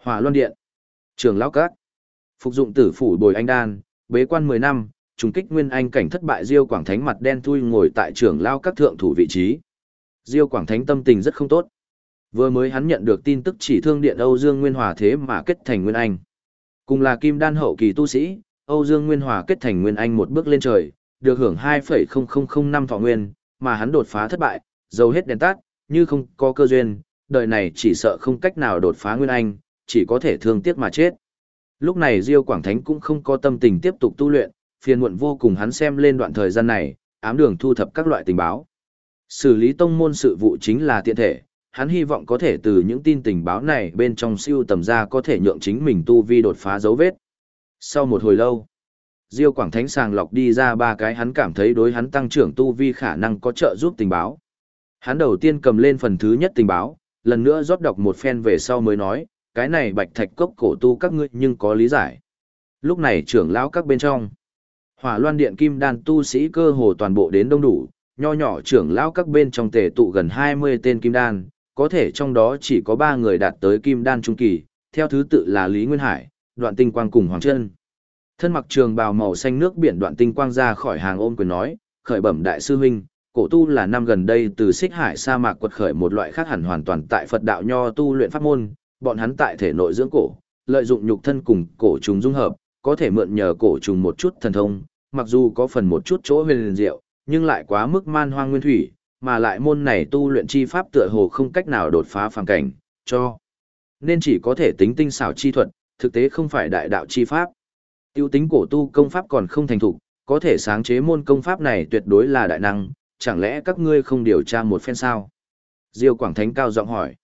Hỏa Loan Điện. Trường Lão Các. Phục dụng tử phủ bồi anh đan, bế quan 10 năm, trùng kích nguyên anh cảnh thất bại Diêu Quảng Thánh mặt đen thui ngồi tại trường Lão Các thượng thủ vị trí. Diêu Quảng Thánh tâm tình rất không tốt. Vừa mới hắn nhận được tin tức chỉ thương điện Âu Dương Nguyên Hòa thế mà kết thành nguyên anh. Cùng là kim đan hậu kỳ tu sĩ, Âu Dương Nguyên Hòa kết thành nguyên anh một bước lên trời, được hưởng 2,0005 thọ nguyên, mà hắn đột phá thất bại, dầu hết đèn tắt, như không có cơ duyên, đời này chỉ sợ không cách nào đột phá nguyên anh, chỉ có thể thương tiếc mà chết. Lúc này Diêu Quảng Thánh cũng không có tâm tình tiếp tục tu luyện, phiền muộn vô cùng hắn xem lên đoạn thời gian này, ám đường thu thập các loại tình báo. Xử lý tông môn sự vụ chính là tiện thể, hắn hy vọng có thể từ những tin tình báo này bên trong siêu tầm ra có thể nhượng chính mình tu vi đột phá dấu vết. Sau một hồi lâu, Diêu Quảng Thánh sàng lọc đi ra ba cái hắn cảm thấy đối hắn tăng trưởng tu vi khả năng có trợ giúp tình báo. Hắn đầu tiên cầm lên phần thứ nhất tình báo, lần nữa rót đọc một phen về sau mới nói, cái này bạch thạch cốc cổ tu các ngươi nhưng có lý giải. Lúc này trưởng lão các bên trong, hỏa loan điện kim đan tu sĩ cơ hồ toàn bộ đến đông đủ, nho nhỏ trưởng lão các bên trong tề tụ gần 20 tên kim đan, có thể trong đó chỉ có 3 người đạt tới kim đan trung kỳ, theo thứ tự là Lý Nguyên Hải, Đoạn Tinh Quang cùng Hoàng Trân. Thân mặc trường bào màu xanh nước biển Đoạn Tinh Quang ra khỏi hàng ôm quyền nói, khởi bẩm đại sư huynh, cổ tu là năm gần đây từ xích hải sa mạc quật khởi một loại khác hẳn hoàn toàn tại Phật đạo nho tu luyện pháp môn, bọn hắn tại thể nội dưỡng cổ, lợi dụng nhục thân cùng cổ trùng dung hợp, có thể mượn nhờ cổ trùng một chút thần thông, mặc dù có phần một chút chỗ huyền diệu, nhưng lại quá mức man hoang nguyên thủy, mà lại môn này tu luyện chi pháp tựa hồ không cách nào đột phá phàm cảnh, cho nên chỉ có thể tính tinh xảo chi thuật, thực tế không phải đại đạo chi pháp. Tiêu tính cổ tu công pháp còn không thành thục, có thể sáng chế môn công pháp này tuyệt đối là đại năng, chẳng lẽ các ngươi không điều tra một phen sao? Diêu Quảng Thánh cao giọng hỏi.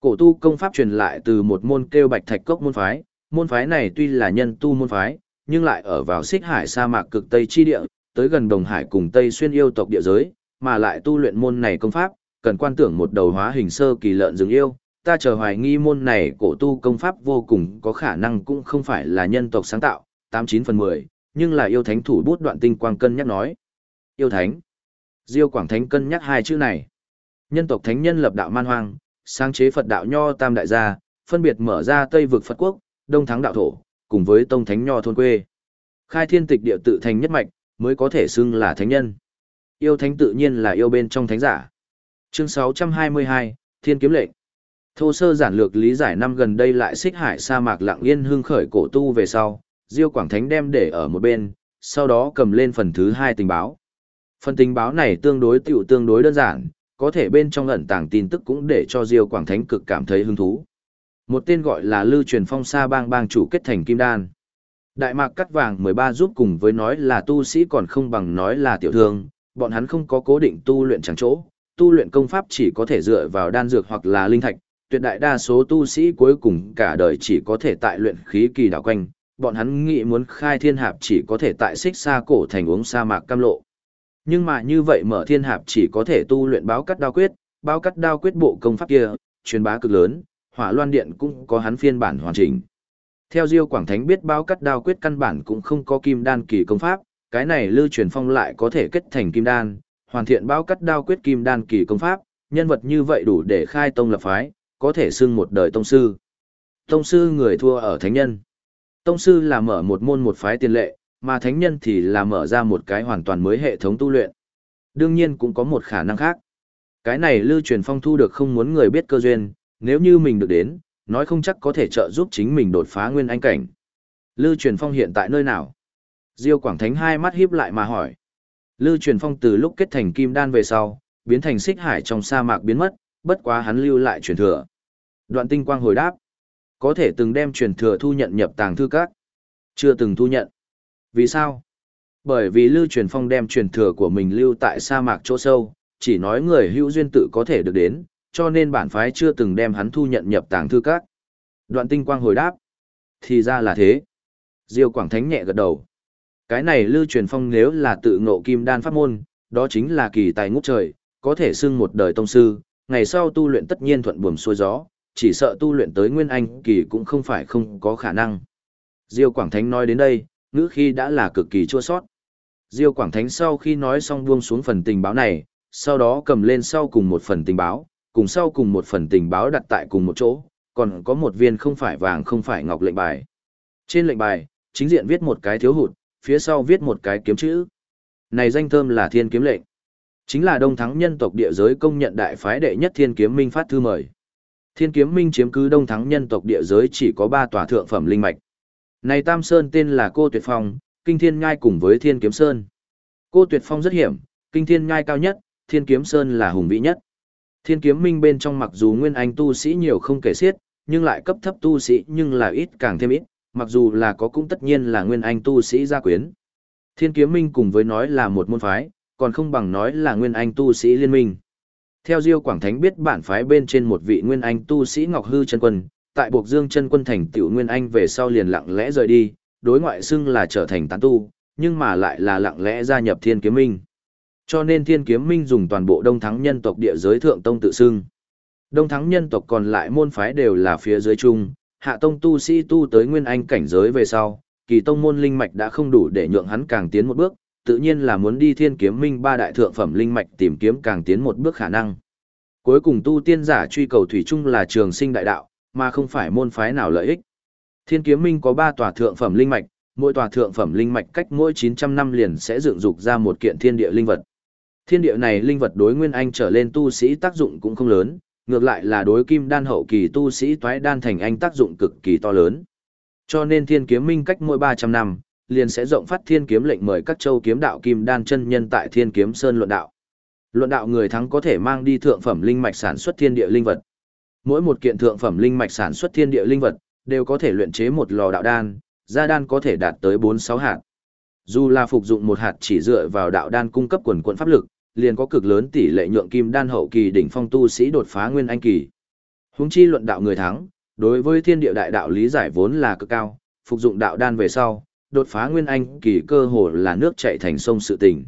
Cổ tu công pháp truyền lại từ một môn kêu Bạch Thạch Cốc môn phái, môn phái này tuy là nhân tu môn phái, nhưng lại ở vào xích hải sa mạc cực Tây chi địa, tới gần Đồng Hải cùng Tây xuyên yêu tộc địa giới, mà lại tu luyện môn này công pháp, cần quan tưởng một đầu hóa hình sơ kỳ lợn rừng yêu. Ta chờ hoài nghi môn này cổ tu công pháp vô cùng có khả năng cũng không phải là nhân tộc sáng tạo, 89 phần 10, nhưng là yêu thánh thủ bút đoạn tinh quang cân nhắc nói. Yêu thánh. Diêu Quảng Thánh cân nhắc hai chữ này. Nhân tộc thánh nhân lập đạo man hoang, sáng chế Phật đạo nho tam đại gia, phân biệt mở ra Tây vực Phật quốc, Đông thắng đạo thổ, cùng với Tông Thánh Nho thôn quê. Khai thiên tịch địa tự thành nhất mạch, mới có thể xưng là thánh nhân. Yêu thánh tự nhiên là yêu bên trong thánh giả. Chương 622, Thiên kiếm lệnh. Thô sơ giản lược lý giải năm gần đây lại xích hải sa mạc lặng yên hương khởi cổ tu về sau, Diêu Quảng Thánh đem để ở một bên, sau đó cầm lên phần thứ hai tình báo. Phần tình báo này tương đối tiểu tương đối đơn giản, có thể bên trong ẩn tàng tin tức cũng để cho Diêu Quảng Thánh cực cảm thấy hứng thú. Một tên gọi là Lưu Truyền Phong Sa Bang Bang chủ kết thành Kim Đan. Đại mạc cắt vàng 13 giúp cùng với nói là tu sĩ còn không bằng nói là tiểu thương, bọn hắn không có cố định tu luyện chẳng chỗ, tu luyện công pháp chỉ có thể dựa vào đan dược hoặc là linh thạch, tuyệt đại đa số tu sĩ cuối cùng cả đời chỉ có thể tại luyện khí kỳ đảo quanh, bọn hắn nghĩ muốn khai thiên hạp chỉ có thể tại xích xa cổ thành uống sa mạc cam lộ. Nhưng mà như vậy mở thiên hạp chỉ có thể tu luyện báo cắt đao quyết, báo cắt đao quyết bộ công pháp kia, truyền bá cực lớn, hỏa loan điện cũng có hắn phiên bản hoàn chỉnh. Theo Diêu Quảng Thánh biết báo cắt đao quyết căn bản cũng không có kim đan kỳ công pháp, cái này lưu truyền phong lại có thể kết thành kim đan, hoàn thiện báo cắt đao quyết kim đan kỳ công pháp, nhân vật như vậy đủ để khai tông lập phái, có thể xưng một đời tông sư. Tông sư người thua ở thánh nhân. Tông sư là mở một môn một phái tiền lệ, mà thánh nhân thì là mở ra một cái hoàn toàn mới hệ thống tu luyện. Đương nhiên cũng có một khả năng khác. Cái này lưu truyền phong thu được không muốn người biết cơ duyên, nếu như mình được đến, nói không chắc có thể trợ giúp chính mình đột phá nguyên anh cảnh. Lưu truyền phong hiện tại nơi nào? Diêu Quảng Thánh hai mắt híp lại mà hỏi. Lưu truyền phong từ lúc kết thành kim đan về sau, biến thành xích hải trong sa mạc biến mất, bất quá hắn lưu lại truyền thừa. Đoạn tinh quang hồi đáp. Có thể từng đem truyền thừa thu nhận nhập tàng thư các. Chưa từng thu nhận. Vì sao? Bởi vì Lưu Truyền Phong đem truyền thừa của mình lưu tại sa mạc chỗ sâu, chỉ nói người hữu duyên tự có thể được đến, cho nên bản phái chưa từng đem hắn thu nhận nhập tàng thư các. Đoạn tinh quang hồi đáp. Thì ra là thế. Diêu Quảng Thánh nhẹ gật đầu. Cái này Lưu Truyền Phong nếu là tự ngộ kim đan pháp môn, đó chính là kỳ tài ngút trời, có thể xưng một đời tông sư, ngày sau tu luyện tất nhiên thuận buồm xuôi gió, chỉ sợ tu luyện tới nguyên anh kỳ cũng không phải không có khả năng. Diêu Quảng Thánh nói đến đây, ngữ khi đã là cực kỳ chua sót. Diêu Quảng Thánh sau khi nói xong buông xuống phần tình báo này, sau đó cầm lên sau cùng một phần tình báo, cùng sau cùng một phần tình báo đặt tại cùng một chỗ, còn có một viên không phải vàng không phải ngọc lệnh bài. Trên lệnh bài, chính diện viết một cái thiếu hụt, phía sau viết một cái kiếm chữ. Này danh thơm là thiên kiếm lệnh. Chính là đông thắng nhân tộc địa giới công nhận đại phái đệ nhất thiên kiếm minh phát thư mời. Thiên kiếm minh chiếm cứ đông thắng nhân tộc địa giới chỉ có ba tòa thượng phẩm linh mạch. Này Tam Sơn tên là Cô Tuyệt Phong, Kinh Thiên Nhai cùng với Thiên Kiếm Sơn. Cô Tuyệt Phong rất hiểm, Kinh Thiên Nhai cao nhất, Thiên Kiếm Sơn là hùng vĩ nhất. Thiên Kiếm Minh bên trong mặc dù nguyên anh tu sĩ nhiều không kể xiết, nhưng lại cấp thấp tu sĩ nhưng là ít càng thêm ít, mặc dù là có cũng tất nhiên là nguyên anh tu sĩ gia quyến. Thiên Kiếm Minh cùng với nói là một môn phái, còn không bằng nói là nguyên anh tu sĩ liên minh. Theo Diêu Quảng Thánh biết bản phái bên trên một vị nguyên anh tu sĩ Ngọc Hư chân quân, tại buộc Dương chân quân thành tiểu nguyên anh về sau liền lặng lẽ rời đi, đối ngoại xưng là trở thành tán tu, nhưng mà lại là lặng lẽ gia nhập Thiên Kiếm Minh. Cho nên Thiên Kiếm Minh dùng toàn bộ Đông Thắng nhân tộc địa giới thượng tông tự xưng. Đông Thắng nhân tộc còn lại môn phái đều là phía dưới trung hạ tông tu sĩ tu tới nguyên anh cảnh giới về sau, kỳ tông môn linh mạch đã không đủ để nhượng hắn càng tiến một bước, tự nhiên là muốn đi thiên kiếm minh ba đại thượng phẩm linh mạch tìm kiếm càng tiến một bước khả năng. Cuối cùng tu tiên giả truy cầu thủy chung là trường sinh đại đạo, mà không phải môn phái nào lợi ích. Thiên kiếm minh có ba tòa thượng phẩm linh mạch, mỗi tòa thượng phẩm linh mạch cách mỗi 900 năm liền sẽ dựng dục ra một kiện thiên địa linh vật. Thiên địa này linh vật đối nguyên anh trở lên tu sĩ tác dụng cũng không lớn, ngược lại là đối kim đan hậu kỳ tu sĩ toái đan thành anh tác dụng cực kỳ to lớn. Cho nên thiên kiếm minh cách mỗi 300 năm, liền sẽ rộng phát thiên kiếm lệnh mời các châu kiếm đạo kim đan chân nhân tại thiên kiếm sơn luận đạo. Luận đạo người thắng có thể mang đi thượng phẩm linh mạch sản xuất thiên địa linh vật. Mỗi một kiện thượng phẩm linh mạch sản xuất thiên địa linh vật đều có thể luyện chế một lò đạo đan, gia đan có thể đạt tới 4-6 hạt. Dù là phục dụng một hạt chỉ dựa vào đạo đan cung cấp quần quần pháp lực, liền có cực lớn tỷ lệ nhượng kim đan hậu kỳ đỉnh phong tu sĩ đột phá nguyên anh kỳ. Huống chi luận đạo người thắng, đối với thiên địa đại đạo lý giải vốn là cực cao, phục dụng đạo đan về sau, đột phá nguyên anh kỳ cơ hồ là nước chảy thành sông sự tình.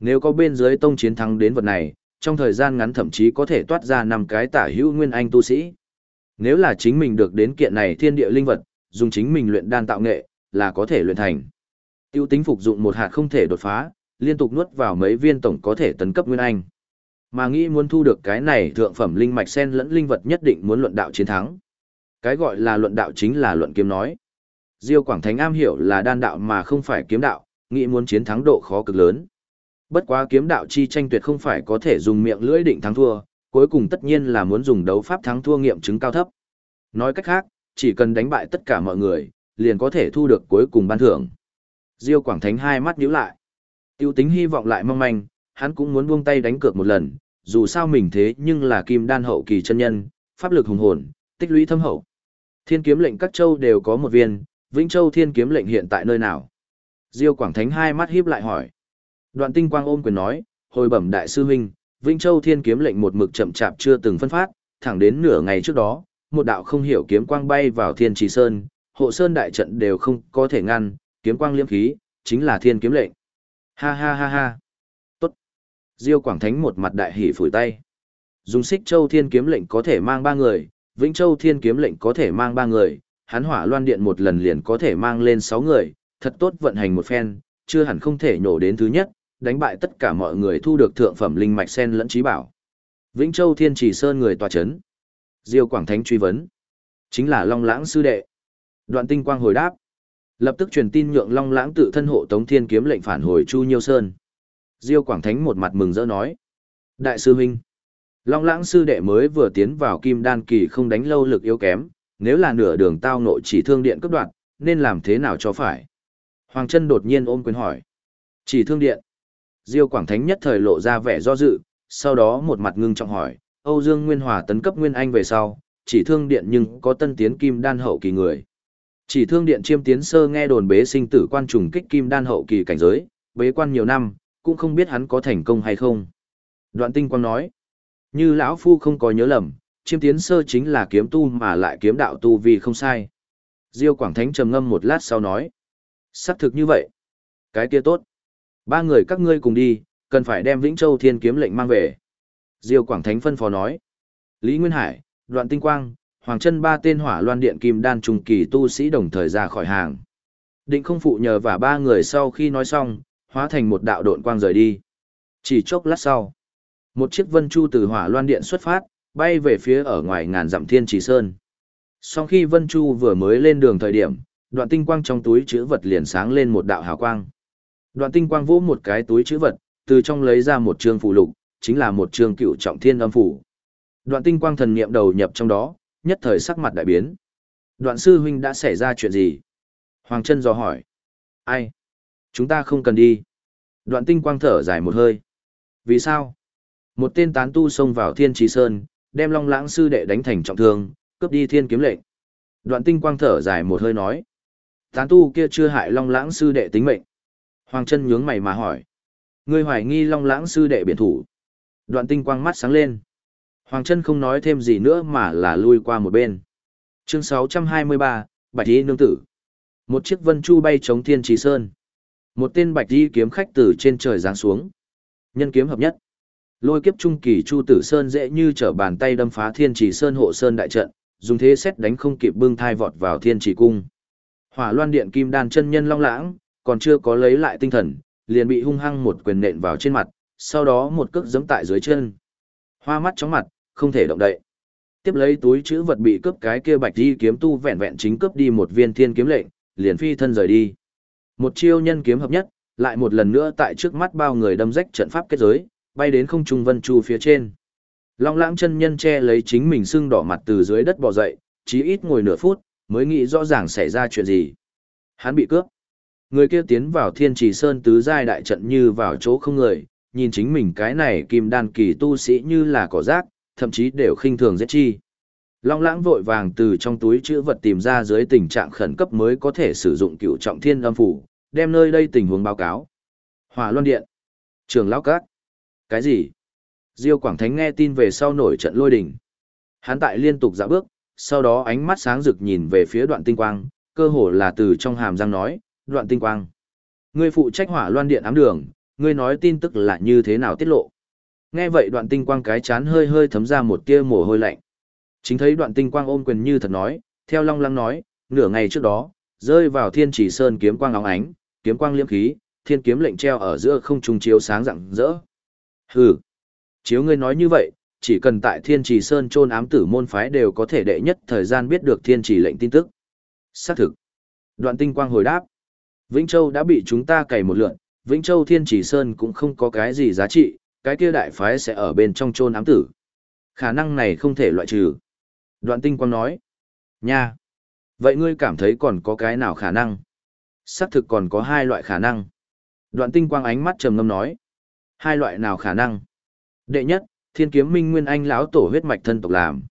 Nếu có bên dưới tông chiến thắng đến vật này, trong thời gian ngắn thậm chí có thể toát ra năm cái tả hữu nguyên anh tu sĩ. Nếu là chính mình được đến kiện này thiên địa linh vật, dùng chính mình luyện đan tạo nghệ, là có thể luyện thành. Tiêu tính phục dụng một hạt không thể đột phá, liên tục nuốt vào mấy viên tổng có thể tấn cấp nguyên anh. Mà nghĩ muốn thu được cái này thượng phẩm linh mạch sen lẫn linh vật nhất định muốn luận đạo chiến thắng. Cái gọi là luận đạo chính là luận kiếm nói. Diêu Quảng Thánh am hiểu là đan đạo mà không phải kiếm đạo, nghĩ muốn chiến thắng độ khó cực lớn. Bất quá kiếm đạo chi tranh tuyệt không phải có thể dùng miệng lưỡi định thắng thua, cuối cùng tất nhiên là muốn dùng đấu pháp thắng thua nghiệm chứng cao thấp. Nói cách khác, chỉ cần đánh bại tất cả mọi người, liền có thể thu được cuối cùng ban thưởng. Diêu Quảng Thánh hai mắt nhíu lại. Tiêu tính hy vọng lại mong manh, hắn cũng muốn buông tay đánh cược một lần, dù sao mình thế nhưng là kim đan hậu kỳ chân nhân, pháp lực hùng hồn, tích lũy thâm hậu. Thiên kiếm lệnh các châu đều có một viên, Vĩnh Châu thiên kiếm lệnh hiện tại nơi nào? Diêu Quảng Thánh hai mắt híp lại hỏi. Đoạn tinh quang ôm quyền nói, hồi bẩm đại sư huynh, Vĩnh Châu thiên kiếm lệnh một mực chậm chạp chưa từng phân phát, thẳng đến nửa ngày trước đó, một đạo không hiểu kiếm quang bay vào thiên trì sơn, hộ sơn đại trận đều không có thể ngăn, kiếm quang liêm khí, chính là thiên kiếm lệnh. Ha ha ha ha. Tốt. Diêu Quảng Thánh một mặt đại hỉ phủi tay. Dùng xích châu thiên kiếm lệnh có thể mang ba người, Vĩnh Châu thiên kiếm lệnh có thể mang ba người, hắn hỏa loan điện một lần liền có thể mang lên sáu người, thật tốt vận hành một phen, chưa hẳn không thể nhổ đến thứ nhất, đánh bại tất cả mọi người thu được thượng phẩm linh mạch sen lẫn trí bảo. Vĩnh Châu Thiên Chỉ Sơn người tòa chấn. Diêu Quảng Thánh truy vấn. Chính là Long Lãng sư đệ. Đoạn Tinh Quang hồi đáp. Lập tức truyền tin nhượng Long Lãng tự thân hộ Tống Thiên kiếm lệnh phản hồi Chu Nhiêu Sơn. Diêu Quảng Thánh một mặt mừng rỡ nói. Đại sư huynh. Long Lãng sư đệ mới vừa tiến vào Kim Đan kỳ không đánh lâu lực yếu kém, nếu là nửa đường tao nội chỉ thương điện cấp đoạn, nên làm thế nào cho phải? Hoàng chân đột nhiên ôm quyền hỏi. Chỉ thương điện. Diêu Quảng Thánh nhất thời lộ ra vẻ do dự, sau đó một mặt ngưng trọng hỏi, Âu Dương Nguyên Hòa tấn cấp Nguyên Anh về sau, chỉ thương điện nhưng có tân tiến kim đan hậu kỳ người. Chỉ thương điện chiêm tiến sơ nghe đồn bế sinh tử quan trùng kích kim đan hậu kỳ cảnh giới, bế quan nhiều năm, cũng không biết hắn có thành công hay không. Đoạn tinh quang nói, như lão phu không có nhớ lầm, chiêm tiến sơ chính là kiếm tu mà lại kiếm đạo tu vì không sai. Diêu Quảng Thánh trầm ngâm một lát sau nói, xác thực như vậy. Cái kia tốt. Ba người các ngươi cùng đi, cần phải đem Vĩnh Châu Thiên kiếm lệnh mang về. Diêu Quảng Thánh phân phó nói. Lý Nguyên Hải, Đoạn Tinh Quang, Hoàng Chân ba tên hỏa loan điện kim đan trùng kỳ tu sĩ đồng thời ra khỏi hàng. Định không phụ nhờ và ba người sau khi nói xong, hóa thành một đạo độn quang rời đi. Chỉ chốc lát sau, một chiếc vân chu từ hỏa loan điện xuất phát, bay về phía ở ngoài ngàn dặm thiên trì sơn. Sau khi vân chu vừa mới lên đường thời điểm, đoạn tinh quang trong túi chữ vật liền sáng lên một đạo hào quang. Đoạn tinh quang vỗ một cái túi chữ vật, từ trong lấy ra một trương phụ lục, chính là một trương cựu trọng thiên âm phủ. Đoạn tinh quang thần niệm đầu nhập trong đó, nhất thời sắc mặt đại biến. Đoạn sư huynh đã xảy ra chuyện gì? Hoàng chân dò hỏi. Ai? Chúng ta không cần đi. Đoạn tinh quang thở dài một hơi. Vì sao? Một tên tán tu xông vào thiên trí sơn, đem long lãng sư đệ đánh thành trọng thương, cướp đi thiên kiếm lệnh. Đoạn tinh quang thở dài một hơi nói. Tán tu kia chưa hại long lãng sư đệ tính mệnh. Hoàng chân nhướng mày mà hỏi. Ngươi hoài nghi long lãng sư đệ biển thủ. Đoạn tinh quang mắt sáng lên. Hoàng chân không nói thêm gì nữa mà là lui qua một bên. Chương 623, Bạch Y Nương Tử. Một chiếc vân chu bay chống thiên trì sơn. Một tên bạch y kiếm khách từ trên trời giáng xuống. Nhân kiếm hợp nhất. Lôi kiếp trung kỳ Chu Tử Sơn dễ như trở bàn tay đâm phá Thiên Chỉ Sơn hộ sơn đại trận, dùng thế xét đánh không kịp bưng thai vọt vào Thiên Chỉ cung. Hỏa Loan Điện Kim Đan chân nhân long lãng, còn chưa có lấy lại tinh thần, liền bị hung hăng một quyền nện vào trên mặt, sau đó một cước giẫm tại dưới chân. Hoa mắt chóng mặt, không thể động đậy. Tiếp lấy túi chữ vật bị cướp cái kia bạch đi kiếm tu vẹn vẹn chính cướp đi một viên thiên kiếm lệnh, liền phi thân rời đi. Một chiêu nhân kiếm hợp nhất, lại một lần nữa tại trước mắt bao người đâm rách trận pháp kết giới, bay đến không trung vân chu phía trên. Long lãng chân nhân che lấy chính mình sưng đỏ mặt từ dưới đất bò dậy, chí ít ngồi nửa phút, mới nghĩ rõ ràng xảy ra chuyện gì. Hắn bị cướp. Người kia tiến vào thiên trì sơn tứ giai đại trận như vào chỗ không người, nhìn chính mình cái này kim đan kỳ tu sĩ như là cỏ rác, thậm chí đều khinh thường giết chi. Long lãng vội vàng từ trong túi chữ vật tìm ra dưới tình trạng khẩn cấp mới có thể sử dụng cựu trọng thiên âm phủ, đem nơi đây tình huống báo cáo. Hỏa Loan Điện. Trường Lão cát. Cái gì? Diêu Quảng Thánh nghe tin về sau nổi trận lôi đình. Hắn tại liên tục dạo bước, sau đó ánh mắt sáng rực nhìn về phía đoạn tinh quang, cơ hồ là từ trong hàm răng nói, đoạn tinh quang. Ngươi phụ trách hỏa loan điện ám đường, ngươi nói tin tức là như thế nào tiết lộ. Nghe vậy đoạn tinh quang cái chán hơi hơi thấm ra một tia mồ hôi lạnh. Chính thấy đoạn tinh quang ôm quyền như thật nói, theo long lăng nói, nửa ngày trước đó, rơi vào thiên chỉ sơn kiếm quang óng ánh, kiếm quang liễm khí, thiên kiếm lệnh treo ở giữa không trung chiếu sáng rạng rỡ. Hừ, chiếu ngươi nói như vậy, chỉ cần tại Thiên Trì Sơn trôn ám tử môn phái đều có thể đệ nhất thời gian biết được Thiên Trì lệnh tin tức. Xác thực. Đoạn tinh quang hồi đáp. Vĩnh Châu đã bị chúng ta cày một lượn, Vĩnh Châu Thiên Chỉ Sơn cũng không có cái gì giá trị, cái kia đại phái sẽ ở bên trong chôn ám tử. Khả năng này không thể loại trừ. Đoạn tinh quang nói. Nha. Vậy ngươi cảm thấy còn có cái nào khả năng? Xác thực còn có hai loại khả năng. Đoạn tinh quang ánh mắt trầm ngâm nói. Hai loại nào khả năng? Đệ nhất, thiên kiếm minh nguyên anh lão tổ huyết mạch thân tộc làm.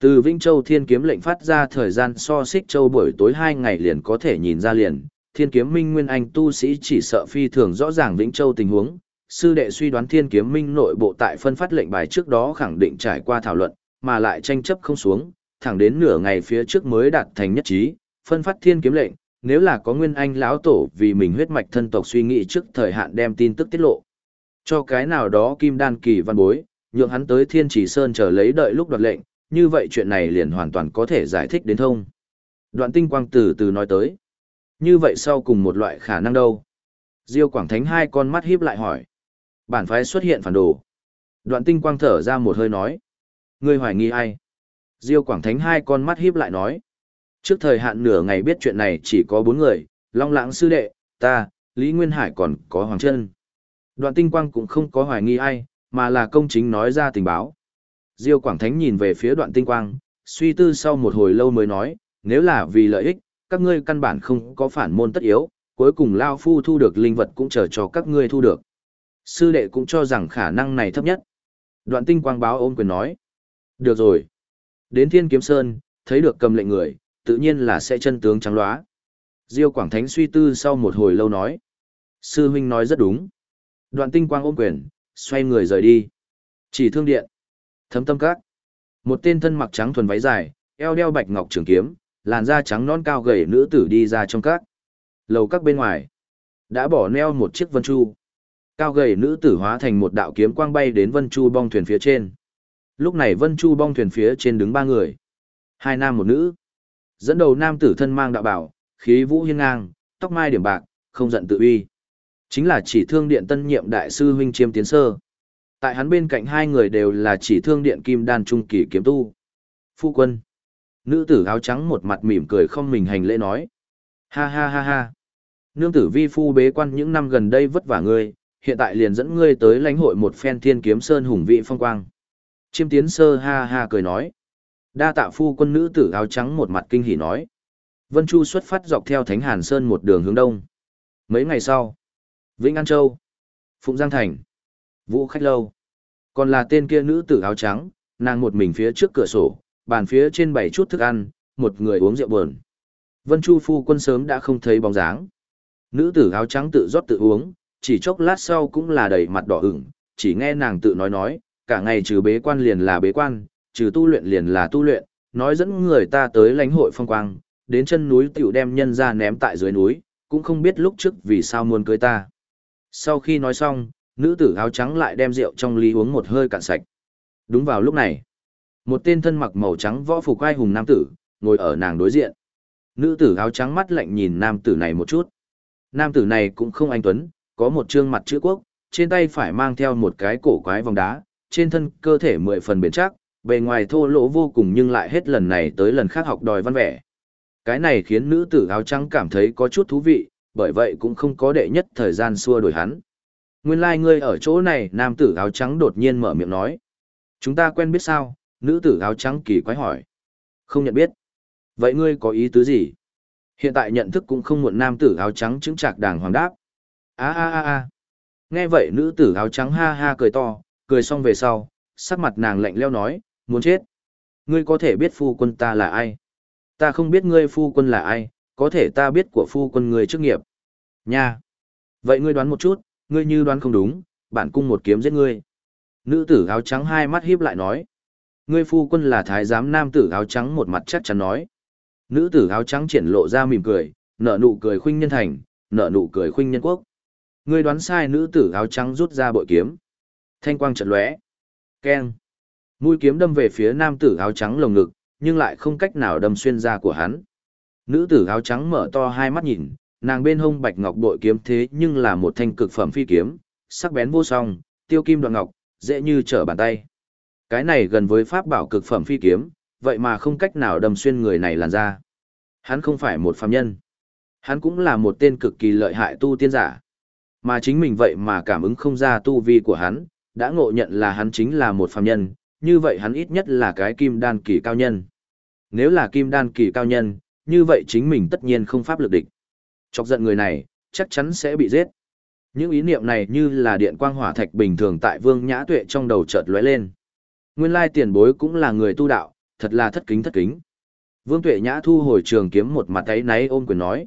Từ Vĩnh Châu thiên kiếm lệnh phát ra thời gian so xích châu buổi tối hai ngày liền có thể nhìn ra liền, thiên kiếm minh nguyên anh tu sĩ chỉ sợ phi thường rõ ràng Vĩnh Châu tình huống. Sư đệ suy đoán thiên kiếm minh nội bộ tại phân phát lệnh bài trước đó khẳng định trải qua thảo luận, mà lại tranh chấp không xuống, thẳng đến nửa ngày phía trước mới đạt thành nhất trí, phân phát thiên kiếm lệnh, nếu là có nguyên anh lão tổ vì mình huyết mạch thân tộc suy nghĩ trước thời hạn đem tin tức tiết lộ. Cho cái nào đó kim đan kỳ văn bối, nhượng hắn tới thiên chỉ sơn chờ lấy đợi lúc đoạt lệnh, như vậy chuyện này liền hoàn toàn có thể giải thích đến thông. Đoạn tinh quang từ từ nói tới. Như vậy sau cùng một loại khả năng đâu? Diêu Quảng Thánh hai con mắt híp lại hỏi. Bản phái xuất hiện phản đồ. Đoạn tinh quang thở ra một hơi nói. Ngươi hoài nghi ai? Diêu Quảng Thánh hai con mắt híp lại nói. Trước thời hạn nửa ngày biết chuyện này chỉ có bốn người, Long Lãng Sư Đệ, ta, Lý Nguyên Hải còn có Hoàng Trân. Đoạn tinh quang cũng không có hoài nghi ai, mà là công chính nói ra tình báo. Diêu Quảng Thánh nhìn về phía đoạn tinh quang, suy tư sau một hồi lâu mới nói, nếu là vì lợi ích, các ngươi căn bản không có phản môn tất yếu, cuối cùng Lao Phu thu được linh vật cũng chờ cho các ngươi thu được. Sư đệ cũng cho rằng khả năng này thấp nhất. Đoạn tinh quang báo ôm quyền nói. Được rồi. Đến Thiên Kiếm Sơn, thấy được cầm lệnh người, tự nhiên là sẽ chân tướng trắng lóa. Diêu Quảng Thánh suy tư sau một hồi lâu nói. Sư huynh nói rất đúng. Đoạn tinh quang ôm quyền, xoay người rời đi. Chỉ thương điện. Thấm tâm các. Một tên thân mặc trắng thuần váy dài, eo đeo bạch ngọc trường kiếm, làn da trắng non cao gầy nữ tử đi ra trong các. Lầu các bên ngoài. Đã bỏ neo một chiếc vân chu. Cao gầy nữ tử hóa thành một đạo kiếm quang bay đến vân chu bong thuyền phía trên. Lúc này vân chu bong thuyền phía trên đứng ba người. Hai nam một nữ. Dẫn đầu nam tử thân mang đạo bảo, khí vũ hiên ngang, tóc mai điểm bạc, không giận tự uy. Chính là chỉ thương điện tân nhiệm đại sư huynh chiêm tiến sơ. Tại hắn bên cạnh hai người đều là chỉ thương điện kim đan trung kỳ kiếm tu. Phu quân. Nữ tử áo trắng một mặt mỉm cười không mình hành lễ nói. Ha ha ha ha. Nương tử vi phu bế quan những năm gần đây vất vả ngươi, hiện tại liền dẫn ngươi tới lãnh hội một phen thiên kiếm sơn hùng vị phong quang. Chiêm tiến sơ ha ha cười nói. Đa tạ phu quân nữ tử áo trắng một mặt kinh hỉ nói. Vân Chu xuất phát dọc theo Thánh Hàn Sơn một đường hướng đông. Mấy ngày sau, Vĩnh An Châu, Phụng Giang Thành, Vũ Khách Lâu. Còn là tên kia nữ tử áo trắng, nàng một mình phía trước cửa sổ, bàn phía trên bảy chút thức ăn, một người uống rượu buồn. Vân Chu phu quân sớm đã không thấy bóng dáng. Nữ tử áo trắng tự rót tự uống, chỉ chốc lát sau cũng là đầy mặt đỏ ửng, chỉ nghe nàng tự nói nói, cả ngày trừ bế quan liền là bế quan, trừ tu luyện liền là tu luyện, nói dẫn người ta tới lãnh hội phong quang, đến chân núi tiểu đem nhân ra ném tại dưới núi, cũng không biết lúc trước vì sao muốn cưới ta. Sau khi nói xong, nữ tử áo trắng lại đem rượu trong ly uống một hơi cạn sạch. Đúng vào lúc này, một tên thân mặc màu trắng võ phục ai hùng nam tử, ngồi ở nàng đối diện. Nữ tử áo trắng mắt lạnh nhìn nam tử này một chút. Nam tử này cũng không anh tuấn, có một trương mặt chữ quốc, trên tay phải mang theo một cái cổ quái vòng đá, trên thân cơ thể mười phần bền chắc, bề ngoài thô lỗ vô cùng nhưng lại hết lần này tới lần khác học đòi văn vẻ. Cái này khiến nữ tử áo trắng cảm thấy có chút thú vị, bởi vậy cũng không có đệ nhất thời gian xua đuổi hắn. Nguyên lai like ngươi ở chỗ này, nam tử áo trắng đột nhiên mở miệng nói. Chúng ta quen biết sao? Nữ tử áo trắng kỳ quái hỏi. Không nhận biết. Vậy ngươi có ý tứ gì? Hiện tại nhận thức cũng không muộn nam tử áo trắng chứng trạc đàng hoàng đáp. a a a a Nghe vậy nữ tử áo trắng ha ha cười to, cười xong về sau, sắc mặt nàng lạnh leo nói, muốn chết. Ngươi có thể biết phu quân ta là ai? Ta không biết ngươi phu quân là ai, có thể ta biết của phu quân người chức nghiệp. Nha! Vậy ngươi đoán một chút, ngươi như đoán không đúng, bản cung một kiếm giết ngươi. Nữ tử áo trắng hai mắt híp lại nói. Ngươi phu quân là thái giám nam tử áo trắng một mặt chắc chắn nói. Nữ tử áo trắng triển lộ ra mỉm cười, nở nụ cười khuynh nhân thành, nở nụ cười khuynh nhân quốc. Ngươi đoán sai nữ tử áo trắng rút ra bội kiếm. Thanh quang chợt lóe. Keng. Mũi kiếm đâm về phía nam tử áo trắng lồng ngực, nhưng lại không cách nào đâm xuyên da của hắn. Nữ tử áo trắng mở to hai mắt nhìn, Nàng bên hông bạch ngọc bội kiếm thế nhưng là một thanh cực phẩm phi kiếm, sắc bén vô song, tiêu kim đoạn ngọc, dễ như trở bàn tay. Cái này gần với pháp bảo cực phẩm phi kiếm, vậy mà không cách nào đâm xuyên người này làn ra. Hắn không phải một phàm nhân. Hắn cũng là một tên cực kỳ lợi hại tu tiên giả. Mà chính mình vậy mà cảm ứng không ra tu vi của hắn, đã ngộ nhận là hắn chính là một phàm nhân, như vậy hắn ít nhất là cái kim đan kỳ cao nhân. Nếu là kim đan kỳ cao nhân, như vậy chính mình tất nhiên không pháp lực địch. Chọc giận người này, chắc chắn sẽ bị giết. Những ý niệm này như là điện quang hỏa thạch bình thường tại Vương Nhã Tuệ trong đầu chợt lóe lên. Nguyên lai tiền bối cũng là người tu đạo, thật là thất kính thất kính. Vương Tuệ Nhã thu hồi trường kiếm một mặt thấy náy ôm quyền nói.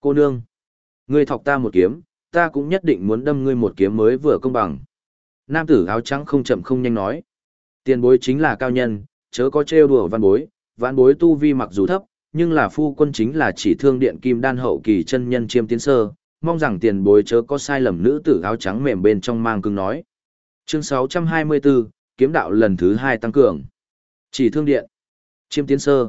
Cô nương, ngươi thọc ta một kiếm, ta cũng nhất định muốn đâm ngươi một kiếm mới vừa công bằng. Nam tử áo trắng không chậm không nhanh nói. Tiền bối chính là cao nhân, chớ có trêu đùa văn bối, văn bối tu vi mặc dù thấp, nhưng là phu quân chính là chỉ thương điện kim đan hậu kỳ chân nhân chiêm tiến sơ, mong rằng tiền bối chớ có sai lầm nữ tử áo trắng mềm bên trong mang cứng nói. Chương 624, kiếm đạo lần thứ hai tăng cường. Chỉ thương điện. Chiêm tiến sơ.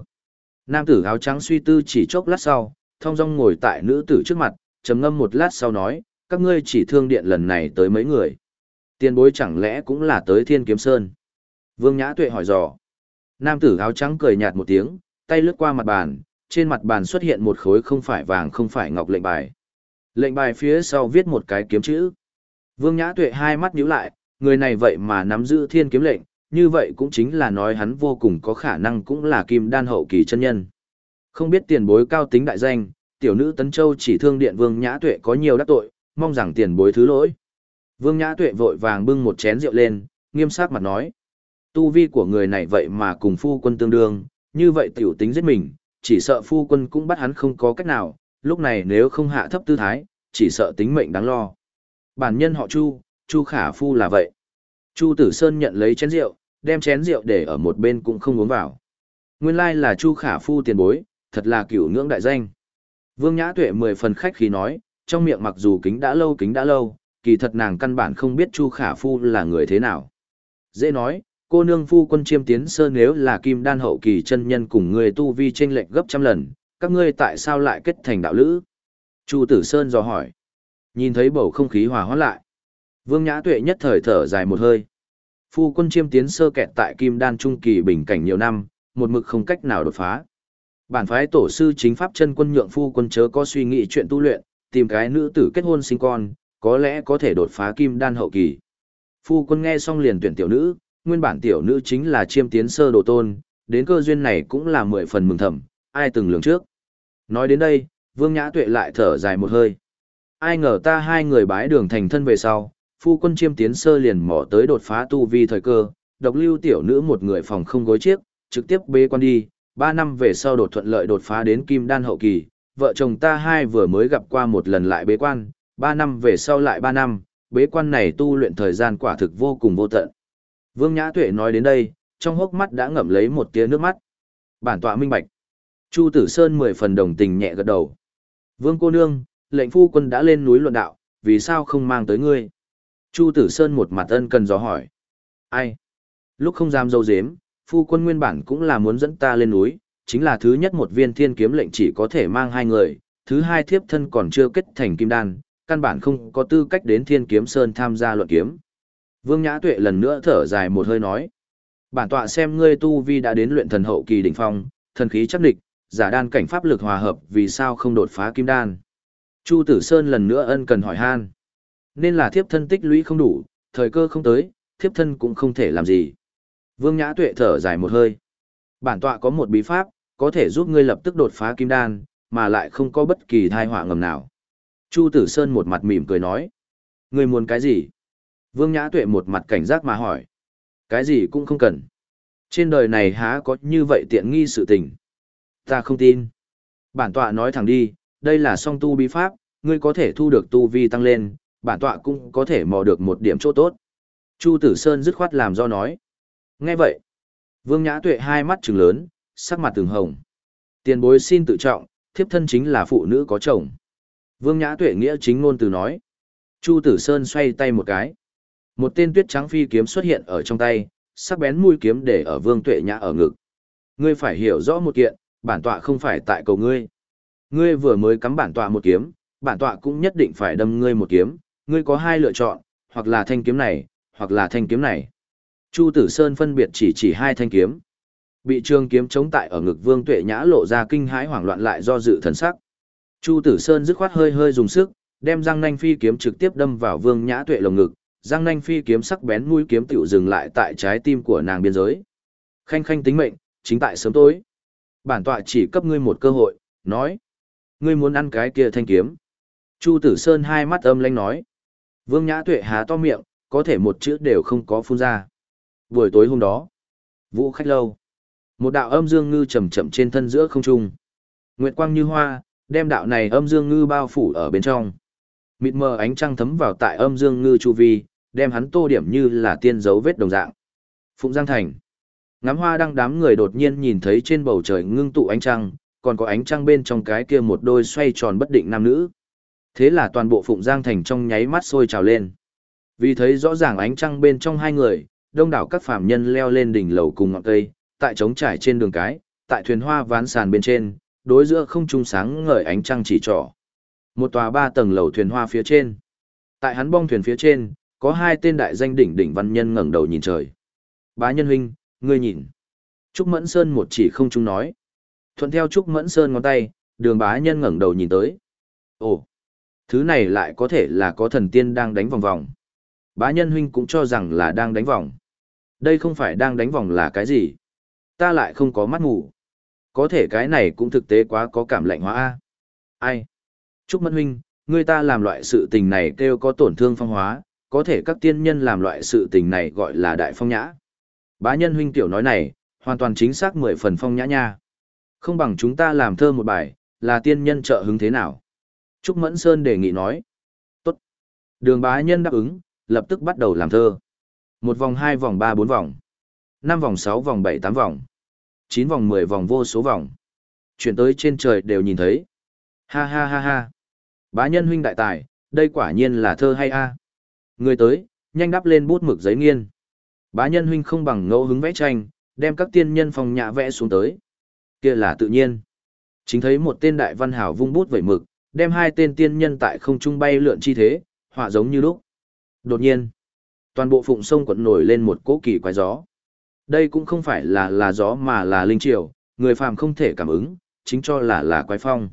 Nam tử áo trắng suy tư chỉ chốc lát sau, thong dong ngồi tại nữ tử trước mặt, trầm ngâm một lát sau nói, các ngươi chỉ thương điện lần này tới mấy người. Tiền bối chẳng lẽ cũng là tới thiên kiếm sơn. Vương Nhã Tuệ hỏi dò. Nam tử áo trắng cười nhạt một tiếng, tay lướt qua mặt bàn, trên mặt bàn xuất hiện một khối không phải vàng không phải ngọc lệnh bài. Lệnh bài phía sau viết một cái kiếm chữ. Vương Nhã Tuệ hai mắt nhíu lại, người này vậy mà nắm giữ thiên kiếm lệnh, như vậy cũng chính là nói hắn vô cùng có khả năng cũng là kim đan hậu kỳ chân nhân. Không biết tiền bối cao tính đại danh, tiểu nữ Tấn Châu chỉ thương điện Vương Nhã Tuệ có nhiều đắc tội, mong rằng tiền bối thứ lỗi. Vương Nhã Tuệ vội vàng bưng một chén rượu lên, nghiêm sắc mặt nói. Tu vi của người này vậy mà cùng phu quân tương đương, như vậy tiểu tính giết mình, chỉ sợ phu quân cũng bắt hắn không có cách nào, lúc này nếu không hạ thấp tư thái, chỉ sợ tính mệnh đáng lo. Bản nhân họ Chu, Chu Khả Phu là vậy. Chu Tử Sơn nhận lấy chén rượu, đem chén rượu để ở một bên cũng không uống vào. Nguyên lai là Chu Khả Phu tiền bối, thật là cửu ngưỡng đại danh. Vương Nhã Tuệ mười phần khách khí nói, trong miệng mặc dù kính đã lâu kính đã lâu, kỳ thật nàng căn bản không biết Chu Khả Phu là người thế nào. Dễ nói, cô nương phu quân chiêm tiến sơ nếu là kim đan hậu kỳ chân nhân cùng người tu vi tranh lệch gấp trăm lần, các ngươi tại sao lại kết thành đạo lữ? Chu Tử Sơn dò hỏi. Nhìn thấy bầu không khí hòa hóa lại. Vương Nhã Tuệ nhất thời thở dài một hơi. Phu quân chiêm tiến sơ kẹt tại kim đan trung kỳ bình cảnh nhiều năm, một mực không cách nào đột phá. Bản phái tổ sư chính pháp chân quân nhượng phu quân chớ có suy nghĩ chuyện tu luyện, tìm cái nữ tử kết hôn sinh con, có lẽ có thể đột phá kim đan hậu kỳ. Phu quân nghe xong liền tuyển tiểu nữ, nguyên bản tiểu nữ chính là chiêm tiến sơ đồ tôn, đến cơ duyên này cũng là mười phần mừng thầm, ai từng lường trước. Nói đến đây, Vương Nhã Tuệ lại thở dài một hơi. Ai ngờ ta hai người bái đường thành thân về sau, phu quân chiêm tiến sơ liền mỏ tới đột phá tu vi thời cơ, độc lưu tiểu nữ một người phòng không gối chiếc, trực tiếp bế quan đi, ba năm về sau đột thuận lợi đột phá đến kim đan hậu kỳ, vợ chồng ta hai vừa mới gặp qua một lần lại bế quan, ba năm về sau lại ba năm, bế quan này tu luyện thời gian quả thực vô cùng vô tận. Vương Nhã Tuệ nói đến đây, trong hốc mắt đã ngậm lấy một tia nước mắt. Bản tọa minh bạch. Chu Tử Sơn mười phần đồng tình nhẹ gật đầu. Vương cô nương, lệnh phu quân đã lên núi luận đạo, vì sao không mang tới ngươi? Chu Tử Sơn một mặt ân cần dò hỏi. Ai? Lúc không dám dâu dếm, phu quân nguyên bản cũng là muốn dẫn ta lên núi, chính là thứ nhất một viên thiên kiếm lệnh chỉ có thể mang hai người, thứ hai thiếp thân còn chưa kết thành kim đan, căn bản không có tư cách đến thiên kiếm sơn tham gia luận kiếm. Vương Nhã Tuệ lần nữa thở dài một hơi nói. Bản tọa xem ngươi tu vi đã đến luyện thần hậu kỳ đỉnh phong, thần khí chắc địch, giả đan cảnh pháp lực hòa hợp vì sao không đột phá kim đan. Chu Tử Sơn lần nữa ân cần hỏi han. Nên là thiếp thân tích lũy không đủ, thời cơ không tới, thiếp thân cũng không thể làm gì. Vương Nhã Tuệ thở dài một hơi. Bản tọa có một bí pháp, có thể giúp ngươi lập tức đột phá kim đan, mà lại không có bất kỳ thai họa ngầm nào. Chu Tử Sơn một mặt mỉm cười nói. Ngươi muốn cái gì? Vương Nhã Tuệ một mặt cảnh giác mà hỏi. Cái gì cũng không cần. Trên đời này há có như vậy tiện nghi sự tình. Ta không tin. Bản tọa nói thẳng đi, đây là song tu bí pháp, ngươi có thể thu được tu vi tăng lên, bản tọa cũng có thể mò được một điểm chỗ tốt. Chu Tử Sơn dứt khoát làm do nói. Nghe vậy, Vương Nhã Tuệ hai mắt trừng lớn, sắc mặt từng hồng. Tiền bối xin tự trọng, thiếp thân chính là phụ nữ có chồng. Vương Nhã Tuệ nghĩa chính ngôn từ nói. Chu Tử Sơn xoay tay một cái. Một tên tuyết trắng phi kiếm xuất hiện ở trong tay, sắc bén mũi kiếm để ở Vương Tuệ Nhã ở ngực. Ngươi phải hiểu rõ một kiện, bản tọa không phải tại cầu ngươi. Ngươi vừa mới cắm bản tọa một kiếm, bản tọa cũng nhất định phải đâm ngươi một kiếm, ngươi có hai lựa chọn, hoặc là thanh kiếm này, hoặc là thanh kiếm này. Chu Tử Sơn phân biệt chỉ chỉ hai thanh kiếm. Bị trường kiếm chống tại ở ngực Vương Tuệ Nhã lộ ra kinh hãi hoảng loạn lại do dự thần sắc. Chu Tử Sơn dứt khoát hơi hơi dùng sức, đem răng nanh phi kiếm trực tiếp đâm vào Vương Nhã Tuệ lồng ngực, răng nanh phi kiếm sắc bén mũi kiếm tiểu dừng lại tại trái tim của nàng biên giới. Khanh khanh tính mệnh, chính tại sớm tối. Bản tọa chỉ cấp ngươi một cơ hội, nói. Ngươi muốn ăn cái kia thanh kiếm. Chu Tử Sơn hai mắt âm lãnh nói. Vương Nhã Tuệ há to miệng, có thể một chữ đều không có phun ra. Buổi tối hôm đó, vũ khách lâu. Một đạo âm dương ngư chậm chậm trên thân giữa không trung. Nguyệt quang như hoa, đem đạo này âm dương ngư bao phủ ở bên trong. Mịt mờ ánh trăng thấm vào tại âm dương ngư chu vi, đem hắn tô điểm như là tiên dấu vết đồng dạng. Phụng Giang Thành. Ngắm hoa đang đám người đột nhiên nhìn thấy trên bầu trời ngưng tụ ánh trăng, còn có ánh trăng bên trong cái kia một đôi xoay tròn bất định nam nữ. Thế là toàn bộ Phụng Giang Thành trong nháy mắt sôi trào lên. Vì thấy rõ ràng ánh trăng bên trong hai người, đông đảo các phạm nhân leo lên đỉnh lầu cùng ngọn cây, tại trống trải trên đường cái, tại thuyền hoa ván sàn bên trên, đối giữa không trung sáng ngời ánh trăng chỉ trỏ. Một tòa ba tầng lầu thuyền hoa phía trên. Tại hắn bong thuyền phía trên, có hai tên đại danh đỉnh đỉnh văn nhân ngẩng đầu nhìn trời. Bá nhân huynh, ngươi nhìn. Trúc Mẫn Sơn một chỉ không trung nói. Thuận theo Trúc Mẫn Sơn ngón tay, đường bá nhân ngẩng đầu nhìn tới. Ồ, thứ này lại có thể là có thần tiên đang đánh vòng vòng. Bá nhân huynh cũng cho rằng là đang đánh vòng. Đây không phải đang đánh vòng là cái gì. Ta lại không có mắt ngủ. Có thể cái này cũng thực tế quá có cảm lạnh hóa A. Ai? Trúc Mẫn huynh, người ta làm loại sự tình này kêu có tổn thương phong hóa, có thể các tiên nhân làm loại sự tình này gọi là đại phong nhã. Bá nhân huynh tiểu nói này, hoàn toàn chính xác mười phần phong nhã nha. Không bằng chúng ta làm thơ một bài, là tiên nhân trợ hứng thế nào. Trúc Mẫn Sơn đề nghị nói. Tốt. Đường bá nhân đáp ứng, lập tức bắt đầu làm thơ. Một vòng hai vòng ba bốn vòng. Năm vòng sáu vòng bảy tám vòng. Chín vòng mười vòng vô số vòng. Chuyển tới trên trời đều nhìn thấy. Ha ha ha ha. Bá nhân huynh đại tài, đây quả nhiên là thơ hay a. Người tới, nhanh đắp lên bút mực giấy nghiên. Bá nhân huynh không bằng ngẫu hứng vẽ tranh, đem các tiên nhân phong nhã vẽ xuống tới. Kia là tự nhiên. Chính thấy một tên đại văn hảo vung bút vẩy mực, đem hai tên tiên nhân tại không trung bay lượn chi thế, họa giống như lúc. Đột nhiên, toàn bộ phụng sông quận nổi lên một cỗ kỳ quái gió. Đây cũng không phải là là gió mà là linh triều, người phàm không thể cảm ứng, chính cho là là quái phong.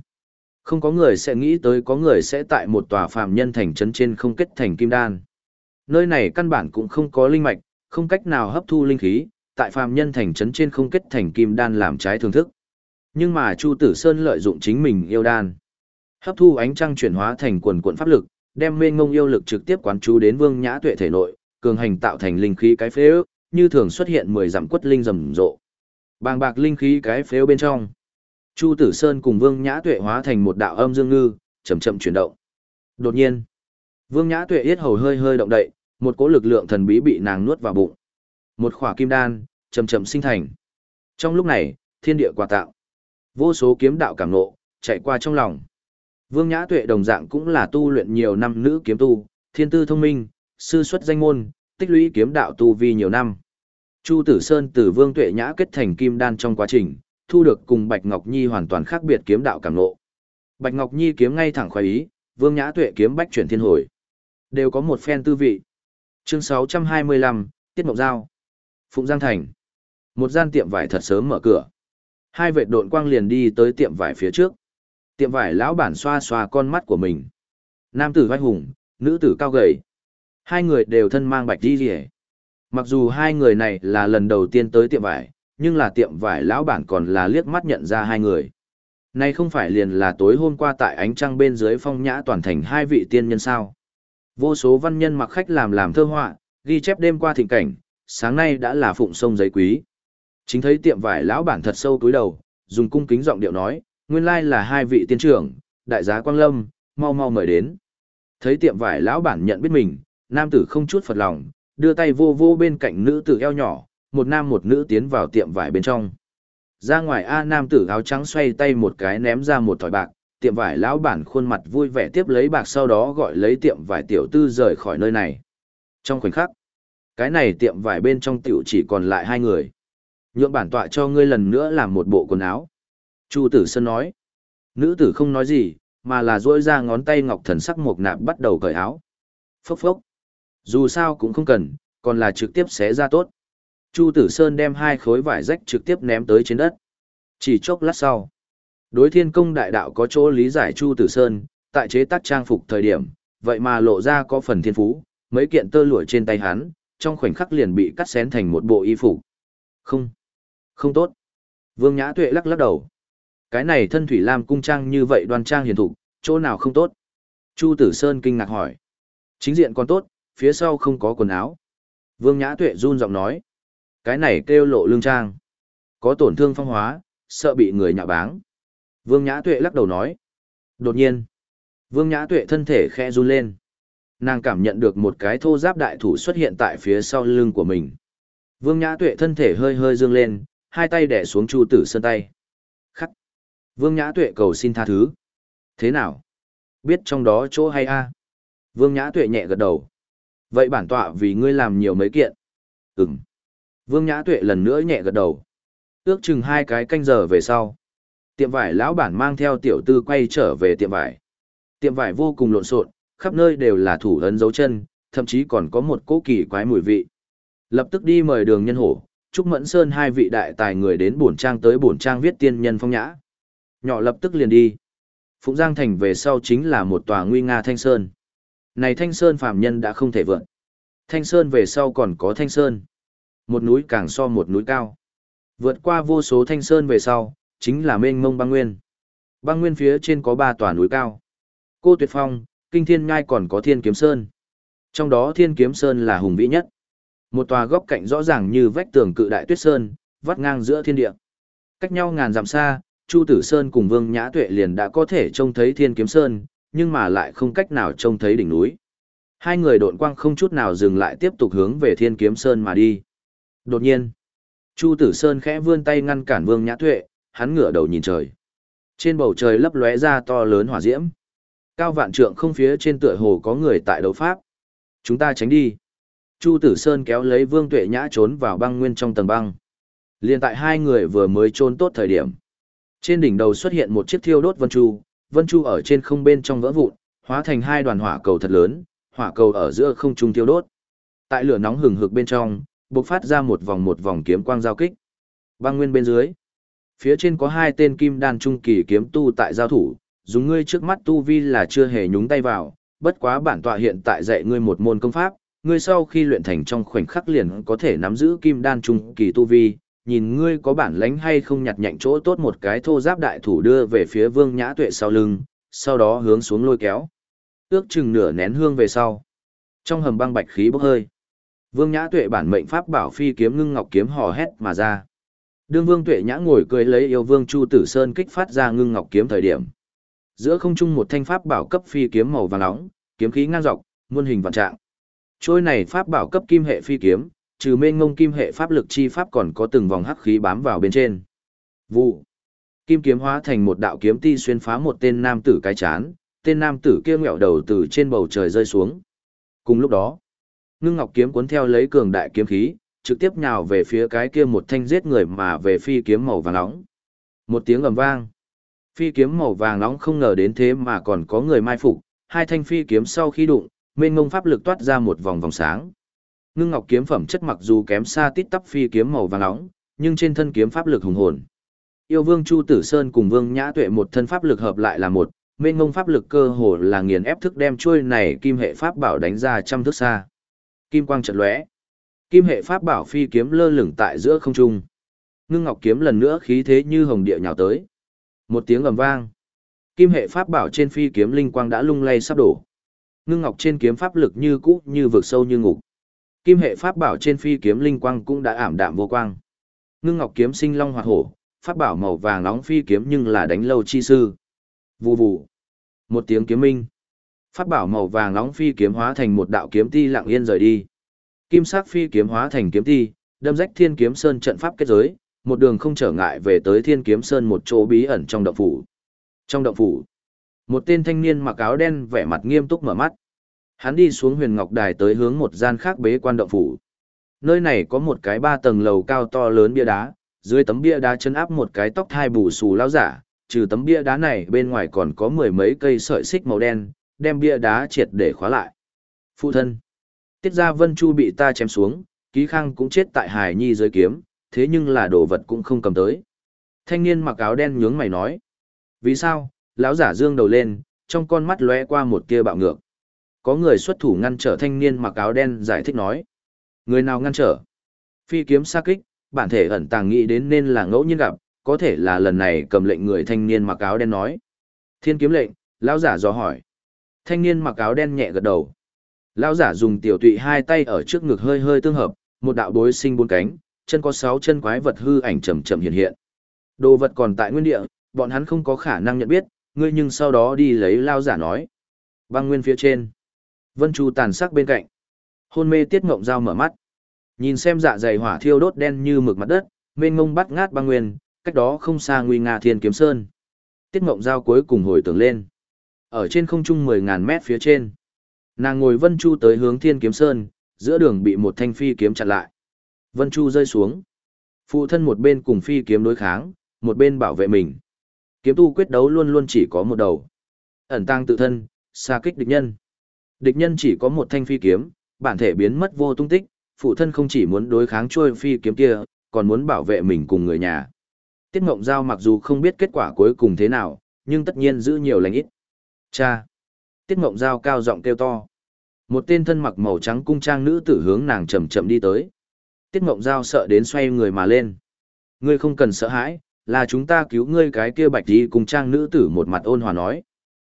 Không có người sẽ nghĩ tới có người sẽ tại một tòa phàm nhân thành trấn trên không kết thành kim đan. Nơi này căn bản cũng không có linh mạch, không cách nào hấp thu linh khí, tại phàm nhân thành trấn trên không kết thành kim đan làm trái thường thức. Nhưng mà Chu Tử Sơn lợi dụng chính mình yêu đan, hấp thu ánh trăng chuyển hóa thành quần quận pháp lực, đem mênh ngông yêu lực trực tiếp quán chú đến Vương Nhã Tuệ thể nội, cường hành tạo thành linh khí cái phế ước, như thường xuất hiện 10 dặm quất linh rầm rộ. Bàng bạc linh khí cái phếu bên trong. Chu Tử Sơn cùng Vương Nhã Tuệ hóa thành một đạo âm dương ngư, chậm chậm chuyển động. Đột nhiên, Vương Nhã Tuệ yết hầu hơi hơi động đậy, một cỗ lực lượng thần bí bị nàng nuốt vào bụng. Một khỏa kim đan, chậm chậm sinh thành. Trong lúc này, thiên địa quà tạo. Vô số kiếm đạo cảm nộ, chạy qua trong lòng. Vương Nhã Tuệ đồng dạng cũng là tu luyện nhiều năm nữ kiếm tu, thiên tư thông minh, sư xuất danh môn, tích lũy kiếm đạo tu vi nhiều năm. Chu Tử Sơn từ Vương Tuệ Nhã kết thành kim đan trong quá trình, thu được cùng Bạch Ngọc Nhi hoàn toàn khác biệt kiếm đạo cảm ngộ. Bạch Ngọc Nhi kiếm ngay thẳng khoái ý, Vương Nhã Tuệ kiếm bách chuyển thiên hồi. Đều có một phen tư vị. Chương 625, Tiết Mộng Giao. Phụng Giang Thành. Một gian tiệm vải thật sớm mở cửa. Hai vệ độn quang liền đi tới tiệm vải phía trước. Tiệm vải lão bản xoa xoa con mắt của mình. Nam tử vai hùng, nữ tử cao gầy. Hai người đều thân mang bạch đi rỉa. Mặc dù hai người này là lần đầu tiên tới tiệm vải, nhưng là tiệm vải lão bản còn là liếc mắt nhận ra hai người. Này không phải liền là tối hôm qua tại ánh trăng bên dưới phong nhã toàn thành hai vị tiên nhân sao. Vô số văn nhân mặc khách làm làm thơ họa, ghi chép đêm qua thịnh cảnh, sáng nay đã là phụng sông giấy quý. Chính thấy tiệm vải lão bản thật sâu túi đầu, dùng cung kính giọng điệu nói, nguyên lai là hai vị tiên trưởng, đại giá Quang Lâm, mau mau mời đến. Thấy tiệm vải lão bản nhận biết mình, nam tử không chút phật lòng, đưa tay vô vô bên cạnh nữ tử eo nhỏ, một nam một nữ tiến vào tiệm vải bên trong. Ra ngoài A nam tử áo trắng xoay tay một cái ném ra một thỏi bạc, tiệm vải lão bản khuôn mặt vui vẻ tiếp lấy bạc sau đó gọi lấy tiệm vải tiểu tư rời khỏi nơi này. Trong khoảnh khắc, cái này tiệm vải bên trong tiểu chỉ còn lại hai người. Nhượng bản tọa cho ngươi lần nữa làm một bộ quần áo. Chu tử sơn nói. Nữ tử không nói gì, mà là duỗi ra ngón tay ngọc thần sắc mộc nạp bắt đầu cởi áo. Phốc phốc. Dù sao cũng không cần, còn là trực tiếp xé ra tốt. Chu Tử Sơn đem hai khối vải rách trực tiếp ném tới trên đất. Chỉ chốc lát sau, đối thiên công đại đạo có chỗ lý giải Chu Tử Sơn, tại chế tác trang phục thời điểm, vậy mà lộ ra có phần thiên phú, mấy kiện tơ lụa trên tay hắn, trong khoảnh khắc liền bị cắt xén thành một bộ y phục. Không, không tốt. Vương Nhã Tuệ lắc lắc đầu. Cái này thân thủy lam cung trang như vậy đoan trang hiền thục, chỗ nào không tốt? Chu Tử Sơn kinh ngạc hỏi. Chính diện còn tốt, phía sau không có quần áo. Vương Nhã Tuệ run giọng nói. Cái này kêu lộ lương trang. Có tổn thương phong hóa, sợ bị người nhạ báng. Vương Nhã Tuệ lắc đầu nói. Đột nhiên, Vương Nhã Tuệ thân thể khe run lên. Nàng cảm nhận được một cái thô giáp đại thủ xuất hiện tại phía sau lưng của mình. Vương Nhã Tuệ thân thể hơi hơi dương lên, hai tay đè xuống Chu Tử Sơn tay. Vương Nhã Tuệ cầu xin tha thứ. Thế nào? Biết trong đó chỗ hay a? Vương Nhã Tuệ nhẹ gật đầu. Vậy bản tọa vì ngươi làm nhiều mấy kiện. Ừm. Vương Nhã Tuệ lần nữa nhẹ gật đầu. Ước chừng hai cái canh giờ về sau. Tiệm vải lão bản mang theo tiểu tư quay trở về tiệm vải. Tiệm vải vô cùng lộn xộn, khắp nơi đều là thủ ấn dấu chân, thậm chí còn có một cỗ kỳ quái mùi vị. Lập tức đi mời đường nhân hổ, Trúc Mẫn Sơn hai vị đại tài người đến bổn trang tới bổn trang viết tiên nhân phong nhã. Nhỏ lập tức liền đi. Phụng Giang Thành về sau chính là một tòa nguy nga Thanh Sơn. Này Thanh Sơn phàm nhân đã không thể vượt. Thanh Sơn về sau còn có Thanh Sơn. Một núi càng so một núi cao. Vượt qua vô số Thanh Sơn về sau, chính là mênh mông băng nguyên. Băng nguyên phía trên có ba tòa núi cao. Cô Tuyệt Phong, Kinh Thiên Ngai còn có Thiên Kiếm Sơn. Trong đó Thiên Kiếm Sơn là hùng vĩ nhất. Một tòa góc cạnh rõ ràng như vách tường cự đại tuyết sơn, vắt ngang giữa thiên địa. Cách nhau ngàn dặm xa, Chu Tử Sơn cùng Vương Nhã Tuệ liền đã có thể trông thấy Thiên Kiếm Sơn, nhưng mà lại không cách nào trông thấy đỉnh núi. Hai người độn quang không chút nào dừng lại tiếp tục hướng về Thiên Kiếm Sơn mà đi. Đột nhiên, Chu Tử Sơn khẽ vươn tay ngăn cản Vương Nhã Tuệ, hắn ngửa đầu nhìn trời. Trên bầu trời lấp lóe ra to lớn hỏa diễm. Cao vạn trượng không phía trên tựa hồ có người tại đấu pháp. Chúng ta tránh đi. Chu Tử Sơn kéo lấy Vương Tuệ Nhã trốn vào băng nguyên trong tầng băng. Liên tại hai người vừa mới trốn tốt thời điểm. Trên đỉnh đầu xuất hiện một chiếc thiêu đốt vân chu, vân chu ở trên không bên trong vỡ vụn, hóa thành hai đoàn hỏa cầu thật lớn, hỏa cầu ở giữa không trung thiêu đốt. Tại lửa nóng hừng hực bên trong, bộc phát ra một vòng một vòng kiếm quang giao kích. Băng nguyên bên dưới, phía trên có hai tên kim đan trung kỳ kiếm tu tại giao thủ, dùng ngươi trước mắt tu vi là chưa hề nhúng tay vào, bất quá bản tọa hiện tại dạy ngươi một môn công pháp, ngươi sau khi luyện thành trong khoảnh khắc liền có thể nắm giữ kim đan trung kỳ tu vi, nhìn ngươi có bản lánh hay không nhặt nhạnh chỗ tốt một cái thô giáp đại thủ đưa về phía vương nhã tuệ sau lưng, sau đó hướng xuống lôi kéo. Ước chừng nửa nén hương về sau. Trong hầm băng bạch khí bốc hơi. Vương nhã tuệ bản mệnh pháp bảo phi kiếm ngưng ngọc kiếm hò hét mà ra. Đương vương tuệ nhã ngồi cười lấy yêu vương Chu Tử Sơn kích phát ra ngưng ngọc kiếm thời điểm. Giữa không trung một thanh pháp bảo cấp phi kiếm màu vàng nóng, kiếm khí ngang dọc, muôn hình vạn trạng. Trôi này pháp bảo cấp kim hệ phi kiếm, trừ mênh ngông kim hệ pháp lực chi pháp còn có từng vòng hắc khí bám vào bên trên. Vụ. Kim kiếm hóa thành một đạo kiếm ti xuyên phá một tên nam tử cái chán, tên nam tử kia ngẹo đầu từ trên bầu trời rơi xuống. Cùng lúc đó, ngưng ngọc kiếm cuốn theo lấy cường đại kiếm khí, trực tiếp nhào về phía cái kia một thanh giết người mà về phi kiếm màu vàng nóng. Một tiếng ầm vang. Phi kiếm màu vàng nóng không ngờ đến thế mà còn có người mai phục, hai thanh phi kiếm sau khi đụng, mênh ngông pháp lực toát ra một vòng vòng sáng. Ngưng ngọc kiếm phẩm chất mặc dù kém xa tít tắp phi kiếm màu vàng nóng, nhưng trên thân kiếm pháp lực hùng hồn. Yêu Vương Chu Tử Sơn cùng Vương Nhã Tuệ một thân pháp lực hợp lại là một, mênh ngông pháp lực cơ hồ là nghiền ép thức đem chuôi này kim hệ pháp bảo đánh ra trăm thước xa. Kim quang chợt lóe, kim hệ pháp bảo phi kiếm lơ lửng tại giữa không trung. Ngưng ngọc kiếm lần nữa khí thế như hồng địa nhào tới. Một tiếng ầm vang, kim hệ pháp bảo trên phi kiếm linh quang đã lung lay sắp đổ ngưng ngọc trên kiếm pháp lực như cũ như vực sâu như ngục. Kim hệ pháp bảo trên phi kiếm linh quang cũng đã ảm đạm vô quang. Ngưng ngọc kiếm sinh long hoạt hổ, pháp bảo màu vàng nóng phi kiếm nhưng là đánh lâu chi sư. Vù vù. Một tiếng kiếm minh. Pháp bảo màu vàng nóng phi kiếm hóa thành một đạo kiếm ti lặng yên rời đi. Kim sắc phi kiếm hóa thành kiếm ti, đâm rách thiên kiếm sơn trận pháp kết giới, một đường không trở ngại về tới thiên kiếm sơn một chỗ bí ẩn trong động phủ. Trong động phủ, một tên thanh niên mặc áo đen vẻ mặt nghiêm túc mở mắt. Hắn đi xuống huyền ngọc đài tới hướng một gian khác bế quan động phủ. Nơi này có một cái ba tầng lầu cao to lớn bia đá, dưới tấm bia đá chân áp một cái tóc thai bù xù lao giả, trừ tấm bia đá này bên ngoài còn có mười mấy cây sợi xích màu đen, đem bia đá triệt để khóa lại. Phụ thân. Tiết ra Vân Chu bị ta chém xuống, ký khang cũng chết tại Hải Nhi dưới kiếm, thế nhưng là đồ vật cũng không cầm tới. Thanh niên mặc áo đen nhướng mày nói. Vì sao? Lão giả dương đầu lên, trong con mắt lóe qua một tia bạo ngược. Có người xuất thủ ngăn trở thanh niên mặc áo đen giải thích nói. Người nào ngăn trở? Phi kiếm xa kích, bản thể ẩn tàng nghĩ đến nên là ngẫu nhiên gặp, có thể là lần này cầm lệnh người thanh niên mặc áo đen nói. Thiên kiếm lệnh, lão giả dò hỏi. Thanh niên mặc áo đen nhẹ gật đầu. Lão giả dùng tiểu tụy hai tay ở trước ngực hơi hơi tương hợp, một đạo bối sinh bốn cánh, chân có sáu chân quái vật hư ảnh chậm chậm hiện hiện. Đồ vật còn tại nguyên địa, bọn hắn không có khả năng nhận biết, ngươi nhưng sau đó đi lấy lao giả nói. Băng nguyên phía trên. Vân Chu tàn sắc bên cạnh. Hôn mê tiết ngộng dao mở mắt. Nhìn xem dạ dày hỏa thiêu đốt đen như mực mặt đất, mênh ngông bắt ngát băng nguyên, cách đó không xa nguy nga thiên kiếm sơn. Tiết ngộng dao cuối cùng hồi tưởng lên. Ở trên không trung 10.000 mét phía trên. Nàng ngồi Vân Chu tới hướng thiên kiếm sơn, giữa đường bị một thanh phi kiếm chặn lại. Vân Chu rơi xuống. Phụ thân một bên cùng phi kiếm đối kháng, một bên bảo vệ mình. Kiếm tu quyết đấu luôn luôn chỉ có một đầu. Ẩn tăng tự thân, xa kích địch nhân. Địch nhân chỉ có một thanh phi kiếm, bản thể biến mất vô tung tích, phụ thân không chỉ muốn đối kháng trôi phi kiếm kia, còn muốn bảo vệ mình cùng người nhà. Tiết Ngộng Giao mặc dù không biết kết quả cuối cùng thế nào, nhưng tất nhiên giữ nhiều lành ít. Cha! Tiết Ngộng Giao cao giọng kêu to. Một tên thân mặc màu trắng cung trang nữ tử hướng nàng chậm chậm đi tới. Tiết Ngộng Giao sợ đến xoay người mà lên. Ngươi không cần sợ hãi, là chúng ta cứu ngươi cái kia bạch đi cung trang nữ tử một mặt ôn hòa nói.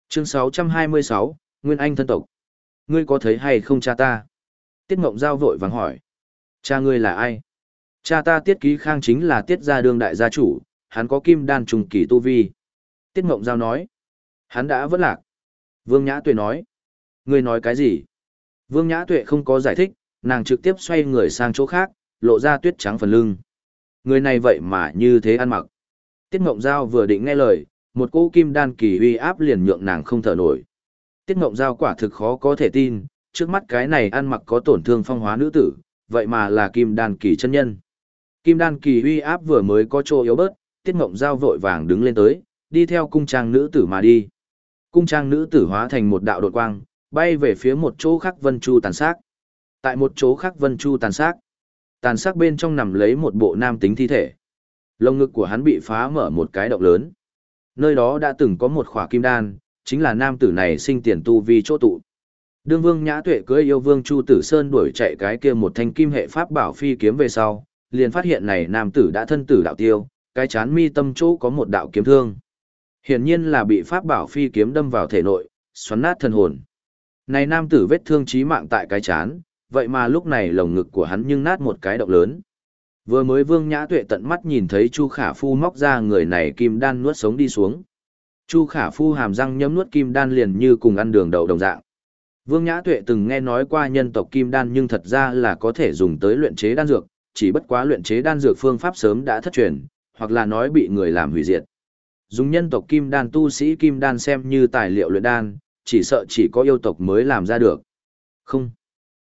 Chương 626, Nguyên Anh thân tộc. Ngươi có thấy hay không cha ta? Tiết Ngộng Giao vội vàng hỏi. Cha ngươi là ai? Cha ta Tiết Ký Khang chính là Tiết gia đương đại gia chủ, hắn có kim đan trùng kỳ tu vi. Tiết Ngộng Giao nói. Hắn đã vất lạc. Vương Nhã Tuệ nói. Ngươi nói cái gì? Vương Nhã Tuệ không có giải thích, nàng trực tiếp xoay người sang chỗ khác, lộ ra tuyết trắng phần lưng. Người này vậy mà như thế ăn mặc. Tiết Ngộng Giao vừa định nghe lời, một cô kim đan kỳ uy áp liền nhượng nàng không thở nổi. Tiết Ngộng Giao quả thực khó có thể tin, trước mắt cái này ăn mặc có tổn thương phong hóa nữ tử, vậy mà là kim đan kỳ chân nhân. Kim đan kỳ uy áp vừa mới có chỗ yếu bớt, Tiết Ngộng Giao vội vàng đứng lên tới, đi theo cung trang nữ tử mà đi. Cung trang nữ tử hóa thành một đạo đột quang, bay về phía một chỗ khác vân chu tàn sát. Tại một chỗ khác vân chu tàn sát, tàn sát bên trong nằm lấy một bộ nam tính thi thể. Lồng ngực của hắn bị phá mở một cái động lớn. Nơi đó đã từng có một khỏa kim đan, chính là nam tử này sinh tiền tu vi chỗ tụ. Đương Vương Nhã Tuệ cưới yêu Vương Chu Tử Sơn đuổi chạy cái kia một thanh kim hệ pháp bảo phi kiếm về sau, liền phát hiện này nam tử đã thân tử đạo tiêu, cái chán mi tâm chỗ có một đạo kiếm thương. Hiển nhiên là bị pháp bảo phi kiếm đâm vào thể nội, xoắn nát thân hồn. Này nam tử vết thương chí mạng tại cái chán, vậy mà lúc này lồng ngực của hắn nhưng nát một cái động lớn. Vừa mới Vương Nhã Tuệ tận mắt nhìn thấy Chu Khả Phu móc ra người này kim đan nuốt sống đi xuống. Chu Khả Phu hàm răng nhấm nuốt kim đan liền như cùng ăn đường đậu đồng dạng. Vương Nhã Tuệ từng nghe nói qua nhân tộc kim đan nhưng thật ra là có thể dùng tới luyện chế đan dược, chỉ bất quá luyện chế đan dược phương pháp sớm đã thất truyền, hoặc là nói bị người làm hủy diệt. Dùng nhân tộc kim đan tu sĩ kim đan xem như tài liệu luyện đan, chỉ sợ chỉ có yêu tộc mới làm ra được. Không.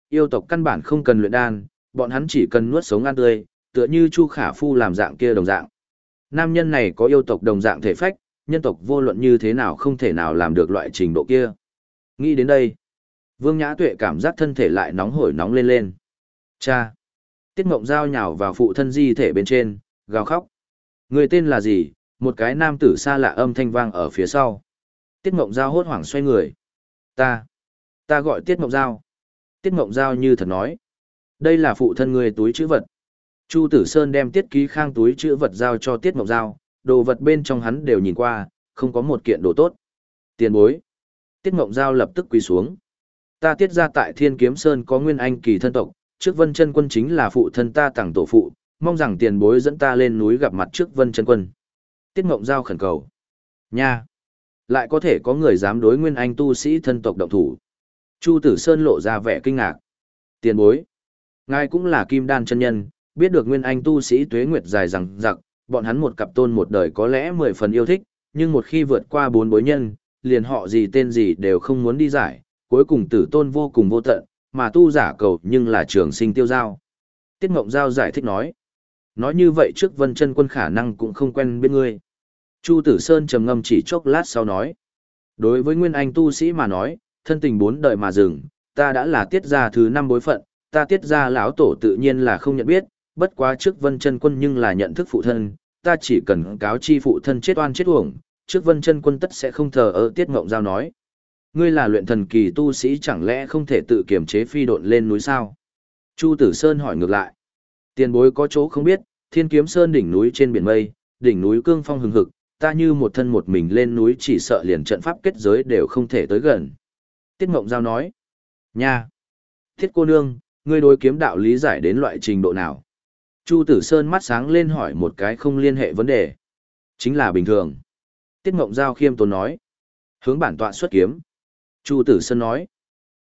Yêu tộc căn bản không cần luyện đan, bọn hắn chỉ cần nuốt sống ăn tươi, tựa như Chu Khả Phu làm dạng kia đồng dạng. Nam nhân này có yêu tộc đồng dạng thể phách, nhân tộc vô luận như thế nào không thể nào làm được loại trình độ kia. Nghĩ đến đây, Vương Nhã Tuệ cảm giác thân thể lại nóng hổi nóng lên lên. Cha! Tiết Mộng Giao nhào vào phụ thân di thể bên trên, gào khóc. Người tên là gì? Một cái nam tử xa lạ âm thanh vang ở phía sau. Tiết Mộng Giao hốt hoảng xoay người. Ta! Ta gọi Tiết Mộng Giao. Tiết Mộng Giao như thật nói. Đây là phụ thân người túi chữ vật. Chu Tử Sơn đem tiết ký khang túi chữ vật giao cho Tiết Mộng Giao, đồ vật bên trong hắn đều nhìn qua, không có một kiện đồ tốt. Tiền bối. Tiết Mộng Giao lập tức quỳ xuống. Ta tiết ra tại Thiên Kiếm Sơn có nguyên anh kỳ thân tộc, trước Vân Chân Quân chính là phụ thân ta tặng tổ phụ, mong rằng tiền bối dẫn ta lên núi gặp mặt trước Vân Chân Quân. Tiết Mộng Giao khẩn cầu. Nha! Lại có thể có người dám đối nguyên anh tu sĩ thân tộc động thủ. Chu Tử Sơn lộ ra vẻ kinh ngạc. Tiền bối. Ngài cũng là kim đan chân nhân, biết được nguyên anh tu sĩ tuế nguyệt dài rằng giặc, bọn hắn một cặp tôn một đời có lẽ mười phần yêu thích, nhưng một khi vượt qua bốn bối nhân, liền họ gì tên gì đều không muốn đi giải, cuối cùng tử tôn vô cùng vô tận, mà tu giả cầu nhưng là trường sinh tiêu giao. Tiết Mộng Giao giải thích nói, nói như vậy trước vân chân quân khả năng cũng không quen biết ngươi. Chu Tử Sơn trầm ngâm chỉ chốc lát sau nói. Đối với Nguyên Anh tu sĩ mà nói, thân tình bốn đời mà dừng, ta đã là tiết gia thứ năm bối phận, ta tiết gia lão tổ tự nhiên là không nhận biết, bất quá trước vân chân quân nhưng là nhận thức phụ thân, ta chỉ cần cáo chi phụ thân chết oan chết uổng, trước vân chân quân tất sẽ không thờ ơ tiết ngộng giao nói. Ngươi là luyện thần kỳ tu sĩ chẳng lẽ không thể tự kiềm chế phi độn lên núi sao? Chu Tử Sơn hỏi ngược lại. Tiền bối có chỗ không biết, thiên kiếm sơn đỉnh núi trên biển mây, đỉnh núi cương phong hừng hực, ta như một thân một mình lên núi chỉ sợ liền trận pháp kết giới đều không thể tới gần. Tiết Ngộng Giao nói. Nha! Thiết cô nương, ngươi đối kiếm đạo lý giải đến loại trình độ nào? Chu Tử Sơn mắt sáng lên hỏi một cái không liên hệ vấn đề. Chính là bình thường. Tiết Ngộng Giao khiêm tốn nói. Hướng bản tọa xuất kiếm. Chu Tử Sơn nói.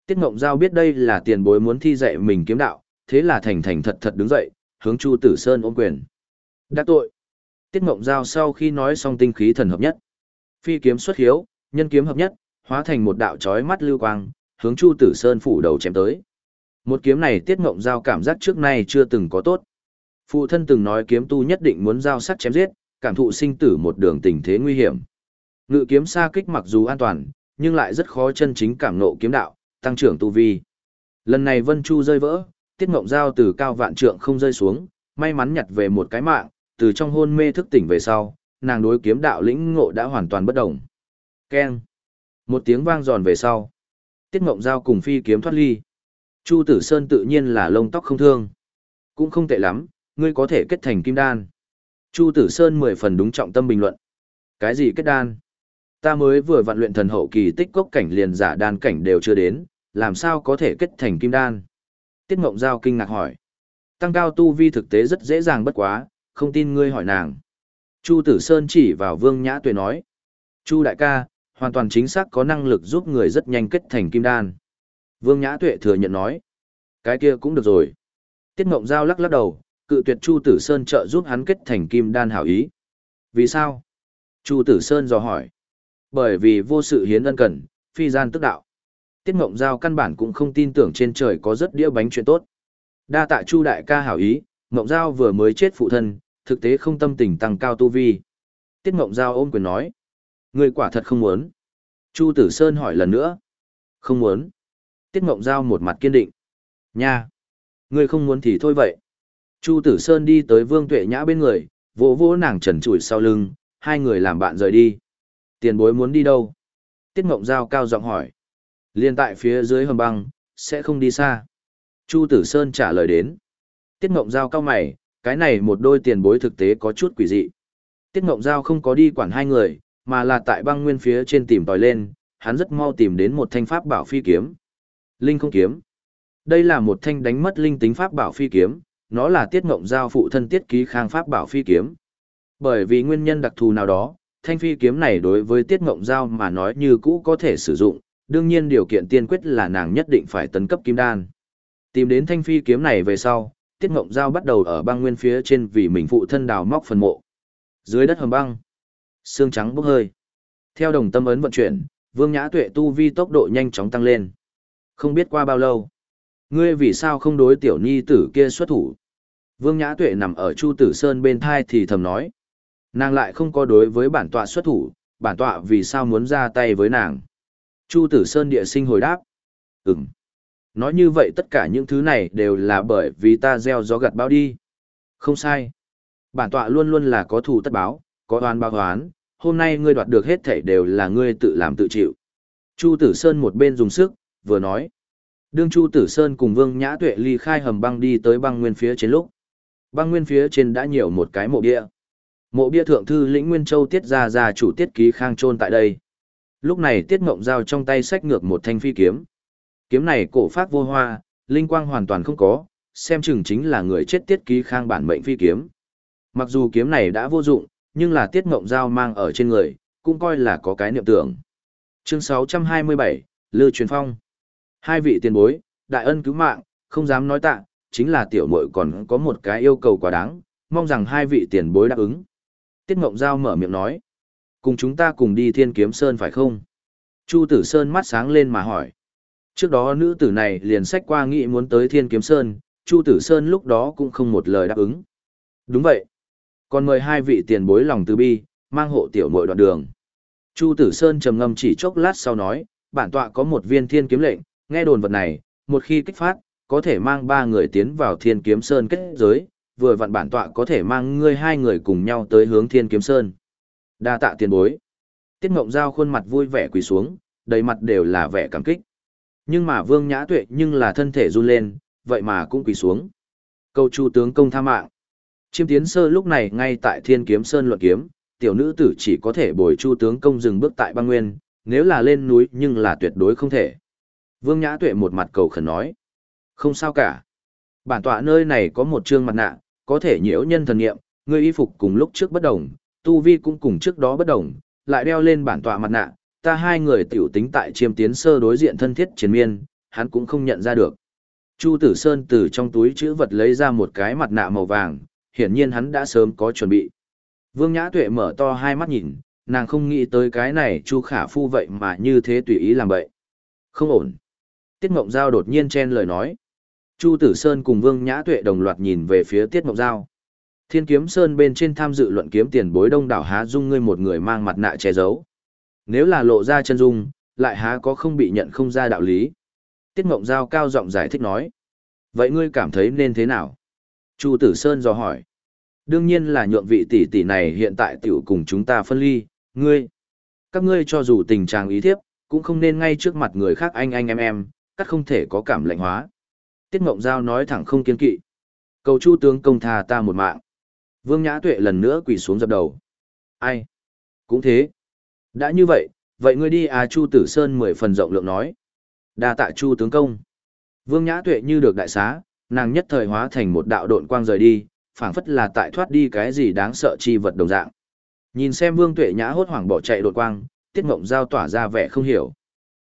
Tiết Ngộng Giao biết đây là tiền bối muốn thi dạy mình kiếm đạo, thế là thành thành thật thật đứng dậy, hướng Chu Tử Sơn ôm quyền. Đã tội. Tiết Ngộng Giao sau khi nói xong tinh khí thần hợp nhất. Phi kiếm xuất hiếu, nhân kiếm hợp nhất, hóa thành một đạo chói mắt lưu quang, hướng Chu Tử Sơn phủ đầu chém tới. Một kiếm này Tiết Ngộng Giao cảm giác trước nay chưa từng có tốt. Phụ thân từng nói kiếm tu nhất định muốn giao sắt chém giết, cảm thụ sinh tử một đường tình thế nguy hiểm. Ngự kiếm xa kích mặc dù an toàn, nhưng lại rất khó chân chính cảm nộ kiếm đạo, tăng trưởng tu vi. Lần này Vân Chu rơi vỡ, Tiết Ngộng Giao từ cao vạn trượng không rơi xuống, may mắn nhặt về một cái mạng, từ trong hôn mê thức tỉnh về sau, nàng đối kiếm đạo lĩnh ngộ đã hoàn toàn bất động. Keng. Một tiếng vang giòn về sau. Tiết Ngộng Giao cùng phi kiếm thoát ly. Chu Tử Sơn tự nhiên là lông tóc không thương. Cũng không tệ lắm, ngươi có thể kết thành kim đan. Chu Tử Sơn mười phần đúng trọng tâm bình luận. Cái gì kết đan? Ta mới vừa vận luyện thần hậu kỳ tích cốc cảnh liền giả đan cảnh đều chưa đến, làm sao có thể kết thành kim đan? Tiết Ngộng Giao kinh ngạc hỏi. Tăng cao tu vi thực tế rất dễ dàng bất quá, không tin ngươi hỏi nàng. Chu Tử Sơn chỉ vào Vương Nhã Tuệ nói. Chu đại ca, hoàn toàn chính xác có năng lực giúp người rất nhanh kết thành kim đan. Vương Nhã Tuệ thừa nhận nói. Cái kia cũng được rồi. Tiết Ngộng Giao lắc lắc đầu, cự tuyệt Chu Tử Sơn trợ giúp hắn kết thành kim đan hảo ý. Vì sao? Chu Tử Sơn dò hỏi. Bởi vì vô sự hiến ân cần, phi gian tức đạo. Tiết Ngộng Giao căn bản cũng không tin tưởng trên trời có rất đĩa bánh chuyện tốt. Đa tạ Chu đại ca hảo ý, Ngộng Giao vừa mới chết phụ thân, thực tế không tâm tình tăng cao tu vi. Tiết Ngộng Giao ôm quyền nói. Người quả thật không muốn. Chu Tử Sơn hỏi lần nữa. Không muốn. Tiết Ngộng Giao một mặt kiên định. Nha. Người không muốn thì thôi vậy. Chu Tử Sơn đi tới Vương Tuệ Nhã bên người, vỗ vỗ nàng trần trụi sau lưng, hai người làm bạn rời đi. Tiền bối muốn đi đâu? Tiết Ngộng Giao cao giọng hỏi. Liên tại phía dưới hầm băng, sẽ không đi xa. Chu Tử Sơn trả lời đến. Tiết Ngộng Giao cao mày, cái này một đôi tiền bối thực tế có chút quỷ dị. Tiết Ngộng Giao không có đi quản hai người, mà là tại băng nguyên phía trên tìm tòi lên, hắn rất mau tìm đến một thanh pháp bảo phi kiếm. Linh không kiếm. Đây là một thanh đánh mất linh tính pháp bảo phi kiếm, nó là Tiết Ngộng Giao phụ thân Tiết Ký Khang pháp bảo phi kiếm. Bởi vì nguyên nhân đặc thù nào đó, thanh phi kiếm này đối với Tiết Ngộng Giao mà nói như cũ có thể sử dụng, đương nhiên điều kiện tiên quyết là nàng nhất định phải tấn cấp kim đan. Tìm đến thanh phi kiếm này về sau, Tiết Ngộng Giao bắt đầu ở băng nguyên phía trên vì mình phụ thân đào móc phần mộ. Dưới đất hầm băng, xương trắng bốc hơi. Theo đồng tâm ấn vận chuyển, Vương Nhã Tuệ tu vi tốc độ nhanh chóng tăng lên. Không biết qua bao lâu, ngươi vì sao không đối tiểu nhi tử kia xuất thủ? Vương Nhã Tuệ nằm ở Chu Tử Sơn bên thai thì thầm nói. Nàng lại không có đối với bản tọa xuất thủ, bản tọa vì sao muốn ra tay với nàng? Chu Tử Sơn địa sinh hồi đáp. Ừm. Nói như vậy tất cả những thứ này đều là bởi vì ta gieo gió gặt bao đi. Không sai. Bản tọa luôn luôn là có thù tất báo, có oan báo oán, hôm nay ngươi đoạt được hết thảy đều là ngươi tự làm tự chịu. Chu Tử Sơn một bên dùng sức, vừa nói. Đương Chu Tử Sơn cùng Vương Nhã Tuệ ly khai hầm băng đi tới băng nguyên phía trên lúc. Băng nguyên phía trên đã nhiều một cái mộ bia. Mộ bia thượng thư lĩnh Nguyên Châu tiết ra ra chủ tiết ký khang trôn tại đây. Lúc này tiết mộng giao trong tay sách ngược một thanh phi kiếm. Kiếm này cổ phát vô hoa, linh quang hoàn toàn không có, xem chừng chính là người chết tiết ký khang bản mệnh phi kiếm. Mặc dù kiếm này đã vô dụng, nhưng là tiết mộng giao mang ở trên người, cũng coi là có cái niệm tưởng. Chương 627, Lư Truyền Phong. Hai vị tiền bối, đại ân cứu mạng, không dám nói tạ, chính là tiểu muội còn có một cái yêu cầu quá đáng, mong rằng hai vị tiền bối đáp ứng. Tiết Ngộng Giao mở miệng nói, cùng chúng ta cùng đi Thiên Kiếm Sơn phải không? Chu Tử Sơn mắt sáng lên mà hỏi. Trước đó nữ tử này liền sách qua nghị muốn tới Thiên Kiếm Sơn, Chu Tử Sơn lúc đó cũng không một lời đáp ứng. Đúng vậy. Còn mời hai vị tiền bối lòng từ bi, mang hộ tiểu muội đoạn đường. Chu Tử Sơn trầm ngâm chỉ chốc lát sau nói, bản tọa có một viên thiên kiếm lệnh, nghe đồn vật này, một khi kích phát, có thể mang ba người tiến vào thiên kiếm sơn kết giới, vừa vặn bản tọa có thể mang ngươi hai người cùng nhau tới hướng thiên kiếm sơn. Đa tạ tiền bối. Tiết Mộng Giao khuôn mặt vui vẻ quỳ xuống, đầy mặt đều là vẻ cảm kích. Nhưng mà Vương Nhã Tuệ nhưng là thân thể run lên, vậy mà cũng quỳ xuống. Câu chu tướng công tha mạng. Chiêm tiến sơ lúc này ngay tại thiên kiếm sơn luận kiếm, tiểu nữ tử chỉ có thể bồi chu tướng công dừng bước tại băng nguyên, nếu là lên núi nhưng là tuyệt đối không thể. Vương Nhã Tuệ một mặt cầu khẩn nói. Không sao cả. Bản tọa nơi này có một trương mặt nạ, có thể nhiễu nhân thần nghiệm, ngươi y phục cùng lúc trước bất đồng, tu vi cũng cùng trước đó bất đồng, lại đeo lên bản tọa mặt nạ, ta hai người tiểu tính tại chiêm tiến sơ đối diện thân thiết chiến miên, hắn cũng không nhận ra được. Chu Tử Sơn từ trong túi chữ vật lấy ra một cái mặt nạ màu vàng, hiển nhiên hắn đã sớm có chuẩn bị. Vương Nhã Tuệ mở to hai mắt nhìn, nàng không nghĩ tới cái này Chu Khả Phu vậy mà như thế tùy ý làm vậy. Không ổn. Tiết Mộng Giao đột nhiên chen lời nói. Chu Tử Sơn cùng Vương Nhã Tuệ đồng loạt nhìn về phía Tiết Mộng Giao. Thiên Kiếm Sơn bên trên tham dự luận kiếm tiền bối đông đảo há dung ngươi một người mang mặt nạ che giấu. Nếu là lộ ra chân dung, lại há có không bị nhận không ra đạo lý. Tiết Mộng Giao cao giọng giải thích nói. Vậy ngươi cảm thấy nên thế nào? Chu Tử Sơn dò hỏi. Đương nhiên là nhượng vị tỷ tỷ này hiện tại tiểu cùng chúng ta phân ly, ngươi. Các ngươi cho dù tình trạng ý thiếp, cũng không nên ngay trước mặt người khác anh anh em em, các không thể có cảm lạnh hóa. Tiết Mộng Giao nói thẳng không kiên kỵ. Cầu Chu tướng công tha ta một mạng. Vương Nhã Tuệ lần nữa quỳ xuống dập đầu. Ai? Cũng thế. Đã như vậy, vậy ngươi đi à Chu Tử Sơn mười phần rộng lượng nói. đa tạ Chu tướng công. Vương Nhã Tuệ như được đại xá, nàng nhất thời hóa thành một đạo độn quang rời đi, phảng phất là tại thoát đi cái gì đáng sợ chi vật đồng dạng. Nhìn xem Vương Tuệ Nhã hốt hoảng bỏ chạy đột quang, Tiết Ngộng Giao tỏa ra vẻ không hiểu.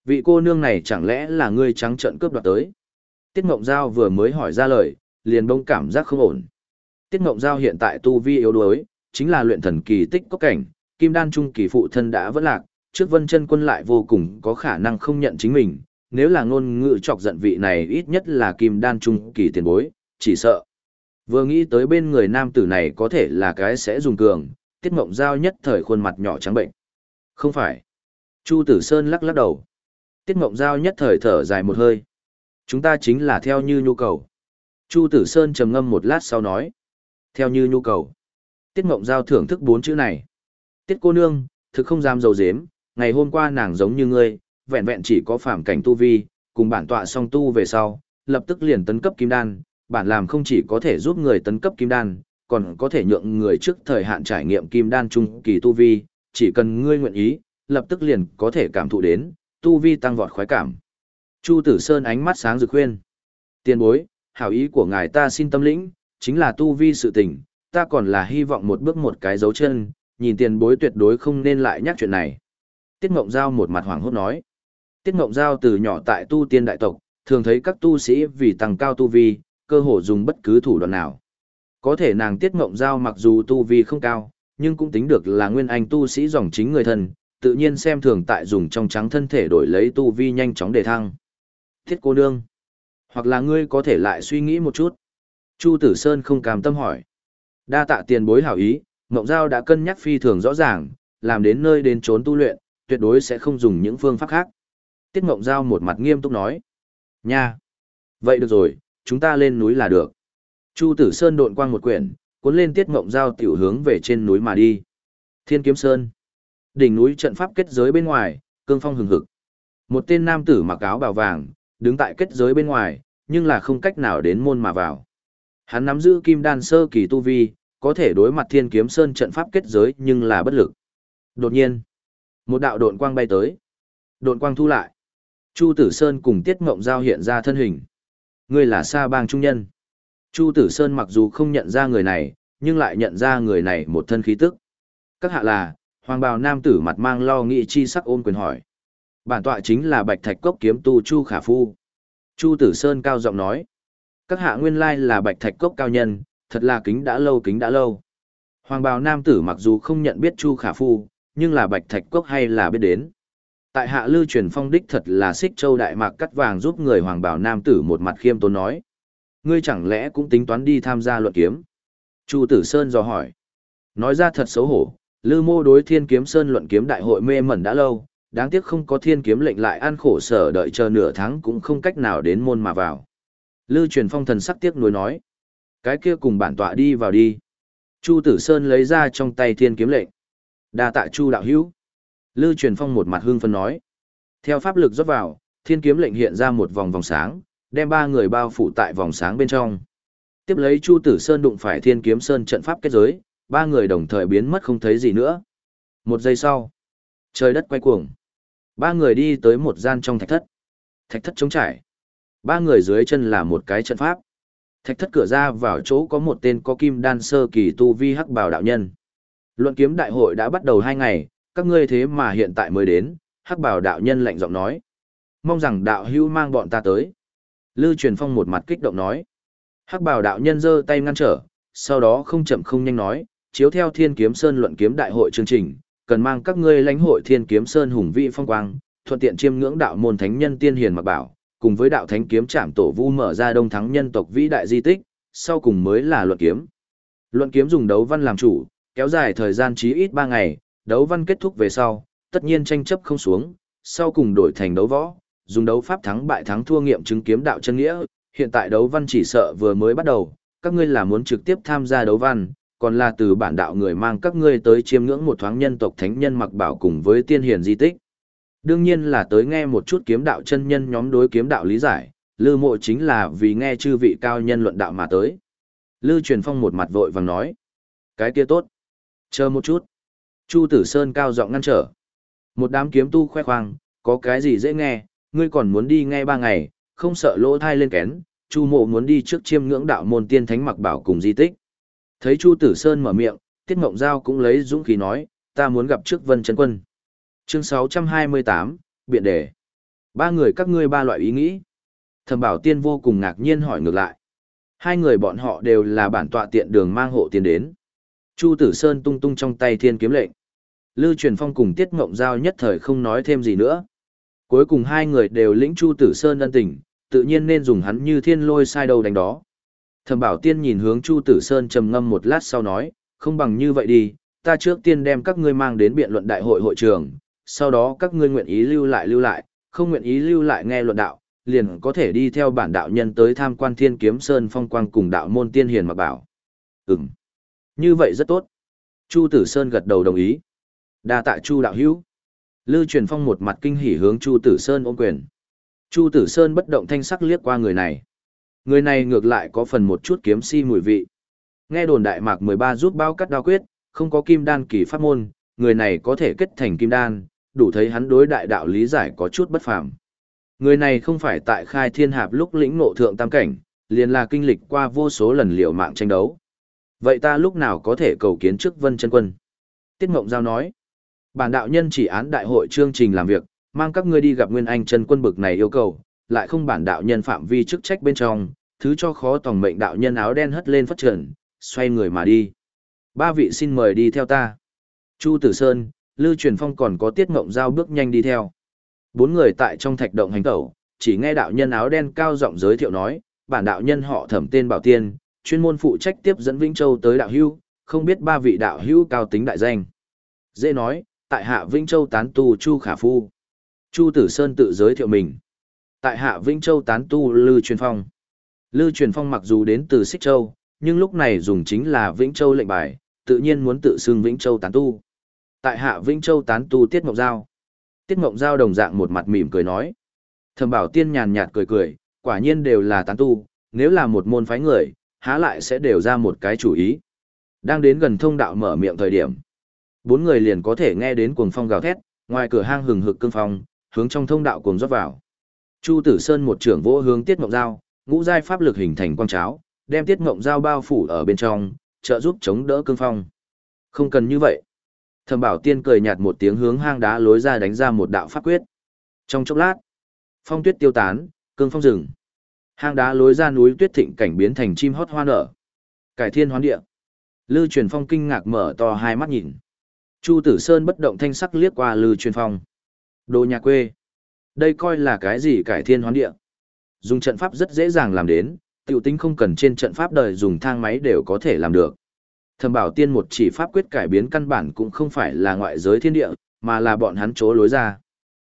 Vị cô nương này chẳng lẽ là ngươi trắng trợn cướp đoạt tới? Tiết Ngộng Giao vừa mới hỏi ra lời, liền bỗng cảm giác không ổn. Tiết Ngộng Giao hiện tại tu vi yếu đuối, chính là luyện thần kỳ tích có cảnh, kim đan trung kỳ phụ thân đã vẫn lạc, trước Vân Chân Quân lại vô cùng có khả năng không nhận chính mình, nếu là ngôn ngữ chọc giận vị này ít nhất là kim đan trung kỳ tiền bối, chỉ sợ. Vừa nghĩ tới bên người nam tử này có thể là cái sẽ dùng cường, Tiết Ngộng Giao nhất thời khuôn mặt nhỏ trắng bệnh. Không phải. Chu Tử Sơn lắc lắc đầu. Tiết Ngộng Giao nhất thời thở dài một hơi. Chúng ta chính là theo như nhu cầu. Chu Tử Sơn trầm ngâm một lát sau nói. Theo như nhu cầu. Tiết Ngộng Giao thưởng thức bốn chữ này. Tiết cô nương, thực không dám dầu dếm, ngày hôm qua nàng giống như ngươi, vẹn vẹn chỉ có phạm cảnh tu vi, cùng bản tọa song tu về sau, lập tức liền tấn cấp kim đan, bản làm không chỉ có thể giúp người tấn cấp kim đan, còn có thể nhượng người trước thời hạn trải nghiệm kim đan trung kỳ tu vi, chỉ cần ngươi nguyện ý, lập tức liền có thể cảm thụ đến, tu vi tăng vọt khoái cảm. Chu Tử Sơn ánh mắt sáng rực khuyên. Tiền bối, hảo ý của ngài ta xin tâm lĩnh, chính là tu vi sự tình, ta còn là hy vọng một bước một cái dấu chân, nhìn tiền bối tuyệt đối không nên lại nhắc chuyện này. Tiết Ngộng Giao một mặt hoàng hốt nói. Tiết Ngộng Giao từ nhỏ tại tu tiên đại tộc, thường thấy các tu sĩ vì tăng cao tu vi, cơ hồ dùng bất cứ thủ đoạn nào. Có thể nàng Tiết Ngộng Giao mặc dù tu vi không cao, nhưng cũng tính được là nguyên anh tu sĩ dòng chính người thân, tự nhiên xem thường tại dùng trong trắng thân thể đổi lấy tu vi nhanh chóng để thăng. Thiết cô nương. Hoặc là ngươi có thể lại suy nghĩ một chút. Chu Tử Sơn không cam tâm hỏi. Đa tạ tiền bối hảo ý, Ngộng Giao đã cân nhắc phi thường rõ ràng, làm đến nơi đến trốn tu luyện, tuyệt đối sẽ không dùng những phương pháp khác. Tiết Ngộng Giao một mặt nghiêm túc nói. Nha! Vậy được rồi, chúng ta lên núi là được. Chu Tử Sơn độn quang một quyển, cuốn lên Tiết Ngộng Giao tiểu hướng về trên núi mà đi. Thiên Kiếm Sơn. Đỉnh núi trận pháp kết giới bên ngoài, cương phong hừng hực. Một tên nam tử mặc áo bào vàng, đứng tại kết giới bên ngoài, nhưng là không cách nào đến môn mà vào. Hắn nắm giữ kim đan sơ kỳ tu vi, có thể đối mặt thiên kiếm sơn trận pháp kết giới nhưng là bất lực. Đột nhiên, một đạo độn quang bay tới. Độn quang thu lại. Chu Tử Sơn cùng Tiết Ngộng Giao hiện ra thân hình. Người là Sa Bang Trung Nhân. Chu Tử Sơn mặc dù không nhận ra người này, nhưng lại nhận ra người này một thân khí tức. Các hạ là, hoàng bào nam tử mặt mang lo nghị chi sắc ôm quyền hỏi. Bản tọa chính là Bạch Thạch Cốc kiếm tu Chu Khả Phu. Chu Tử Sơn cao giọng nói. Các hạ nguyên lai là Bạch Thạch Cốc cao nhân, thật là kính đã lâu kính đã lâu. Hoàng bào nam tử mặc dù không nhận biết Chu Khả Phu, nhưng là Bạch Thạch Cốc hay là biết đến. Tại hạ lưu truyền phong đích thật là xích châu đại mạc cắt vàng giúp người hoàng bào nam tử một mặt khiêm tốn nói. Ngươi chẳng lẽ cũng tính toán đi tham gia luận kiếm? Chu Tử Sơn dò hỏi. Nói ra thật xấu hổ, Lư Mô đối Thiên Kiếm Sơn luận kiếm đại hội mê mẩn đã lâu, đáng tiếc không có Thiên Kiếm lệnh lại ăn khổ sở đợi chờ nửa tháng cũng không cách nào đến môn mà vào. Lư Truyền Phong thần sắc tiếc nuối nói, cái kia cùng bản tọa đi vào đi. Chu Tử Sơn lấy ra trong tay Thiên Kiếm lệnh. Đa tạ Chu đạo hữu. Lư Truyền Phong một mặt hưng phấn nói, theo pháp lực rót vào, Thiên Kiếm lệnh hiện ra một vòng vòng sáng, đem ba người bao phủ tại vòng sáng bên trong. Tiếp lấy Chu Tử Sơn đụng phải Thiên Kiếm Sơn trận pháp kết giới, ba người đồng thời biến mất không thấy gì nữa. Một giây sau, trời đất quay cuồng. Ba người đi tới một gian trong thạch thất. Thạch thất trống trải. Ba người dưới chân là một cái trận pháp. Thạch thất cửa ra vào chỗ có một tên có kim đan sơ kỳ tu vi hắc bảo đạo nhân. Luận kiếm đại hội đã bắt đầu hai ngày, các ngươi thế mà hiện tại mới đến, hắc bảo đạo nhân lạnh giọng nói. Mong rằng đạo hữu mang bọn ta tới. Lư truyền phong một mặt kích động nói. Hắc bảo đạo nhân giơ tay ngăn trở, sau đó không chậm không nhanh nói, chiếu theo Thiên Kiếm Sơn luận kiếm đại hội chương trình, cần mang các ngươi lãnh hội Thiên Kiếm Sơn hùng vĩ phong quang, thuận tiện chiêm ngưỡng đạo môn thánh nhân tiên hiền mặc bảo, cùng với đạo thánh kiếm trảm tổ vu mở ra đông thắng nhân tộc vĩ đại di tích, sau cùng mới là luận kiếm. Luận kiếm dùng đấu văn làm chủ, kéo dài thời gian chí ít 3 ngày, đấu văn kết thúc về sau, tất nhiên tranh chấp không xuống, sau cùng đổi thành đấu võ, dùng đấu pháp thắng bại thắng thua nghiệm chứng kiếm đạo chân nghĩa, hiện tại đấu văn chỉ sợ vừa mới bắt đầu, các ngươi là muốn trực tiếp tham gia đấu văn, còn là từ bản đạo người mang các ngươi tới chiêm ngưỡng một thoáng nhân tộc thánh nhân mặc bảo cùng với tiên hiền di tích. Đương nhiên là tới nghe một chút kiếm đạo chân nhân nhóm đối kiếm đạo lý giải, Lư Mộ chính là vì nghe chư vị cao nhân luận đạo mà tới. Lư Truyền Phong một mặt vội vàng nói, cái kia tốt. Chờ một chút. Chu Tử Sơn cao giọng ngăn trở. Một đám kiếm tu khoe khoang, có cái gì dễ nghe, ngươi còn muốn đi nghe ba ngày, không sợ lỗ thai lên kén, Chu Mộ muốn đi trước chiêm ngưỡng đạo môn tiên thánh mặc bảo cùng di tích. Thấy Chu Tử Sơn mở miệng, Tiết Mộng Giao cũng lấy dũng khí nói, ta muốn gặp trước Vân Trấn Quân. Chương 628, Biện đề. Ba người các ngươi ba loại ý nghĩ. Thẩm Bảo Tiên vô cùng ngạc nhiên hỏi ngược lại. Hai người bọn họ đều là bản tọa tiện đường mang hộ tiền đến. Chu Tử Sơn tung tung trong tay thiên kiếm lệnh. Lưu Truyền Phong cùng Tiết Mộng Giao nhất thời không nói thêm gì nữa. Cuối cùng hai người đều lĩnh Chu Tử Sơn ân tình, tự nhiên nên dùng hắn như thiên lôi sai đầu đánh đó. Thẩm Bảo Tiên nhìn hướng Chu Tử Sơn trầm ngâm một lát sau nói, không bằng như vậy đi, ta trước tiên đem các ngươi mang đến biện luận đại hội hội trường, sau đó các ngươi nguyện ý lưu lại lưu lại, không nguyện ý lưu lại nghe luận đạo, liền có thể đi theo bản đạo nhân tới tham quan Thiên Kiếm Sơn phong quang cùng đạo môn tiên hiền mà bảo. Ừm, như vậy rất tốt. Chu Tử Sơn gật đầu đồng ý. Đa tạ Chu đạo hữu. Lư Truyền Phong một mặt kinh hỉ hướng Chu Tử Sơn ôm quyền. Chu Tử Sơn bất động thanh sắc liếc qua người này. Người này ngược lại có phần một chút kiếm si mùi vị. Nghe đồn Đại Mạc 13 giúp bao cắt đao quyết, không có kim đan kỳ pháp môn, người này có thể kết thành kim đan, đủ thấy hắn đối đại đạo lý giải có chút bất phàm. Người này không phải tại khai thiên hạp lúc lĩnh ngộ thượng tam cảnh, liền là kinh lịch qua vô số lần liều mạng tranh đấu. Vậy ta lúc nào có thể cầu kiến trước vân chân quân? Tiết Mộng Giao nói, bản đạo nhân chỉ án đại hội chương trình làm việc, mang các ngươi đi gặp Nguyên Anh chân quân bực này yêu cầu, lại không bản đạo nhân phạm vi chức trách bên trong, thứ cho khó tòng mệnh đạo nhân áo đen hất lên phát trần, xoay người mà đi. Ba vị xin mời đi theo ta. Chu Tử Sơn, Lưu Truyền Phong còn có tiết ngộng giao bước nhanh đi theo. Bốn người tại trong thạch động hành tẩu, chỉ nghe đạo nhân áo đen cao giọng giới thiệu nói, bản đạo nhân họ thẩm tên bảo tiên, chuyên môn phụ trách tiếp dẫn Vĩnh Châu tới đạo hưu, không biết ba vị đạo hưu cao tính đại danh. Dễ nói, tại hạ Vĩnh Châu tán tu Chu Khả Phu. Chu Tử Sơn tự giới thiệu mình tại hạ Vĩnh Châu tán tu Lư Truyền Phong. Lư Truyền Phong mặc dù đến từ Xích Châu, nhưng lúc này dùng chính là Vĩnh Châu lệnh bài, tự nhiên muốn tự xưng Vĩnh Châu tán tu. Tại hạ Vĩnh Châu tán tu Tiết Mộng Giao. Tiết Mộng Giao đồng dạng một mặt mỉm cười nói. Thẩm bảo tiên nhàn nhạt cười cười, quả nhiên đều là tán tu, nếu là một môn phái người, há lại sẽ đều ra một cái chủ ý. Đang đến gần thông đạo mở miệng thời điểm. Bốn người liền có thể nghe đến cuồng phong gào thét, ngoài cửa hang hừng hực cương phong, hướng trong thông đạo cuồng rót vào. Chu Tử Sơn một trưởng vỗ hướng Tiết Ngộng Giao, ngũ giai pháp lực hình thành quang cháo, đem Tiết Ngộng Giao bao phủ ở bên trong, trợ giúp chống đỡ cương phong. Không cần như vậy. Thẩm Bảo Tiên cười nhạt một tiếng hướng hang đá lối ra đánh ra một đạo pháp quyết. Trong chốc lát, phong tuyết tiêu tán, cương phong rừng. Hang đá lối ra núi tuyết thịnh cảnh biến thành chim hót hoa nở. Cải thiên hoán địa. Lư Truyền Phong kinh ngạc mở to hai mắt nhìn. Chu Tử Sơn bất động thanh sắc liếc qua Lư Truyền Phong. Đồ nhà quê. Đây coi là cái gì cải thiên hoán địa. Dùng trận pháp rất dễ dàng làm đến, tiểu tính không cần trên trận pháp đời dùng thang máy đều có thể làm được. Thẩm Bảo Tiên một chỉ pháp quyết cải biến căn bản cũng không phải là ngoại giới thiên địa, mà là bọn hắn chỗ lối ra.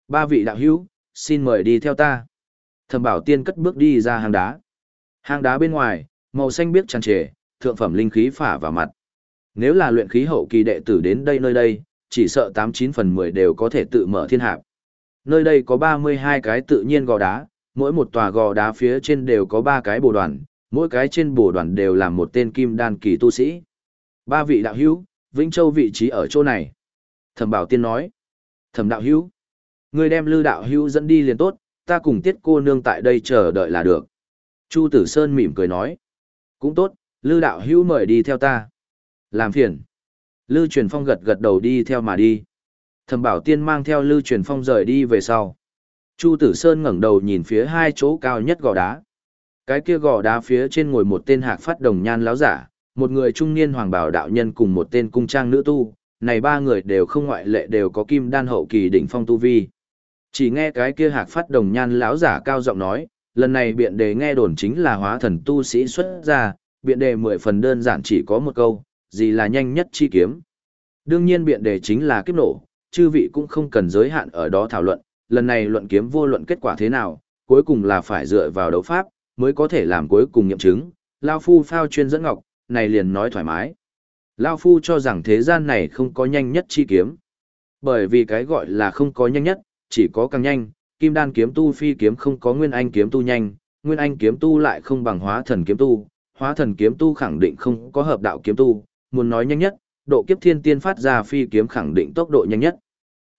Ba vị đạo hữu, xin mời đi theo ta. Thẩm Bảo Tiên cất bước đi ra hang đá. Hang đá bên ngoài, màu xanh biếc tràn trề, thượng phẩm linh khí phả vào mặt. Nếu là luyện khí hậu kỳ đệ tử đến đây nơi đây, chỉ sợ 89 phần 10 đều có thể tự mở thiên hạp. Nơi đây có 32 cái tự nhiên gò đá, mỗi một tòa gò đá phía trên đều có 3 cái bồ đoàn, mỗi cái trên bồ đoàn đều là một tên kim đan kỳ tu sĩ. Ba vị đạo hữu, Vĩnh Châu vị trí ở chỗ này. Thẩm Bảo Tiên nói. Thẩm đạo hữu, người đem Lư đạo hữu dẫn đi liền tốt, ta cùng Tiết cô nương tại đây chờ đợi là được. Chu Tử Sơn mỉm cười nói. Cũng tốt, Lư đạo hữu mời đi theo ta. Làm phiền. Lư Truyền Phong gật gật đầu đi theo mà đi. Thẩm Bảo Tiên mang theo lưu Truyền Phong rời đi về sau. Chu Tử Sơn ngẩng đầu nhìn phía hai chỗ cao nhất gò đá. Cái kia gò đá phía trên ngồi một tên hạc phát đồng nhan láo giả, một người trung niên hoàng bảo đạo nhân cùng một tên cung trang nữ tu, này ba người đều không ngoại lệ đều có kim đan hậu kỳ đỉnh phong tu vi. Chỉ nghe cái kia hạc phát đồng nhan lão giả cao giọng nói, lần này biện đề nghe đồn chính là hóa thần tu sĩ xuất ra, biện đề mười phần đơn giản chỉ có một câu, gì là nhanh nhất chi kiếm. Đương nhiên biện đề chính là kiếp nổ, chư vị cũng không cần giới hạn ở đó thảo luận, lần này luận kiếm vô luận kết quả thế nào, cuối cùng là phải dựa vào đấu pháp, mới có thể làm cuối cùng nghiệm chứng. Lao Phu phao chuyên dẫn ngọc, này liền nói thoải mái. Lao Phu cho rằng thế gian này không có nhanh nhất chi kiếm. Bởi vì cái gọi là không có nhanh nhất, chỉ có càng nhanh, kim đan kiếm tu phi kiếm không có nguyên anh kiếm tu nhanh, nguyên anh kiếm tu lại không bằng hóa thần kiếm tu, hóa thần kiếm tu khẳng định không có hợp đạo kiếm tu, muốn nói nhanh nhất, độ kiếp thiên tiên phát ra phi kiếm khẳng định tốc độ nhanh nhất.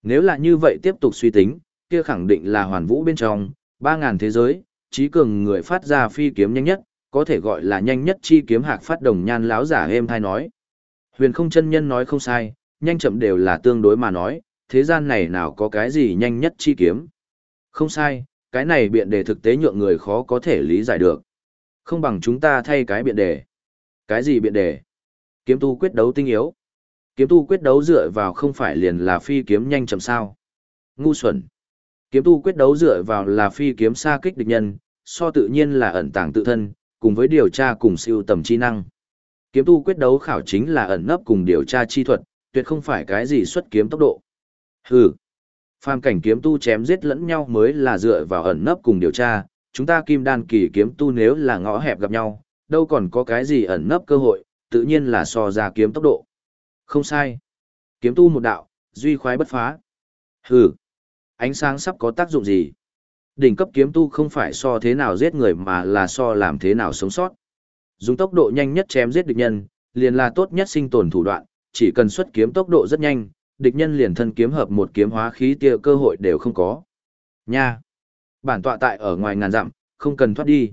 Nếu là như vậy tiếp tục suy tính, kia khẳng định là hoàn vũ bên trong, 3.000 thế giới, trí cường người phát ra phi kiếm nhanh nhất, có thể gọi là nhanh nhất chi kiếm hạc phát đồng nhan láo giả êm thai nói. Huyền không chân nhân nói không sai, nhanh chậm đều là tương đối mà nói, thế gian này nào có cái gì nhanh nhất chi kiếm. Không sai, cái này biện đề thực tế nhượng người khó có thể lý giải được. Không bằng chúng ta thay cái biện đề. Cái gì biện đề? Kiếm tu quyết đấu tinh yếu. Kiếm tu quyết đấu dựa vào không phải liền là phi kiếm nhanh chậm sao. Ngu xuẩn. Kiếm tu quyết đấu dựa vào là phi kiếm xa kích địch nhân, so tự nhiên là ẩn tàng tự thân, cùng với điều tra cùng siêu tầm chi năng. Kiếm tu quyết đấu khảo chính là ẩn nấp cùng điều tra chi thuật, tuyệt không phải cái gì xuất kiếm tốc độ. Hừ. Phàm cảnh kiếm tu chém giết lẫn nhau mới là dựa vào ẩn nấp cùng điều tra, chúng ta kim đan kỳ kiếm tu nếu là ngõ hẹp gặp nhau, đâu còn có cái gì ẩn nấp cơ hội, tự nhiên là so ra kiếm tốc độ. Không sai. Kiếm tu một đạo, duy khoái bất phá. Hừ. Ánh sáng sắp có tác dụng gì? Đỉnh cấp kiếm tu không phải so thế nào giết người mà là so làm thế nào sống sót. Dùng tốc độ nhanh nhất chém giết địch nhân, liền là tốt nhất sinh tồn thủ đoạn, chỉ cần xuất kiếm tốc độ rất nhanh, địch nhân liền thân kiếm hợp một kiếm hóa khí tia cơ hội đều không có. Nha! Bản tọa tại ở ngoài ngàn dặm, không cần thoát đi.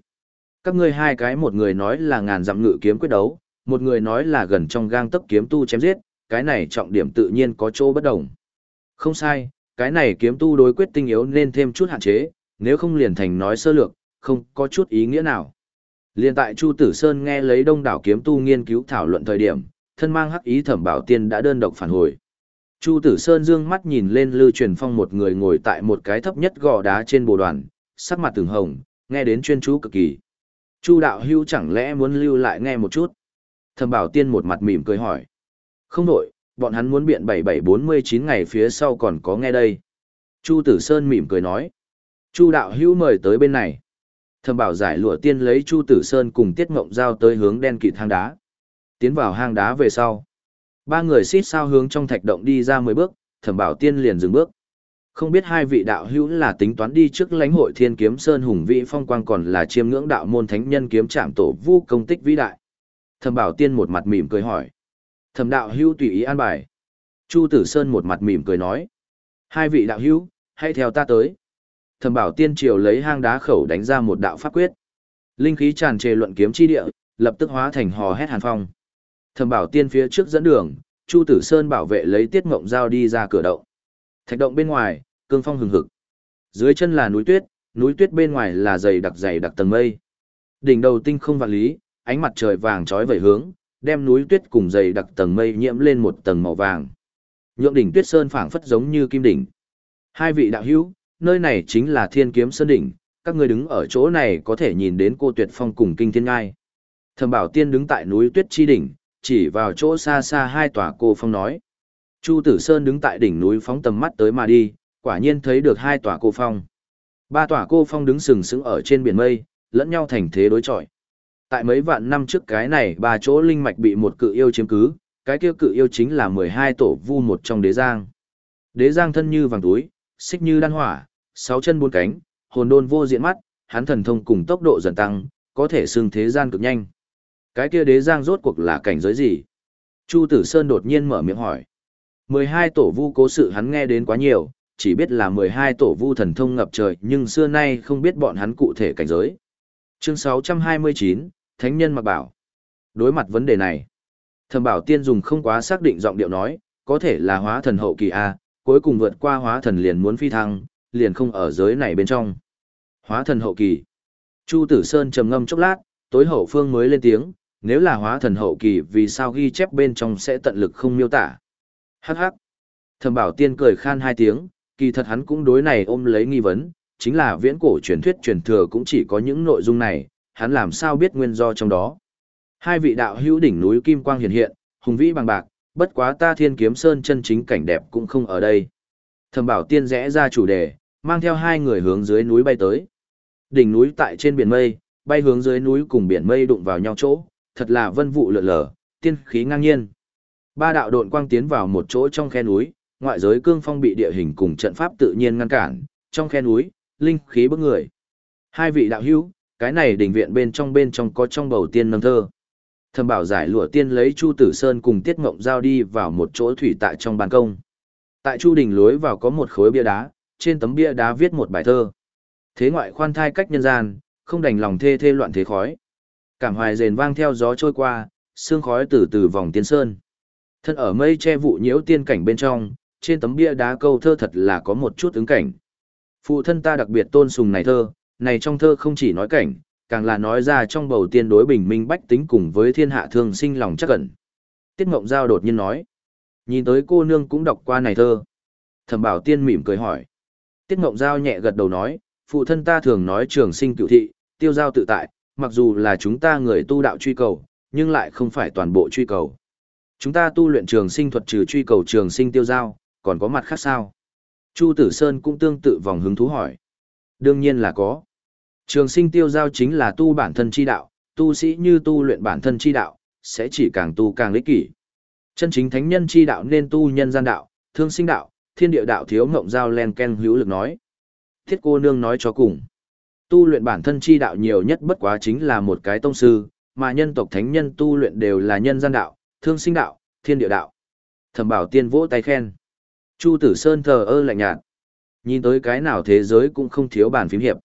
Các ngươi hai cái một người nói là ngàn dặm ngự kiếm quyết đấu, một người nói là gần trong gang tấc kiếm tu chém giết, cái này trọng điểm tự nhiên có chỗ bất đồng. Không sai, cái này kiếm tu đối quyết tinh yếu nên thêm chút hạn chế, nếu không liền thành nói sơ lược, không có chút ý nghĩa nào. Liên tại Chu Tử Sơn nghe lấy đông đảo kiếm tu nghiên cứu thảo luận thời điểm, thân mang hắc ý thẩm bảo tiên đã đơn độc phản hồi. Chu Tử Sơn dương mắt nhìn lên Lưu Truyền Phong một người ngồi tại một cái thấp nhất gò đá trên bồ đoàn, sắc mặt từng hồng, nghe đến chuyên chú cực kỳ. Chu đạo hưu chẳng lẽ muốn lưu lại nghe một chút? Thẩm bảo tiên một mặt mỉm cười hỏi. Không đổi, bọn hắn muốn biện 7749 ngày phía sau còn có nghe đây. Chu Tử Sơn mỉm cười nói. Chu đạo hữu mời tới bên này. Thẩm bảo giải lụa tiên lấy Chu Tử Sơn cùng Tiết Ngộng Giao tới hướng đen kịt hang đá. Tiến vào hang đá về sau. Ba người xít sao hướng trong thạch động đi ra 10 bước, thẩm bảo tiên liền dừng bước. Không biết hai vị đạo hữu là tính toán đi trước lãnh hội thiên kiếm sơn hùng vĩ phong quang còn là chiêm ngưỡng đạo môn thánh nhân kiếm trạm tổ vu công tích vĩ đại. Thẩm bảo tiên một mặt mỉm cười hỏi. Thẩm đạo hữu tùy ý an bài. Chu tử sơn một mặt mỉm cười nói. Hai vị đạo hữu, hãy theo ta tới. Thẩm bảo tiên triều lấy hang đá khẩu đánh ra một đạo pháp quyết. Linh khí tràn trề luận kiếm chi địa, lập tức hóa thành hò hét hàn phong. Thẩm bảo tiên phía trước dẫn đường, Chu Tử Sơn bảo vệ lấy tiết mộng dao đi ra cửa động. Thạch động bên ngoài, cương phong hừng hực. Dưới chân là núi tuyết, núi tuyết bên ngoài là dày đặc dày đặc tầng mây. Đỉnh đầu tinh không vạn lý, ánh mặt trời vàng trói về hướng, đem núi tuyết cùng dày đặc tầng mây nhiễm lên một tầng màu vàng. Nhượng đỉnh tuyết sơn phảng phất giống như kim đỉnh. Hai vị đạo hữu, nơi này chính là Thiên Kiếm Sơn đỉnh, các ngươi đứng ở chỗ này có thể nhìn đến cô Tuyệt Phong cùng Kinh Thiên Ngai. Thẩm Bảo Tiên đứng tại núi tuyết chi đỉnh, chỉ vào chỗ xa xa hai tòa cô phong nói. Chu Tử Sơn đứng tại đỉnh núi phóng tầm mắt tới mà đi, quả nhiên thấy được hai tòa cô phong. Ba tòa cô phong đứng sừng sững ở trên biển mây, lẫn nhau thành thế đối chọi. Tại mấy vạn năm trước cái này ba chỗ linh mạch bị một cự yêu chiếm cứ, cái kia cự yêu chính là 12 tổ vu một trong đế giang. Đế giang thân như vàng túi, xích như đan hỏa, sáu chân bốn cánh, hồn đôn vô diện mắt, hắn thần thông cùng tốc độ dần tăng, có thể xưng thế gian cực nhanh. Cái kia đế giang rốt cuộc là cảnh giới gì? Chu Tử Sơn đột nhiên mở miệng hỏi. 12 tổ vu cố sự hắn nghe đến quá nhiều, chỉ biết là 12 tổ vu thần thông ngập trời nhưng xưa nay không biết bọn hắn cụ thể cảnh giới. Chương 629, Thánh nhân mặc bảo. Đối mặt vấn đề này, thầm bảo tiên dùng không quá xác định giọng điệu nói, có thể là hóa thần hậu kỳ A, cuối cùng vượt qua hóa thần liền muốn phi thăng, liền không ở giới này bên trong. Hóa thần hậu kỳ. Chu Tử Sơn trầm ngâm chốc lát, tối hậu phương mới lên tiếng, nếu là hóa thần hậu kỳ vì sao ghi chép bên trong sẽ tận lực không miêu tả. Hắc hắc. Thẩm bảo tiên cười khan hai tiếng, kỳ thật hắn cũng đối này ôm lấy nghi vấn, chính là viễn cổ truyền thuyết truyền thừa cũng chỉ có những nội dung này, hắn làm sao biết nguyên do trong đó. Hai vị đạo hữu đỉnh núi Kim Quang hiện hiện, hùng vĩ bằng bạc, bất quá ta thiên kiếm sơn chân chính cảnh đẹp cũng không ở đây. Thẩm bảo tiên rẽ ra chủ đề, mang theo hai người hướng dưới núi bay tới. Đỉnh núi tại trên biển mây, bay hướng dưới núi cùng biển mây đụng vào nhau chỗ, thật là vân vụ lượn lờ, tiên khí ngang nhiên. Ba đạo độn quang tiến vào một chỗ trong khe núi, ngoại giới cương phong bị địa hình cùng trận pháp tự nhiên ngăn cản, trong khe núi, linh khí bức người. Hai vị đạo hữu, cái này đình viện bên trong bên trong có trong bầu tiên nâng thơ. Thầm bảo giải lụa tiên lấy Chu Tử Sơn cùng Tiết Ngộng giao đi vào một chỗ thủy tại trong ban công. Tại Chu đỉnh lối vào có một khối bia đá, trên tấm bia đá viết một bài thơ. Thế ngoại khoan thai cách nhân gian, không đành lòng thê thê loạn thế khói. Cảm hoài rền vang theo gió trôi qua, sương khói từ từ vòng tiên sơn. Thân ở mây che vụ nhiễu tiên cảnh bên trong, trên tấm bia đá câu thơ thật là có một chút ứng cảnh. Phụ thân ta đặc biệt tôn sùng này thơ, này trong thơ không chỉ nói cảnh, càng là nói ra trong bầu tiên đối bình minh bách tính cùng với thiên hạ thương sinh lòng chắc ẩn. Tiết Ngộng Giao đột nhiên nói. Nhìn tới cô nương cũng đọc qua này thơ. Thẩm bảo tiên mỉm cười hỏi. Tiết Ngộng Giao nhẹ gật đầu nói, phụ thân ta thường nói trường sinh cựu thị, tiêu giao tự tại, mặc dù là chúng ta người tu đạo truy cầu, nhưng lại không phải toàn bộ truy cầu. Chúng ta tu luyện trường sinh thuật trừ truy cầu trường sinh tiêu giao, còn có mặt khác sao? Chu Tử Sơn cũng tương tự vòng hứng thú hỏi. Đương nhiên là có. Trường sinh tiêu giao chính là tu bản thân chi đạo, tu sĩ như tu luyện bản thân chi đạo, sẽ chỉ càng tu càng lý kỷ. Chân chính thánh nhân chi đạo nên tu nhân gian đạo, thương sinh đạo, thiên địa đạo thiếu ngộng giao len ken hữu lực nói. Thiết cô nương nói cho cùng. Tu luyện bản thân chi đạo nhiều nhất bất quá chính là một cái tông sư, mà nhân tộc thánh nhân tu luyện đều là nhân gian đạo, thương sinh đạo, thiên địa đạo. Thẩm bảo tiên vỗ tay khen. Chu tử sơn thờ ơ lạnh nhạt. Nhìn tới cái nào thế giới cũng không thiếu bản phím hiệp.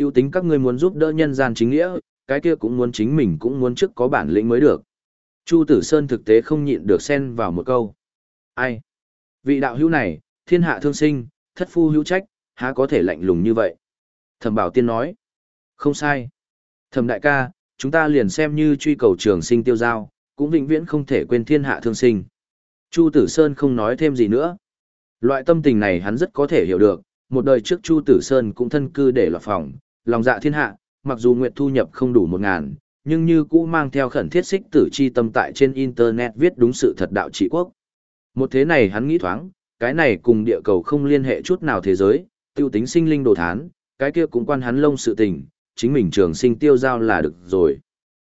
Tiêu tính các ngươi muốn giúp đỡ nhân gian chính nghĩa, cái kia cũng muốn chính mình cũng muốn trước có bản lĩnh mới được. Chu tử sơn thực tế không nhịn được xen vào một câu. Ai? Vị đạo hữu này, thiên hạ thương sinh, thất phu hữu trách, há có thể lạnh lùng như vậy? Thẩm bảo tiên nói. Không sai. Thẩm đại ca, chúng ta liền xem như truy cầu trường sinh tiêu giao, cũng vĩnh viễn không thể quên thiên hạ thương sinh. Chu Tử Sơn không nói thêm gì nữa. Loại tâm tình này hắn rất có thể hiểu được, một đời trước Chu Tử Sơn cũng thân cư để lọt phòng, lòng dạ thiên hạ, mặc dù nguyện thu nhập không đủ một ngàn, nhưng như cũ mang theo khẩn thiết xích tử chi tâm tại trên Internet viết đúng sự thật đạo trị quốc. Một thế này hắn nghĩ thoáng, cái này cùng địa cầu không liên hệ chút nào thế giới, tiêu tính sinh linh đồ thán, cái kia cũng quan hắn lông sự tình, chính mình trường sinh tiêu giao là được rồi.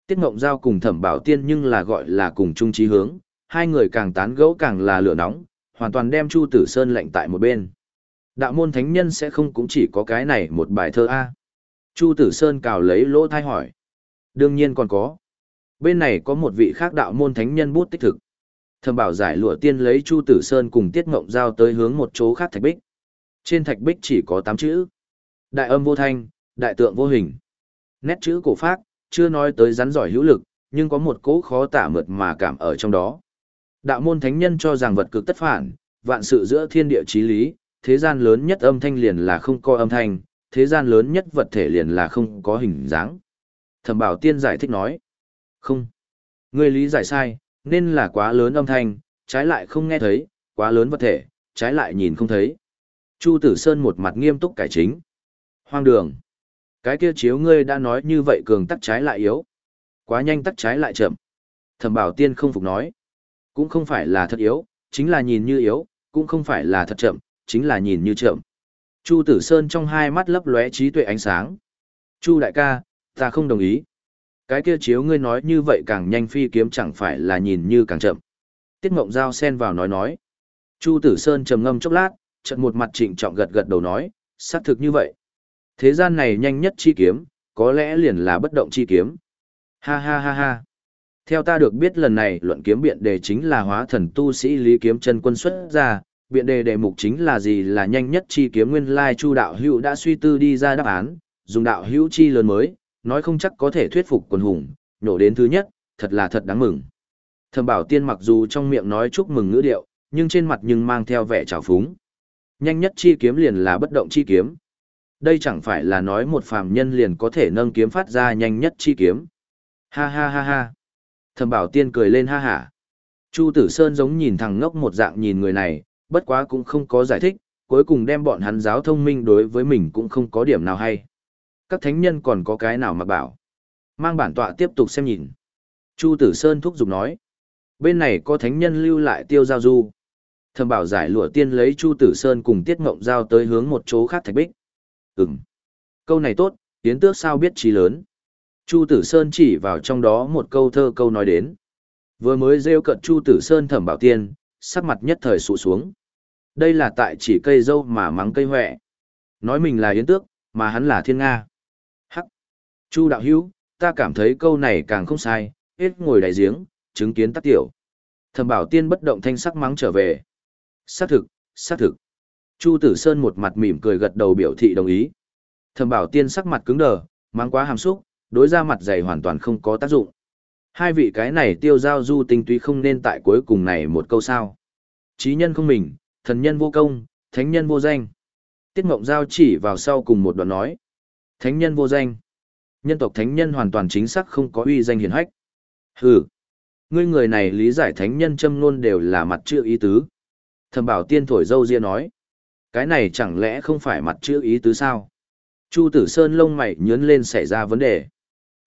Tiết Ngộng Giao cùng Thẩm Bảo Tiên nhưng là gọi là cùng chung chí hướng, hai người càng tán gẫu càng là lửa nóng, hoàn toàn đem Chu Tử Sơn lệnh tại một bên. Đạo môn thánh nhân sẽ không cũng chỉ có cái này một bài thơ A. Chu Tử Sơn cào lấy lỗ thai hỏi. Đương nhiên còn có. Bên này có một vị khác đạo môn thánh nhân bút tích thực. Thẩm bảo giải lụa tiên lấy Chu Tử Sơn cùng Tiết Ngộng Giao tới hướng một chỗ khác thạch bích. Trên thạch bích chỉ có 8 chữ. Đại âm vô thanh, đại tượng vô hình. Nét chữ cổ phác, chưa nói tới rắn giỏi hữu lực, nhưng có một cỗ khó tả mượt mà cảm ở trong đó. Đạo môn thánh nhân cho rằng vật cực tất phản, vạn sự giữa thiên địa chí lý, thế gian lớn nhất âm thanh liền là không có âm thanh, thế gian lớn nhất vật thể liền là không có hình dáng. Thẩm Bảo Tiên giải thích nói, không, người lý giải sai, nên là quá lớn âm thanh, trái lại không nghe thấy, quá lớn vật thể, trái lại nhìn không thấy. Chu Tử Sơn một mặt nghiêm túc cải chính. Hoang đường. Cái kia chiếu ngươi đã nói như vậy cường tắc trái lại yếu. Quá nhanh tắc trái lại chậm. Thẩm bảo tiên không phục nói. Cũng không phải là thật yếu, chính là nhìn như yếu, cũng không phải là thật chậm, chính là nhìn như chậm. Chu Tử Sơn trong hai mắt lấp lóe trí tuệ ánh sáng. Chu đại ca, ta không đồng ý. Cái kia chiếu ngươi nói như vậy càng nhanh phi kiếm chẳng phải là nhìn như càng chậm. Tiết Mộng Giao xen vào nói nói. Chu Tử Sơn trầm ngâm chốc lát, chợt một mặt trịnh trọng gật gật đầu nói, xác thực như vậy. Thế gian này nhanh nhất chi kiếm, có lẽ liền là bất động chi kiếm. Ha ha ha ha. Theo ta được biết lần này luận kiếm biện đề chính là hóa thần tu sĩ Lý Kiếm chân quân xuất ra, biện đề đề mục chính là gì là nhanh nhất chi kiếm nguyên lai Chu đạo hữu đã suy tư đi ra đáp án, dùng đạo hữu chi lớn mới, nói không chắc có thể thuyết phục quần hùng, nhổ đến thứ nhất, thật là thật đáng mừng. Thẩm Bảo Tiên mặc dù trong miệng nói chúc mừng ngữ điệu, nhưng trên mặt nhưng mang theo vẻ trào phúng. Nhanh nhất chi kiếm liền là bất động chi kiếm. Đây chẳng phải là nói một phàm nhân liền có thể nâng kiếm phát ra nhanh nhất chi kiếm. Ha ha ha ha. Thẩm Bảo Tiên cười lên ha hả. Chu Tử Sơn giống nhìn thằng ngốc một dạng nhìn người này, bất quá cũng không có giải thích, cuối cùng đem bọn hắn giáo thông minh đối với mình cũng không có điểm nào hay. Các thánh nhân còn có cái nào mà bảo. Mang bản tọa tiếp tục xem nhìn. Chu Tử Sơn thúc giục nói. Bên này có thánh nhân lưu lại tiêu giao du. Thẩm bảo giải lụa tiên lấy Chu Tử Sơn cùng Tiết Ngộng Giao tới hướng một chỗ khác thạch bích. Ừm. Câu này tốt, tiến tước sao biết trí lớn. Chu Tử Sơn chỉ vào trong đó một câu thơ câu nói đến. Vừa mới rêu cận Chu Tử Sơn thẩm bảo tiên, sắc mặt nhất thời sụ xuống. Đây là tại chỉ cây dâu mà mắng cây huệ. Nói mình là yến tước, mà hắn là thiên Nga. Hắc. Chu đạo hữu, ta cảm thấy câu này càng không sai, hết ngồi đại giếng, chứng kiến tắc tiểu. Thẩm bảo tiên bất động thanh sắc mắng trở về. Xác thực, xác thực. Chu Tử Sơn một mặt mỉm cười gật đầu biểu thị đồng ý. Thẩm bảo tiên sắc mặt cứng đờ, mang quá hàm xúc, đối ra mặt dày hoàn toàn không có tác dụng. Hai vị cái này tiêu giao du tinh túy không nên tại cuối cùng này một câu sao. Chí nhân không mình, thần nhân vô công, thánh nhân vô danh. Tiết Mộng Giao chỉ vào sau cùng một đoạn nói. Thánh nhân vô danh. Nhân tộc thánh nhân hoàn toàn chính xác không có uy danh hiển hách. Hừ. Ngươi người này lý giải thánh nhân châm luôn đều là mặt chữ ý tứ. Thẩm bảo tiên thổi dâu ria nói. Cái này chẳng lẽ không phải mặt chữ ý tứ sao? Chu tử sơn lông mày nhớn lên xảy ra vấn đề.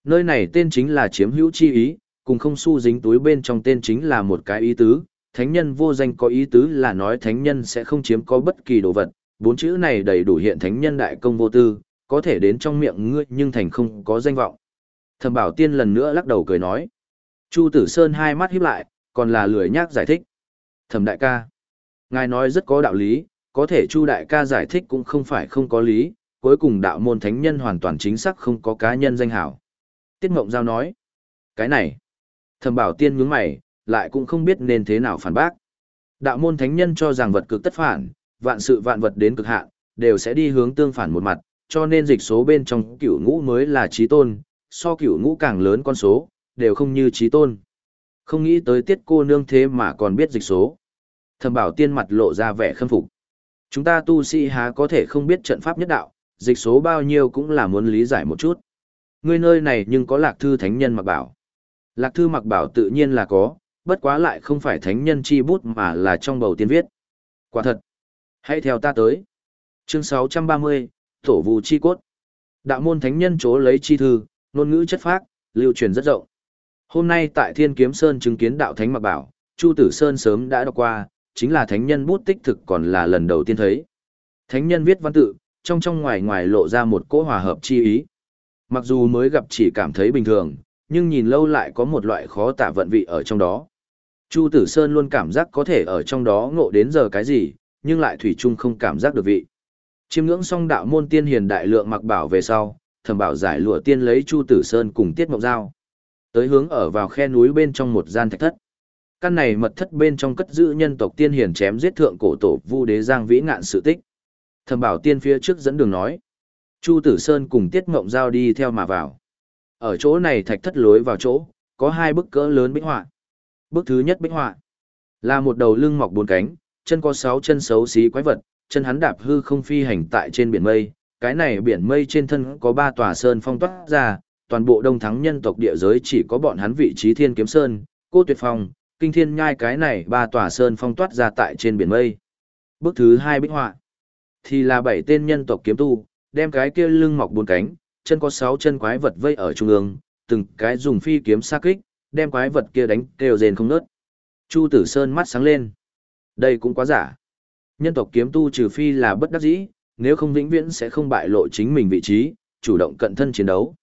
Nơi này tên chính là chiếm hữu chi ý, cùng không su dính túi bên trong tên chính là một cái ý tứ. Thánh nhân vô danh có ý tứ là nói thánh nhân sẽ không chiếm có bất kỳ đồ vật. Bốn chữ này đầy đủ hiện thánh nhân đại công vô tư, có thể đến trong miệng ngươi nhưng thành không có danh vọng. Thẩm bảo tiên lần nữa lắc đầu cười nói. Chu tử sơn hai mắt híp lại, còn là lười nhác giải thích. Thẩm đại ca. Ngài nói rất có đạo lý, có thể Chu đại ca giải thích cũng không phải không có lý, cuối cùng đạo môn thánh nhân hoàn toàn chính xác không có cá nhân danh hảo. Tiết Ngộng Giao nói, cái này, thầm bảo tiên nhướng mày, lại cũng không biết nên thế nào phản bác. Đạo môn thánh nhân cho rằng vật cực tất phản, vạn sự vạn vật đến cực hạn, đều sẽ đi hướng tương phản một mặt, cho nên dịch số bên trong cửu ngũ mới là trí tôn, so cửu ngũ càng lớn con số, đều không như trí tôn. Không nghĩ tới tiết cô nương thế mà còn biết dịch số. Thẩm bảo tiên mặt lộ ra vẻ khâm phục. Chúng ta tu sĩ há có thể không biết trận pháp nhất đạo, dịch số bao nhiêu cũng là muốn lý giải một chút. Ngươi nơi này nhưng có lạc thư thánh nhân mặc bảo. Lạc thư mặc bảo tự nhiên là có, bất quá lại không phải thánh nhân chi bút mà là trong bầu tiên viết. Quả thật. Hãy theo ta tới. Chương 630, Tổ vụ chi cốt. Đạo môn thánh nhân chỗ lấy chi thư, ngôn ngữ chất phác, lưu truyền rất rộng. Hôm nay tại Thiên Kiếm Sơn chứng kiến đạo thánh mặc bảo, Chu Tử Sơn sớm đã đọc qua, chính là thánh nhân bút tích thực còn là lần đầu tiên thấy. Thánh nhân viết văn tự, trong trong ngoài ngoài lộ ra một cỗ hòa hợp chi ý. Mặc dù mới gặp chỉ cảm thấy bình thường, nhưng nhìn lâu lại có một loại khó tả vận vị ở trong đó. Chu Tử Sơn luôn cảm giác có thể ở trong đó ngộ đến giờ cái gì, nhưng lại thủy chung không cảm giác được vị. Chiêm ngưỡng xong đạo môn tiên hiền đại lượng mặc bảo về sau, thẩm bảo giải lụa tiên lấy Chu Tử Sơn cùng Tiết Mộng Giao. Tới hướng ở vào khe núi bên trong một gian thạch thất. Căn này mật thất bên trong cất giữ nhân tộc tiên hiền chém giết thượng cổ tổ vu đế giang vĩ ngạn sự tích. Thẩm bảo tiên phía trước dẫn đường nói. Chu Tử Sơn cùng Tiết Mộng Giao đi theo mà vào. Ở chỗ này thạch thất lối vào chỗ, có hai bức cỡ lớn bích họa. Bức thứ nhất bích họa là một đầu lưng mọc bốn cánh, chân có sáu chân xấu xí quái vật, chân hắn đạp hư không phi hành tại trên biển mây. Cái này biển mây trên thân có ba tòa sơn phong toát ra, toàn bộ đông thắng nhân tộc địa giới chỉ có bọn hắn vị trí thiên kiếm sơn, cô tuyệt phong, kinh thiên nhai cái này ba tòa sơn phong toát ra tại trên biển mây. Bước thứ hai bích họa thì là bảy tên nhân tộc kiếm tu, đem cái kia lưng mọc bốn cánh, chân có sáu chân quái vật vây ở trung ương, từng cái dùng phi kiếm xa kích, đem quái vật kia đánh kêu rền không nớt. Chu Tử Sơn mắt sáng lên. Đây cũng quá giả. Nhân tộc kiếm tu trừ phi là bất đắc dĩ, nếu không vĩnh viễn sẽ không bại lộ chính mình vị trí, chủ động cận thân chiến đấu.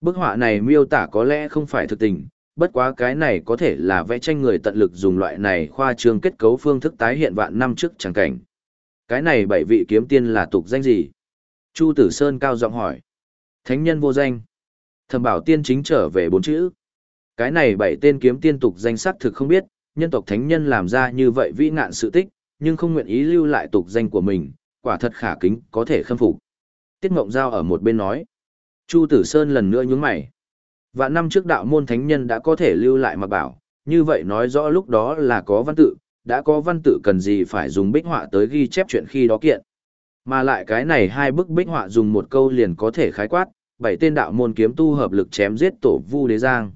Bức họa này miêu tả có lẽ không phải thực tình, bất quá cái này có thể là vẽ tranh người tận lực dùng loại này khoa trương kết cấu phương thức tái hiện vạn năm trước chẳng cảnh. Cái này bảy vị kiếm tiên là tục danh gì? Chu Tử Sơn cao giọng hỏi. Thánh nhân vô danh. Thẩm bảo tiên chính trở về bốn chữ. Cái này bảy tên kiếm tiên tục danh sắc thực không biết, nhân tộc thánh nhân làm ra như vậy vĩ ngạn sự tích, nhưng không nguyện ý lưu lại tục danh của mình, quả thật khả kính, có thể khâm phục. Tiết Mộng Giao ở một bên nói. Chu Tử Sơn lần nữa nhướng mày. Vạn năm trước đạo môn thánh nhân đã có thể lưu lại mà bảo, như vậy nói rõ lúc đó là có văn tự, đã có văn tự cần gì phải dùng bích họa tới ghi chép chuyện khi đó kiện. Mà lại cái này hai bức bích họa dùng một câu liền có thể khái quát, bảy tên đạo môn kiếm tu hợp lực chém giết tổ vu đế giang.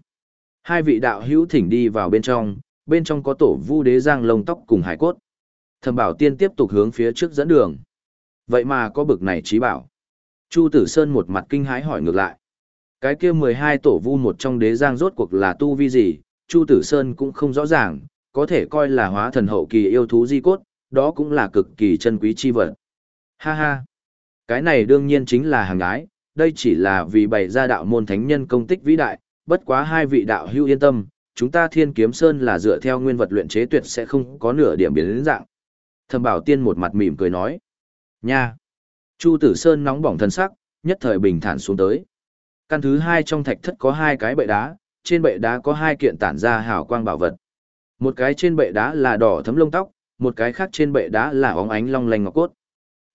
Hai vị đạo hữu thỉnh đi vào bên trong, bên trong có tổ vu đế giang lông tóc cùng hải cốt. Thẩm bảo tiên tiếp tục hướng phía trước dẫn đường. Vậy mà có bực này trí bảo. Chu Tử Sơn một mặt kinh hãi hỏi ngược lại. Cái kia 12 tổ vu một trong đế giang rốt cuộc là tu vi gì, Chu Tử Sơn cũng không rõ ràng, có thể coi là hóa thần hậu kỳ yêu thú di cốt, đó cũng là cực kỳ chân quý chi vật. Ha ha! Cái này đương nhiên chính là hàng ái, đây chỉ là vì bày ra đạo môn thánh nhân công tích vĩ đại, bất quá hai vị đạo hữu yên tâm, chúng ta thiên kiếm sơn là dựa theo nguyên vật luyện chế tuyệt sẽ không có nửa điểm biến đến dạng. Thẩm bảo tiên một mặt mỉm cười nói. Nha! Chu tử sơn nóng bỏng thân sắc, nhất thời bình thản xuống tới. Căn thứ hai trong thạch thất có hai cái bệ đá, trên bệ đá có hai kiện tản ra hào quang bảo vật. Một cái trên bệ đá là đỏ thấm lông tóc, một cái khác trên bệ đá là óng ánh long lanh ngọc cốt.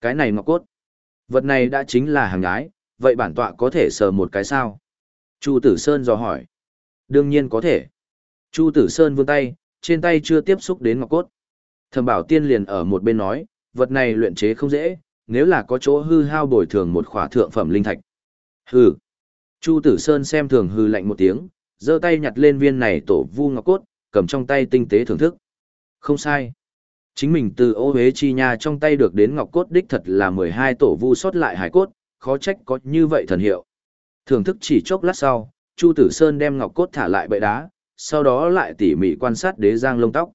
Cái này ngọc cốt. Vật này đã chính là hàng ái, vậy bản tọa có thể sờ một cái sao? Chu Tử Sơn dò hỏi. Đương nhiên có thể. Chu Tử Sơn vươn tay, trên tay chưa tiếp xúc đến ngọc cốt. Thẩm Bảo Tiên liền ở một bên nói, vật này luyện chế không dễ, nếu là có chỗ hư hao bồi thường một khỏa thượng phẩm linh thạch. Hừ. Chu Tử Sơn xem thường hư lạnh một tiếng, giơ tay nhặt lên viên này tổ vu ngọc cốt, cầm trong tay tinh tế thưởng thức. Không sai. Chính mình từ ô hế chi nha trong tay được đến ngọc cốt đích thật là 12 tổ vu sót lại hải cốt, khó trách có như vậy thần hiệu. Thưởng thức chỉ chốc lát sau, Chu Tử Sơn đem ngọc cốt thả lại bệ đá, sau đó lại tỉ mỉ quan sát đế giang lông tóc.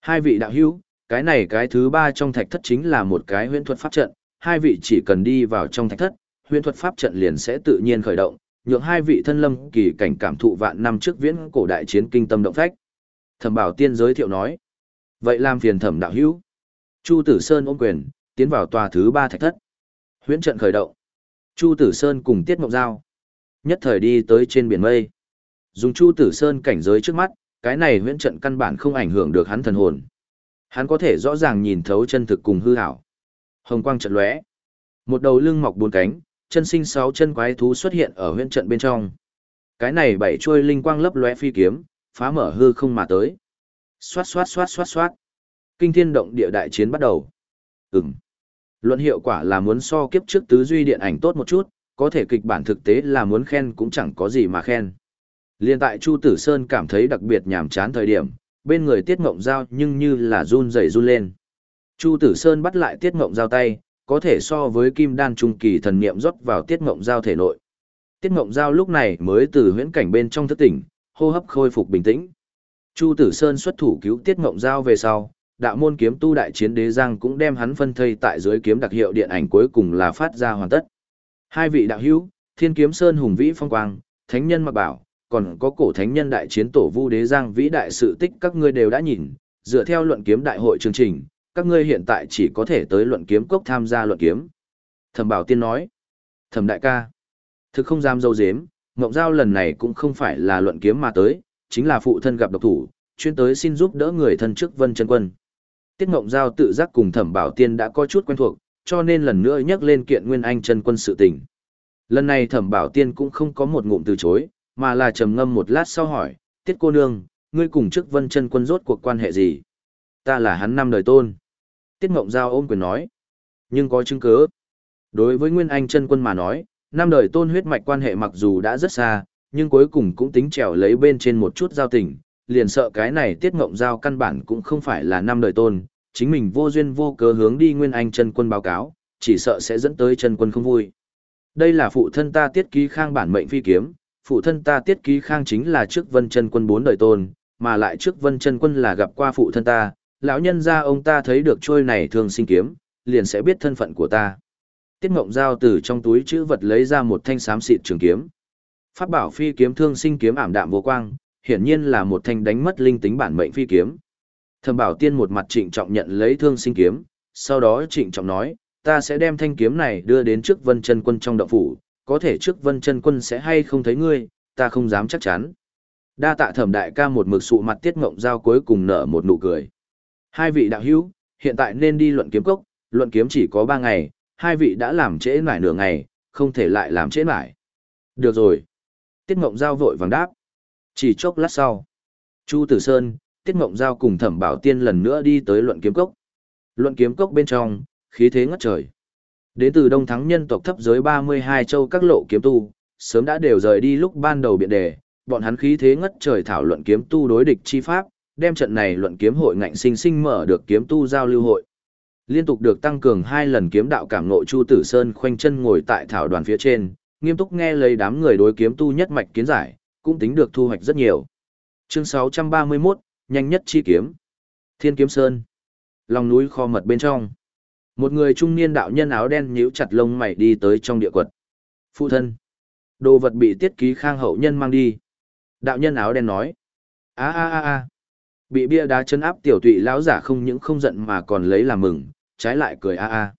Hai vị đạo hữu, cái này cái thứ ba trong thạch thất chính là một cái huyễn thuật pháp trận, hai vị chỉ cần đi vào trong thạch thất, huyễn thuật pháp trận liền sẽ tự nhiên khởi động, nhượng hai vị thân lâm kỳ cảnh cảm thụ vạn năm trước viễn cổ đại chiến kinh tâm động phách. Thẩm Bảo Tiên giới thiệu nói, vậy làm phiền Thẩm đạo hữu. Chu Tử Sơn ôm quyền, tiến vào tòa thứ ba thạch thất. Huyễn trận khởi động. Chu Tử Sơn cùng Tiết Mộng Giao. Nhất thời đi tới trên biển mây. Dùng Chu Tử Sơn cảnh giới trước mắt, cái này huyễn trận căn bản không ảnh hưởng được hắn thần hồn. Hắn có thể rõ ràng nhìn thấu chân thực cùng hư ảo. Hồng quang trận lóe. Một đầu lưng mọc bốn cánh, chân sinh sáu chân quái thú xuất hiện ở huyễn trận bên trong. Cái này bảy trôi linh quang lấp lóe phi kiếm, phá mở hư không mà tới. Xoát xoát xoát xoát xoát. Kinh thiên động địa đại chiến bắt đầu. Ừm. Luận hiệu quả là muốn so kiếp trước tứ duy điện ảnh tốt một chút, có thể kịch bản thực tế là muốn khen cũng chẳng có gì mà khen. Liên tại Chu Tử Sơn cảm thấy đặc biệt nhàm chán thời điểm, bên người Tiết Ngộng Giao nhưng như là run rẩy run lên. Chu Tử Sơn bắt lại Tiết Ngộng Giao tay, có thể so với kim đan trung kỳ thần niệm rót vào Tiết Ngộng Giao thể nội. Tiết Ngộng Giao lúc này mới từ huyễn cảnh bên trong thức tỉnh, hô hấp khôi phục bình tĩnh. Chu Tử Sơn xuất thủ cứu Tiết Ngộng Giao về sau, đạo môn kiếm tu đại chiến đế giang cũng đem hắn phân thây tại dưới kiếm đặc hiệu điện ảnh cuối cùng là phát ra hoàn tất. Hai vị đạo hữu, Thiên Kiếm Sơn hùng vĩ phong quang, thánh nhân mặc bảo, còn có cổ thánh nhân đại chiến tổ vu đế giang vĩ đại sự tích các ngươi đều đã nhìn, dựa theo luận kiếm đại hội chương trình, các ngươi hiện tại chỉ có thể tới luận kiếm cốc tham gia luận kiếm. Thẩm Bảo Tiên nói, Thẩm đại ca, thực không dám dâu dếm, Ngộng Giao lần này cũng không phải là luận kiếm mà tới, chính là phụ thân gặp độc thủ, chuyên tới xin giúp đỡ người thân trước Vân Chân Quân. Tiết Ngộng Giao tự giác cùng Thẩm Bảo Tiên đã có chút quen thuộc, cho nên lần nữa nhắc lên kiện Nguyên Anh chân quân sự tình. Lần này Thẩm Bảo Tiên cũng không có một ngụm từ chối, mà là trầm ngâm một lát sau hỏi, Tiết cô nương, ngươi cùng trước Vân chân quân rốt cuộc quan hệ gì? Ta là hắn năm đời tôn. Tiết Ngộng Giao ôm quyền nói, nhưng có chứng cứ. Đối với Nguyên Anh chân quân mà nói, năm đời tôn huyết mạch quan hệ mặc dù đã rất xa, nhưng cuối cùng cũng tính trèo lấy bên trên một chút giao tình, liền sợ cái này tiết ngộng giao căn bản cũng không phải là năm đời tôn, chính mình vô duyên vô cớ hướng đi Nguyên Anh chân quân báo cáo, chỉ sợ sẽ dẫn tới chân quân không vui. Đây là phụ thân ta tiết ký khang bản mệnh phi kiếm, phụ thân ta tiết ký khang chính là trước vân chân quân bốn đời tôn, mà lại trước vân chân quân là gặp qua phụ thân ta, lão nhân ra ông ta thấy được trôi này thường sinh kiếm, liền sẽ biết thân phận của ta. Tiết Ngộng Giao từ trong túi chữ vật lấy ra một thanh xám xịt trường kiếm. Pháp bảo phi kiếm thương sinh kiếm ảm đạm vô quang, hiển nhiên là một thanh đánh mất linh tính bản mệnh phi kiếm. Thẩm Bảo Tiên một mặt trịnh trọng nhận lấy thương sinh kiếm, sau đó trịnh trọng nói, ta sẽ đem thanh kiếm này đưa đến trước Vân Chân Quân trong động phủ, có thể trước Vân Chân Quân sẽ hay không thấy ngươi, ta không dám chắc chắn. Đa tạ Thẩm đại ca một mực sụ mặt Tiết Ngộng Giao cuối cùng nở một nụ cười. Hai vị đạo hữu, hiện tại nên đi luận kiếm cốc, luận kiếm chỉ có ba ngày, hai vị đã làm trễ nải nửa ngày, không thể lại làm trễ nải. Được rồi. Tiết Ngộng Giao vội vàng đáp. Chỉ chốc lát sau. Chu Tử Sơn, Tiết Ngộng Giao cùng Thẩm Bảo Tiên lần nữa đi tới luận kiếm cốc. Luận kiếm cốc bên trong, khí thế ngất trời. Đến từ Đông Thắng nhân tộc thấp giới 32 châu các lộ kiếm tu, sớm đã đều rời đi lúc ban đầu biện đề, bọn hắn khí thế ngất trời thảo luận kiếm tu đối địch chi pháp, đem trận này luận kiếm hội ngạnh sinh sinh mở được kiếm tu giao lưu hội. Liên tục được tăng cường hai lần kiếm đạo cảm ngộ Chu Tử Sơn khoanh chân ngồi tại thảo đoàn phía trên, nghiêm túc nghe lấy đám người đối kiếm tu nhất mạch kiến giải, cũng tính được thu hoạch rất nhiều. Chương 631, nhanh nhất chi kiếm. Thiên Kiếm Sơn. Lòng núi kho mật bên trong. Một người trung niên đạo nhân áo đen nhíu chặt lông mày đi tới trong địa quật. Phụ thân. Đồ vật bị tiết ký khang hậu nhân mang đi. Đạo nhân áo đen nói. a a a a Bị bia đá chân áp tiểu tụy lão giả không những không giận mà còn lấy làm mừng, trái lại cười a a.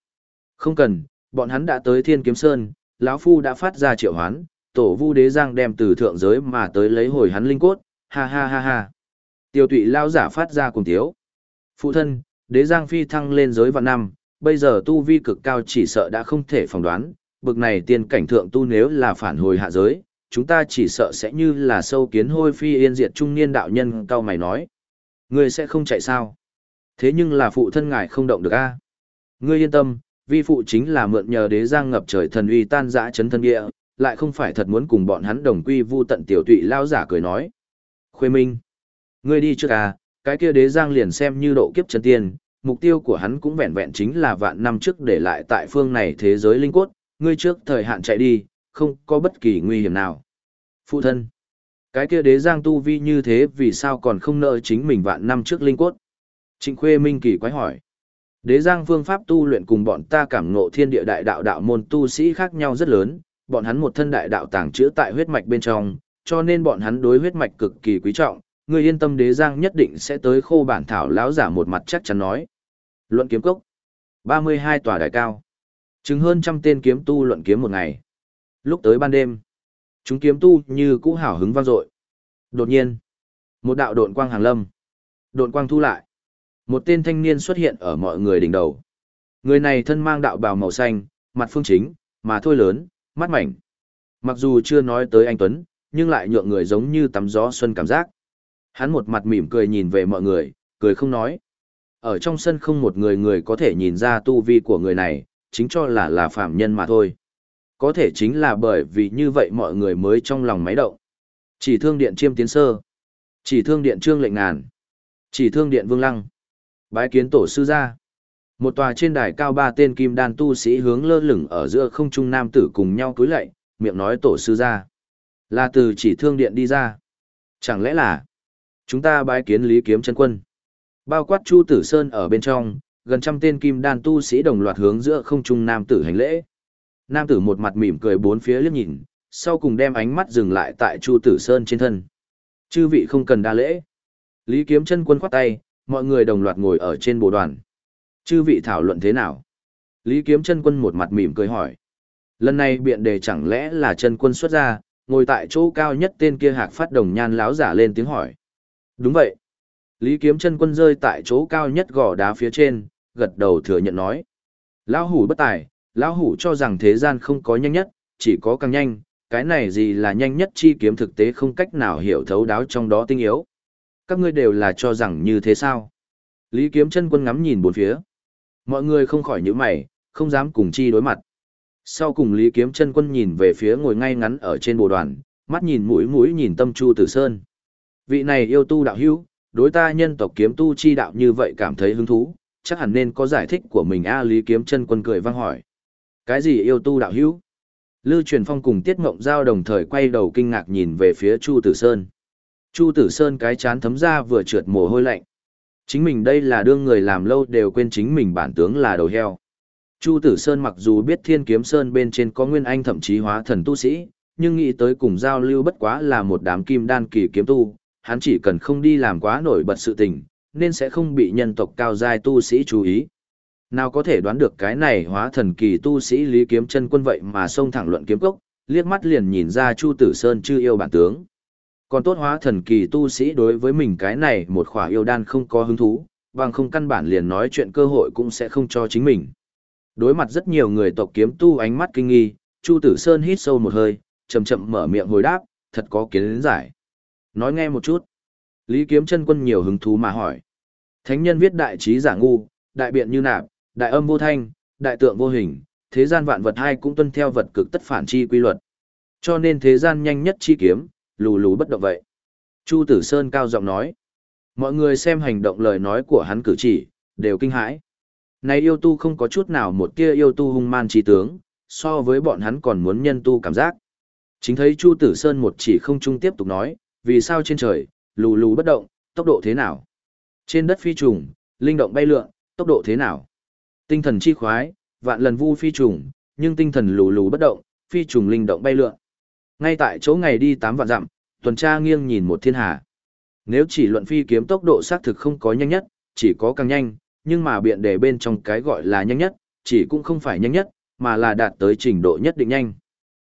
Không cần, bọn hắn đã tới Thiên Kiếm Sơn, lão phu đã phát ra triệu hoán, tổ Vu Đế Giang đem từ thượng giới mà tới lấy hồi hắn linh cốt, ha ha ha ha. tiêu tụy lão giả phát ra cùng tiếu. Phụ thân, Đế Giang phi thăng lên giới vạn năm, bây giờ tu vi cực cao chỉ sợ đã không thể phỏng đoán, bực này tiên cảnh thượng tu nếu là phản hồi hạ giới, chúng ta chỉ sợ sẽ như là sâu kiến hôi phi yên diệt trung niên đạo nhân cao mày nói. Ngươi sẽ không chạy sao? Thế nhưng là phụ thân ngài không động được a. Ngươi yên tâm, vi phụ chính là mượn nhờ đế giang ngập trời thần uy tan dã chấn thân địa, lại không phải thật muốn cùng bọn hắn đồng quy vu tận tiểu tụy lao giả cười nói. Khuê Minh, ngươi đi trước à, cái kia đế giang liền xem như độ kiếp chân tiên, mục tiêu của hắn cũng vẹn vẹn chính là vạn năm trước để lại tại phương này thế giới linh cốt, ngươi trước thời hạn chạy đi, không có bất kỳ nguy hiểm nào. Phụ thân, cái kia đế giang tu vi như thế vì sao còn không nợ chính mình vạn năm trước linh cốt? Trịnh Khuê Minh kỳ quái hỏi. Đế giang phương pháp tu luyện cùng bọn ta cảm ngộ thiên địa đại đạo đạo môn tu sĩ khác nhau rất lớn, bọn hắn một thân đại đạo tàng trữ tại huyết mạch bên trong, cho nên bọn hắn đối huyết mạch cực kỳ quý trọng, người yên tâm đế giang nhất định sẽ tới khô bản thảo lão giả một mặt chắc chắn nói. Luận kiếm cốc. 32 tòa đại cao. Chứng hơn trăm tên kiếm tu luận kiếm một ngày. Lúc tới ban đêm, chúng kiếm tu như cũ hào hứng vang dội. Đột nhiên, một đạo độn quang hàng lâm. Độn quang thu lại. Một tên thanh niên xuất hiện ở mọi người đỉnh đầu. Người này thân mang đạo bào màu xanh, mặt phương chính, mà thôi lớn, mắt mảnh. Mặc dù chưa nói tới anh Tuấn, nhưng lại nhượng người giống như tắm gió xuân cảm giác. Hắn một mặt mỉm cười nhìn về mọi người, cười không nói. Ở trong sân không một người người có thể nhìn ra tu vi của người này, chính cho là là phạm nhân mà thôi. Có thể chính là bởi vì như vậy mọi người mới trong lòng máy động. Chỉ thương điện chiêm tiến sơ. Chỉ thương điện trương lệnh ngàn. Chỉ thương điện vương lăng. Bái kiến tổ sư gia. Một tòa trên đài cao ba tên kim đan tu sĩ hướng lơ lửng ở giữa không trung nam tử cùng nhau cúi lạy, miệng nói tổ sư gia. Là từ chỉ thương điện đi ra. Chẳng lẽ là chúng ta bái kiến lý kiếm chân quân. Bao quát Chu Tử Sơn ở bên trong, gần trăm tên kim đan tu sĩ đồng loạt hướng giữa không trung nam tử hành lễ. Nam tử một mặt mỉm cười bốn phía liếc nhìn, sau cùng đem ánh mắt dừng lại tại Chu Tử Sơn trên thân. Chư vị không cần đa lễ. Lý Kiếm chân quân khoát tay, mọi người đồng loạt ngồi ở trên bồ đoàn. Chư vị thảo luận thế nào? Lý Kiếm chân quân một mặt mỉm cười hỏi. Lần này biện đề chẳng lẽ là chân quân xuất ra, ngồi tại chỗ cao nhất tên kia hạc phát đồng nhan láo giả lên tiếng hỏi. Đúng vậy. Lý Kiếm chân quân rơi tại chỗ cao nhất gò đá phía trên, gật đầu thừa nhận nói. Lão hủ bất tài, lão hủ cho rằng thế gian không có nhanh nhất, chỉ có càng nhanh, cái này gì là nhanh nhất chi kiếm thực tế không cách nào hiểu thấu đáo trong đó tinh yếu. Các ngươi đều là cho rằng như thế sao? Lý Kiếm chân quân ngắm nhìn bốn phía. Mọi người không khỏi nhíu mày, không dám cùng chi đối mặt. Sau cùng Lý Kiếm chân quân nhìn về phía ngồi ngay ngắn ở trên bồ đoàn, mắt nhìn mũi mũi nhìn tâm Chu Tử Sơn. Vị này yêu tu đạo hữu, đối ta nhân tộc kiếm tu chi đạo như vậy cảm thấy hứng thú, chắc hẳn nên có giải thích của mình a Lý Kiếm chân quân cười vang hỏi. Cái gì yêu tu đạo hữu? Lưu Truyền Phong cùng Tiết Ngộng Giao đồng thời quay đầu kinh ngạc nhìn về phía Chu Tử Sơn. Chu Tử Sơn cái chán thấm ra vừa trượt mồ hôi lạnh. Chính mình đây là đương người làm lâu đều quên chính mình bản tướng là đầu heo. Chu Tử Sơn mặc dù biết Thiên Kiếm Sơn bên trên có Nguyên Anh thậm chí hóa thần tu sĩ, nhưng nghĩ tới cùng giao lưu bất quá là một đám kim đan kỳ kiếm tu, hắn chỉ cần không đi làm quá nổi bật sự tình, nên sẽ không bị nhân tộc cao giai tu sĩ chú ý. Nào có thể đoán được cái này hóa thần kỳ tu sĩ Lý Kiếm chân quân vậy mà xông thẳng luận kiếm cốc, liếc mắt liền nhìn ra Chu Tử Sơn chưa yêu bản tướng. Còn tốt hóa thần kỳ tu sĩ đối với mình cái này một khỏa yêu đan không có hứng thú, bằng không căn bản liền nói chuyện cơ hội cũng sẽ không cho chính mình. Đối mặt rất nhiều người tộc kiếm tu ánh mắt kinh nghi, Chu Tử Sơn hít sâu một hơi, chậm chậm mở miệng hồi đáp, thật có kiến giải. Nói nghe một chút. Lý Kiếm chân quân nhiều hứng thú mà hỏi. Thánh nhân viết đại trí giả ngu, đại biện như nạp, đại âm vô thanh, đại tượng vô hình, thế gian vạn vật hai cũng tuân theo vật cực tất phản chi quy luật. Cho nên thế gian nhanh nhất chi kiếm, lù lù bất động vậy. Chu Tử Sơn cao giọng nói. Mọi người xem hành động lời nói của hắn cử chỉ, đều kinh hãi. Này yêu tu không có chút nào một tia yêu tu hung man trí tướng, so với bọn hắn còn muốn nhân tu cảm giác. Chính thấy Chu Tử Sơn một chỉ không trung tiếp tục nói, vì sao trên trời, lù lù bất động, tốc độ thế nào? Trên đất phi trùng, linh động bay lượn, tốc độ thế nào? Tinh thần chi khoái, vạn lần vu phi trùng, nhưng tinh thần lù lù bất động, phi trùng linh động bay lượn. Ngay tại chỗ ngày đi tám vạn dặm, tuần tra nghiêng nhìn một thiên hà. Nếu chỉ luận phi kiếm tốc độ xác thực không có nhanh nhất, chỉ có càng nhanh, nhưng mà biện đề bên trong cái gọi là nhanh nhất, chỉ cũng không phải nhanh nhất, mà là đạt tới trình độ nhất định nhanh.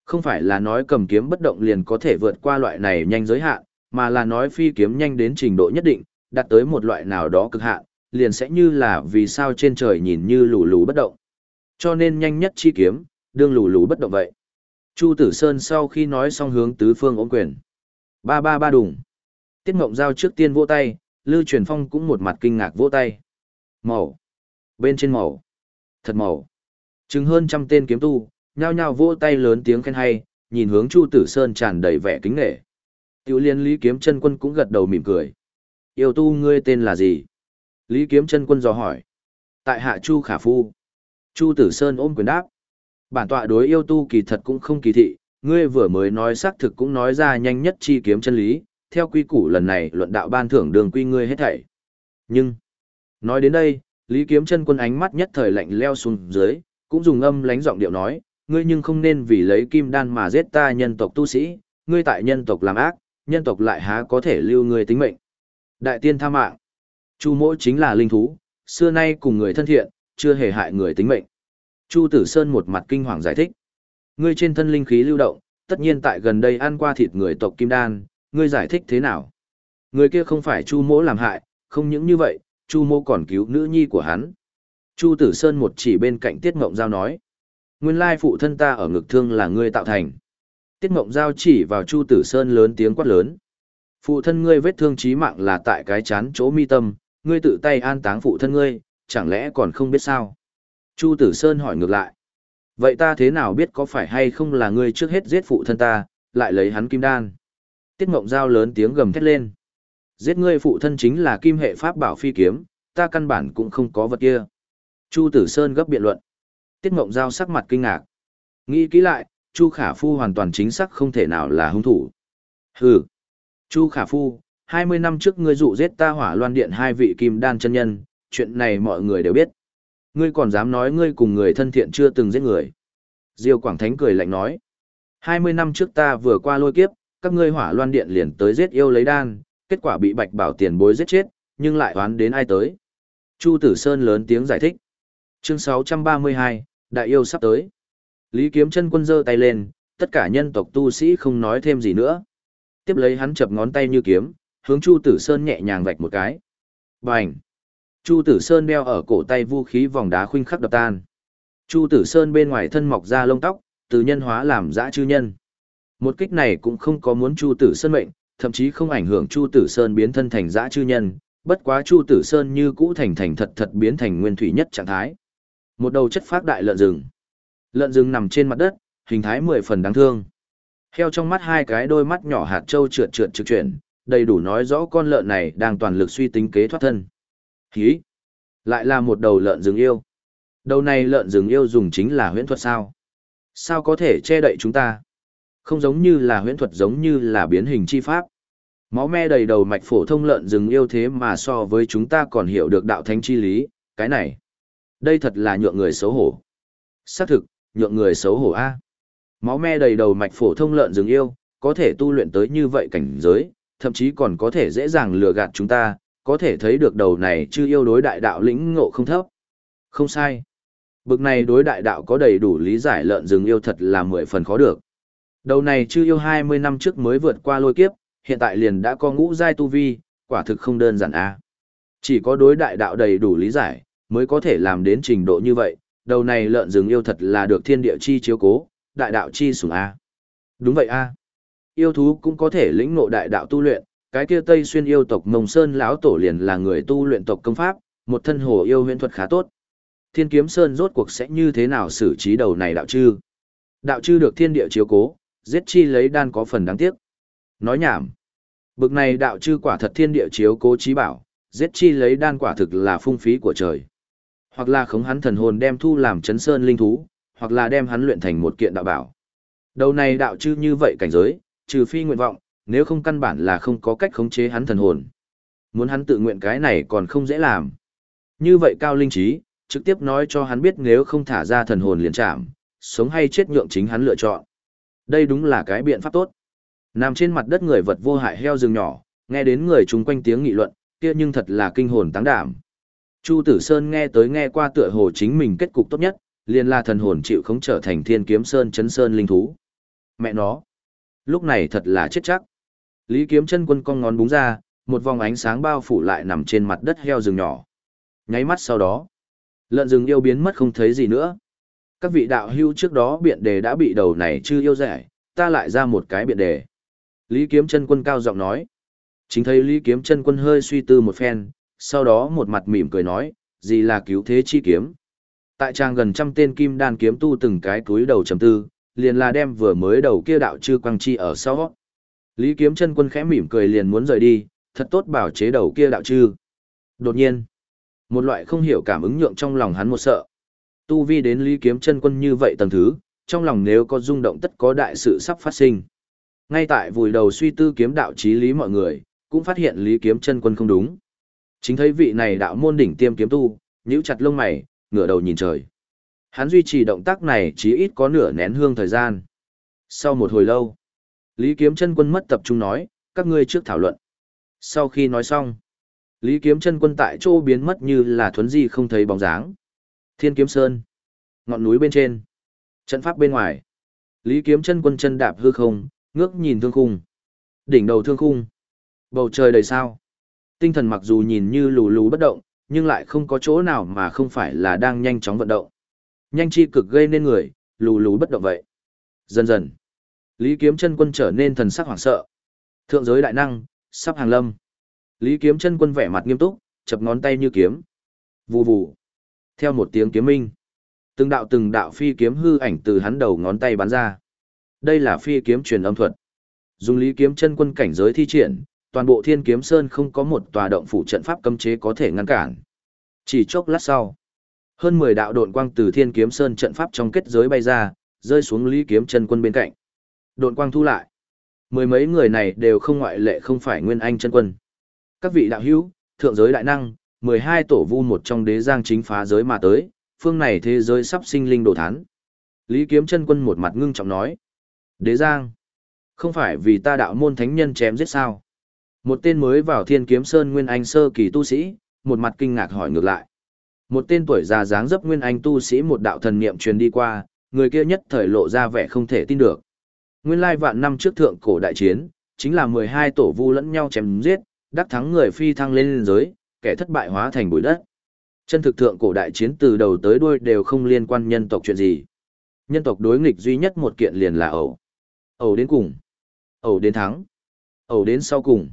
Không phải là nói cầm kiếm bất động liền có thể vượt qua loại này nhanh giới hạn, mà là nói phi kiếm nhanh đến trình độ nhất định, đạt tới một loại nào đó cực hạn, liền sẽ như là vì sao trên trời nhìn như lù lù bất động. Cho nên nhanh nhất chi kiếm, đương lù lù bất động vậy. Chu Tử Sơn sau khi nói xong hướng tứ phương ôm quyền. Ba ba ba đùng. Tiết Ngộng Giao trước tiên vỗ tay, Lưu Truyền Phong cũng một mặt kinh ngạc vỗ tay. Màu. Bên trên màu. Thật màu. Chứng hơn trăm tên kiếm tu, nhao nhao vỗ tay lớn tiếng khen hay, nhìn hướng Chu Tử Sơn tràn đầy vẻ kính nể. Tiểu liên Lý Kiếm chân quân cũng gật đầu mỉm cười. Yêu tu ngươi tên là gì? Lý Kiếm chân quân dò hỏi. Tại hạ Chu Khả Phu. Chu Tử Sơn ôm quyền đáp. Bản tọa đối yêu tu kỳ thật cũng không kỳ thị, ngươi vừa mới nói xác thực cũng nói ra nhanh nhất chi kiếm chân lý, theo quy củ lần này luận đạo ban thưởng đường quy ngươi hết thảy. Nhưng, nói đến đây, Lý Kiếm chân quân ánh mắt nhất thời lạnh leo xuống dưới, cũng dùng âm lánh giọng điệu nói, ngươi nhưng không nên vì lấy kim đan mà giết ta nhân tộc tu sĩ, ngươi tại nhân tộc làm ác, nhân tộc lại há có thể lưu ngươi tính mệnh. Đại tiên tha mạng. Chu mỗ chính là linh thú, xưa nay cùng người thân thiện, chưa hề hại người tính mệnh. Chu Tử Sơn một mặt kinh hoàng giải thích. Ngươi trên thân linh khí lưu động, tất nhiên tại gần đây ăn qua thịt người tộc Kim Đan, ngươi giải thích thế nào? Người kia không phải Chu mỗ làm hại, không những như vậy, Chu mỗ còn cứu nữ nhi của hắn. Chu Tử Sơn một chỉ bên cạnh Tiết Ngộng Giao nói. Nguyên lai phụ thân ta ở ngực thương là ngươi tạo thành. Tiết Ngộng Giao chỉ vào Chu Tử Sơn lớn tiếng quát lớn. Phụ thân ngươi vết thương chí mạng là tại cái chán chỗ mi tâm, ngươi tự tay an táng phụ thân ngươi, chẳng lẽ còn không biết sao? Chu Tử Sơn hỏi ngược lại. Vậy ta thế nào biết có phải hay không là ngươi trước hết giết phụ thân ta, lại lấy hắn kim đan? Tiết Ngộng Giao lớn tiếng gầm thét lên. Giết ngươi phụ thân chính là kim hệ pháp bảo phi kiếm, ta căn bản cũng không có vật kia. Chu Tử Sơn gấp biện luận. Tiết Ngộng Giao sắc mặt kinh ngạc. Nghĩ kỹ lại, Chu Khả Phu hoàn toàn chính xác không thể nào là hung thủ. Hừ. Chu Khả Phu, 20 năm trước ngươi dụ giết ta hỏa loan điện hai vị kim đan chân nhân, chuyện này mọi người đều biết. Ngươi còn dám nói ngươi cùng người thân thiện chưa từng giết người. Diêu Quảng Thánh cười lạnh nói. 20 năm trước ta vừa qua lôi kiếp, các ngươi hỏa loan điện liền tới giết yêu lấy đan, kết quả bị bạch bảo tiền bối giết chết, nhưng lại oán đến ai tới. Chu Tử Sơn lớn tiếng giải thích. Chương 632, Đại yêu sắp tới. Lý Kiếm chân quân giơ tay lên, tất cả nhân tộc tu sĩ không nói thêm gì nữa. Tiếp lấy hắn chập ngón tay như kiếm, hướng Chu Tử Sơn nhẹ nhàng vạch một cái. Bành! Chu Tử Sơn đeo ở cổ tay vũ khí vòng đá khuynh khắc đập tan. Chu Tử Sơn bên ngoài thân mọc ra lông tóc, từ nhân hóa làm dã chư nhân. Một kích này cũng không có muốn Chu Tử Sơn mệnh, thậm chí không ảnh hưởng Chu Tử Sơn biến thân thành dã chư nhân, bất quá Chu Tử Sơn như cũ thành thành thật thật biến thành nguyên thủy nhất trạng thái. Một đầu chất phát đại lợn rừng. Lợn rừng nằm trên mặt đất, hình thái mười phần đáng thương. Heo trong mắt hai cái đôi mắt nhỏ hạt trâu trượt trượt trực chuyển, đầy đủ nói rõ con lợn này đang toàn lực suy tính kế thoát thân. Hí! Lại là một đầu lợn rừng yêu. Đầu này lợn rừng yêu dùng chính là huyễn thuật sao? Sao có thể che đậy chúng ta? Không giống như là huyễn thuật giống như là biến hình chi pháp. Máu me đầy đầu mạch phổ thông lợn rừng yêu thế mà so với chúng ta còn hiểu được đạo thánh chi lý, cái này. Đây thật là nhượng người xấu hổ. Xác thực, nhượng người xấu hổ A. Máu me đầy đầu mạch phổ thông lợn rừng yêu, có thể tu luyện tới như vậy cảnh giới, thậm chí còn có thể dễ dàng lừa gạt chúng ta, có thể thấy được đầu này chưa yêu đối đại đạo lĩnh ngộ không thấp. Không sai. Bực này đối đại đạo có đầy đủ lý giải lợn rừng yêu thật là mười phần khó được. Đầu này chưa yêu 20 năm trước mới vượt qua lôi kiếp, hiện tại liền đã có ngũ giai tu vi, quả thực không đơn giản a. À. Chỉ có đối đại đạo đầy đủ lý giải, mới có thể làm đến trình độ như vậy, đầu này lợn rừng yêu thật là được thiên địa chi chiếu cố, đại đạo chi sủng a. Đúng vậy a. Yêu thú cũng có thể lĩnh ngộ đại đạo tu luyện, cái kia Tây xuyên yêu tộc Mông Sơn lão tổ liền là người tu luyện tộc công pháp, một thân hồ yêu huyễn thuật khá tốt. Thiên Kiếm Sơn rốt cuộc sẽ như thế nào xử trí đầu này đạo chư? Đạo chư được thiên địa chiếu cố, giết chi lấy đan có phần đáng tiếc. Nói nhảm. Bực này đạo chư quả thật thiên địa chiếu cố trí bảo, giết chi lấy đan quả thực là phung phí của trời. Hoặc là khống hắn thần hồn đem thu làm chấn sơn linh thú, hoặc là đem hắn luyện thành một kiện đạo bảo. Đầu này đạo chư như vậy cảnh giới, trừ phi nguyện vọng, nếu không căn bản là không có cách khống chế hắn thần hồn. Muốn hắn tự nguyện cái này còn không dễ làm. Như vậy cao linh trí, trực tiếp nói cho hắn biết nếu không thả ra thần hồn liền chạm, sống hay chết nhượng chính hắn lựa chọn. Đây đúng là cái biện pháp tốt. Nằm trên mặt đất người vật vô hại heo rừng nhỏ, nghe đến người chung quanh tiếng nghị luận, kia nhưng thật là kinh hồn táng đảm. Chu Tử Sơn nghe tới nghe qua tựa hồ chính mình kết cục tốt nhất, liền là thần hồn chịu không trở thành thiên kiếm sơn chấn sơn linh thú. Mẹ nó, lúc này thật là chết chắc. Lý kiếm chân quân cong ngón búng ra, một vòng ánh sáng bao phủ lại nằm trên mặt đất heo rừng nhỏ. Nháy mắt sau đó, lợn rừng yêu biến mất không thấy gì nữa. Các vị đạo hưu trước đó biện đề đã bị đầu này chưa yêu rẻ, ta lại ra một cái biện đề. Lý kiếm chân quân cao giọng nói. Chính thấy Lý kiếm chân quân hơi suy tư một phen, sau đó một mặt mỉm cười nói, gì là cứu thế chi kiếm. Tại trang gần trăm tên kim đan kiếm tu từng cái túi đầu trầm tư, liền là đem vừa mới đầu kia đạo chư quang chi ở sau. Lý kiếm chân quân khẽ mỉm cười liền muốn rời đi, thật tốt bảo chế đầu kia đạo chư. Đột nhiên, một loại không hiểu cảm ứng nhượng trong lòng hắn một sợ. Tu vi đến Lý kiếm chân quân như vậy tầng thứ, trong lòng nếu có rung động tất có đại sự sắp phát sinh. Ngay tại vùi đầu suy tư kiếm đạo trí lý mọi người, cũng phát hiện Lý kiếm chân quân không đúng. Chính thấy vị này đạo môn đỉnh tiêm kiếm tu, nhíu chặt lông mày, ngửa đầu nhìn trời. Hắn duy trì động tác này chỉ ít có nửa nén hương thời gian. Sau một hồi lâu, Lý Kiếm chân quân mất tập trung nói, các ngươi trước thảo luận. Sau khi nói xong, Lý Kiếm chân quân tại chỗ biến mất như là thuấn di không thấy bóng dáng. Thiên Kiếm Sơn, ngọn núi bên trên, trận pháp bên ngoài. Lý Kiếm chân quân chân đạp hư không, ngước nhìn thương khung. Đỉnh đầu thương khung, bầu trời đầy sao. Tinh thần mặc dù nhìn như lù lù bất động, nhưng lại không có chỗ nào mà không phải là đang nhanh chóng vận động. Nhanh chi cực gây nên người, lù lù bất động vậy. Dần dần, Lý Kiếm chân quân trở nên thần sắc hoảng sợ. Thượng giới đại năng, sắp hàng lâm. Lý Kiếm chân quân vẻ mặt nghiêm túc, chập ngón tay như kiếm. Vù vù. Theo một tiếng kiếm minh, từng đạo từng đạo phi kiếm hư ảnh từ hắn đầu ngón tay bắn ra. Đây là phi kiếm truyền âm thuật. Dùng Lý Kiếm chân quân cảnh giới thi triển, toàn bộ Thiên Kiếm Sơn không có một tòa động phủ trận pháp cấm chế có thể ngăn cản. Chỉ chốc lát sau, hơn 10 đạo độn quang từ Thiên Kiếm Sơn trận pháp trong kết giới bay ra, rơi xuống Lý Kiếm chân quân bên cạnh. Độn quang thu lại. Mười mấy người này đều không ngoại lệ không phải Nguyên Anh chân quân. Các vị đạo hữu, thượng giới đại năng, 12 tổ vu một trong đế giang chính phá giới mà tới, phương này thế giới sắp sinh linh đồ thán. Lý Kiếm chân quân một mặt ngưng trọng nói. Đế giang, không phải vì ta đạo môn thánh nhân chém giết sao? Một tên mới vào Thiên Kiếm Sơn Nguyên Anh sơ kỳ tu sĩ, một mặt kinh ngạc hỏi ngược lại. Một tên tuổi già dáng dấp Nguyên Anh tu sĩ một đạo thần niệm truyền đi qua, người kia nhất thời lộ ra vẻ không thể tin được. Nguyên lai vạn năm trước thượng cổ đại chiến, chính là 12 tổ vu lẫn nhau chém giết, đắc thắng người phi thăng lên liên giới, kẻ thất bại hóa thành bụi đất. Chân thực thượng cổ đại chiến từ đầu tới đuôi đều không liên quan nhân tộc chuyện gì. Nhân tộc đối nghịch duy nhất một kiện liền là ẩu. Ẩu đến cùng. Ẩu đến thắng. Ẩu đến sau cùng.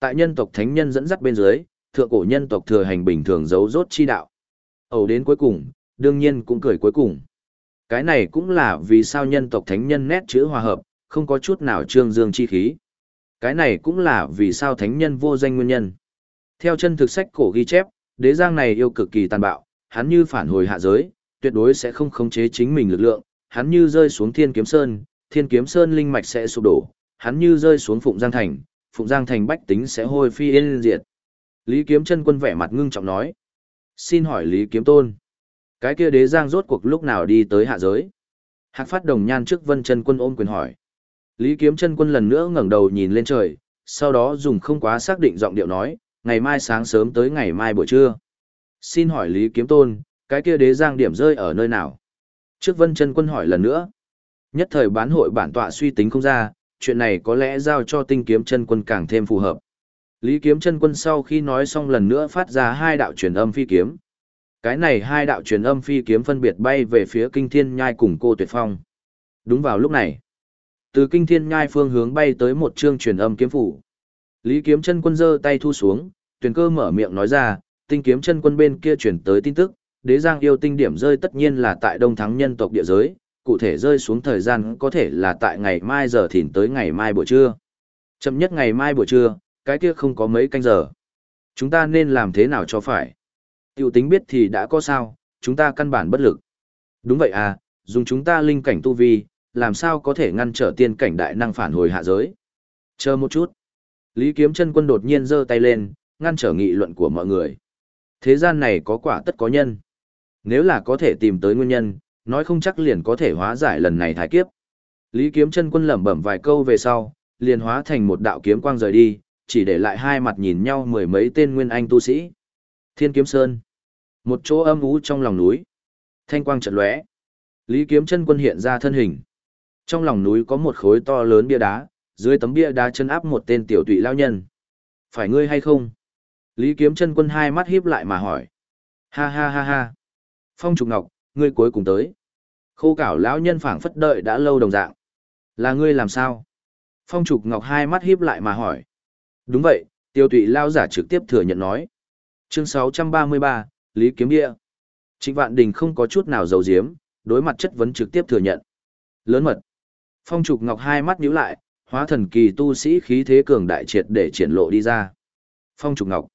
Tại nhân tộc thánh nhân dẫn dắt bên dưới, thượng cổ nhân tộc thừa hành bình thường giấu rốt chi đạo. Ẩu đến cuối cùng, đương nhiên cũng cười cuối cùng. Cái này cũng là vì sao nhân tộc thánh nhân nét chữ hòa hợp, không có chút nào trương dương chi khí. Cái này cũng là vì sao thánh nhân vô danh nguyên nhân. Theo chân thực sách cổ ghi chép, đế giang này yêu cực kỳ tàn bạo, hắn như phản hồi hạ giới, tuyệt đối sẽ không khống chế chính mình lực lượng, hắn như rơi xuống Thiên Kiếm Sơn, Thiên Kiếm Sơn linh mạch sẽ sụp đổ, hắn như rơi xuống Phụng Giang Thành, Phụng Giang Thành bách tính sẽ hôi phi yên diệt. Lý Kiếm chân quân vẻ mặt ngưng trọng nói. Xin hỏi Lý Kiếm Tôn. Cái kia đế giang rốt cuộc lúc nào đi tới hạ giới? Hạc phát đồng nhan trước vân chân quân ôm quyền hỏi. Lý Kiếm chân quân lần nữa ngẩng đầu nhìn lên trời, sau đó dùng không quá xác định giọng điệu nói, ngày mai sáng sớm tới ngày mai buổi trưa. Xin hỏi Lý Kiếm Tôn, cái kia đế giang điểm rơi ở nơi nào? Trước vân chân quân hỏi lần nữa. Nhất thời bán hội bản tọa suy tính không ra, chuyện này có lẽ giao cho tinh kiếm chân quân càng thêm phù hợp. Lý kiếm chân quân sau khi nói xong lần nữa phát ra hai đạo truyền âm phi kiếm. Cái này hai đạo truyền âm phi kiếm phân biệt bay về phía kinh thiên nhai cùng cô tuyệt phong. Đúng vào lúc này, từ kinh thiên nhai phương hướng bay tới một chương truyền âm kiếm phủ. Lý kiếm chân quân giơ tay thu xuống, tuyển cơ mở miệng nói ra, tinh kiếm chân quân bên kia chuyển tới tin tức, đế giang yêu tinh điểm rơi tất nhiên là tại đông thắng nhân tộc địa giới, cụ thể rơi xuống thời gian có thể là tại ngày mai giờ thìn tới ngày mai buổi trưa. Chậm nhất ngày mai buổi trưa, cái kia không có mấy canh giờ. Chúng ta nên làm thế nào cho phải? Tiểu tính biết thì đã có sao, chúng ta căn bản bất lực. Đúng vậy à, dùng chúng ta linh cảnh tu vi, làm sao có thể ngăn trở tiên cảnh đại năng phản hồi hạ giới. Chờ một chút. Lý Kiếm chân quân đột nhiên giơ tay lên, ngăn trở nghị luận của mọi người. Thế gian này có quả tất có nhân. Nếu là có thể tìm tới nguyên nhân, nói không chắc liền có thể hóa giải lần này thái kiếp. Lý Kiếm chân quân lẩm bẩm vài câu về sau, liền hóa thành một đạo kiếm quang rời đi, chỉ để lại hai mặt nhìn nhau mười mấy tên nguyên anh tu sĩ. Thiên Kiếm Sơn, một chỗ âm u trong lòng núi. Thanh quang chợt lóe. Lý Kiếm chân quân hiện ra thân hình. Trong lòng núi có một khối to lớn bia đá, dưới tấm bia đá chân áp một tên tiểu tụy lao nhân. Phải ngươi hay không? Lý Kiếm chân quân hai mắt híp lại mà hỏi. Ha ha ha ha. Phong Trục Ngọc, ngươi cuối cùng tới. Khô cảo lão nhân phảng phất đợi đã lâu đồng dạng. Là ngươi làm sao? Phong Trục Ngọc hai mắt híp lại mà hỏi. Đúng vậy, tiêu tụy lao giả trực tiếp thừa nhận nói. Chương 633, Lý Kiếm Địa. Trịnh Vạn Đình không có chút nào giấu giếm, đối mặt chất vấn trực tiếp thừa nhận. Lớn mật. Phong Trục Ngọc hai mắt nhíu lại, hóa thần kỳ tu sĩ khí thế cường đại triệt để triển lộ đi ra. Phong Trục Ngọc.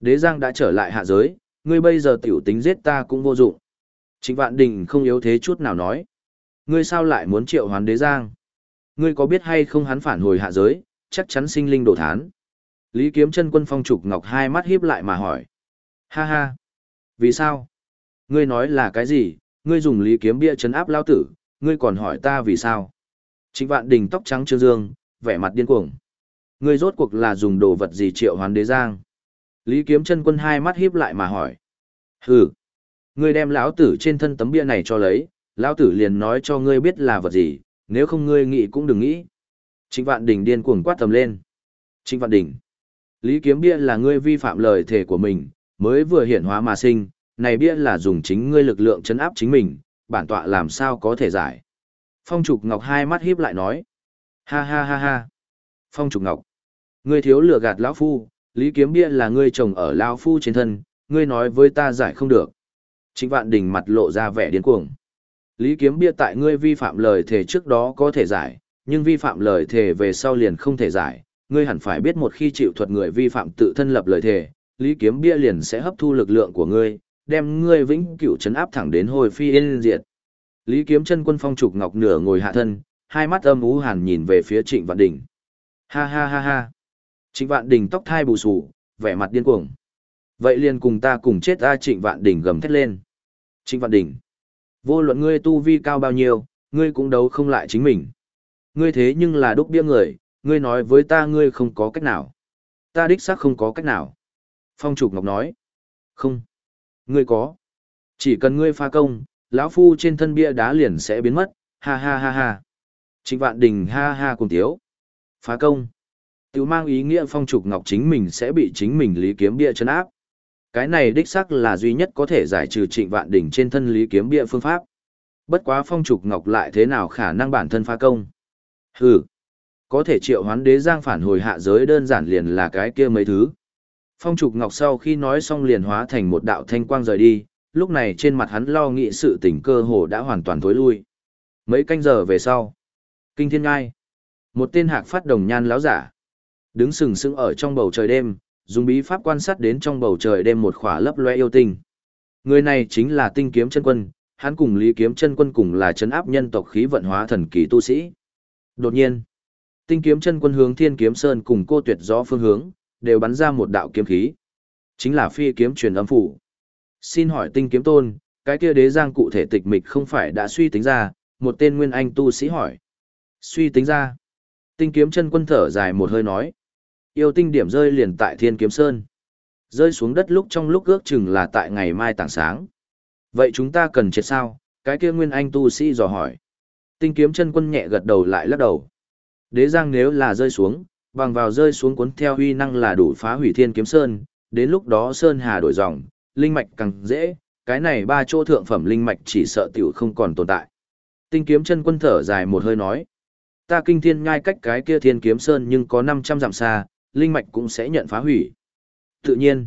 Đế Giang đã trở lại hạ giới, ngươi bây giờ tiểu tính giết ta cũng vô dụng. Trịnh Vạn Đình không yếu thế chút nào nói. Ngươi sao lại muốn triệu hoán Đế Giang? Ngươi có biết hay không hắn phản hồi hạ giới, chắc chắn sinh linh đổ thán. Lý Kiếm chân quân Phong Trục Ngọc hai mắt híp lại mà hỏi. Ha ha. Vì sao? Ngươi nói là cái gì? Ngươi dùng Lý Kiếm bia chấn áp lao tử, ngươi còn hỏi ta vì sao? Trịnh Vạn Đình tóc trắng trương dương, vẻ mặt điên cuồng. Ngươi rốt cuộc là dùng đồ vật gì triệu hoán đế giang? Lý Kiếm chân quân hai mắt híp lại mà hỏi. Hừ. Ngươi đem lão tử trên thân tấm bia này cho lấy, lão tử liền nói cho ngươi biết là vật gì, nếu không ngươi nghĩ cũng đừng nghĩ. Trịnh Vạn Đình điên cuồng quát tầm lên. Trịnh Vạn Đình. Lý Kiếm bia là ngươi vi phạm lời thề của mình, mới vừa hiện hóa mà sinh, này bia là dùng chính ngươi lực lượng chấn áp chính mình, bản tọa làm sao có thể giải. Phong Trục Ngọc hai mắt híp lại nói. Ha ha ha ha. Phong Trục Ngọc. Ngươi thiếu lừa gạt lão phu, Lý Kiếm Bia là ngươi chồng ở lão phu trên thân, ngươi nói với ta giải không được. Trịnh Vạn Đình mặt lộ ra vẻ điên cuồng. Lý Kiếm Bia tại ngươi vi phạm lời thề trước đó có thể giải, nhưng vi phạm lời thề về sau liền không thể giải. Ngươi hẳn phải biết một khi chịu thuật người vi phạm tự thân lập lời thề, Lý Kiếm Bia liền sẽ hấp thu lực lượng của ngươi, đem ngươi vĩnh cửu chấn áp thẳng đến hồi phi yên diệt. Lý Kiếm chân quân phong trục ngọc nửa ngồi hạ thân, hai mắt âm ú hàn nhìn về phía Trịnh Vạn Đình. Ha ha ha ha. Trịnh Vạn Đình tóc thai bù xù, vẻ mặt điên cuồng. Vậy liền cùng ta cùng chết a Trịnh Vạn Đình gầm thét lên. Trịnh Vạn Đình. Vô luận ngươi tu vi cao bao nhiêu, ngươi cũng đấu không lại chính mình. Ngươi thế nhưng là đúc bia người, ngươi nói với ta ngươi không có cách nào. Ta đích xác không có cách nào. Phong Trục Ngọc nói. Không. Ngươi có. Chỉ cần ngươi pha công, lão phu trên thân bia đá liền sẽ biến mất, ha ha ha ha. Trịnh Vạn Đình ha ha cùng tiếu. Phá công. Tiểu mang ý nghĩa phong trục ngọc chính mình sẽ bị chính mình lý kiếm bia chấn áp. Cái này đích xác là duy nhất có thể giải trừ trịnh vạn Đình trên thân lý kiếm bia phương pháp. Bất quá phong trục ngọc lại thế nào khả năng bản thân phá công. Hừ. Có thể triệu hoán đế giang phản hồi hạ giới đơn giản liền là cái kia mấy thứ. Phong trục ngọc sau khi nói xong liền hóa thành một đạo thanh quang rời đi, lúc này trên mặt hắn lo nghĩ sự tình cơ hồ đã hoàn toàn thối lui. Mấy canh giờ về sau, kinh thiên ngai, một tên hạc phát đồng nhan láo giả, đứng sừng sững ở trong bầu trời đêm, dùng bí pháp quan sát đến trong bầu trời đêm một khỏa lấp loe yêu tinh. Người này chính là tinh kiếm chân quân, hắn cùng Lý Kiếm chân quân cùng là chấn áp nhân tộc khí vận hóa thần kỳ tu sĩ. Đột nhiên, Tinh Kiếm chân quân hướng Thiên Kiếm Sơn cùng cô tuyệt gió phương hướng, đều bắn ra một đạo kiếm khí. Chính là phi kiếm truyền âm phủ. Xin hỏi Tinh Kiếm Tôn, cái kia đế giang cụ thể tịch mịch không phải đã suy tính ra, một tên nguyên anh tu sĩ hỏi. Suy tính ra. Tinh kiếm chân quân thở dài một hơi nói. Yêu tinh điểm rơi liền tại thiên kiếm sơn. Rơi xuống đất lúc trong lúc ước chừng là tại ngày mai tảng sáng. Vậy chúng ta cần chết sao? Cái kia nguyên anh tu sĩ dò hỏi. Tinh kiếm chân quân nhẹ gật đầu lại lắc đầu. Đế giang nếu là rơi xuống, bằng vào rơi xuống cuốn theo huy năng là đủ phá hủy thiên kiếm sơn, đến lúc đó sơn hà đổi dòng, linh mạch càng dễ, cái này ba chỗ thượng phẩm linh mạch chỉ sợ tiểu không còn tồn tại. Tinh kiếm chân quân thở dài một hơi nói. Ta kinh thiên ngay cách cái kia thiên kiếm sơn nhưng có 500 dặm xa, linh mạch cũng sẽ nhận phá hủy. Tự nhiên,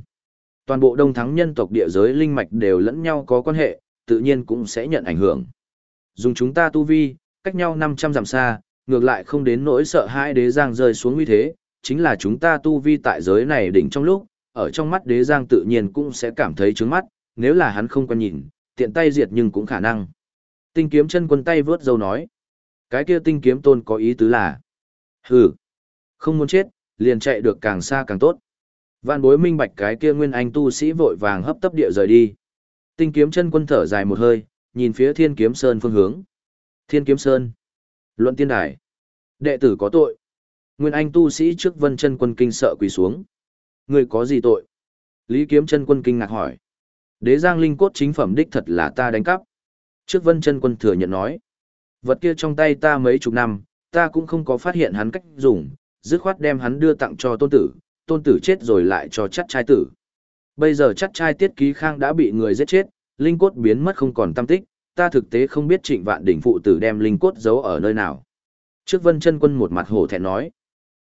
toàn bộ đông thắng nhân tộc địa giới linh mạch đều lẫn nhau có quan hệ, tự nhiên cũng sẽ nhận ảnh hưởng. Dùng chúng ta tu vi, cách nhau 500 dặm xa, ngược lại không đến nỗi sợ hai đế giang rơi xuống nguy thế, chính là chúng ta tu vi tại giới này đỉnh trong lúc, ở trong mắt đế giang tự nhiên cũng sẽ cảm thấy trướng mắt, nếu là hắn không quan nhìn, tiện tay diệt nhưng cũng khả năng. Tinh kiếm chân quân tay vớt dâu nói. Cái kia tinh kiếm tôn có ý tứ là. Hừ. Không muốn chết, liền chạy được càng xa càng tốt. Vạn bối minh bạch cái kia nguyên anh tu sĩ vội vàng hấp tấp địa rời đi. Tinh kiếm chân quân thở dài một hơi, nhìn phía thiên kiếm sơn phương hướng. Thiên kiếm sơn. Luận tiên đài. Đệ tử có tội. Nguyên anh tu sĩ trước vân chân quân kinh sợ quỳ xuống. Người có gì tội? Lý kiếm chân quân kinh ngạc hỏi. Đế giang linh cốt chính phẩm đích thật là ta đánh cắp. Trước vân chân quân thừa nhận nói. Vật kia trong tay ta mấy chục năm, ta cũng không có phát hiện hắn cách dùng, dứt khoát đem hắn đưa tặng cho tôn tử, tôn tử chết rồi lại cho chắt trai tử. Bây giờ chắt trai tiết ký khang đã bị người giết chết, linh cốt biến mất không còn tâm tích, ta thực tế không biết trịnh vạn đỉnh phụ tử đem linh cốt giấu ở nơi nào. Trước vân chân quân một mặt hổ thẹn nói.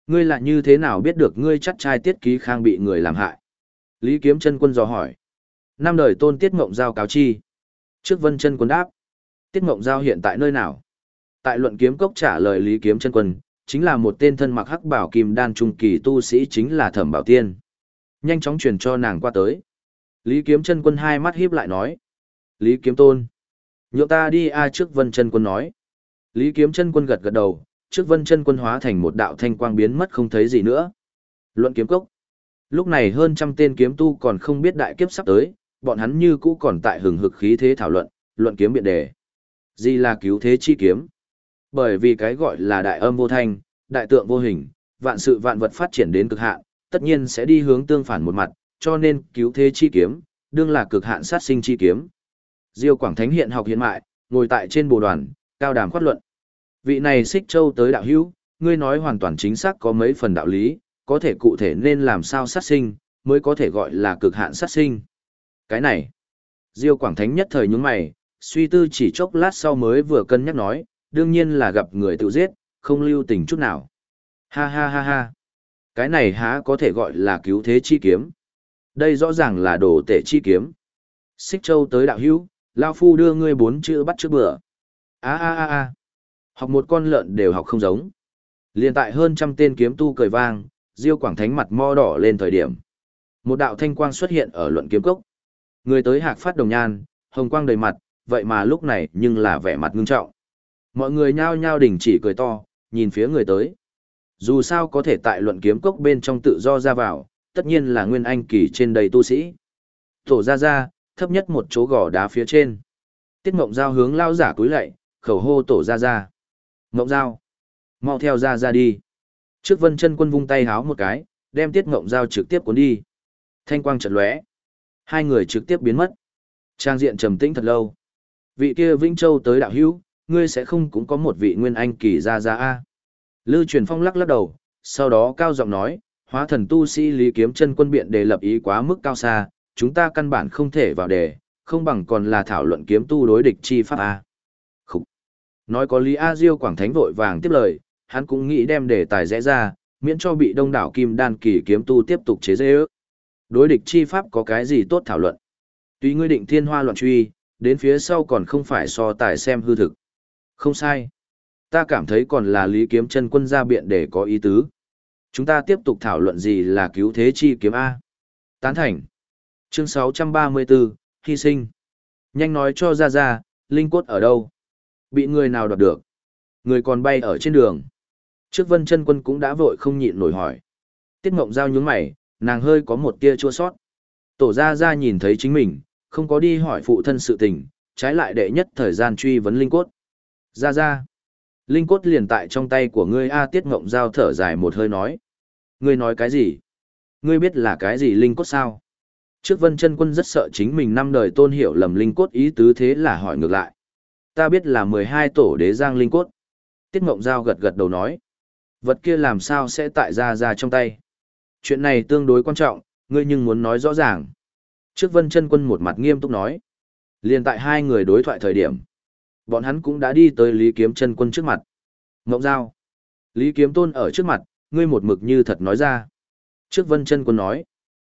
Ngươi là như thế nào biết được ngươi chắc trai tiết ký khang bị người làm hại? Lý kiếm chân quân dò hỏi. Năm đời tôn tiết mộng giao cáo chi. Trước vân chân quân đáp. Tiết mộng giao hiện tại nơi nào? Tại luận kiếm cốc trả lời Lý kiếm chân quân, chính là một tên thân mặc hắc bảo kim đan trung kỳ tu sĩ chính là thẩm bảo tiên. Nhanh chóng truyền cho nàng qua tới. Lý kiếm chân quân hai mắt híp lại nói. Lý kiếm tôn. Nhượng ta đi a trước vân chân quân nói. Lý kiếm chân quân gật gật đầu, trước vân chân quân hóa thành một đạo thanh quang biến mất không thấy gì nữa. Luận kiếm cốc. Lúc này hơn trăm tên kiếm tu còn không biết đại kiếp sắp tới, bọn hắn như cũ còn tại hừng hực khí thế thảo luận, luận kiếm biện đề. Gì là cứu thế chi kiếm? Bởi vì cái gọi là đại âm vô thanh, đại tượng vô hình, vạn sự vạn vật phát triển đến cực hạn, tất nhiên sẽ đi hướng tương phản một mặt, cho nên cứu thế chi kiếm, đương là cực hạn sát sinh chi kiếm. Diêu Quảng Thánh hiện học hiện mại, ngồi tại trên bồ đoàn, cao đàm khoát luận. Vị này xích châu tới đạo hữu, ngươi nói hoàn toàn chính xác có mấy phần đạo lý, có thể cụ thể nên làm sao sát sinh, mới có thể gọi là cực hạn sát sinh. Cái này, Diêu Quảng Thánh nhất thời nhướng mày, suy tư chỉ chốc lát sau mới vừa cân nhắc nói, đương nhiên là gặp người tự giết, không lưu tình chút nào. Ha ha ha ha. Cái này há có thể gọi là cứu thế chi kiếm. Đây rõ ràng là đồ tể chi kiếm. Xích châu tới đạo hữu, Lao Phu đưa ngươi bốn chữ bắt trước bữa. a a a a Học một con lợn đều học không giống. Liên tại hơn trăm tên kiếm tu cười vang, Diêu Quảng Thánh mặt mo đỏ lên thời điểm. Một đạo thanh quang xuất hiện ở luận kiếm cốc. Người tới hạc phát đồng nhan, hồng quang đầy mặt, vậy mà lúc này nhưng là vẻ mặt ngưng trọng. Mọi người nhao nhao đình chỉ cười to, nhìn phía người tới. Dù sao có thể tại luận kiếm cốc bên trong tự do ra vào, tất nhiên là nguyên anh kỳ trên đầy tu sĩ. Tổ ra ra, thấp nhất một chỗ gò đá phía trên. Tiết mộng giao hướng lao giả cúi lạy, khẩu hô tổ ra ra. Mộng giao, mau theo ra ra đi. Trước vân chân quân vung tay háo một cái, đem tiết mộng giao trực tiếp cuốn đi. Thanh quang chợt lóe, hai người trực tiếp biến mất. Trang diện trầm tĩnh thật lâu. Vị kia Vĩnh Châu tới đạo hữu, ngươi sẽ không cũng có một vị nguyên anh kỳ ra ra a lư truyền phong lắc lắc đầu sau đó cao giọng nói hóa thần tu sĩ lý kiếm chân quân biện đề lập ý quá mức cao xa chúng ta căn bản không thể vào đề, không bằng còn là thảo luận kiếm tu đối địch chi pháp a Khúc. nói có lý a diêu quảng thánh vội vàng tiếp lời, hắn cũng nghĩ đem đề tài rẽ ra, miễn cho bị đông đảo kim đan kỳ kiếm tu tiếp tục chế dễ ước đối địch chi pháp có cái gì tốt thảo luận tuy ngươi định thiên hoa loạn truy, đến phía sau còn không phải so tài xem hư thực không sai. Ta cảm thấy còn là Lý Kiếm chân quân ra biện để có ý tứ. Chúng ta tiếp tục thảo luận gì là cứu thế chi kiếm A. Tán thành. Chương 634, hy sinh. Nhanh nói cho ra ra, linh cốt ở đâu? Bị người nào đoạt được? Người còn bay ở trên đường. Trước vân chân quân cũng đã vội không nhịn nổi hỏi. Tiết mộng giao nhướng mày, nàng hơi có một tia chua sót. Tổ Ra Ra nhìn thấy chính mình, không có đi hỏi phụ thân sự tình, trái lại đệ nhất thời gian truy vấn linh cốt. Ra Ra, linh cốt liền tại trong tay của ngươi A Tiết Ngộng Giao thở dài một hơi nói. Ngươi nói cái gì? Ngươi biết là cái gì linh cốt sao? Trước vân chân quân rất sợ chính mình năm đời tôn hiểu lầm linh cốt ý tứ thế là hỏi ngược lại. Ta biết là 12 tổ đế giang linh cốt. Tiết Ngộng Giao gật gật đầu nói. Vật kia làm sao sẽ tại ra ra trong tay? Chuyện này tương đối quan trọng, ngươi nhưng muốn nói rõ ràng. Trước vân chân quân một mặt nghiêm túc nói. liền tại hai người đối thoại thời điểm. Bọn hắn cũng đã đi tới Lý Kiếm chân quân trước mặt. Ngộng Giao. Lý Kiếm tôn ở trước mặt, ngươi một mực như thật nói ra. Trước vân chân quân nói.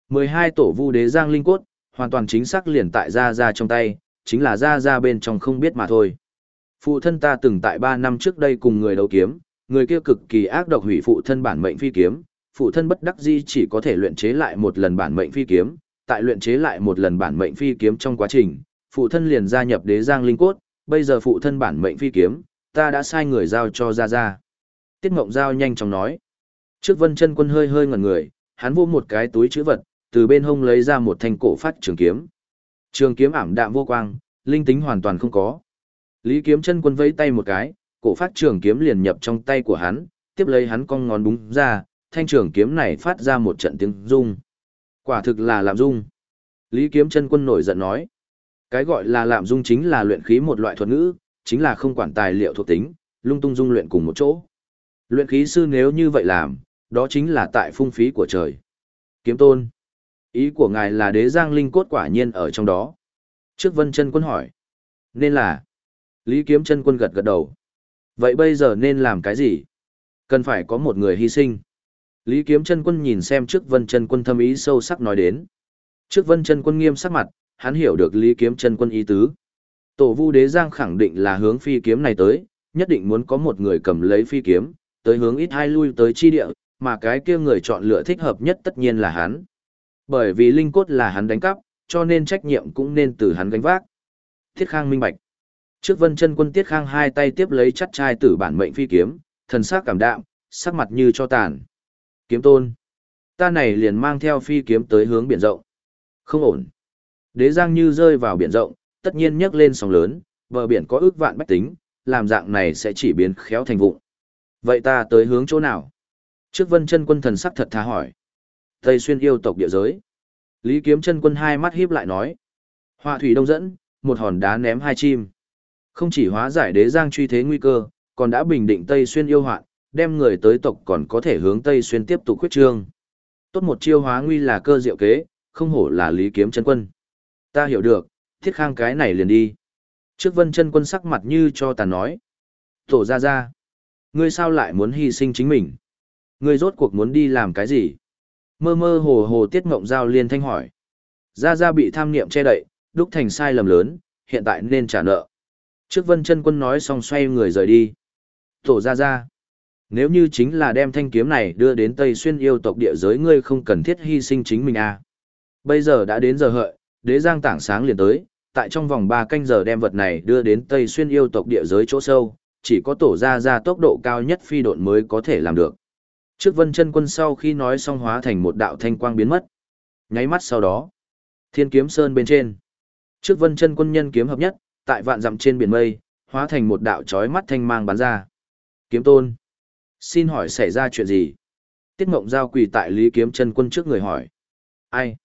12 tổ vu đế giang linh cốt, hoàn toàn chính xác liền tại ra ra trong tay, chính là ra ra bên trong không biết mà thôi. Phụ thân ta từng tại 3 năm trước đây cùng người đấu kiếm, người kia cực kỳ ác độc hủy phụ thân bản mệnh phi kiếm, phụ thân bất đắc di chỉ có thể luyện chế lại một lần bản mệnh phi kiếm, tại luyện chế lại một lần bản mệnh phi kiếm trong quá trình, phụ thân liền gia nhập đế giang linh cốt, bây giờ phụ thân bản mệnh phi kiếm, ta đã sai người giao cho ra ra. Tiết Ngộng Giao nhanh chóng nói. Trước vân chân quân hơi hơi ngẩn người, hắn vô một cái túi chữ vật, từ bên hông lấy ra một thanh cổ phát trường kiếm. Trường kiếm ảm đạm vô quang, linh tính hoàn toàn không có. Lý kiếm chân quân vẫy tay một cái, cổ phát trường kiếm liền nhập trong tay của hắn, tiếp lấy hắn cong ngón đúng ra, thanh trường kiếm này phát ra một trận tiếng rung. Quả thực là lạm dung. Lý kiếm chân quân nổi giận nói. Cái gọi là lạm dung chính là luyện khí một loại thuật ngữ, chính là không quản tài liệu thuộc tính, lung tung dung luyện cùng một chỗ. Luyện khí sư nếu như vậy làm, đó chính là tại phung phí của trời. Kiếm tôn. Ý của ngài là đế giang linh cốt quả nhiên ở trong đó. Trước vân chân quân hỏi. Nên là. Lý kiếm chân quân gật gật đầu. Vậy bây giờ nên làm cái gì? Cần phải có một người hy sinh. Lý kiếm chân quân nhìn xem trước vân chân quân thâm ý sâu sắc nói đến. Trước vân chân quân nghiêm sắc mặt, hắn hiểu được lý kiếm chân quân ý tứ. Tổ vu đế giang khẳng định là hướng phi kiếm này tới, nhất định muốn có một người cầm lấy phi kiếm, tới hướng ít hai lui tới chi địa, mà cái kia người chọn lựa thích hợp nhất tất nhiên là hắn. Bởi vì linh cốt là hắn đánh cắp, cho nên trách nhiệm cũng nên từ hắn gánh vác. Thiết Khang minh bạch. Trước Vân Chân Quân Tiết Khang hai tay tiếp lấy chắt trai tử bản mệnh phi kiếm, thần sắc cảm đạm, sắc mặt như cho tàn. Kiếm tôn, ta này liền mang theo phi kiếm tới hướng biển rộng. Không ổn. Đế Giang như rơi vào biển rộng, tất nhiên nhấc lên sóng lớn, bờ biển có ước vạn bách tính, làm dạng này sẽ chỉ biến khéo thành vụng. Vậy ta tới hướng chỗ nào? Trước Vân Chân Quân thần sắc thật thà hỏi. Tây xuyên yêu tộc địa giới. Lý Kiếm Chân Quân hai mắt híp lại nói: Họa thủy đông dẫn, một hòn đá ném hai chim. Không chỉ hóa giải đế giang truy thế nguy cơ, còn đã bình định Tây xuyên yêu hoạn, đem người tới tộc còn có thể hướng Tây xuyên tiếp tục khuyết trương. Tốt một chiêu hóa nguy là cơ diệu kế, không hổ là Lý Kiếm Chân Quân. Ta hiểu được, thiết khang cái này liền đi. Trước Vân Chân Quân sắc mặt như cho tàn nói: "Tổ gia gia, ngươi sao lại muốn hy sinh chính mình? Ngươi rốt cuộc muốn đi làm cái gì?" Mơ mơ hồ hồ Tiết Ngộng Giao liên thanh hỏi. Gia Gia bị tham niệm che đậy, đúc thành sai lầm lớn, hiện tại nên trả nợ. Trước Vân chân Quân nói xong xoay người rời đi. Tổ Gia Gia. Nếu như chính là đem thanh kiếm này đưa đến Tây Xuyên yêu tộc địa giới ngươi không cần thiết hy sinh chính mình à. Bây giờ đã đến giờ hợi, đế giang tảng sáng liền tới, tại trong vòng 3 canh giờ đem vật này đưa đến Tây Xuyên yêu tộc địa giới chỗ sâu, chỉ có tổ Gia Gia tốc độ cao nhất phi độn mới có thể làm được. Trước vân chân quân sau khi nói xong hóa thành một đạo thanh quang biến mất. Nháy mắt sau đó, thiên kiếm sơn bên trên. Trước vân chân quân nhân kiếm hợp nhất, tại vạn dặm trên biển mây, hóa thành một đạo chói mắt thanh mang bắn ra. Kiếm tôn. Xin hỏi xảy ra chuyện gì? Tiết mộng giao quỳ tại Lý Kiếm chân quân trước người hỏi. Ai?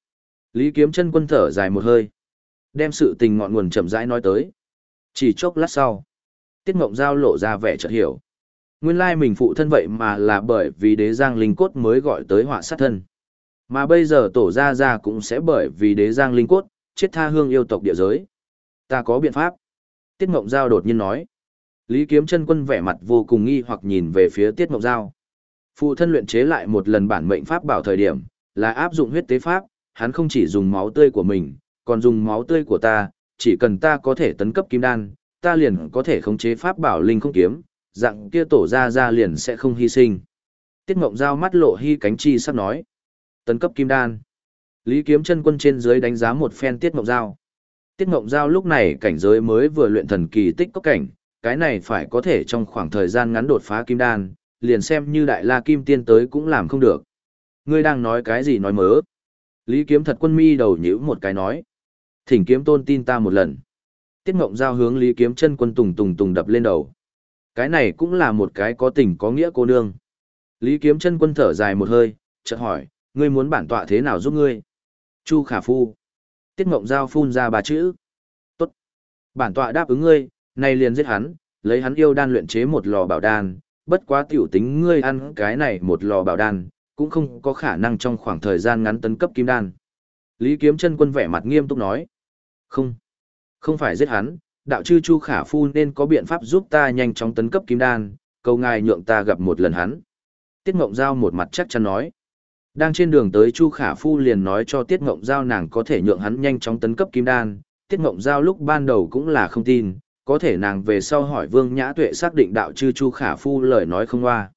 Lý Kiếm chân quân thở dài một hơi. Đem sự tình ngọn nguồn chậm rãi nói tới. Chỉ chốc lát sau. Tiết mộng giao lộ ra vẻ chợt hiểu. Nguyên lai mình phụ thân vậy mà là bởi vì đế giang linh cốt mới gọi tới họa sát thân. Mà bây giờ tổ gia gia cũng sẽ bởi vì đế giang linh cốt, chết tha hương yêu tộc địa giới. Ta có biện pháp. Tiết Mộng Giao đột nhiên nói. Lý Kiếm chân quân vẻ mặt vô cùng nghi hoặc nhìn về phía Tiết Mộng Giao. Phụ thân luyện chế lại một lần bản mệnh pháp bảo thời điểm, là áp dụng huyết tế pháp, hắn không chỉ dùng máu tươi của mình, còn dùng máu tươi của ta, chỉ cần ta có thể tấn cấp kim đan, ta liền có thể khống chế pháp bảo linh không kiếm, dạng kia tổ ra ra liền sẽ không hy sinh. Tiết Ngộng Giao mắt lộ hy cánh chi sắp nói. Tấn cấp kim đan. Lý Kiếm chân quân trên dưới đánh giá một phen Tiết Ngộng Giao. Tiết Ngộng Giao lúc này cảnh giới mới vừa luyện thần kỳ tích có cảnh, cái này phải có thể trong khoảng thời gian ngắn đột phá kim đan, liền xem như đại la kim tiên tới cũng làm không được. Ngươi đang nói cái gì nói mớ? Lý kiếm thật quân mi đầu nhíu một cái nói. Thỉnh kiếm tôn tin ta một lần. Tiết Ngộng Giao hướng Lý kiếm chân quân tùng tùng tùng đập lên đầu. Cái này cũng là một cái có tình có nghĩa cô nương. Lý kiếm chân quân thở dài một hơi, chợt hỏi, ngươi muốn bản tọa thế nào giúp ngươi? Chu khả phu. Tiết Ngộng Giao phun ra ba chữ. Tốt. Bản tọa đáp ứng ngươi, nay liền giết hắn, lấy hắn yêu đan luyện chế một lò bảo đan, bất quá tiểu tính ngươi ăn cái này một lò bảo đan, cũng không có khả năng trong khoảng thời gian ngắn tấn cấp kim đan. Lý Kiếm chân quân vẻ mặt nghiêm túc nói. Không. Không phải giết hắn, đạo chư chu khả phu nên có biện pháp giúp ta nhanh chóng tấn cấp kim đan, cầu ngài nhượng ta gặp một lần hắn. Tiết Ngộng Giao một mặt chắc chắn nói. Đang trên đường tới Chu Khả Phu liền nói cho Tiết Ngộng Giao nàng có thể nhượng hắn nhanh chóng tấn cấp kim đan. Tiết Ngộng Giao lúc ban đầu cũng là không tin, có thể nàng về sau hỏi Vương Nhã Tuệ xác định đạo chư Chu Khả Phu lời nói không qua.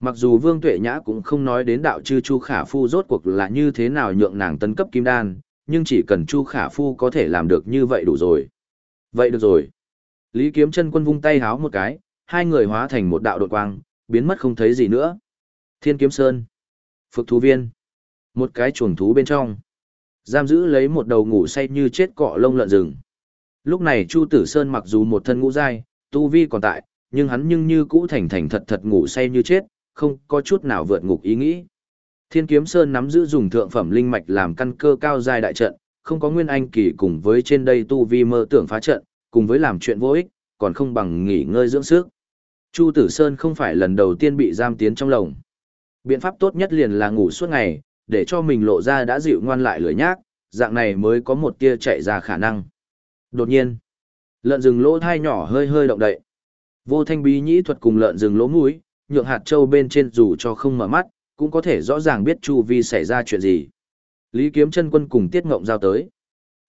Mặc dù Vương Tuệ Nhã cũng không nói đến đạo chư Chu Khả Phu rốt cuộc là như thế nào nhượng nàng tấn cấp kim đan, nhưng chỉ cần Chu Khả Phu có thể làm được như vậy đủ rồi. Vậy được rồi. Lý Kiếm chân quân vung tay háo một cái, hai người hóa thành một đạo đột quang, biến mất không thấy gì nữa. Thiên Kiếm Sơn. Phực thú viên. Một cái chuồng thú bên trong. Giam giữ lấy một đầu ngủ say như chết cọ lông lợn rừng. Lúc này Chu Tử Sơn mặc dù một thân ngũ dai, tu vi còn tại, nhưng hắn nhưng như cũ thành thành thật thật ngủ say như chết, không có chút nào vượt ngục ý nghĩ. Thiên Kiếm Sơn nắm giữ dùng thượng phẩm linh mạch làm căn cơ cao giai đại trận, không có nguyên anh kỳ cùng với trên đây tu vi mơ tưởng phá trận, cùng với làm chuyện vô ích, còn không bằng nghỉ ngơi dưỡng sức. Chu Tử Sơn không phải lần đầu tiên bị giam tiến trong lồng. Biện pháp tốt nhất liền là ngủ suốt ngày, để cho mình lộ ra đã dịu ngoan lại lười nhác, dạng này mới có một tia chạy ra khả năng. Đột nhiên, lợn rừng lỗ thai nhỏ hơi hơi động đậy. Vô thanh bí nhĩ thuật cùng lợn rừng lỗ mũi, nhượng hạt châu bên trên dù cho không mở mắt, cũng có thể rõ ràng biết chu vi xảy ra chuyện gì. Lý Kiếm chân quân cùng Tiết Ngộng giao tới.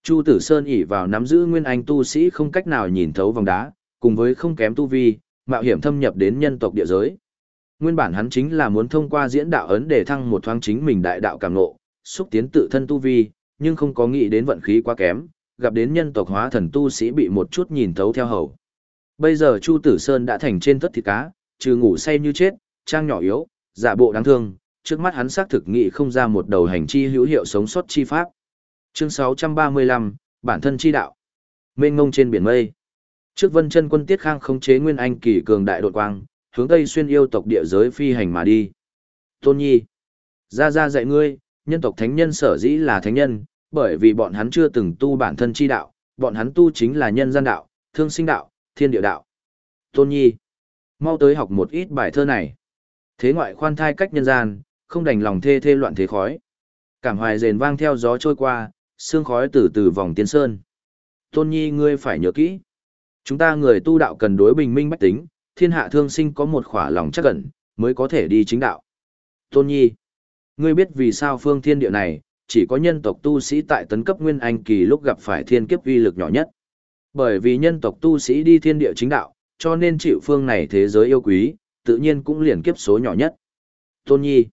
Chu Tử Sơn ỉ vào nắm giữ nguyên anh tu sĩ không cách nào nhìn thấu vòng đá, cùng với không kém tu vi, mạo hiểm thâm nhập đến nhân tộc địa giới. Nguyên bản hắn chính là muốn thông qua diễn đạo ấn để thăng một thoáng chính mình đại đạo cảm ngộ, xúc tiến tự thân tu vi, nhưng không có nghĩ đến vận khí quá kém, gặp đến nhân tộc hóa thần tu sĩ bị một chút nhìn thấu theo hầu. Bây giờ Chu Tử Sơn đã thành trên tất thịt cá, trừ ngủ say như chết, trang nhỏ yếu, giả bộ đáng thương, trước mắt hắn xác thực nghị không ra một đầu hành chi hữu hiệu sống sót chi pháp. Chương 635, bản thân chi đạo. Mênh ngông trên biển mây. Trước Vân Chân Quân Tiết Khang khống chế Nguyên Anh kỳ cường đại đột quang, hướng Tây xuyên yêu tộc địa giới phi hành mà đi. Tôn Nhi, ra ra dạy ngươi, nhân tộc thánh nhân sở dĩ là thánh nhân, bởi vì bọn hắn chưa từng tu bản thân chi đạo, bọn hắn tu chính là nhân gian đạo, thương sinh đạo, thiên địa đạo. Tôn Nhi, mau tới học một ít bài thơ này. Thế ngoại khoan thai cách nhân gian, không đành lòng thê thê loạn thế khói. Cảm hoài rền vang theo gió trôi qua, sương khói từ từ vòng tiên sơn. Tôn Nhi ngươi phải nhớ kỹ. Chúng ta người tu đạo cần đối bình minh bách tính, thiên hạ thương sinh có một khỏa lòng chắc ẩn, mới có thể đi chính đạo. Tôn Nhi, ngươi biết vì sao phương thiên địa này, chỉ có nhân tộc tu sĩ tại tấn cấp nguyên anh kỳ lúc gặp phải thiên kiếp uy lực nhỏ nhất. Bởi vì nhân tộc tu sĩ đi thiên địa chính đạo, cho nên chịu phương này thế giới yêu quý, tự nhiên cũng liền kiếp số nhỏ nhất. Tôn Nhi,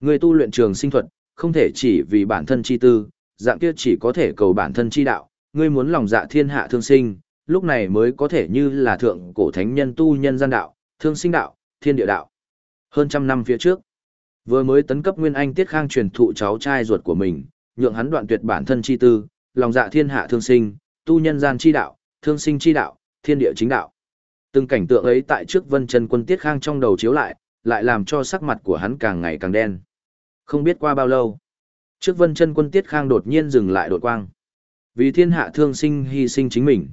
ngươi tu luyện trường sinh thuật, không thể chỉ vì bản thân chi tư, dạng kia chỉ có thể cầu bản thân chi đạo, ngươi muốn lòng dạ thiên hạ thương sinh, lúc này mới có thể như là thượng cổ thánh nhân tu nhân gian đạo, thương sinh đạo, thiên địa đạo. Hơn trăm năm phía trước, vừa mới tấn cấp Nguyên Anh Tiết Khang truyền thụ cháu trai ruột của mình, nhượng hắn đoạn tuyệt bản thân chi tư, lòng dạ thiên hạ thương sinh, tu nhân gian chi đạo, thương sinh chi đạo, thiên địa chính đạo. Từng cảnh tượng ấy tại trước Vân Chân Quân Tiết Khang trong đầu chiếu lại, lại làm cho sắc mặt của hắn càng ngày càng đen. Không biết qua bao lâu, trước Vân Chân Quân Tiết Khang đột nhiên dừng lại đột quang. Vì thiên hạ thương sinh hy sinh chính mình.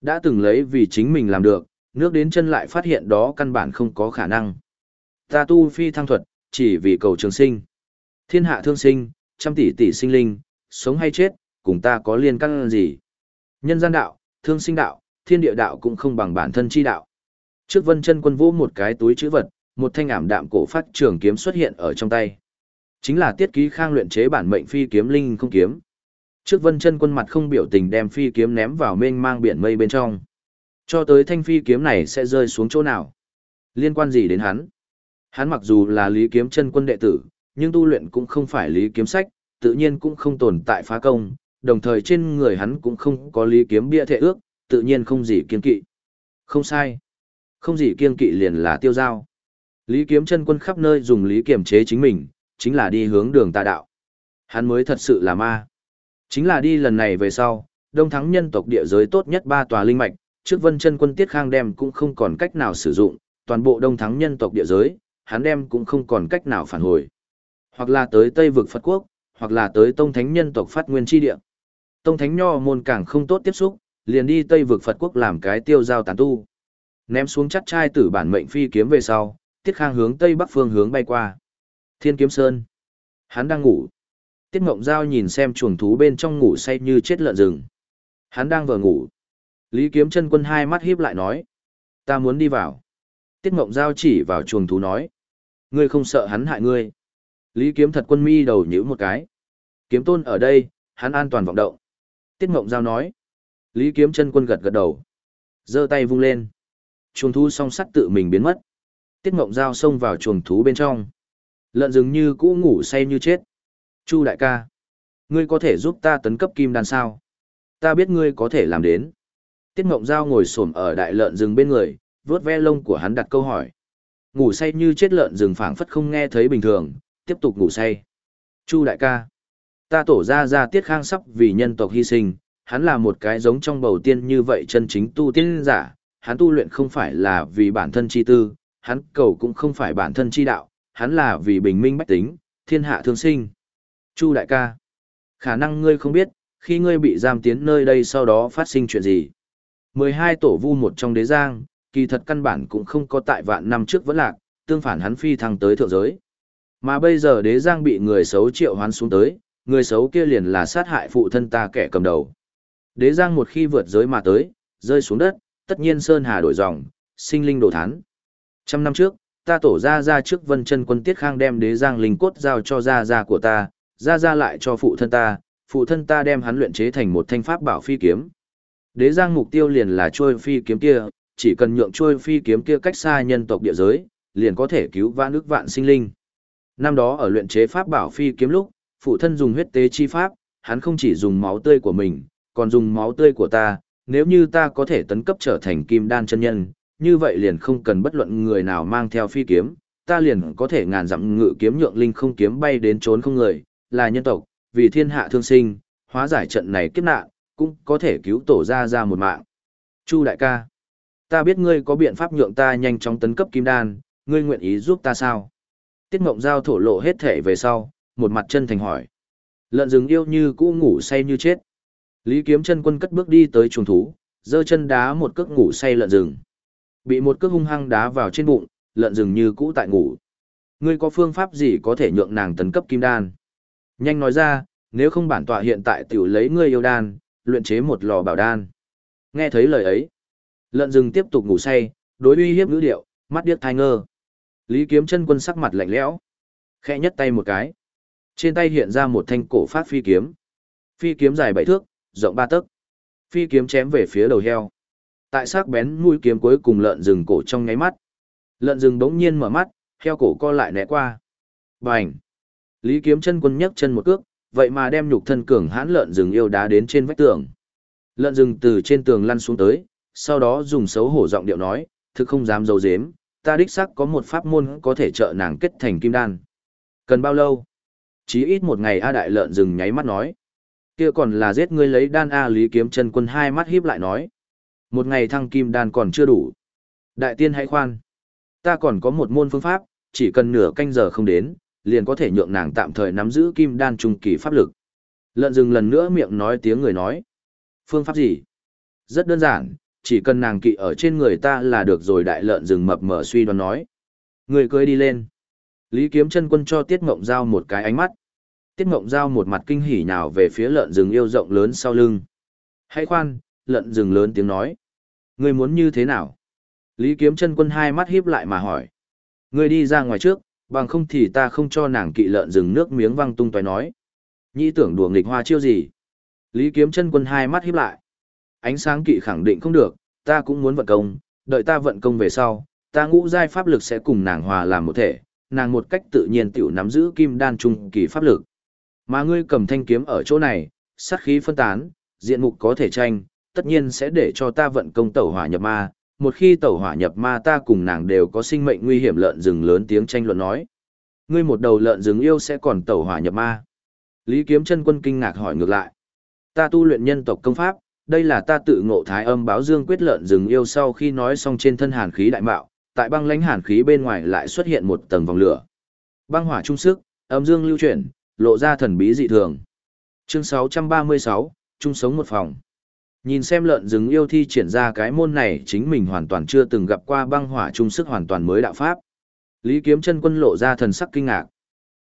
Đã từng lấy vì chính mình làm được, nước đến chân lại phát hiện đó căn bản không có khả năng. Ta tu phi thăng thuật, chỉ vì cầu trường sinh. Thiên hạ thương sinh, trăm tỷ tỷ sinh linh, sống hay chết, cùng ta có liên căn gì. Nhân gian đạo, thương sinh đạo, thiên địa đạo cũng không bằng bản thân chi đạo. Trước vân chân quân vũ một cái túi chữ vật, một thanh ảm đạm cổ phát trường kiếm xuất hiện ở trong tay. Chính là tiết ký khang luyện chế bản mệnh phi kiếm linh không kiếm. Trước vân chân quân mặt không biểu tình đem phi kiếm ném vào mênh mang biển mây bên trong. Cho tới thanh phi kiếm này sẽ rơi xuống chỗ nào? Liên quan gì đến hắn? Hắn mặc dù là lý kiếm chân quân đệ tử, nhưng tu luyện cũng không phải lý kiếm sách, tự nhiên cũng không tồn tại phá công, đồng thời trên người hắn cũng không có lý kiếm bia thệ ước, tự nhiên không gì kiên kỵ. Không sai. Không gì kiên kỵ liền là tiêu giao. Lý kiếm chân quân khắp nơi dùng lý kiểm chế chính mình, chính là đi hướng đường tà đạo. Hắn mới thật sự là ma. Chính là đi lần này về sau, đông thắng nhân tộc địa giới tốt nhất ba tòa linh mạch, trước vân chân quân tiết khang đem cũng không còn cách nào sử dụng, toàn bộ đông thắng nhân tộc địa giới, hắn đem cũng không còn cách nào phản hồi. Hoặc là tới Tây vực Phật quốc, hoặc là tới Tông Thánh nhân tộc phát nguyên chi địa. Tông Thánh nho môn càng không tốt tiếp xúc, liền đi Tây vực Phật quốc làm cái tiêu giao tán tu. Ném xuống chắt trai tử bản mệnh phi kiếm về sau, Tiết Khang hướng Tây Bắc phương hướng bay qua. Thiên Kiếm Sơn. Hắn đang ngủ. Tiết Mộng Giao nhìn xem chuồng thú bên trong ngủ say như chết lợn rừng. Hắn đang vừa ngủ. Lý Kiếm chân quân hai mắt híp lại nói. Ta muốn đi vào. Tiết Mộng Giao chỉ vào chuồng thú nói. Ngươi không sợ hắn hại ngươi. Lý Kiếm thật quân mi đầu nhíu một cái. Kiếm tôn ở đây, hắn an toàn vọng động. Tiết Mộng Giao nói. Lý Kiếm chân quân gật gật đầu. giơ tay vung lên. Chuồng thú song sắt tự mình biến mất. Tiết Mộng Giao xông vào chuồng thú bên trong. Lợn rừng như cũ ngủ say như chết. Chu đại ca. Ngươi có thể giúp ta tấn cấp kim đan sao? Ta biết ngươi có thể làm đến. Tiết Ngộng Giao ngồi xổm ở đại lợn rừng bên người, vớt ve lông của hắn đặt câu hỏi. Ngủ say như chết lợn rừng phảng phất không nghe thấy bình thường, tiếp tục ngủ say. Chu đại ca. Ta tổ ra ra tiết khang sắp vì nhân tộc hy sinh, hắn là một cái giống trong bầu tiên như vậy chân chính tu tiên giả, hắn tu luyện không phải là vì bản thân chi tư, hắn cầu cũng không phải bản thân chi đạo, hắn là vì bình minh bách tính, thiên hạ thương sinh. Chu đại ca, khả năng ngươi không biết, khi ngươi bị giam tiến nơi đây sau đó phát sinh chuyện gì. 12 tổ vu một trong đế giang, kỳ thật căn bản cũng không có tại vạn năm trước vẫn lạc, tương phản hắn phi thăng tới thượng giới. Mà bây giờ đế giang bị người xấu triệu hoán xuống tới, người xấu kia liền là sát hại phụ thân ta kẻ cầm đầu. Đế giang một khi vượt giới mà tới, rơi xuống đất, tất nhiên sơn hà đổi dòng, sinh linh đổ thán. Trăm năm trước, ta tổ ra ra trước vân chân quân tiết khang đem đế giang linh cốt giao cho Ra Ra của ta, Ra Ra lại cho phụ thân ta, phụ thân ta đem hắn luyện chế thành một thanh pháp bảo phi kiếm. Đế giang mục tiêu liền là trôi phi kiếm kia, chỉ cần nhượng trôi phi kiếm kia cách xa nhân tộc địa giới, liền có thể cứu vãn ức vạn sinh linh. Năm đó ở luyện chế pháp bảo phi kiếm lúc, phụ thân dùng huyết tế chi pháp, hắn không chỉ dùng máu tươi của mình, còn dùng máu tươi của ta, nếu như ta có thể tấn cấp trở thành kim đan chân nhân, như vậy liền không cần bất luận người nào mang theo phi kiếm, ta liền có thể ngàn dặm ngự kiếm nhượng linh không kiếm bay đến trốn không người, là nhân tộc, vì thiên hạ thương sinh, hóa giải trận này kiếp nạn, cũng có thể cứu tổ ra ra một mạng. Chu đại ca, ta biết ngươi có biện pháp nhượng ta nhanh chóng tấn cấp kim đan, ngươi nguyện ý giúp ta sao? Tiết Mộng Giao thổ lộ hết thể về sau, một mặt chân thành hỏi. Lợn rừng yêu như cũ ngủ say như chết. Lý Kiếm chân quân cất bước đi tới chuồng thú, giơ chân đá một cước ngủ say lợn rừng. Bị một cước hung hăng đá vào trên bụng, lợn rừng như cũ tại ngủ. Ngươi có phương pháp gì có thể nhượng nàng tấn cấp kim đan? Nhanh nói ra, nếu không bản tọa hiện tại tiểu lấy ngươi yêu đan, luyện chế một lò bảo đan. Nghe thấy lời ấy, lợn rừng tiếp tục ngủ say, đối uy hiếp ngữ điệu, mắt điếc thai ngơ. Lý Kiếm chân quân sắc mặt lạnh lẽo, khẽ nhất tay một cái. Trên tay hiện ra một thanh cổ phát phi kiếm. Phi kiếm dài bảy thước, rộng ba tấc. Phi kiếm chém về phía đầu heo. Tại sắc bén mũi kiếm cuối cùng lợn rừng cổ trong nháy mắt. Lợn rừng bỗng nhiên mở mắt, heo cổ co lại né qua. Bành! Lý kiếm chân quân nhấc chân một cước, vậy mà đem nhục thân cường hãn lợn rừng yêu đá đến trên vách tường. Lợn rừng từ trên tường lăn xuống tới, sau đó dùng xấu hổ giọng điệu nói, thực không dám giấu giếm, ta đích xác có một pháp môn có thể trợ nàng kết thành kim đan. Cần bao lâu? Chí ít một ngày A đại lợn rừng nháy mắt nói. Kia còn là giết ngươi lấy đan A lý kiếm chân quân hai mắt híp lại nói. Một ngày thăng kim đan còn chưa đủ. Đại tiên hãy khoan. Ta còn có một môn phương pháp, chỉ cần nửa canh giờ không đến, liền có thể nhượng nàng tạm thời nắm giữ kim đan trung kỳ pháp lực. Lợn rừng lần nữa miệng nói tiếng người nói. Phương pháp gì? Rất đơn giản, chỉ cần nàng kỵ ở trên người ta là được rồi đại lợn rừng mập mờ suy đoán nói. Người cưới đi lên. Lý kiếm chân quân cho Tiết Ngộng Giao một cái ánh mắt. Tiết Ngộng Giao một mặt kinh hỉ nào về phía lợn rừng yêu rộng lớn sau lưng. Hãy khoan, lợn rừng lớn tiếng nói. Ngươi muốn như thế nào? Lý kiếm chân quân hai mắt híp lại mà hỏi. Ngươi đi ra ngoài trước, bằng không thì ta không cho nàng kỵ lợn rừng nước miếng văng tung toái nói. Nhĩ tưởng đùa nghịch hoa chiêu gì? Lý kiếm chân quân hai mắt híp lại. Ánh sáng kỵ khẳng định không được, ta cũng muốn vận công, đợi ta vận công về sau, ta ngũ giai pháp lực sẽ cùng nàng hòa làm một thể, nàng một cách tự nhiên tiểu nắm giữ kim đan trung kỳ pháp lực. Mà ngươi cầm thanh kiếm ở chỗ này, sát khí phân tán, diện mục có thể tranh, tất nhiên sẽ để cho ta vận công tẩu hỏa nhập ma, một khi tẩu hỏa nhập ma ta cùng nàng đều có sinh mệnh nguy hiểm lợn rừng lớn tiếng tranh luận nói. Ngươi một đầu lợn rừng yêu sẽ còn tẩu hỏa nhập ma. Lý Kiếm chân quân kinh ngạc hỏi ngược lại. Ta tu luyện nhân tộc công pháp, đây là ta tự ngộ thái âm báo dương quyết lợn rừng yêu sau khi nói xong trên thân hàn khí đại mạo, tại băng lãnh hàn khí bên ngoài lại xuất hiện một tầng vòng lửa. Băng hỏa trung sức, âm dương lưu chuyển, lộ ra thần bí dị thường. Chương 636, chung sống một phòng. Nhìn xem lợn rừng yêu thi triển ra cái môn này chính mình hoàn toàn chưa từng gặp qua băng hỏa trung sức hoàn toàn mới đạo pháp. Lý kiếm chân quân lộ ra thần sắc kinh ngạc.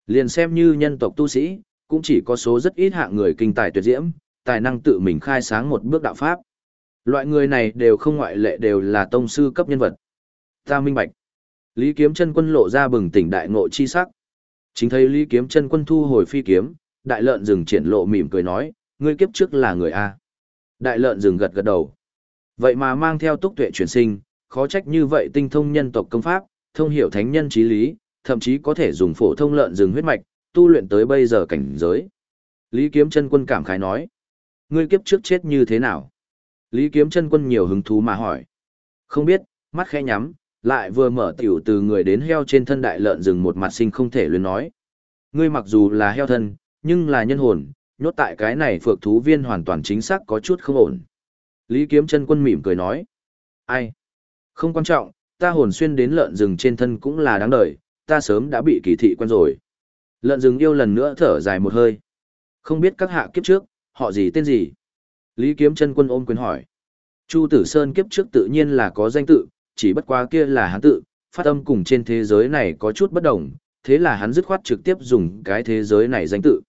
Liền xem như nhân tộc tu sĩ, cũng chỉ có số rất ít hạng người kinh tài tuyệt diễm, tài năng tự mình khai sáng một bước đạo pháp. Loại người này đều không ngoại lệ đều là tông sư cấp nhân vật. Ta minh bạch. Lý kiếm chân quân lộ ra bừng tỉnh đại ngộ chi sắc. Chính thấy Lý kiếm chân quân thu hồi phi kiếm, đại lợn rừng triển lộ mỉm cười nói, ngươi kiếp trước là người A. Đại lợn rừng gật gật đầu. Vậy mà mang theo túc tuệ chuyển sinh, khó trách như vậy tinh thông nhân tộc công pháp, thông hiểu thánh nhân trí lý, thậm chí có thể dùng phổ thông lợn rừng huyết mạch, tu luyện tới bây giờ cảnh giới. Lý Kiếm chân quân cảm khái nói, ngươi kiếp trước chết như thế nào? Lý Kiếm chân quân nhiều hứng thú mà hỏi. Không biết, mắt khẽ nhắm, lại vừa mở tiểu từ người đến heo trên thân đại lợn rừng một mặt sinh không thể luyến nói. Ngươi mặc dù là heo thân, nhưng là nhân hồn, nhốt tại cái này phược thú viên hoàn toàn chính xác có chút không ổn. Lý Kiếm chân quân mỉm cười nói. Ai? Không quan trọng, ta hồn xuyên đến lợn rừng trên thân cũng là đáng đời, ta sớm đã bị kỳ thị quen rồi. Lợn rừng yêu lần nữa thở dài một hơi. Không biết các hạ kiếp trước, họ gì tên gì? Lý Kiếm chân quân ôm quyền hỏi. Chu Tử Sơn kiếp trước tự nhiên là có danh tự, chỉ bất quá kia là hắn tự, phát âm cùng trên thế giới này có chút bất đồng, thế là hắn dứt khoát trực tiếp dùng cái thế giới này danh tự.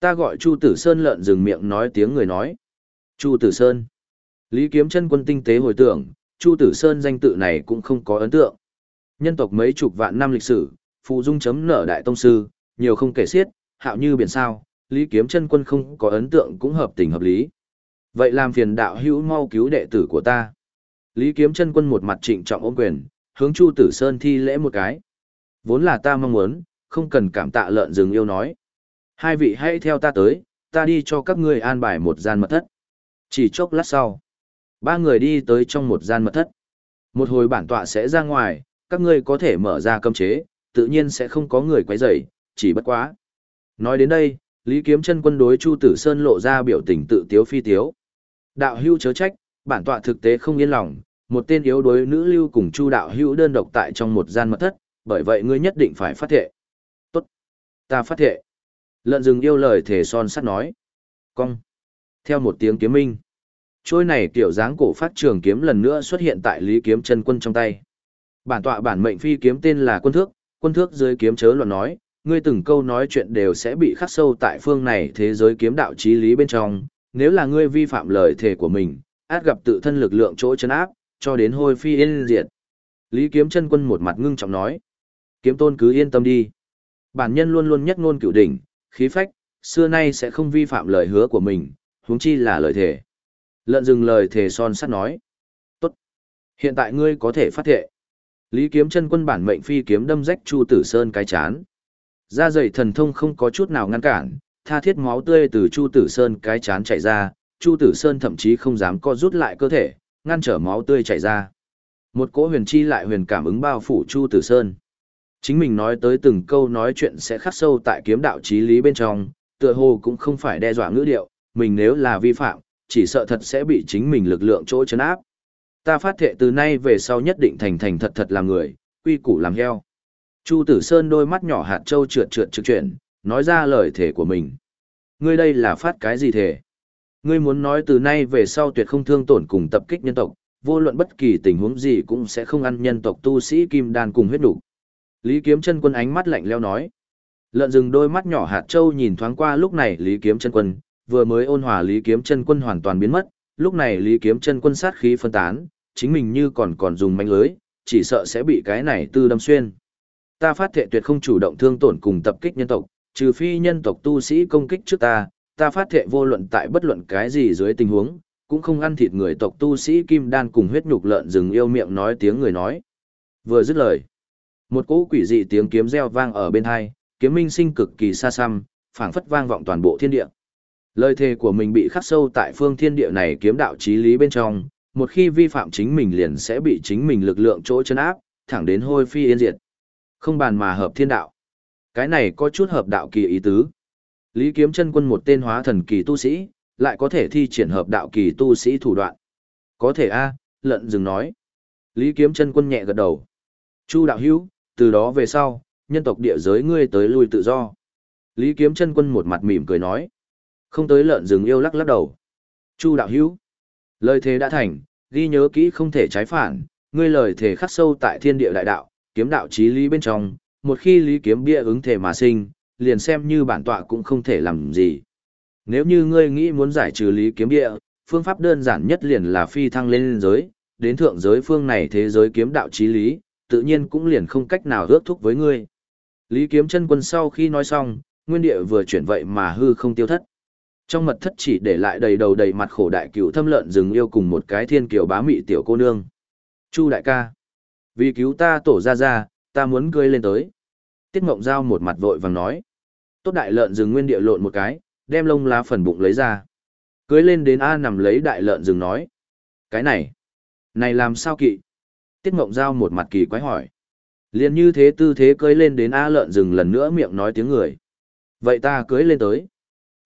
Ta gọi Chu Tử Sơn lợn dừng miệng nói tiếng người nói. Chu Tử Sơn. Lý Kiếm chân quân tinh tế hồi tưởng, Chu Tử Sơn danh tự này cũng không có ấn tượng. Nhân tộc mấy chục vạn năm lịch sử, phụ dung chấm nở đại tông sư, nhiều không kể xiết, hạo như biển sao, Lý Kiếm chân quân không có ấn tượng cũng hợp tình hợp lý. Vậy làm phiền đạo hữu mau cứu đệ tử của ta. Lý Kiếm chân quân một mặt trịnh trọng ôm quyền, hướng Chu Tử Sơn thi lễ một cái. Vốn là ta mong muốn, không cần cảm tạ lợn rừng yêu nói. Hai vị hãy theo ta tới, ta đi cho các ngươi an bài một gian mật thất. Chỉ chốc lát sau, ba người đi tới trong một gian mật thất. Một hồi bản tọa sẽ ra ngoài, các ngươi có thể mở ra cấm chế, tự nhiên sẽ không có người quấy rầy, chỉ bất quá. Nói đến đây, Lý Kiếm chân quân đối Chu Tử Sơn lộ ra biểu tình tự tiếu phi tiếu. Đạo hưu chớ trách, bản tọa thực tế không yên lòng, một tên yếu đối nữ lưu cùng Chu đạo hưu đơn độc tại trong một gian mật thất, bởi vậy ngươi nhất định phải phát thệ. Tốt, ta phát thệ. Lợn rừng yêu lời thể son sắt nói. Cong. Theo một tiếng kiếm minh. Trôi này tiểu dáng cổ phát trường kiếm lần nữa xuất hiện tại Lý Kiếm chân quân trong tay. Bản tọa bản mệnh phi kiếm tên là quân thước, quân thước dưới kiếm chớ luận nói, ngươi từng câu nói chuyện đều sẽ bị khắc sâu tại phương này thế giới kiếm đạo trí lý bên trong, nếu là ngươi vi phạm lời thề của mình, át gặp tự thân lực lượng chỗ chấn áp, cho đến hôi phi yên diệt. Lý Kiếm chân quân một mặt ngưng trọng nói, kiếm tôn cứ yên tâm đi. Bản nhân luôn luôn nhất ngôn cửu đỉnh, khí phách, xưa nay sẽ không vi phạm lời hứa của mình, huống chi là lời thề. Lợn dừng lời thề son sắt nói. Tốt. Hiện tại ngươi có thể phát thệ. Lý kiếm chân quân bản mệnh phi kiếm đâm rách Chu Tử Sơn cái chán. Da dày thần thông không có chút nào ngăn cản, tha thiết máu tươi từ Chu Tử Sơn cái chán chảy ra, Chu Tử Sơn thậm chí không dám co rút lại cơ thể, ngăn trở máu tươi chảy ra. Một cỗ huyền chi lại huyền cảm ứng bao phủ Chu Tử Sơn. Chính mình nói tới từng câu nói chuyện sẽ khắc sâu tại kiếm đạo trí lý bên trong, tựa hồ cũng không phải đe dọa ngữ điệu, mình nếu là vi phạm, chỉ sợ thật sẽ bị chính mình lực lượng chỗ chấn áp. Ta phát thệ từ nay về sau nhất định thành thành thật thật làm người, quy củ làm heo. Chu Tử Sơn đôi mắt nhỏ hạt châu trượt trượt trực chuyển, nói ra lời thể của mình. Ngươi đây là phát cái gì thể? Ngươi muốn nói từ nay về sau tuyệt không thương tổn cùng tập kích nhân tộc, vô luận bất kỳ tình huống gì cũng sẽ không ăn nhân tộc tu sĩ kim đan cùng huyết đủ. Lý Kiếm Chân Quân ánh mắt lạnh lẽo nói. Lợn rừng đôi mắt nhỏ hạt châu nhìn thoáng qua lúc này Lý Kiếm Chân Quân, vừa mới ôn hòa Lý Kiếm Chân Quân hoàn toàn biến mất, lúc này Lý Kiếm Chân Quân sát khí phân tán, chính mình như còn còn dùng manh lưới, chỉ sợ sẽ bị cái này tư đâm xuyên. Ta phát thệ tuyệt không chủ động thương tổn cùng tập kích nhân tộc, trừ phi nhân tộc tu sĩ công kích trước ta, ta phát thệ vô luận tại bất luận cái gì dưới tình huống, cũng không ăn thịt người tộc tu sĩ kim đan cùng huyết nhục lợn rừng yêu miệng nói tiếng người nói. Vừa dứt lời, một cỗ quỷ dị tiếng kiếm reo vang ở bên hai, kiếm minh sinh cực kỳ xa xăm, phảng phất vang vọng toàn bộ thiên địa. Lời thề của mình bị khắc sâu tại phương thiên địa này kiếm đạo chí lý bên trong, một khi vi phạm chính mình liền sẽ bị chính mình lực lượng chỗ chân áp, thẳng đến hôi phi yên diệt. Không bàn mà hợp thiên đạo. Cái này có chút hợp đạo kỳ ý tứ. Lý Kiếm chân quân một tên hóa thần kỳ tu sĩ, lại có thể thi triển hợp đạo kỳ tu sĩ thủ đoạn. Có thể a, lợn dừng nói. Lý Kiếm chân quân nhẹ gật đầu. Chu đạo hữu, từ đó về sau, nhân tộc địa giới ngươi tới lui tự do. Lý Kiếm chân quân một mặt mỉm cười nói. Không tới lợn rừng yêu lắc lắc đầu. Chu đạo hữu. Lời thề đã thành, ghi nhớ kỹ không thể trái phản, ngươi lời thề khắc sâu tại thiên địa đại đạo, kiếm đạo chí lý bên trong, một khi lý kiếm bia ứng thể mà sinh, liền xem như bản tọa cũng không thể làm gì. Nếu như ngươi nghĩ muốn giải trừ lý kiếm bia phương pháp đơn giản nhất liền là phi thăng lên giới, đến thượng giới phương này thế giới kiếm đạo chí lý, tự nhiên cũng liền không cách nào ước thúc với ngươi. Lý kiếm chân quân sau khi nói xong, nguyên địa vừa chuyển vậy mà hư không tiêu thất. Trong mật thất chỉ để lại đầy đầu đầy mặt khổ đại cửu thâm lợn rừng yêu cùng một cái thiên kiều bá mị tiểu cô nương. Chu đại ca, vì cứu ta tổ ra ra, ta muốn cưới lên tới. Tiết mộng Giao một mặt vội vàng nói. Tốt đại lợn rừng nguyên địa lộn một cái, đem lông lá phần bụng lấy ra. Cưới lên đến A nằm lấy đại lợn rừng nói. Cái này, này làm sao kỵ? Tiết Ngộng Giao một mặt kỳ quái hỏi. Liền như thế tư thế cưới lên đến A lợn rừng lần nữa miệng nói tiếng người. Vậy ta cưới lên tới.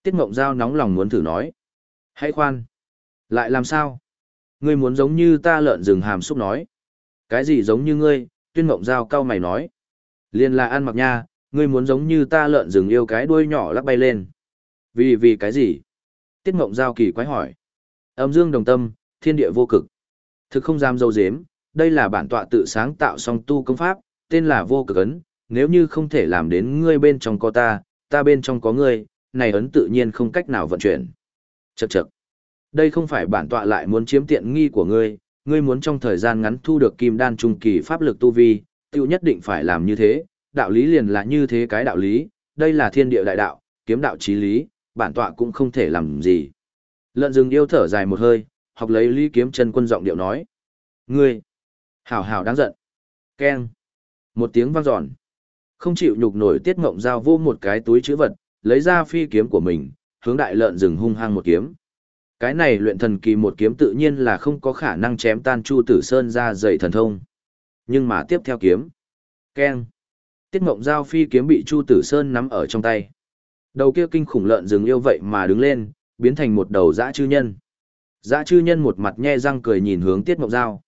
Tiết Ngộng Giao nóng lòng muốn thử nói. Hãy khoan. Lại làm sao? Ngươi muốn giống như ta lợn rừng hàm xúc nói. Cái gì giống như ngươi, tuyên Ngộng Giao cao mày nói. Liên là ăn mặc nha, ngươi muốn giống như ta lợn rừng yêu cái đuôi nhỏ lắc bay lên. Vì vì cái gì? Tiết Ngộng Giao kỳ quái hỏi. Âm dương đồng tâm, thiên địa vô cực. Thực không dám dâu dếm, đây là bản tọa tự sáng tạo song tu công pháp, tên là vô cực ấn, nếu như không thể làm đến ngươi bên trong có ta, ta bên trong có ngươi, này ấn tự nhiên không cách nào vận chuyển. Chậc chậc. Đây không phải bản tọa lại muốn chiếm tiện nghi của ngươi, ngươi muốn trong thời gian ngắn thu được kim đan trung kỳ pháp lực tu vi, tiêu nhất định phải làm như thế, đạo lý liền là như thế cái đạo lý, đây là thiên địa đại đạo, kiếm đạo chí lý, bản tọa cũng không thể làm gì. Lợn rừng yêu thở dài một hơi, học lấy lý kiếm chân quân giọng điệu nói. Ngươi, hảo hảo đáng giận. Keng. Một tiếng vang giòn. Không chịu nhục nổi tiết ngộng dao vô một cái túi chữ vật, lấy ra phi kiếm của mình, hướng đại lợn rừng hung hăng một kiếm. Cái này luyện thần kỳ một kiếm tự nhiên là không có khả năng chém tan Chu Tử Sơn ra dày thần thông. Nhưng mà tiếp theo kiếm. Keng. Tiết Mộng Giao phi kiếm bị Chu Tử Sơn nắm ở trong tay. Đầu kia kinh khủng lợn rừng yêu vậy mà đứng lên, biến thành một đầu dã chư nhân. Dã chư nhân một mặt nhe răng cười nhìn hướng Tiết Mộng Giao.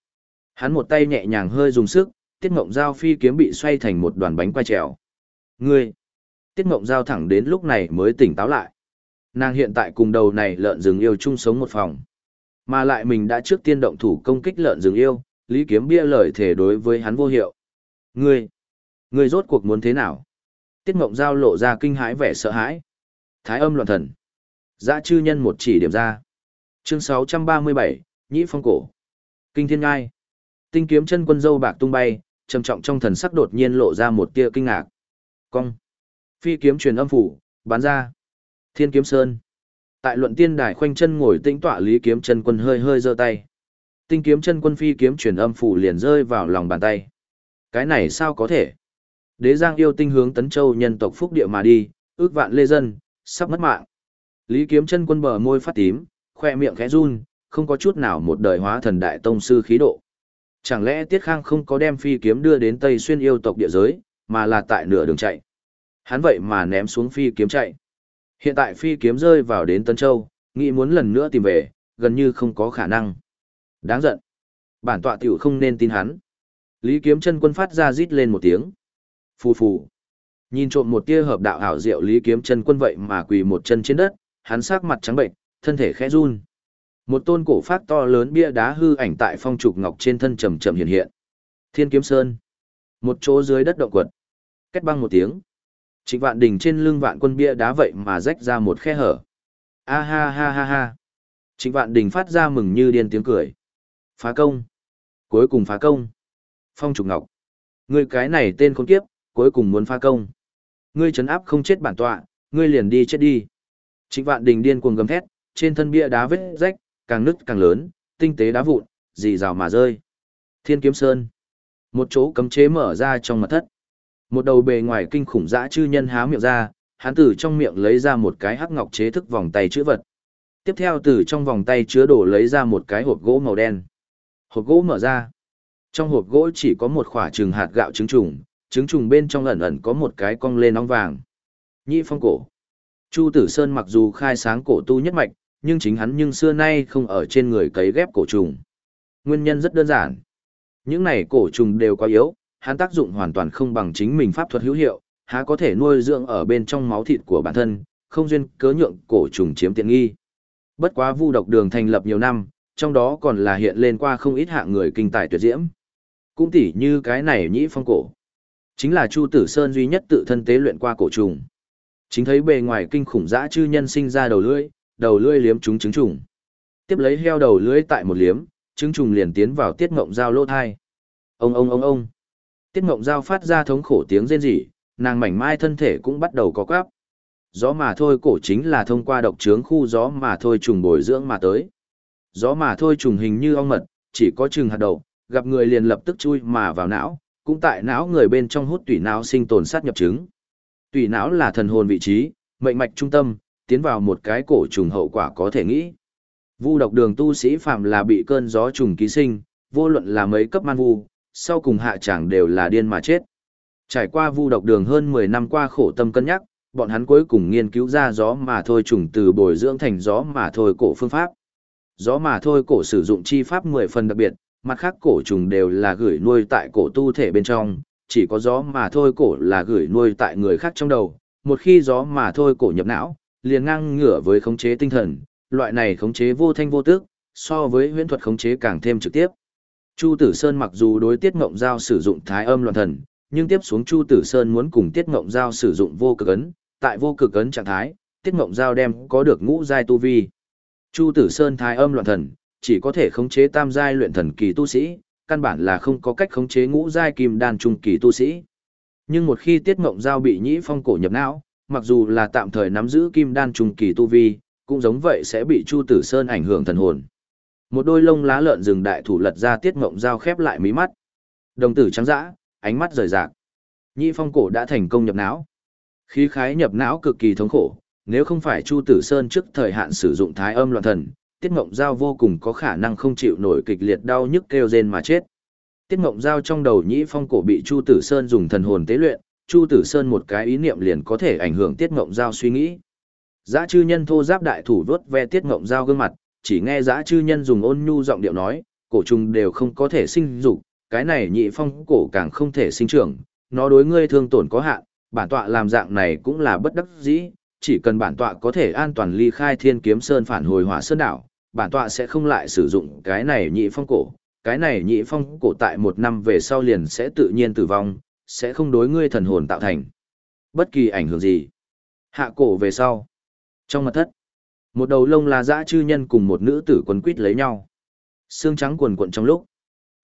Hắn một tay nhẹ nhàng hơi dùng sức, Tiết Mộng Giao phi kiếm bị xoay thành một đoàn bánh quay trèo. Ngươi! Tiết Mộng Giao thẳng đến lúc này mới tỉnh táo lại. Nàng hiện tại cùng đầu này lợn rừng yêu chung sống một phòng. Mà lại mình đã trước tiên động thủ công kích lợn rừng yêu, Lý Kiếm bia lời thể đối với hắn vô hiệu. Ngươi! Ngươi rốt cuộc muốn thế nào? Tiết Mộng Giao lộ ra kinh hãi vẻ sợ hãi. Thái âm loạn thần. Dã chư nhân một chỉ điểm ra. Chương 637, Nhĩ phong cổ. Kinh thiên ngai. Tinh kiếm chân quân dâu bạc tung bay, trầm trọng trong thần sắc đột nhiên lộ ra một tia kinh ngạc. Cong. Phi kiếm truyền âm phủ, bán ra. Thiên kiếm sơn. Tại luận tiên đài khoanh chân ngồi tĩnh tọa lý kiếm chân quân hơi hơi giơ tay. Tinh kiếm chân quân phi kiếm truyền âm phủ liền rơi vào lòng bàn tay. Cái này sao có thể? Đế Giang yêu tinh hướng Tấn Châu nhân tộc phúc địa mà đi, ước vạn lê dân, sắp mất mạng. Lý Kiếm chân quân bờ môi phát tím, khoe miệng khẽ run, không có chút nào một đời hóa thần đại tông sư khí độ. Chẳng lẽ Tiết Khang không có đem phi kiếm đưa đến Tây Xuyên yêu tộc địa giới, mà là tại nửa đường chạy. Hắn vậy mà ném xuống phi kiếm chạy. Hiện tại phi kiếm rơi vào đến Tân Châu, nghĩ muốn lần nữa tìm về, gần như không có khả năng. Đáng giận. Bản tọa tiểu không nên tin hắn. Lý kiếm chân quân phát ra rít lên một tiếng. Phù phù. Nhìn trộm một tia hợp đạo ảo diệu Lý kiếm chân quân vậy mà quỳ một chân trên đất, hắn sắc mặt trắng bệnh, thân thể khẽ run. Một tôn cổ phát to lớn bia đá hư ảnh tại phong trục ngọc trên thân trầm trầm hiện hiện. Thiên kiếm sơn. Một chỗ dưới đất động quật. Kết băng một tiếng. Trịnh vạn đình trên lưng vạn quân bia đá vậy mà rách ra một khe hở. A ha ha ha ha. Trịnh vạn đình phát ra mừng như điên tiếng cười. Phá công. Cuối cùng phá công. Phong trục ngọc. Ngươi cái này tên khốn kiếp, cuối cùng muốn phá công. Ngươi trấn áp không chết bản tọa, ngươi liền đi chết đi. Trịnh vạn đình điên cuồng gầm thét, trên thân bia đá vết rách, càng nứt càng lớn, tinh tế đá vụn, dì rào mà rơi. Thiên kiếm sơn. Một chỗ cấm chế mở ra trong mặt thất. Một đầu bề ngoài kinh khủng dã chư nhân há miệng ra, hắn từ trong miệng lấy ra một cái hắc ngọc chế thức vòng tay chữ vật. Tiếp theo từ trong vòng tay chứa đồ lấy ra một cái hộp gỗ màu đen. Hộp gỗ mở ra. Trong hộp gỗ chỉ có một quả trừng hạt gạo trứng trùng, trứng trùng bên trong ẩn ẩn có một cái cong lên nóng vàng. Nhị phong cổ. Chu Tử Sơn mặc dù khai sáng cổ tu nhất mạch, nhưng chính hắn nhưng xưa nay không ở trên người cấy ghép cổ trùng. Nguyên nhân rất đơn giản. Những này cổ trùng đều quá yếu, hắn tác dụng hoàn toàn không bằng chính mình pháp thuật hữu hiệu, há có thể nuôi dưỡng ở bên trong máu thịt của bản thân, không duyên cớ nhượng cổ trùng chiếm tiện nghi. Bất quá vu độc đường thành lập nhiều năm, trong đó còn là hiện lên qua không ít hạng người kinh tài tuyệt diễm. Cũng tỉ như cái này nhĩ phong cổ. Chính là Chu Tử Sơn duy nhất tự thân tế luyện qua cổ trùng. Chính thấy bề ngoài kinh khủng dã chư nhân sinh ra đầu lưỡi, đầu lưỡi liếm trúng trứng trùng. Tiếp lấy heo đầu lưỡi tại một liếm, trứng trùng liền tiến vào tiết ngộng dao lỗ thai. Ông ông ông ông. Tiết ngộng dao phát ra thống khổ tiếng rên rỉ, nàng mảnh mai thân thể cũng bắt đầu có quáp. Gió mà thôi cổ chính là thông qua độc trướng khu gió mà thôi trùng bồi dưỡng mà tới. Gió mà thôi trùng hình như ong mật, chỉ có chừng hạt đầu, gặp người liền lập tức chui mà vào não, cũng tại não người bên trong hút tủy não sinh tồn sát nhập trứng. Tủy não là thần hồn vị trí, mệnh mạch trung tâm, tiến vào một cái cổ trùng hậu quả có thể nghĩ. Vu độc đường tu sĩ phạm là bị cơn gió trùng ký sinh, vô luận là mấy cấp man vu, sau cùng hạ chẳng đều là điên mà chết. Trải qua vu độc đường hơn 10 năm qua khổ tâm cân nhắc, bọn hắn cuối cùng nghiên cứu ra gió mà thôi trùng từ bồi dưỡng thành gió mà thôi cổ phương pháp. Gió mà thôi cổ sử dụng chi pháp 10 phần đặc biệt, mặt khác cổ trùng đều là gửi nuôi tại cổ tu thể bên trong, chỉ có gió mà thôi cổ là gửi nuôi tại người khác trong đầu. Một khi gió mà thôi cổ nhập não, liền ngang ngửa với khống chế tinh thần, loại này khống chế vô thanh vô tức, so với huyễn thuật khống chế càng thêm trực tiếp. Chu Tử Sơn mặc dù đối Tiết Ngộng Giao sử dụng thái âm loạn thần, nhưng tiếp xuống Chu Tử Sơn muốn cùng Tiết Ngộng Giao sử dụng vô cực ấn, tại vô cực ấn trạng thái, Tiết Ngộng Giao đem có được ngũ giai tu vi. Chu Tử Sơn thái âm loạn thần, chỉ có thể khống chế tam giai luyện thần kỳ tu sĩ, căn bản là không có cách khống chế ngũ giai kim đan trung kỳ tu sĩ. Nhưng một khi Tiết Ngộng Giao bị Nhĩ Phong cổ nhập não, mặc dù là tạm thời nắm giữ kim đan trung kỳ tu vi, cũng giống vậy sẽ bị Chu Tử Sơn ảnh hưởng thần hồn. Một đôi lông lá lợn rừng đại thủ lật ra Tiết Ngộng Giao khép lại mí mắt. Đồng tử trắng dã, ánh mắt rời rạc. nhị Phong cổ đã thành công nhập não. Khí khái nhập não cực kỳ thống khổ, nếu không phải Chu Tử Sơn trước thời hạn sử dụng thái âm loạn thần, Tiết Ngộng Giao vô cùng có khả năng không chịu nổi kịch liệt đau nhức kêu rên mà chết. Tiết Ngộng Giao trong đầu nhĩ phong cổ bị Chu Tử Sơn dùng thần hồn tế luyện, Chu Tử Sơn một cái ý niệm liền có thể ảnh hưởng Tiết Ngộng Giao suy nghĩ. Dã chư nhân thô giáp đại thủ vớt ve Tiết Ngộng Giao gương mặt, chỉ nghe dã chư nhân dùng ôn nhu giọng điệu nói, cổ trùng đều không có thể sinh dục, cái này nhị phong cổ càng không thể sinh trưởng, nó đối ngươi thương tổn có hạn, bản tọa làm dạng này cũng là bất đắc dĩ, chỉ cần bản tọa có thể an toàn ly khai thiên kiếm sơn phản hồi hỏa sơn đảo, bản tọa sẽ không lại sử dụng cái này nhị phong cổ, cái này nhị phong cổ tại một năm về sau liền sẽ tự nhiên tử vong, sẽ không đối ngươi thần hồn tạo thành bất kỳ ảnh hưởng gì. Hạ cổ về sau. Trong mật thất, một đầu lông là dã chư nhân cùng một nữ tử quấn quýt lấy nhau. Xương trắng quần quận trong lúc.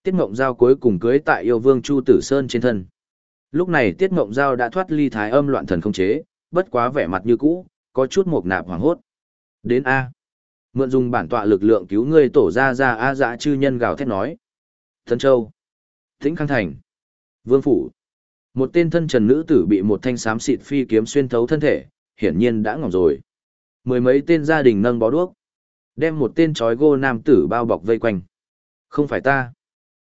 Tiết Ngộng Giao cuối cùng cưới tại yêu vương Chu Tử Sơn trên thân. Lúc này Tiết Ngộng Giao đã thoát ly thái âm loạn thần không chế, bất quá vẻ mặt như cũ, có chút mộc nạp hoàng hốt. Đến A. Mượn dùng bản tọa lực lượng cứu ngươi tổ ra ra A dã chư nhân gào thét nói. Thân Châu. Tĩnh Khang Thành. Vương Phủ. Một tên thân trần nữ tử bị một thanh xám xịt phi kiếm xuyên thấu thân thể, hiển nhiên đã ngỏng rồi. Mười mấy tên gia đình nâng bó đuốc. Đem một tên trói gô nam tử bao bọc vây quanh. Không phải ta.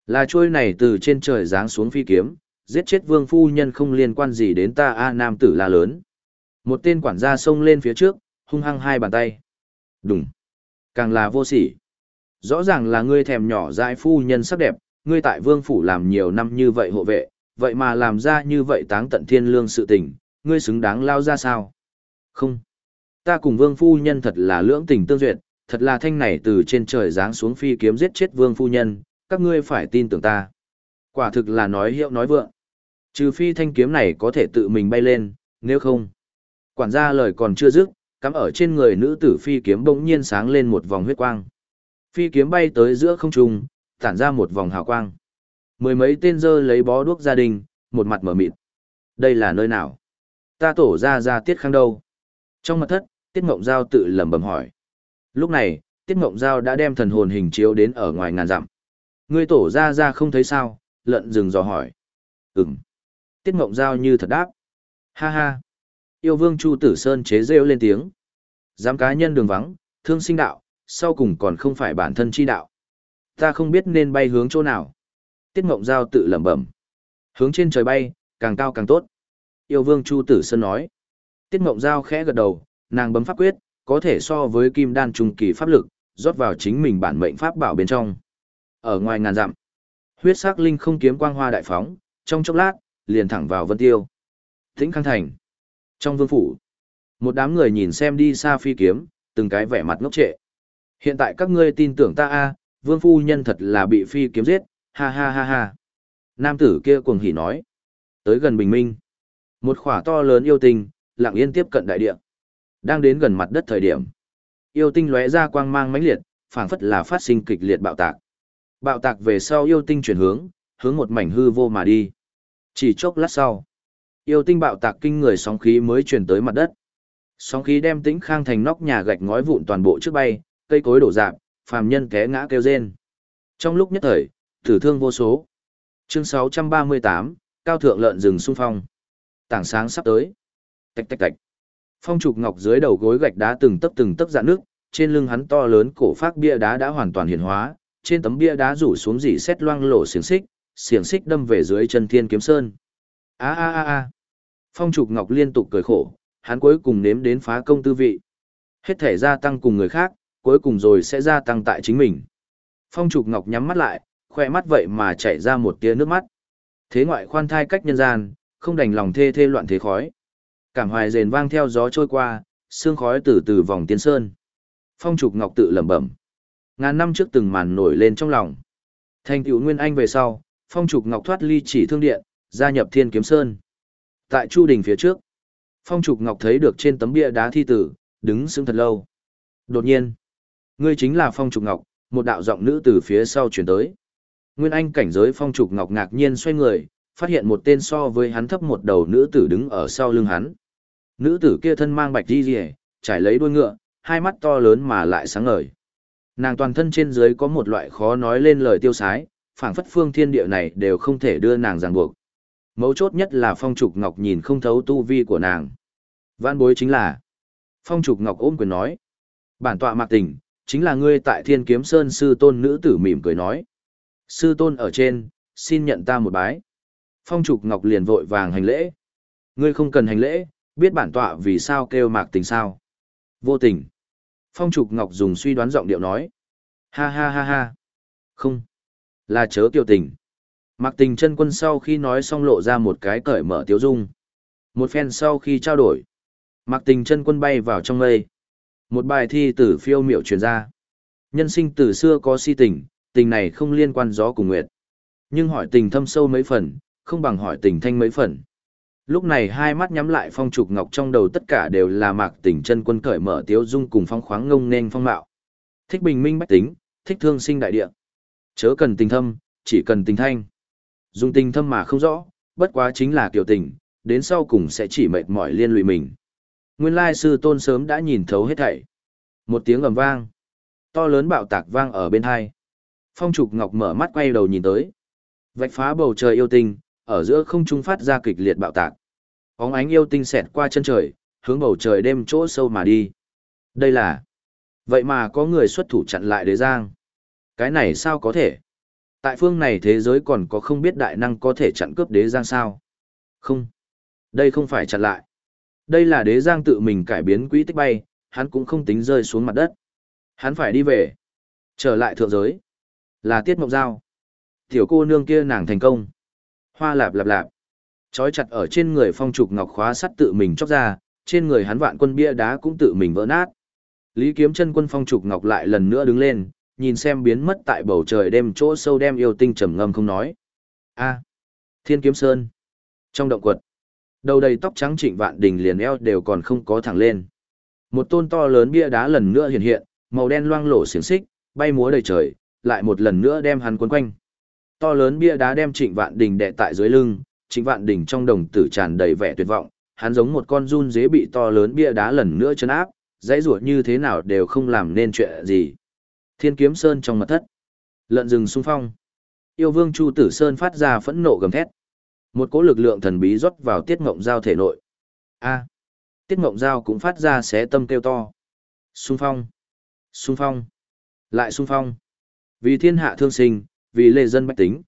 Là chuôi này từ trên trời giáng xuống phi kiếm, giết chết vương phu nhân không liên quan gì đến ta A nam tử la lớn. Một tên quản gia xông lên phía trước, hung hăng hai bàn tay. Đúng. Càng là vô sỉ. Rõ ràng là ngươi thèm nhỏ dại phu nhân sắc đẹp, ngươi tại vương phủ làm nhiều năm như vậy hộ vệ, vậy mà làm ra như vậy táng tận thiên lương sự tình, ngươi xứng đáng lao ra sao? Không. Ta cùng vương phu nhân thật là lưỡng tình tương duyệt, thật là thanh này từ trên trời giáng xuống phi kiếm giết chết vương phu nhân, các ngươi phải tin tưởng ta. Quả thực là nói hiệu nói vượng. Trừ phi thanh kiếm này có thể tự mình bay lên, nếu không. Quản gia lời còn chưa dứt, cắm ở trên người nữ tử phi kiếm bỗng nhiên sáng lên một vòng huyết quang. Phi kiếm bay tới giữa không trung, tản ra một vòng hào quang. Mười mấy tên dơ lấy bó đuốc gia đình, một mặt mở mịt. Đây là nơi nào? Ta tổ ra ra tiết khang đâu? Trong mặt thất, tiết mộng giao tự lẩm bẩm hỏi. Lúc này, tiết mộng giao đã đem thần hồn hình chiếu đến ở ngoài ngàn dặm. Ngươi tổ ra ra không thấy sao, lợn rừng dò hỏi. Ừm. Tiết mộng giao như thật đáp. Ha ha. Yêu vương Chu Tử Sơn chế rêu lên tiếng. Dám cá nhân đường vắng, thương sinh đạo, sau cùng còn không phải bản thân chi đạo. Ta không biết nên bay hướng chỗ nào. Tiết Mộng Giao tự lẩm bẩm. Hướng trên trời bay, càng cao càng tốt. Yêu vương Chu Tử Sơn nói. Tiết Mộng Giao khẽ gật đầu, nàng bấm pháp quyết, có thể so với kim đan trung kỳ pháp lực, rót vào chính mình bản mệnh pháp bảo bên trong. Ở ngoài ngàn dặm, huyết sắc linh không kiếm quang hoa đại phóng, trong chốc lát, liền thẳng vào Vân Tiêu. Tĩnh Khang Thành. Trong vương phủ, một đám người nhìn xem đi xa phi kiếm, từng cái vẻ mặt ngốc trệ. Hiện tại các ngươi tin tưởng ta a, vương phu nhân thật là bị phi kiếm giết, ha ha ha ha. Nam tử kia cuồng hỉ nói. Tới gần bình minh, một khỏa to lớn yêu tinh, lặng yên tiếp cận đại địa. Đang đến gần mặt đất thời điểm, yêu tinh lóe ra quang mang mãnh liệt, phảng phất là phát sinh kịch liệt bạo tạc. Bạo tạc về sau yêu tinh chuyển hướng, hướng một mảnh hư vô mà đi. Chỉ chốc lát sau, yêu tinh bạo tạc kinh người sóng khí mới truyền tới mặt đất. Sóng khí đem tĩnh khang thành nóc nhà gạch ngói vụn toàn bộ trước bay, cây cối đổ rạp, phàm nhân té ngã kêu rên. Trong lúc nhất thời, tử thương vô số. Chương 638, cao thượng lợn rừng xung phong. Tảng sáng sắp tới. Tạch tạch tạch. Phong trục ngọc dưới đầu gối gạch đá từng tấc từng tấc dạn nước, trên lưng hắn to lớn cổ phát bia đá đã hoàn toàn hiển hóa, trên tấm bia đá rủ xuống dỉ xét loang lổ xiềng xích, xiềng xích đâm về dưới chân thiên kiếm sơn. A a a a. Phong trục ngọc liên tục cười khổ, hắn cuối cùng nếm đến phá công tư vị. Hết thể gia tăng cùng người khác, cuối cùng rồi sẽ gia tăng tại chính mình. Phong trục ngọc nhắm mắt lại, khoe mắt vậy mà chảy ra một tia nước mắt. Thế ngoại khoan thai cách nhân gian, không đành lòng thê thê loạn thế khói. Cảm hoài rền vang theo gió trôi qua, sương khói từ từ vòng tiên sơn. Phong trục ngọc tự lẩm bẩm. Ngàn năm trước từng màn nổi lên trong lòng. Thành tựu Nguyên Anh về sau, Phong trục ngọc thoát ly chỉ thương điện, gia nhập Thiên Kiếm Sơn. Tại Chu đình phía trước, Phong trục ngọc thấy được trên tấm bia đá thi tử, đứng sững thật lâu. Đột nhiên, ngươi chính là Phong trục ngọc, một đạo giọng nữ từ phía sau chuyển tới. Nguyên Anh cảnh giới Phong trục ngọc ngạc nhiên xoay người, phát hiện một tên so với hắn thấp một đầu nữ tử đứng ở sau lưng hắn. Nữ tử kia thân mang bạch đi rìa, trải lấy đuôi ngựa, hai mắt to lớn mà lại sáng ngời. Nàng toàn thân trên dưới có một loại khó nói lên lời tiêu sái, phảng phất phương thiên địa này đều không thể đưa nàng ràng buộc. Mấu chốt nhất là phong trục ngọc nhìn không thấu tu vi của nàng. Văn bối chính là. Phong trục ngọc ôm quyền nói. Bản tọa mạc tình, chính là ngươi tại thiên kiếm sơn sư tôn nữ tử mỉm cười nói. Sư tôn ở trên, xin nhận ta một bái. Phong trục ngọc liền vội vàng hành lễ. Ngươi không cần hành lễ, biết bản tọa vì sao kêu mạc tình sao. Vô tình. Phong trục ngọc dùng suy đoán giọng điệu nói. Ha ha ha ha. Không. Là chớ Tiểu tình. Mạc tình chân quân sau khi nói xong lộ ra một cái cởi mở tiếu dung. Một phen sau khi trao đổi. Mạc tình chân quân bay vào trong mây. Một bài thi tử phiêu miệu truyền ra. Nhân sinh từ xưa có si tình, tình này không liên quan gió cùng nguyệt. Nhưng hỏi tình thâm sâu mấy phần, không bằng hỏi tình thanh mấy phần. Lúc này hai mắt nhắm lại phong trục ngọc trong đầu tất cả đều là mạc tình chân quân cởi mở tiếu dung cùng phong khoáng ngông nên phong mạo. Thích bình minh bách tính, thích thương sinh đại địa. Chớ cần tình thâm, chỉ cần tình thanh. Dùng tình thâm mà không rõ, bất quá chính là kiểu tình, đến sau cùng sẽ chỉ mệt mỏi liên lụy mình. Nguyên lai sư tôn sớm đã nhìn thấu hết thảy. Một tiếng ầm vang. To lớn bạo tạc vang ở bên hai. Phong trục ngọc mở mắt quay đầu nhìn tới. Vạch phá bầu trời yêu tinh, ở giữa không trung phát ra kịch liệt bạo tạc. Óng ánh yêu tinh xẹt qua chân trời, hướng bầu trời đêm chỗ sâu mà đi. Đây là... Vậy mà có người xuất thủ chặn lại đế giang. Cái này sao có thể? Tại phương này thế giới còn có không biết đại năng có thể chặn cướp đế giang sao? Không. Đây không phải chặn lại. Đây là đế giang tự mình cải biến quỹ tích bay, hắn cũng không tính rơi xuống mặt đất. Hắn phải đi về. Trở lại thượng giới. Là tiết mộng giao. Tiểu cô nương kia nàng thành công. Hoa lạp lạp lạp. Chói chặt ở trên người phong trục ngọc khóa sắt tự mình chóc ra, trên người hắn vạn quân bia đá cũng tự mình vỡ nát. Lý kiếm chân quân phong trục ngọc lại lần nữa đứng lên, nhìn xem biến mất tại bầu trời đêm chỗ sâu đem yêu tinh trầm ngâm không nói. A. Thiên kiếm sơn. Trong động quật. Đầu đầy tóc trắng trịnh vạn đình liền eo đều còn không có thẳng lên. Một tôn to lớn bia đá lần nữa hiện hiện, màu đen loang lổ xiềng xích, bay múa đầy trời, lại một lần nữa đem hắn quấn quanh. To lớn bia đá đem Trịnh Vạn Đình đè tại dưới lưng, Trịnh Vạn Đình trong đồng tử tràn đầy vẻ tuyệt vọng, hắn giống một con run dế bị to lớn bia đá lần nữa chấn áp, dãy rủa như thế nào đều không làm nên chuyện gì. Thiên Kiếm Sơn trong mật thất, lợn rừng xung phong. Yêu Vương Chu Tử Sơn phát ra phẫn nộ gầm thét. Một cỗ lực lượng thần bí rót vào Tiết Ngộng Giao thể nội. A. Tiết Ngộng Giao cũng phát ra xé tâm kêu to. Xung phong! Xung phong! Lại xung phong! Vì thiên hạ thương sinh, vì lê dân bách tính.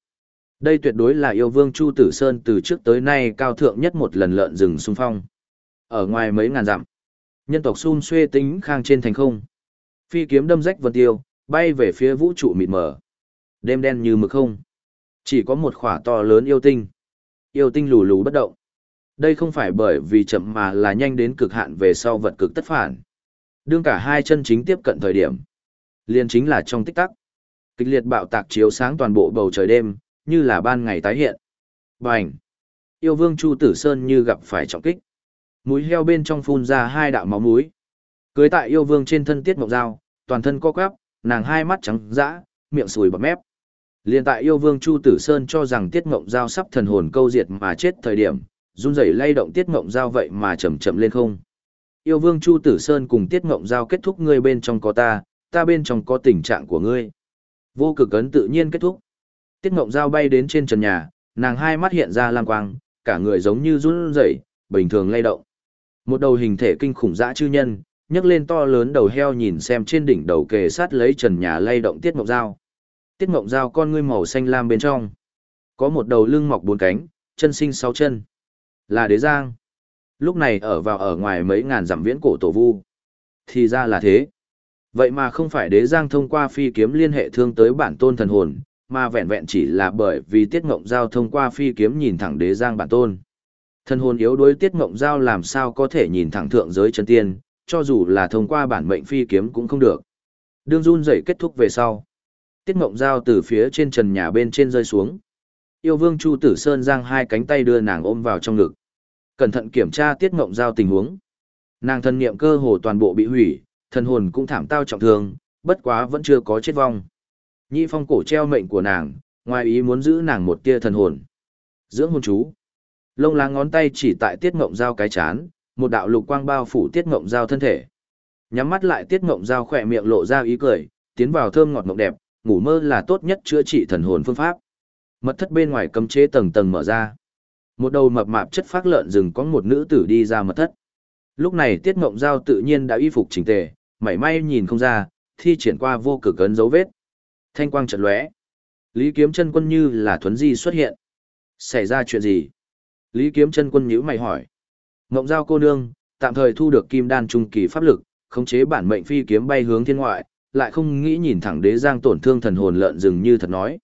Đây tuyệt đối là yêu vương Chu Tử Sơn từ trước tới nay cao thượng nhất một lần lợn rừng xung phong. Ở ngoài mấy ngàn dặm, nhân tộc xun xuê tính khang trên thành không. Phi kiếm đâm rách vân tiêu, bay về phía vũ trụ mịt mờ. Đêm đen như mực không. Chỉ có một khỏa to lớn yêu tinh. Yêu tinh lù lù bất động. Đây không phải bởi vì chậm mà là nhanh đến cực hạn về sau vật cực tất phản. Đương cả hai chân chính tiếp cận thời điểm. liền chính là trong tích tắc. Kịch liệt bạo tạc chiếu sáng toàn bộ bầu trời đêm, như là ban ngày tái hiện. Bành! Yêu vương Chu Tử Sơn như gặp phải trọng kích. Mũi heo bên trong phun ra hai đạo máu mũi. Cưới tại yêu vương trên thân tiết mộng dao, toàn thân co quắp, nàng hai mắt trắng dã, miệng sùi bọt mép. Liên tại yêu vương Chu Tử Sơn cho rằng tiết mộng dao sắp thần hồn câu diệt mà chết thời điểm, run rẩy lay động tiết mộng dao vậy mà chậm chậm lên không. Yêu vương Chu Tử Sơn cùng tiết mộng dao kết thúc ngươi bên trong có ta, ta bên trong có tình trạng của ngươi. Vô cực ấn tự nhiên kết thúc. Tiết Ngộng dao bay đến trên trần nhà, nàng hai mắt hiện ra lang quang, cả người giống như run rẩy, bình thường lay động. Một đầu hình thể kinh khủng dã chư nhân, nhấc lên to lớn đầu heo nhìn xem trên đỉnh đầu kề sát lấy trần nhà lay động tiết Ngộng dao. Tiết Ngộng dao con ngươi màu xanh lam bên trong. Có một đầu lưng mọc bốn cánh, chân sinh sáu chân. Là đế giang. Lúc này ở vào ở ngoài mấy ngàn dặm viễn cổ tổ vu. Thì ra là thế. Vậy mà không phải đế giang thông qua phi kiếm liên hệ thương tới bản tôn thần hồn, mà vẹn vẹn chỉ là bởi vì tiết ngộng giao thông qua phi kiếm nhìn thẳng đế giang bản tôn. Thần hồn yếu đuối tiết ngộng giao làm sao có thể nhìn thẳng thượng giới chân tiên, cho dù là thông qua bản mệnh phi kiếm cũng không được. Đương run dậy kết thúc về sau. Tiết ngộng giao từ phía trên trần nhà bên trên rơi xuống. Yêu vương Chu Tử Sơn giang hai cánh tay đưa nàng ôm vào trong ngực. Cẩn thận kiểm tra tiết ngộng giao tình huống. Nàng thân niệm cơ hồ toàn bộ bị hủy, thần hồn cũng thảm tao trọng thương, bất quá vẫn chưa có chết vong. Nhị phong cổ treo mệnh của nàng, ngoài ý muốn giữ nàng một tia thần hồn. Dưỡng hồn chú. Lông lá ngón tay chỉ tại tiết ngộng dao cái chán, một đạo lục quang bao phủ tiết ngộng dao thân thể. Nhắm mắt lại tiết ngộng dao khỏe miệng lộ ra ý cười, tiến vào thơm ngọt mộng đẹp, ngủ mơ là tốt nhất chữa trị thần hồn phương pháp. Mật thất bên ngoài cấm chế tầng tầng mở ra. Một đầu mập mạp chất phát lợn rừng có một nữ tử đi ra mật thất. Lúc này tiết ngộng giao tự nhiên đã y phục chỉnh tề, mảy may nhìn không ra, thi triển qua vô cực ấn dấu vết. Thanh quang trận lóe. Lý kiếm chân quân như là thuấn di xuất hiện. Xảy ra chuyện gì? Lý kiếm chân quân nhíu mày hỏi. Ngộng giao cô nương, tạm thời thu được kim đan trung kỳ pháp lực, khống chế bản mệnh phi kiếm bay hướng thiên ngoại, lại không nghĩ nhìn thẳng đế giang tổn thương thần hồn lợn rừng như thật nói.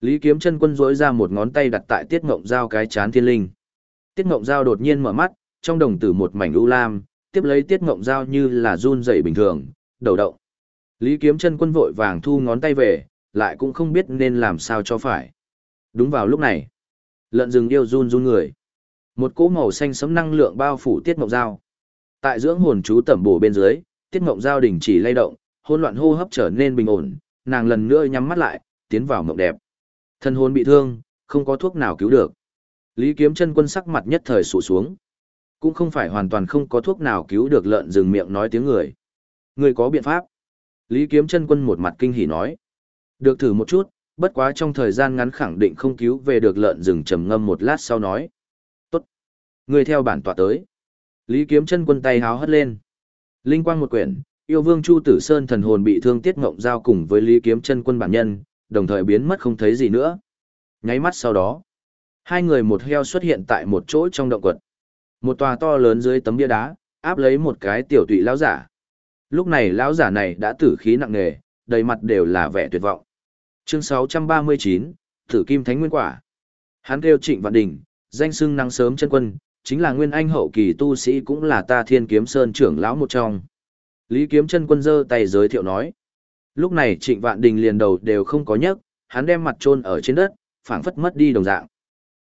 Lý kiếm chân quân rỗi ra một ngón tay đặt tại tiết ngộng giao cái chán thiên linh. Tiết ngộng giao đột nhiên mở mắt, trong đồng tử một mảnh u lam, tiếp lấy tiết ngộng giao như là run dậy bình thường, đầu động. Lý kiếm chân quân vội vàng thu ngón tay về, lại cũng không biết nên làm sao cho phải. Đúng vào lúc này, lợn rừng yêu run run người. Một cỗ màu xanh sấm năng lượng bao phủ tiết ngộng dao. Tại dưỡng hồn chú tẩm bổ bên dưới, tiết ngộng dao đình chỉ lay động, hỗn loạn hô hấp trở nên bình ổn, nàng lần nữa nhắm mắt lại, tiến vào mộng đẹp. Thân hồn bị thương, không có thuốc nào cứu được. Lý Kiếm Chân Quân sắc mặt nhất thời sụ xuống. Cũng không phải hoàn toàn không có thuốc nào cứu được lợn rừng miệng nói tiếng người. Người có biện pháp. Lý Kiếm Chân Quân một mặt kinh hỉ nói. Được thử một chút, bất quá trong thời gian ngắn khẳng định không cứu về được lợn rừng trầm ngâm một lát sau nói. Tốt. Người theo bản tọa tới. Lý Kiếm Chân Quân tay háo hất lên. Linh quang một quyển, yêu vương Chu Tử Sơn thần hồn bị thương tiết ngộng giao cùng với Lý Kiếm Chân Quân bản nhân, đồng thời biến mất không thấy gì nữa. Nháy mắt sau đó, hai người một heo xuất hiện tại một chỗ trong động quật. Một tòa to lớn dưới tấm bia đá, áp lấy một cái tiểu tụy lão giả. Lúc này lão giả này đã tử khí nặng nề, đầy mặt đều là vẻ tuyệt vọng. Chương 639, Tử Kim Thánh Nguyên Quả. Hắn kêu Trịnh Vạn Đình, danh xưng năng sớm chân quân, chính là nguyên anh hậu kỳ tu sĩ cũng là ta Thiên Kiếm Sơn trưởng lão một trong. Lý Kiếm chân quân giơ tay giới thiệu nói. Lúc này Trịnh Vạn Đình liền đầu đều không có nhấc, hắn đem mặt chôn ở trên đất, phảng phất mất đi đồng dạng.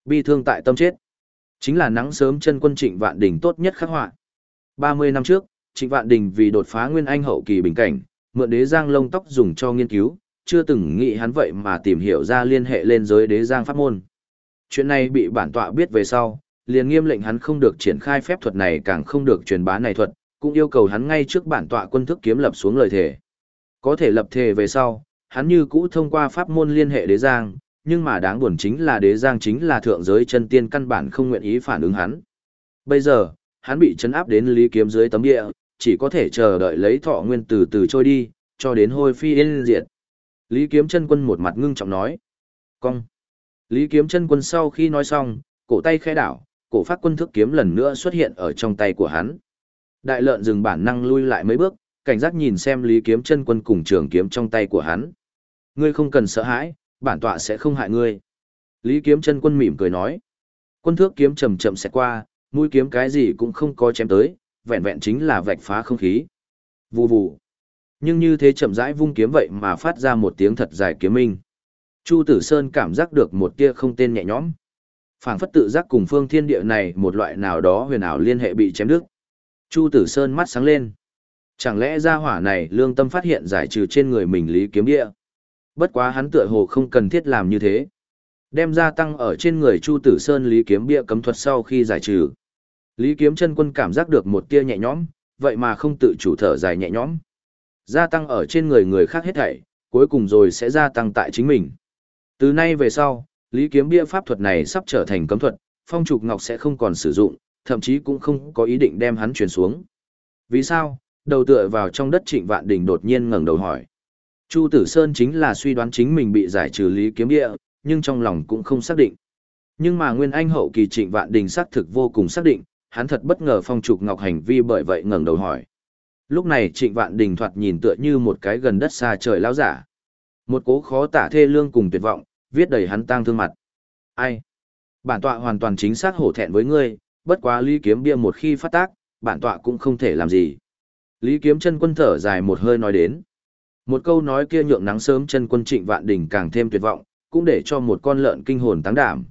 Bi thương tại tâm chết. Chính là nắng sớm chân quân Trịnh Vạn Đình tốt nhất khắc họa. 30 năm trước, Trịnh Vạn Đình vì đột phá nguyên anh hậu kỳ bình cảnh, mượn đế giang lông tóc dùng cho nghiên cứu, chưa từng nghĩ hắn vậy mà tìm hiểu ra liên hệ lên giới đế giang pháp môn. Chuyện này bị bản tọa biết về sau, liền nghiêm lệnh hắn không được triển khai phép thuật này càng không được truyền bá này thuật, cũng yêu cầu hắn ngay trước bản tọa quân thức kiếm lập xuống lời thề. Có thể lập thề về sau, hắn như cũ thông qua pháp môn liên hệ đế giang, nhưng mà đáng buồn chính là đế giang chính là thượng giới chân tiên căn bản không nguyện ý phản ứng hắn. Bây giờ, hắn bị chấn áp đến lý kiếm dưới tấm địa, chỉ có thể chờ đợi lấy thọ nguyên từ từ trôi đi, cho đến hôi phi yên diệt. Lý kiếm chân quân một mặt ngưng trọng nói. Cong. Lý kiếm chân quân sau khi nói xong, cổ tay khẽ đảo, cổ phát quân thức kiếm lần nữa xuất hiện ở trong tay của hắn. Đại lợn dừng bản năng lui lại mấy bước, cảnh giác nhìn xem Lý kiếm chân quân cùng trường kiếm trong tay của hắn. Ngươi không cần sợ hãi, bản tọa sẽ không hại ngươi. Lý kiếm chân quân mỉm cười nói. Quân thước kiếm chậm chậm sẽ qua, mũi kiếm cái gì cũng không có chém tới, vẹn vẹn chính là vạch phá không khí. Vù vù. Nhưng như thế chậm rãi vung kiếm vậy mà phát ra một tiếng thật dài kiếm minh. Chu Tử Sơn cảm giác được một tia không tên nhẹ nhõm. Phảng phất tự giác cùng phương thiên địa này một loại nào đó huyền ảo liên hệ bị chém đứt. Chu Tử Sơn mắt sáng lên. Chẳng lẽ gia hỏa này lương tâm phát hiện giải trừ trên người mình lý kiếm địa? Bất quá hắn tựa hồ không cần thiết làm như thế. Đem gia tăng ở trên người Chu Tử Sơn lý kiếm bia cấm thuật sau khi giải trừ. Lý kiếm chân quân cảm giác được một tia nhẹ nhõm, vậy mà không tự chủ thở dài nhẹ nhõm. Gia tăng ở trên người người khác hết thảy, cuối cùng rồi sẽ gia tăng tại chính mình. Từ nay về sau, lý kiếm bia pháp thuật này sắp trở thành cấm thuật, phong trục ngọc sẽ không còn sử dụng, thậm chí cũng không có ý định đem hắn truyền xuống. Vì sao? Đầu tựa vào trong đất trịnh vạn đình đột nhiên ngẩng đầu hỏi. Chu Tử Sơn chính là suy đoán chính mình bị giải trừ lý kiếm địa, nhưng trong lòng cũng không xác định. Nhưng mà Nguyên Anh hậu kỳ trịnh vạn đình xác thực vô cùng xác định, hắn thật bất ngờ phong trục ngọc hành vi bởi vậy ngẩng đầu hỏi. Lúc này trịnh vạn đình thoạt nhìn tựa như một cái gần đất xa trời lão giả. Một cố khó tả thê lương cùng tuyệt vọng, viết đầy hắn tang thương mặt. Ai? Bản tọa hoàn toàn chính xác hổ thẹn với ngươi, bất quá lý kiếm bia một khi phát tác, bản tọa cũng không thể làm gì. Lý kiếm chân quân thở dài một hơi nói đến. Một câu nói kia nhượng nắng sớm chân quân trịnh vạn đỉnh càng thêm tuyệt vọng, cũng để cho một con lợn kinh hồn táng đảm.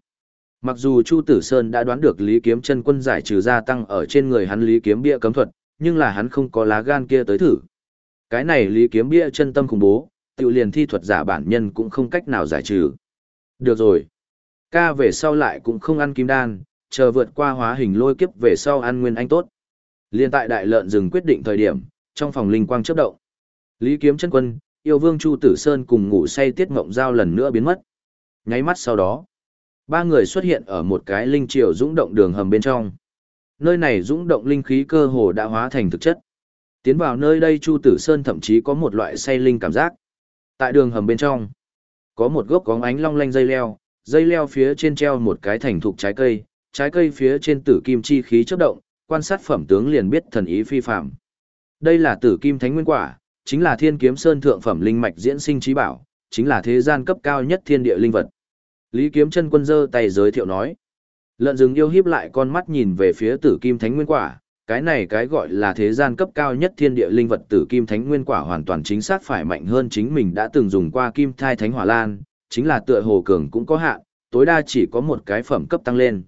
Mặc dù Chu Tử Sơn đã đoán được Lý Kiếm chân quân giải trừ gia tăng ở trên người hắn Lý Kiếm bia cấm thuật, nhưng là hắn không có lá gan kia tới thử. Cái này Lý Kiếm bia chân tâm khủng bố, tự liền thi thuật giả bản nhân cũng không cách nào giải trừ. Được rồi. Ca về sau lại cũng không ăn kim đan, chờ vượt qua hóa hình lôi kiếp về sau ăn nguyên anh tốt. Liên tại đại lợn dừng quyết định thời điểm, trong phòng linh quang chớp động. Lý Kiếm chân quân, yêu vương Chu Tử Sơn cùng ngủ say tiết ngộng giao lần nữa biến mất. Nháy mắt sau đó, ba người xuất hiện ở một cái linh triều dũng động đường hầm bên trong. Nơi này dũng động linh khí cơ hồ đã hóa thành thực chất. Tiến vào nơi đây Chu Tử Sơn thậm chí có một loại say linh cảm giác. Tại đường hầm bên trong, có một gốc có ánh long lanh dây leo, dây leo phía trên treo một cái thành thục trái cây, trái cây phía trên tử kim chi khí chớp động, quan sát phẩm tướng liền biết thần ý phi phạm. Đây là tử kim thánh nguyên quả, chính là thiên kiếm sơn thượng phẩm linh mạch diễn sinh trí bảo, chính là thế gian cấp cao nhất thiên địa linh vật. Lý kiếm chân quân dơ tay giới thiệu nói. Lợn rừng yêu hiếp lại con mắt nhìn về phía tử kim thánh nguyên quả, cái này cái gọi là thế gian cấp cao nhất thiên địa linh vật tử kim thánh nguyên quả hoàn toàn chính xác phải mạnh hơn chính mình đã từng dùng qua kim thai thánh hỏa lan, chính là tựa hồ cường cũng có hạn, tối đa chỉ có một cái phẩm cấp tăng lên.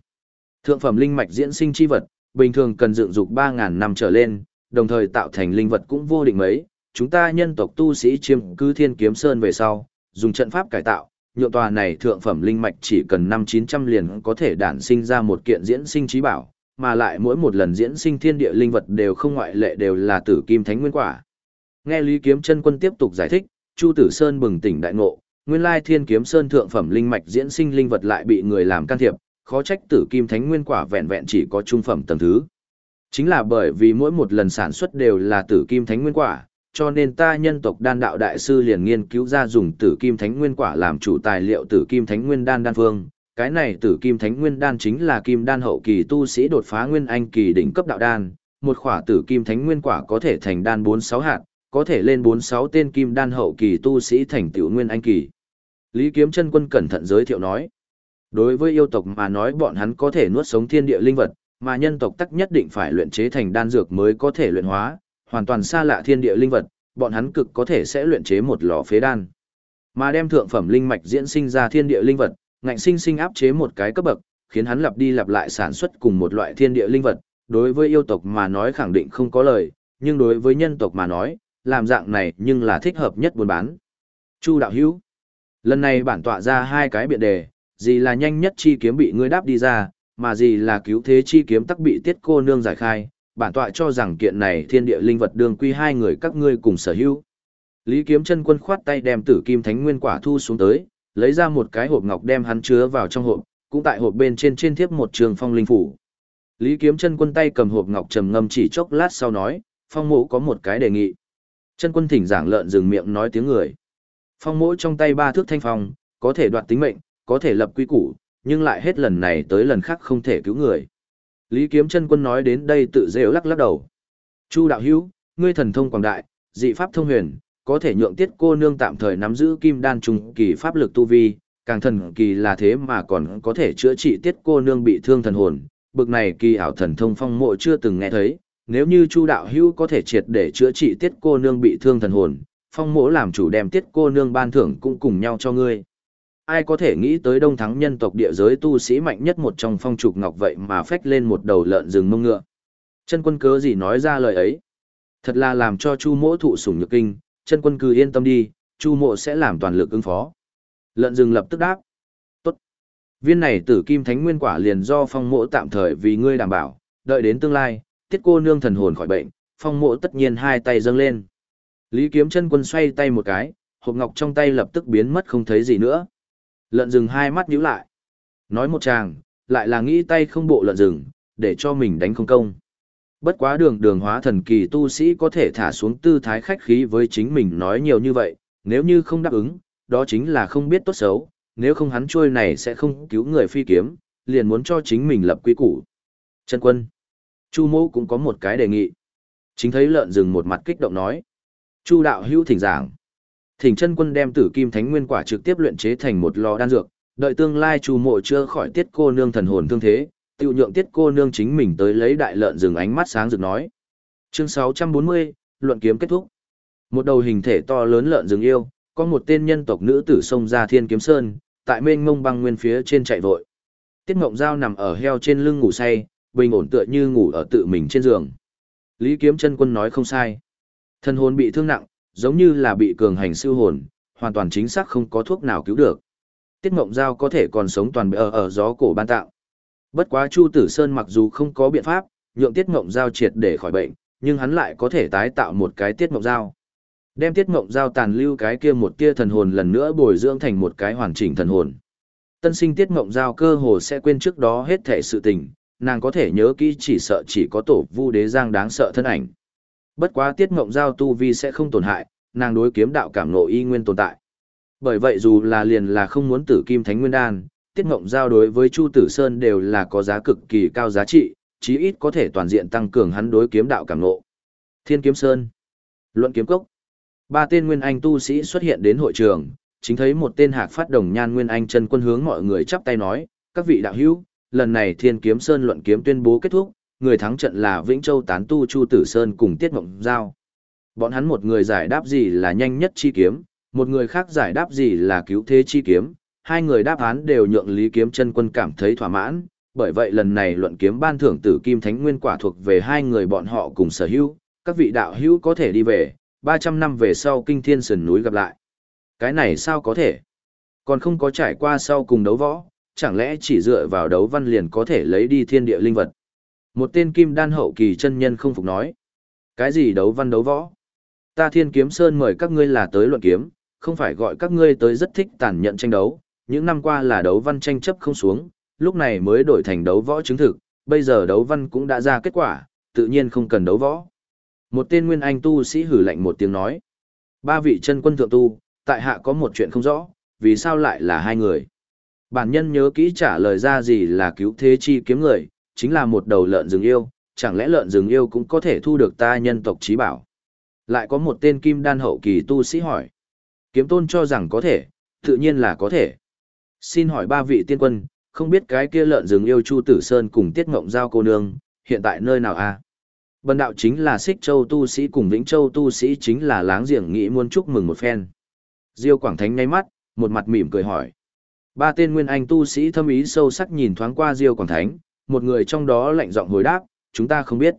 Thượng phẩm linh mạch diễn sinh chi vật, bình thường cần dựng dục ba ngàn năm trở lên, đồng thời tạo thành linh vật cũng vô định mấy, chúng ta nhân tộc tu sĩ chiêm cư thiên kiếm sơn về sau, dùng trận pháp cải tạo, nhượng tòa này thượng phẩm linh mạch chỉ cần năm chín trăm liền có thể đản sinh ra một kiện diễn sinh trí bảo, mà lại mỗi một lần diễn sinh thiên địa linh vật đều không ngoại lệ đều là tử kim thánh nguyên quả. Nghe Lý Kiếm Chân Quân tiếp tục giải thích, Chu Tử Sơn bừng tỉnh đại ngộ, nguyên lai Thiên Kiếm Sơn thượng phẩm linh mạch diễn sinh linh vật lại bị người làm can thiệp, khó trách tử kim thánh nguyên quả vẹn vẹn chỉ có trung phẩm tầng thứ. Chính là bởi vì mỗi một lần sản xuất đều là tử kim thánh nguyên quả, cho nên ta nhân tộc đan đạo đại sư liền nghiên cứu ra dùng tử kim thánh nguyên quả làm chủ tài liệu tử kim thánh nguyên đan đan phương. Cái này tử kim thánh nguyên đan chính là kim đan hậu kỳ tu sĩ đột phá nguyên anh kỳ đỉnh cấp đạo đan, một khỏa tử kim thánh nguyên quả có thể thành đan 46 hạt, có thể lên 46 tên kim đan hậu kỳ tu sĩ thành tiểu nguyên anh kỳ. Lý Kiếm chân quân cẩn thận giới thiệu nói, đối với yêu tộc mà nói bọn hắn có thể nuốt sống thiên địa linh vật, mà nhân tộc tắc nhất định phải luyện chế thành đan dược mới có thể luyện hóa, hoàn toàn xa lạ thiên địa linh vật, bọn hắn cực có thể sẽ luyện chế một lò phế đan. Mà đem thượng phẩm linh mạch diễn sinh ra thiên địa linh vật, ngạnh sinh sinh áp chế một cái cấp bậc, khiến hắn lặp đi lặp lại sản xuất cùng một loại thiên địa linh vật, đối với yêu tộc mà nói khẳng định không có lời, nhưng đối với nhân tộc mà nói, làm dạng này nhưng là thích hợp nhất buôn bán. Chu đạo hữu, lần này bản tọa ra hai cái biện đề, gì là nhanh nhất chi kiếm bị ngươi đáp đi ra, mà gì là cứu thế chi kiếm tắc bị tiết cô nương giải khai, bản tọa cho rằng kiện này thiên địa linh vật đường quy hai người các ngươi cùng sở hữu. Lý Kiếm chân quân khoát tay đem tử kim thánh nguyên quả thu xuống tới, lấy ra một cái hộp ngọc đem hắn chứa vào trong hộp, cũng tại hộp bên trên trên thiếp một trường phong linh phủ. Lý Kiếm chân quân tay cầm hộp ngọc trầm ngâm chỉ chốc lát sau nói, phong mộ có một cái đề nghị. Chân quân thỉnh giảng lợn dừng miệng nói tiếng người. Phong mộ trong tay ba thước thanh phong, có thể đoạt tính mệnh, có thể lập quy củ, nhưng lại hết lần này tới lần khác không thể cứu người. Lý Kiếm chân quân nói đến đây tự rêu lắc lắc đầu. Chu đạo hữu, ngươi thần thông quảng đại, dị pháp thông huyền, có thể nhượng tiết cô nương tạm thời nắm giữ kim đan trùng kỳ pháp lực tu vi, càng thần kỳ là thế mà còn có thể chữa trị tiết cô nương bị thương thần hồn, bực này kỳ ảo thần thông phong mộ chưa từng nghe thấy, nếu như Chu đạo hữu có thể triệt để chữa trị tiết cô nương bị thương thần hồn, phong mộ làm chủ đem tiết cô nương ban thưởng cũng cùng nhau cho ngươi. Ai có thể nghĩ tới đông thắng nhân tộc địa giới tu sĩ mạnh nhất một trong phong trục ngọc vậy mà phách lên một đầu lợn rừng mông ngựa. Chân quân cớ gì nói ra lời ấy? Thật là làm cho Chu mỗ thụ sủng nhược kinh, chân quân cứ yên tâm đi, Chu mộ sẽ làm toàn lực ứng phó. Lợn rừng lập tức đáp. Tốt. Viên này tử kim thánh nguyên quả liền do phong mộ tạm thời vì ngươi đảm bảo, đợi đến tương lai, tiết cô nương thần hồn khỏi bệnh, phong mộ tất nhiên hai tay dâng lên. Lý kiếm chân quân xoay tay một cái, hộp ngọc trong tay lập tức biến mất không thấy gì nữa. Lợn rừng hai mắt nhíu lại. Nói một chàng, lại là nghĩ tay không bộ lợn rừng, để cho mình đánh không công. Bất quá đường đường hóa thần kỳ tu sĩ có thể thả xuống tư thái khách khí với chính mình nói nhiều như vậy, nếu như không đáp ứng, đó chính là không biết tốt xấu, nếu không hắn trôi này sẽ không cứu người phi kiếm, liền muốn cho chính mình lập quy củ. Trần quân. Chu mô cũng có một cái đề nghị. Chính thấy lợn rừng một mặt kích động nói. Chu đạo hữu thỉnh giảng. Thỉnh chân quân đem tử kim thánh nguyên quả trực tiếp luyện chế thành một lò đan dược, đợi tương lai chu mộ chưa khỏi tiết cô nương thần hồn thương thế, tiêu nhượng tiết cô nương chính mình tới lấy đại lợn rừng ánh mắt sáng rực nói. Chương 640, luận kiếm kết thúc. Một đầu hình thể to lớn lợn rừng yêu, có một tên nhân tộc nữ tử sông ra thiên kiếm sơn, tại mênh mông băng nguyên phía trên chạy vội. Tiết Ngộng Giao nằm ở heo trên lưng ngủ say, bình ổn tựa như ngủ ở tự mình trên giường. Lý Kiếm chân quân nói không sai. Thân hồn bị thương nặng, giống như là bị cường hành siêu hồn, hoàn toàn chính xác không có thuốc nào cứu được. Tiết Ngộng Giao có thể còn sống toàn ở ở gió cổ ban tạo. Bất quá Chu Tử Sơn mặc dù không có biện pháp, nhượng Tiết Ngộng Giao triệt để khỏi bệnh, nhưng hắn lại có thể tái tạo một cái Tiết Ngộng Giao. Đem Tiết Ngộng Giao tàn lưu cái kia một tia thần hồn lần nữa bồi dưỡng thành một cái hoàn chỉnh thần hồn. Tân sinh Tiết Ngộng Giao cơ hồ sẽ quên trước đó hết thể sự tình, nàng có thể nhớ kỹ chỉ sợ chỉ có tổ vu đế giang đáng sợ thân ảnh. Bất quá Tiết Ngộng Giao tu vi sẽ không tổn hại, nàng đối kiếm đạo cảm ngộ y nguyên tồn tại. Bởi vậy dù là liền là không muốn tử kim thánh nguyên đan, tiết ngộng giao đối với Chu Tử Sơn đều là có giá cực kỳ cao giá trị, chí ít có thể toàn diện tăng cường hắn đối kiếm đạo cảm ngộ. Thiên Kiếm Sơn, Luận Kiếm Cốc. Ba tên nguyên anh tu sĩ xuất hiện đến hội trường, chính thấy một tên hạc phát đồng nhan nguyên anh chân quân hướng mọi người chắp tay nói, các vị đạo hữu, lần này Thiên Kiếm Sơn luận kiếm tuyên bố kết thúc, người thắng trận là Vĩnh Châu tán tu Chu Tử Sơn cùng Tiết Mộng Giao. Bọn hắn một người giải đáp gì là nhanh nhất chi kiếm, một người khác giải đáp gì là cứu thế chi kiếm, hai người đáp án đều nhượng Lý Kiếm chân quân cảm thấy thỏa mãn, bởi vậy lần này luận kiếm ban thưởng tử kim thánh nguyên quả thuộc về hai người bọn họ cùng sở hữu, các vị đạo hữu có thể đi về, 300 năm về sau kinh thiên sườn núi gặp lại. Cái này sao có thể? Còn không có trải qua sau cùng đấu võ, chẳng lẽ chỉ dựa vào đấu văn liền có thể lấy đi thiên địa linh vật? Một tên kim đan hậu kỳ chân nhân không phục nói. Cái gì đấu văn đấu võ? Ta thiên kiếm sơn mời các ngươi là tới luận kiếm, không phải gọi các ngươi tới rất thích tàn nhận tranh đấu, những năm qua là đấu văn tranh chấp không xuống, lúc này mới đổi thành đấu võ chứng thực, bây giờ đấu văn cũng đã ra kết quả, tự nhiên không cần đấu võ. Một tên nguyên anh tu sĩ hử lạnh một tiếng nói. Ba vị chân quân thượng tu, tại hạ có một chuyện không rõ, vì sao lại là hai người. Bản nhân nhớ kỹ trả lời ra gì là cứu thế chi kiếm người, chính là một đầu lợn rừng yêu, chẳng lẽ lợn rừng yêu cũng có thể thu được ta nhân tộc trí bảo. Lại có một tên kim đan hậu kỳ tu sĩ hỏi. Kiếm tôn cho rằng có thể, tự nhiên là có thể. Xin hỏi ba vị tiên quân, không biết cái kia lợn rừng yêu Chu Tử Sơn cùng Tiết Ngộng Giao cô nương, hiện tại nơi nào a? À? Bần đạo chính là Xích Châu tu sĩ cùng Vĩnh Châu tu sĩ chính là láng giềng nghĩ muốn chúc mừng một phen. Diêu Quảng Thánh nháy mắt, một mặt mỉm cười hỏi. Ba tên nguyên anh tu sĩ thâm ý sâu sắc nhìn thoáng qua Diêu Quảng Thánh, một người trong đó lạnh giọng hồi đáp, chúng ta không biết.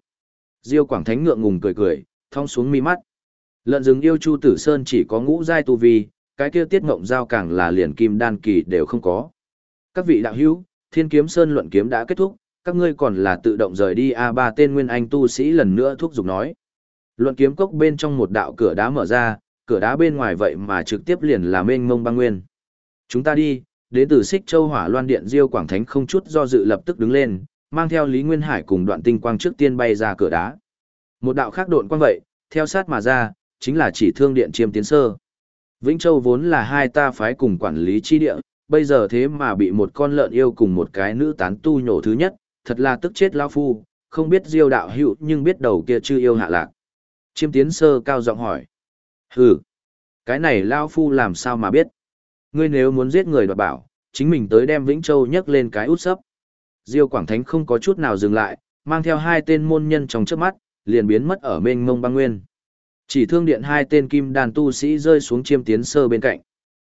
Diêu Quảng Thánh ngượng ngùng cười cười, thong xuống mi mắt. Lợn rừng yêu Chu Tử Sơn chỉ có ngũ giai tu vi, cái kia tiết ngộng giao càng là liền kim đan kỳ đều không có. Các vị đạo hữu, thiên kiếm sơn luận kiếm đã kết thúc, các ngươi còn là tự động rời đi a ba tên nguyên anh tu sĩ lần nữa thúc giục nói. Luận kiếm cốc bên trong một đạo cửa đá mở ra, cửa đá bên ngoài vậy mà trực tiếp liền là mênh mông băng nguyên. Chúng ta đi, đến từ xích châu hỏa loan điện diêu quảng thánh không chút do dự lập tức đứng lên, mang theo Lý Nguyên Hải cùng đoạn tinh quang trước tiên bay ra cửa đá. Một đạo khác độn quang vậy, theo sát mà ra, chính là chỉ thương điện chiêm tiến sơ. Vĩnh Châu vốn là hai ta phái cùng quản lý chi địa, bây giờ thế mà bị một con lợn yêu cùng một cái nữ tán tu nhổ thứ nhất, thật là tức chết lao phu, không biết diêu đạo hữu nhưng biết đầu kia chưa yêu hạ lạc. Chiêm tiến sơ cao giọng hỏi. Hừ, cái này lao phu làm sao mà biết. Ngươi nếu muốn giết người đoạt bảo, chính mình tới đem Vĩnh Châu nhấc lên cái út sấp. Diêu Quảng Thánh không có chút nào dừng lại, mang theo hai tên môn nhân trong trước mắt, liền biến mất ở mênh mông băng nguyên. Chỉ thương điện hai tên kim đàn tu sĩ rơi xuống chiêm tiến sơ bên cạnh.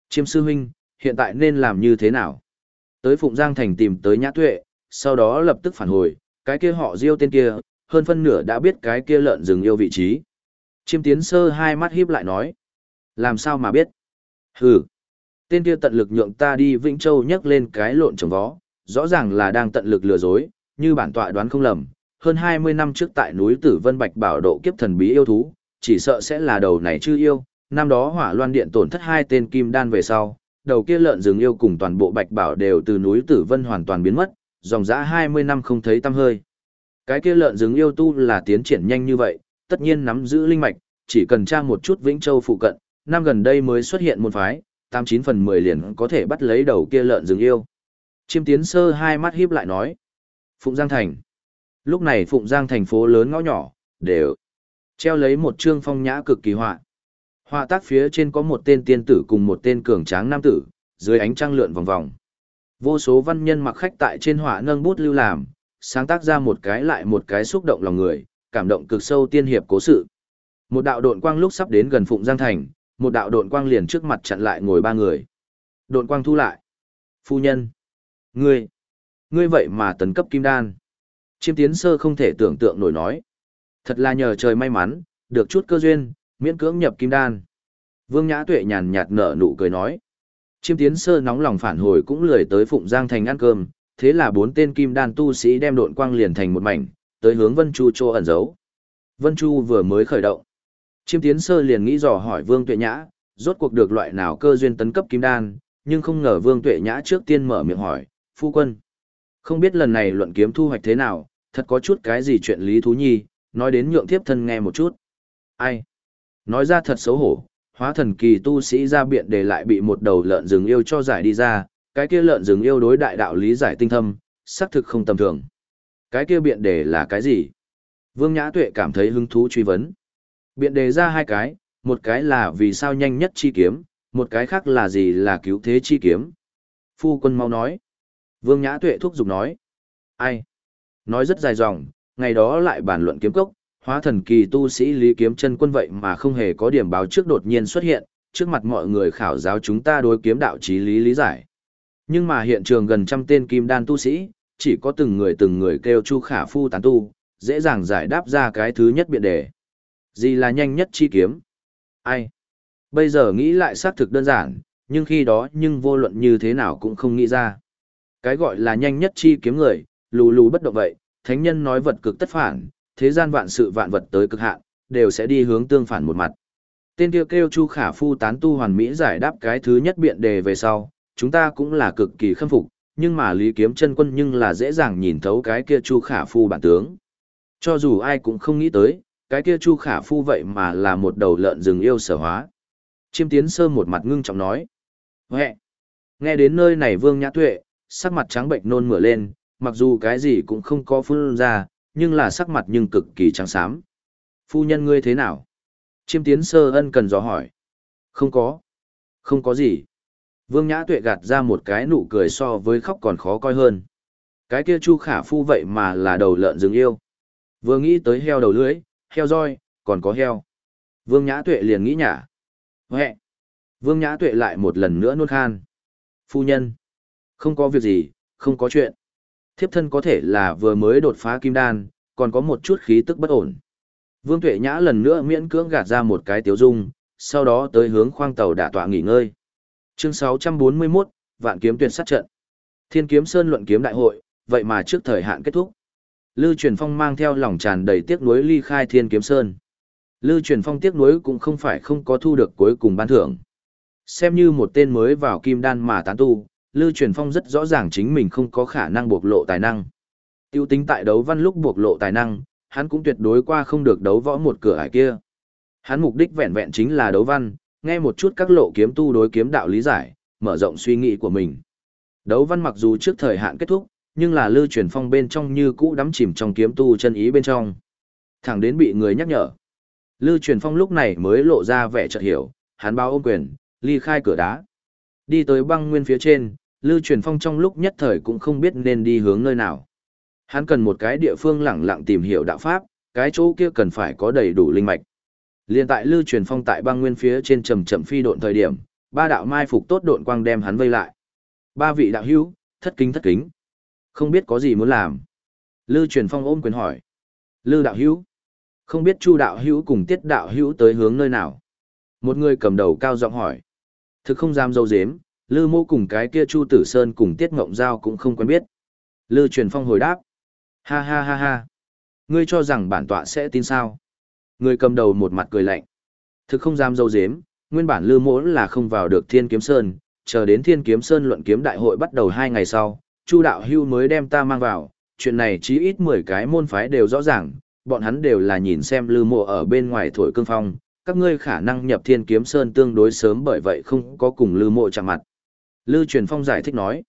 Chiêm sư huynh, hiện tại nên làm như thế nào? Tới Phụng Giang Thành tìm tới Nhã Tuệ, sau đó lập tức phản hồi, cái kia họ diêu tên kia, hơn phân nửa đã biết cái kia lợn rừng yêu vị trí. Chiêm tiến sơ hai mắt híp lại nói. Làm sao mà biết? Hừ. Tên kia tận lực nhượng ta đi Vĩnh Châu nhấc lên cái lộn trồng vó, rõ ràng là đang tận lực lừa dối, như bản tọa đoán không lầm. Hơn 20 năm trước tại núi Tử Vân Bạch bảo độ kiếp thần bí yêu thú, chỉ sợ sẽ là đầu này chưa yêu. Năm đó hỏa loan điện tổn thất hai tên kim đan về sau, đầu kia lợn rừng yêu cùng toàn bộ Bạch bảo đều từ núi Tử Vân hoàn toàn biến mất, dòng dã 20 năm không thấy tăm hơi. Cái kia lợn rừng yêu tu là tiến triển nhanh như vậy, tất nhiên nắm giữ linh mạch, chỉ cần tra một chút Vĩnh Châu phụ cận, năm gần đây mới xuất hiện môn phái, 89 phần 10 liền có thể bắt lấy đầu kia lợn rừng yêu. Chiêm tiến sơ hai mắt híp lại nói. Phụng Giang Thành. Lúc này Phụng Giang thành phố lớn ngõ nhỏ, đều treo lấy một trương phong nhã cực kỳ họa. Họa tác phía trên có một tên tiên tử cùng một tên cường tráng nam tử, dưới ánh trăng lượn vòng vòng. Vô số văn nhân mặc khách tại trên họa nâng bút lưu làm, sáng tác ra một cái lại một cái xúc động lòng người, cảm động cực sâu tiên hiệp cố sự. Một đạo độn quang lúc sắp đến gần Phụng Giang Thành, một đạo độn quang liền trước mặt chặn lại ngồi ba người. Độn quang thu lại. Phu nhân. Ngươi. Ngươi vậy mà tấn cấp kim đan. Chiêm tiến sơ không thể tưởng tượng nổi nói. Thật là nhờ trời may mắn, được chút cơ duyên, miễn cưỡng nhập kim đan. Vương Nhã Tuệ nhàn nhạt nở nụ cười nói. Chiêm tiến sơ nóng lòng phản hồi cũng lười tới Phụng Giang Thành ăn cơm, thế là bốn tên kim đan tu sĩ đem độn quang liền thành một mảnh, tới hướng Vân Chu chỗ ẩn giấu. Vân Chu vừa mới khởi động. Chiêm tiến sơ liền nghĩ dò hỏi Vương Tuệ Nhã, rốt cuộc được loại nào cơ duyên tấn cấp kim đan, nhưng không ngờ Vương Tuệ Nhã trước tiên mở miệng hỏi, phu quân. Không biết lần này luận kiếm thu hoạch thế nào, thật có chút cái gì chuyện lý thú nhi, nói đến nhượng thiếp thân nghe một chút. Ai? Nói ra thật xấu hổ, hóa thần kỳ tu sĩ ra biện để lại bị một đầu lợn rừng yêu cho giải đi ra, cái kia lợn rừng yêu đối đại đạo lý giải tinh thâm, xác thực không tầm thường. Cái kia biện đề là cái gì? Vương Nhã Tuệ cảm thấy hứng thú truy vấn. Biện đề ra hai cái, một cái là vì sao nhanh nhất chi kiếm, một cái khác là gì là cứu thế chi kiếm. Phu quân mau nói. Vương Nhã Tuệ thúc giục nói. Ai? Nói rất dài dòng, ngày đó lại bàn luận kiếm cốc, hóa thần kỳ tu sĩ Lý Kiếm chân quân vậy mà không hề có điểm báo trước đột nhiên xuất hiện, trước mặt mọi người khảo giáo chúng ta đối kiếm đạo trí lý lý giải. Nhưng mà hiện trường gần trăm tên kim đan tu sĩ, chỉ có từng người từng người kêu chu khả phu tán tu, dễ dàng giải đáp ra cái thứ nhất biện đề. Gì là nhanh nhất chi kiếm? Ai? Bây giờ nghĩ lại xác thực đơn giản, nhưng khi đó nhưng vô luận như thế nào cũng không nghĩ ra. Cái gọi là nhanh nhất chi kiếm người, lù lù bất động vậy, thánh nhân nói vật cực tất phản, thế gian vạn sự vạn vật tới cực hạn, đều sẽ đi hướng tương phản một mặt. Tên kia kêu Chu Khả Phu tán tu hoàn mỹ giải đáp cái thứ nhất biện đề về sau, chúng ta cũng là cực kỳ khâm phục, nhưng mà Lý Kiếm chân quân nhưng là dễ dàng nhìn thấu cái kia Chu Khả Phu bản tướng. Cho dù ai cũng không nghĩ tới, cái kia Chu Khả Phu vậy mà là một đầu lợn rừng yêu sở hóa. Chiêm tiến sơ một mặt ngưng trọng nói. Huệ! Nghe đến nơi này Vương Nhã Tuệ, sắc mặt trắng bệnh nôn mửa lên, mặc dù cái gì cũng không có phun ra, nhưng là sắc mặt nhưng cực kỳ trắng xám. Phu nhân ngươi thế nào? Chiêm tiến sơ ân cần dò hỏi. Không có. Không có gì. Vương Nhã Tuệ gạt ra một cái nụ cười so với khóc còn khó coi hơn. Cái kia Chu Khả Phu vậy mà là đầu lợn rừng yêu. Vừa nghĩ tới heo đầu lưỡi heo roi, còn có heo. Vương Nhã Tuệ liền nghĩ nhả. Huệ! Vương Nhã Tuệ lại một lần nữa nuốt khan. Phu nhân! Không có việc gì, không có chuyện. Thiếp thân có thể là vừa mới đột phá kim đan, còn có một chút khí tức bất ổn. Vương Tuệ Nhã lần nữa miễn cưỡng gạt ra một cái tiếu dung, sau đó tới hướng khoang tàu đả tọa nghỉ ngơi. Chương 641, Vạn kiếm tuyệt sát trận. Thiên kiếm sơn luận kiếm đại hội, vậy mà trước thời hạn kết thúc. Lưu Truyền Phong mang theo lòng tràn đầy tiếc nuối ly khai Thiên kiếm sơn. Lưu Truyền Phong tiếc nuối cũng không phải không có thu được cuối cùng ban thưởng. Xem như một tên mới vào kim đan mà tán tu, Lưu Truyền Phong rất rõ ràng chính mình không có khả năng bộc lộ tài năng. Tiêu tính tại đấu văn lúc bộc lộ tài năng, hắn cũng tuyệt đối qua không được đấu võ một cửa ải kia. Hắn mục đích vẹn vẹn chính là đấu văn, nghe một chút các lộ kiếm tu đối kiếm đạo lý giải, mở rộng suy nghĩ của mình. Đấu văn mặc dù trước thời hạn kết thúc, nhưng là lưu truyền phong bên trong như cũ đắm chìm trong kiếm tu chân ý bên trong. Thẳng đến bị người nhắc nhở. Lưu truyền phong lúc này mới lộ ra vẻ chợt hiểu, hắn bao ôm quyền, ly khai cửa đá. Đi tới băng nguyên phía trên, Lưu truyền phong trong lúc nhất thời cũng không biết nên đi hướng nơi nào. Hắn cần một cái địa phương lẳng lặng tìm hiểu đạo pháp, cái chỗ kia cần phải có đầy đủ linh mạch. Liên tại Lưu truyền phong tại băng nguyên phía trên trầm trầm phi độn thời điểm, ba đạo mai phục tốt độn quang đem hắn vây lại. Ba vị đạo hữu, thất kính thất kính. Không biết có gì muốn làm. Lưu truyền phong ôm quyền hỏi. Lưu đạo hữu. Không biết chu đạo hữu cùng tiết đạo hữu tới hướng nơi nào. Một người cầm đầu cao giọng hỏi. Thực không dám dâu dếm, Lưu mô cùng cái kia chu tử sơn cùng tiết ngộng giao cũng không quen biết. Lưu truyền phong hồi đáp. Ha ha ha ha. Ngươi cho rằng bản tọa sẽ tin sao? Người cầm đầu một mặt cười lạnh. Thực không dám dâu dếm, nguyên bản Lưu mỗ là không vào được thiên kiếm sơn, chờ đến thiên kiếm sơn luận kiếm đại hội bắt đầu hai ngày sau, Chu đạo hưu mới đem ta mang vào, chuyện này chí ít 10 cái môn phái đều rõ ràng, bọn hắn đều là nhìn xem lư mộ ở bên ngoài thổi cương phong, các ngươi khả năng nhập thiên kiếm sơn tương đối sớm bởi vậy không có cùng lư mộ chạm mặt. Lư truyền phong giải thích nói,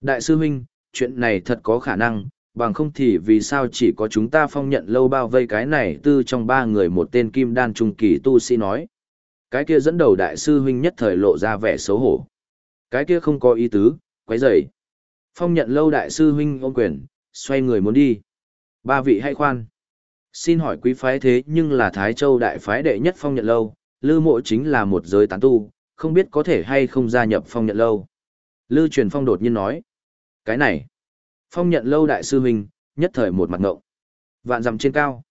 Đại sư huynh, chuyện này thật có khả năng, bằng không thì vì sao chỉ có chúng ta phong nhận lâu bao vây cái này tư trong ba người một tên kim đan trung kỳ tu sĩ nói. Cái kia dẫn đầu đại sư huynh nhất thời lộ ra vẻ xấu hổ. Cái kia không có ý tứ, quấy rầy. Phong nhận lâu đại sư huynh ôm quyền, xoay người muốn đi. Ba vị hãy khoan. Xin hỏi quý phái thế nhưng là Thái Châu đại phái đệ nhất phong nhận lâu, Lư mộ chính là một giới tán tu, không biết có thể hay không gia nhập phong nhận lâu. Lư truyền phong đột nhiên nói. Cái này. Phong nhận lâu đại sư huynh, nhất thời một mặt ngộng. Vạn dặm trên cao.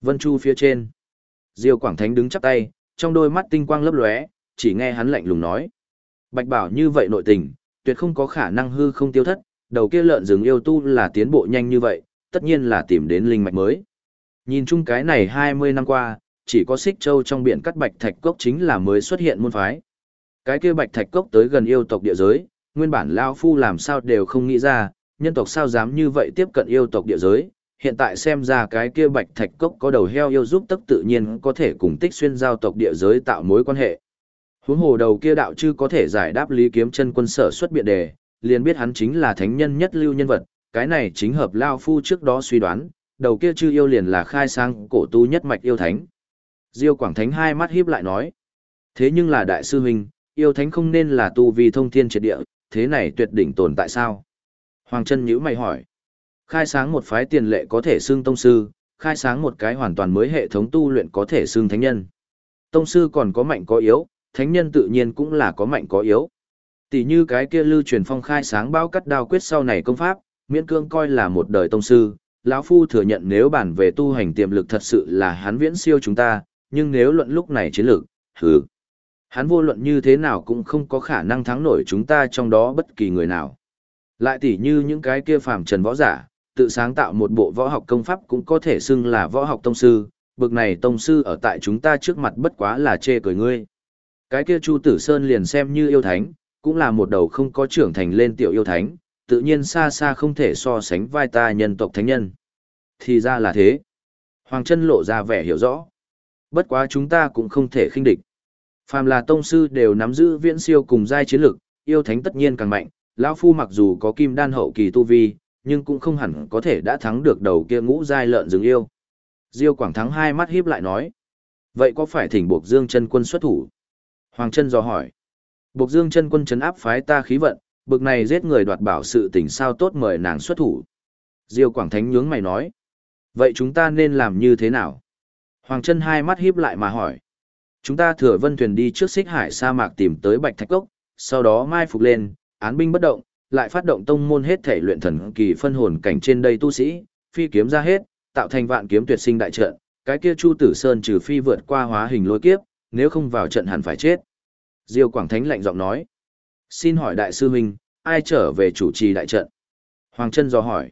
Vân Chu phía trên. Diêu Quảng Thánh đứng chắp tay, trong đôi mắt tinh quang lấp lóe, chỉ nghe hắn lạnh lùng nói. Bạch bảo như vậy nội tình, tuyệt không có khả năng hư không tiêu thất, đầu kia lợn rừng yêu tu là tiến bộ nhanh như vậy, tất nhiên là tìm đến linh mạch mới. Nhìn chung cái này 20 năm qua, chỉ có xích châu trong biển cắt bạch thạch cốc chính là mới xuất hiện môn phái. Cái kia bạch thạch cốc tới gần yêu tộc địa giới, nguyên bản lao phu làm sao đều không nghĩ ra, nhân tộc sao dám như vậy tiếp cận yêu tộc địa giới. Hiện tại xem ra cái kia bạch thạch cốc có đầu heo yêu giúp tức tự nhiên có thể cùng tích xuyên giao tộc địa giới tạo mối quan hệ. Huống hồ đầu kia đạo chư có thể giải đáp lý kiếm chân quân sở xuất biện đề, liền biết hắn chính là thánh nhân nhất lưu nhân vật, cái này chính hợp Lao Phu trước đó suy đoán, đầu kia chư yêu liền là khai sang cổ tu nhất mạch yêu thánh. Diêu Quảng Thánh hai mắt híp lại nói, thế nhưng là đại sư huynh, yêu thánh không nên là tu vi thông thiên triệt địa, thế này tuyệt đỉnh tồn tại sao? Hoàng chân nhữ mày hỏi, khai sáng một phái tiền lệ có thể xưng tông sư, khai sáng một cái hoàn toàn mới hệ thống tu luyện có thể xưng thánh nhân. Tông sư còn có mạnh có yếu, thánh nhân tự nhiên cũng là có mạnh có yếu. Tỷ như cái kia lưu truyền phong khai sáng bao cắt đao quyết sau này công pháp, miễn cương coi là một đời tông sư, lão phu thừa nhận nếu bản về tu hành tiềm lực thật sự là hắn viễn siêu chúng ta, nhưng nếu luận lúc này chiến lược, hừ. Hắn vô luận như thế nào cũng không có khả năng thắng nổi chúng ta trong đó bất kỳ người nào. Lại tỷ như những cái kia phàm trần võ giả, tự sáng tạo một bộ võ học công pháp cũng có thể xưng là võ học tông sư, bực này tông sư ở tại chúng ta trước mặt bất quá là chê cười ngươi. Cái kia Chu Tử Sơn liền xem như yêu thánh, cũng là một đầu không có trưởng thành lên tiểu yêu thánh, tự nhiên xa xa không thể so sánh vai ta nhân tộc thánh nhân. Thì ra là thế. Hoàng chân lộ ra vẻ hiểu rõ. Bất quá chúng ta cũng không thể khinh địch. Phàm là tông sư đều nắm giữ viễn siêu cùng giai chiến lực, yêu thánh tất nhiên càng mạnh, lão phu mặc dù có kim đan hậu kỳ tu vi, nhưng cũng không hẳn có thể đã thắng được đầu kia ngũ giai lợn rừng yêu. Diêu Quảng Thắng hai mắt híp lại nói, vậy có phải thỉnh buộc Dương chân quân xuất thủ? Hoàng Trân dò hỏi. Bộc Dương chân quân chấn áp phái ta khí vận, bực này giết người đoạt bảo sự tình sao tốt mời nàng xuất thủ. Diêu Quảng Thánh nhướng mày nói. Vậy chúng ta nên làm như thế nào? Hoàng Trân hai mắt híp lại mà hỏi. Chúng ta thừa vân thuyền đi trước xích hải sa mạc tìm tới Bạch Thạch Cốc, sau đó mai phục lên, án binh bất động, lại phát động tông môn hết thể luyện thần kỳ phân hồn cảnh trên đây tu sĩ, phi kiếm ra hết, tạo thành vạn kiếm tuyệt sinh đại trận, cái kia Chu Tử Sơn trừ phi vượt qua hóa hình lôi kiếp, nếu không vào trận hẳn phải chết. Diêu Quảng Thánh lạnh giọng nói. Xin hỏi đại sư huynh, ai trở về chủ trì đại trận? Hoàng Trân dò hỏi.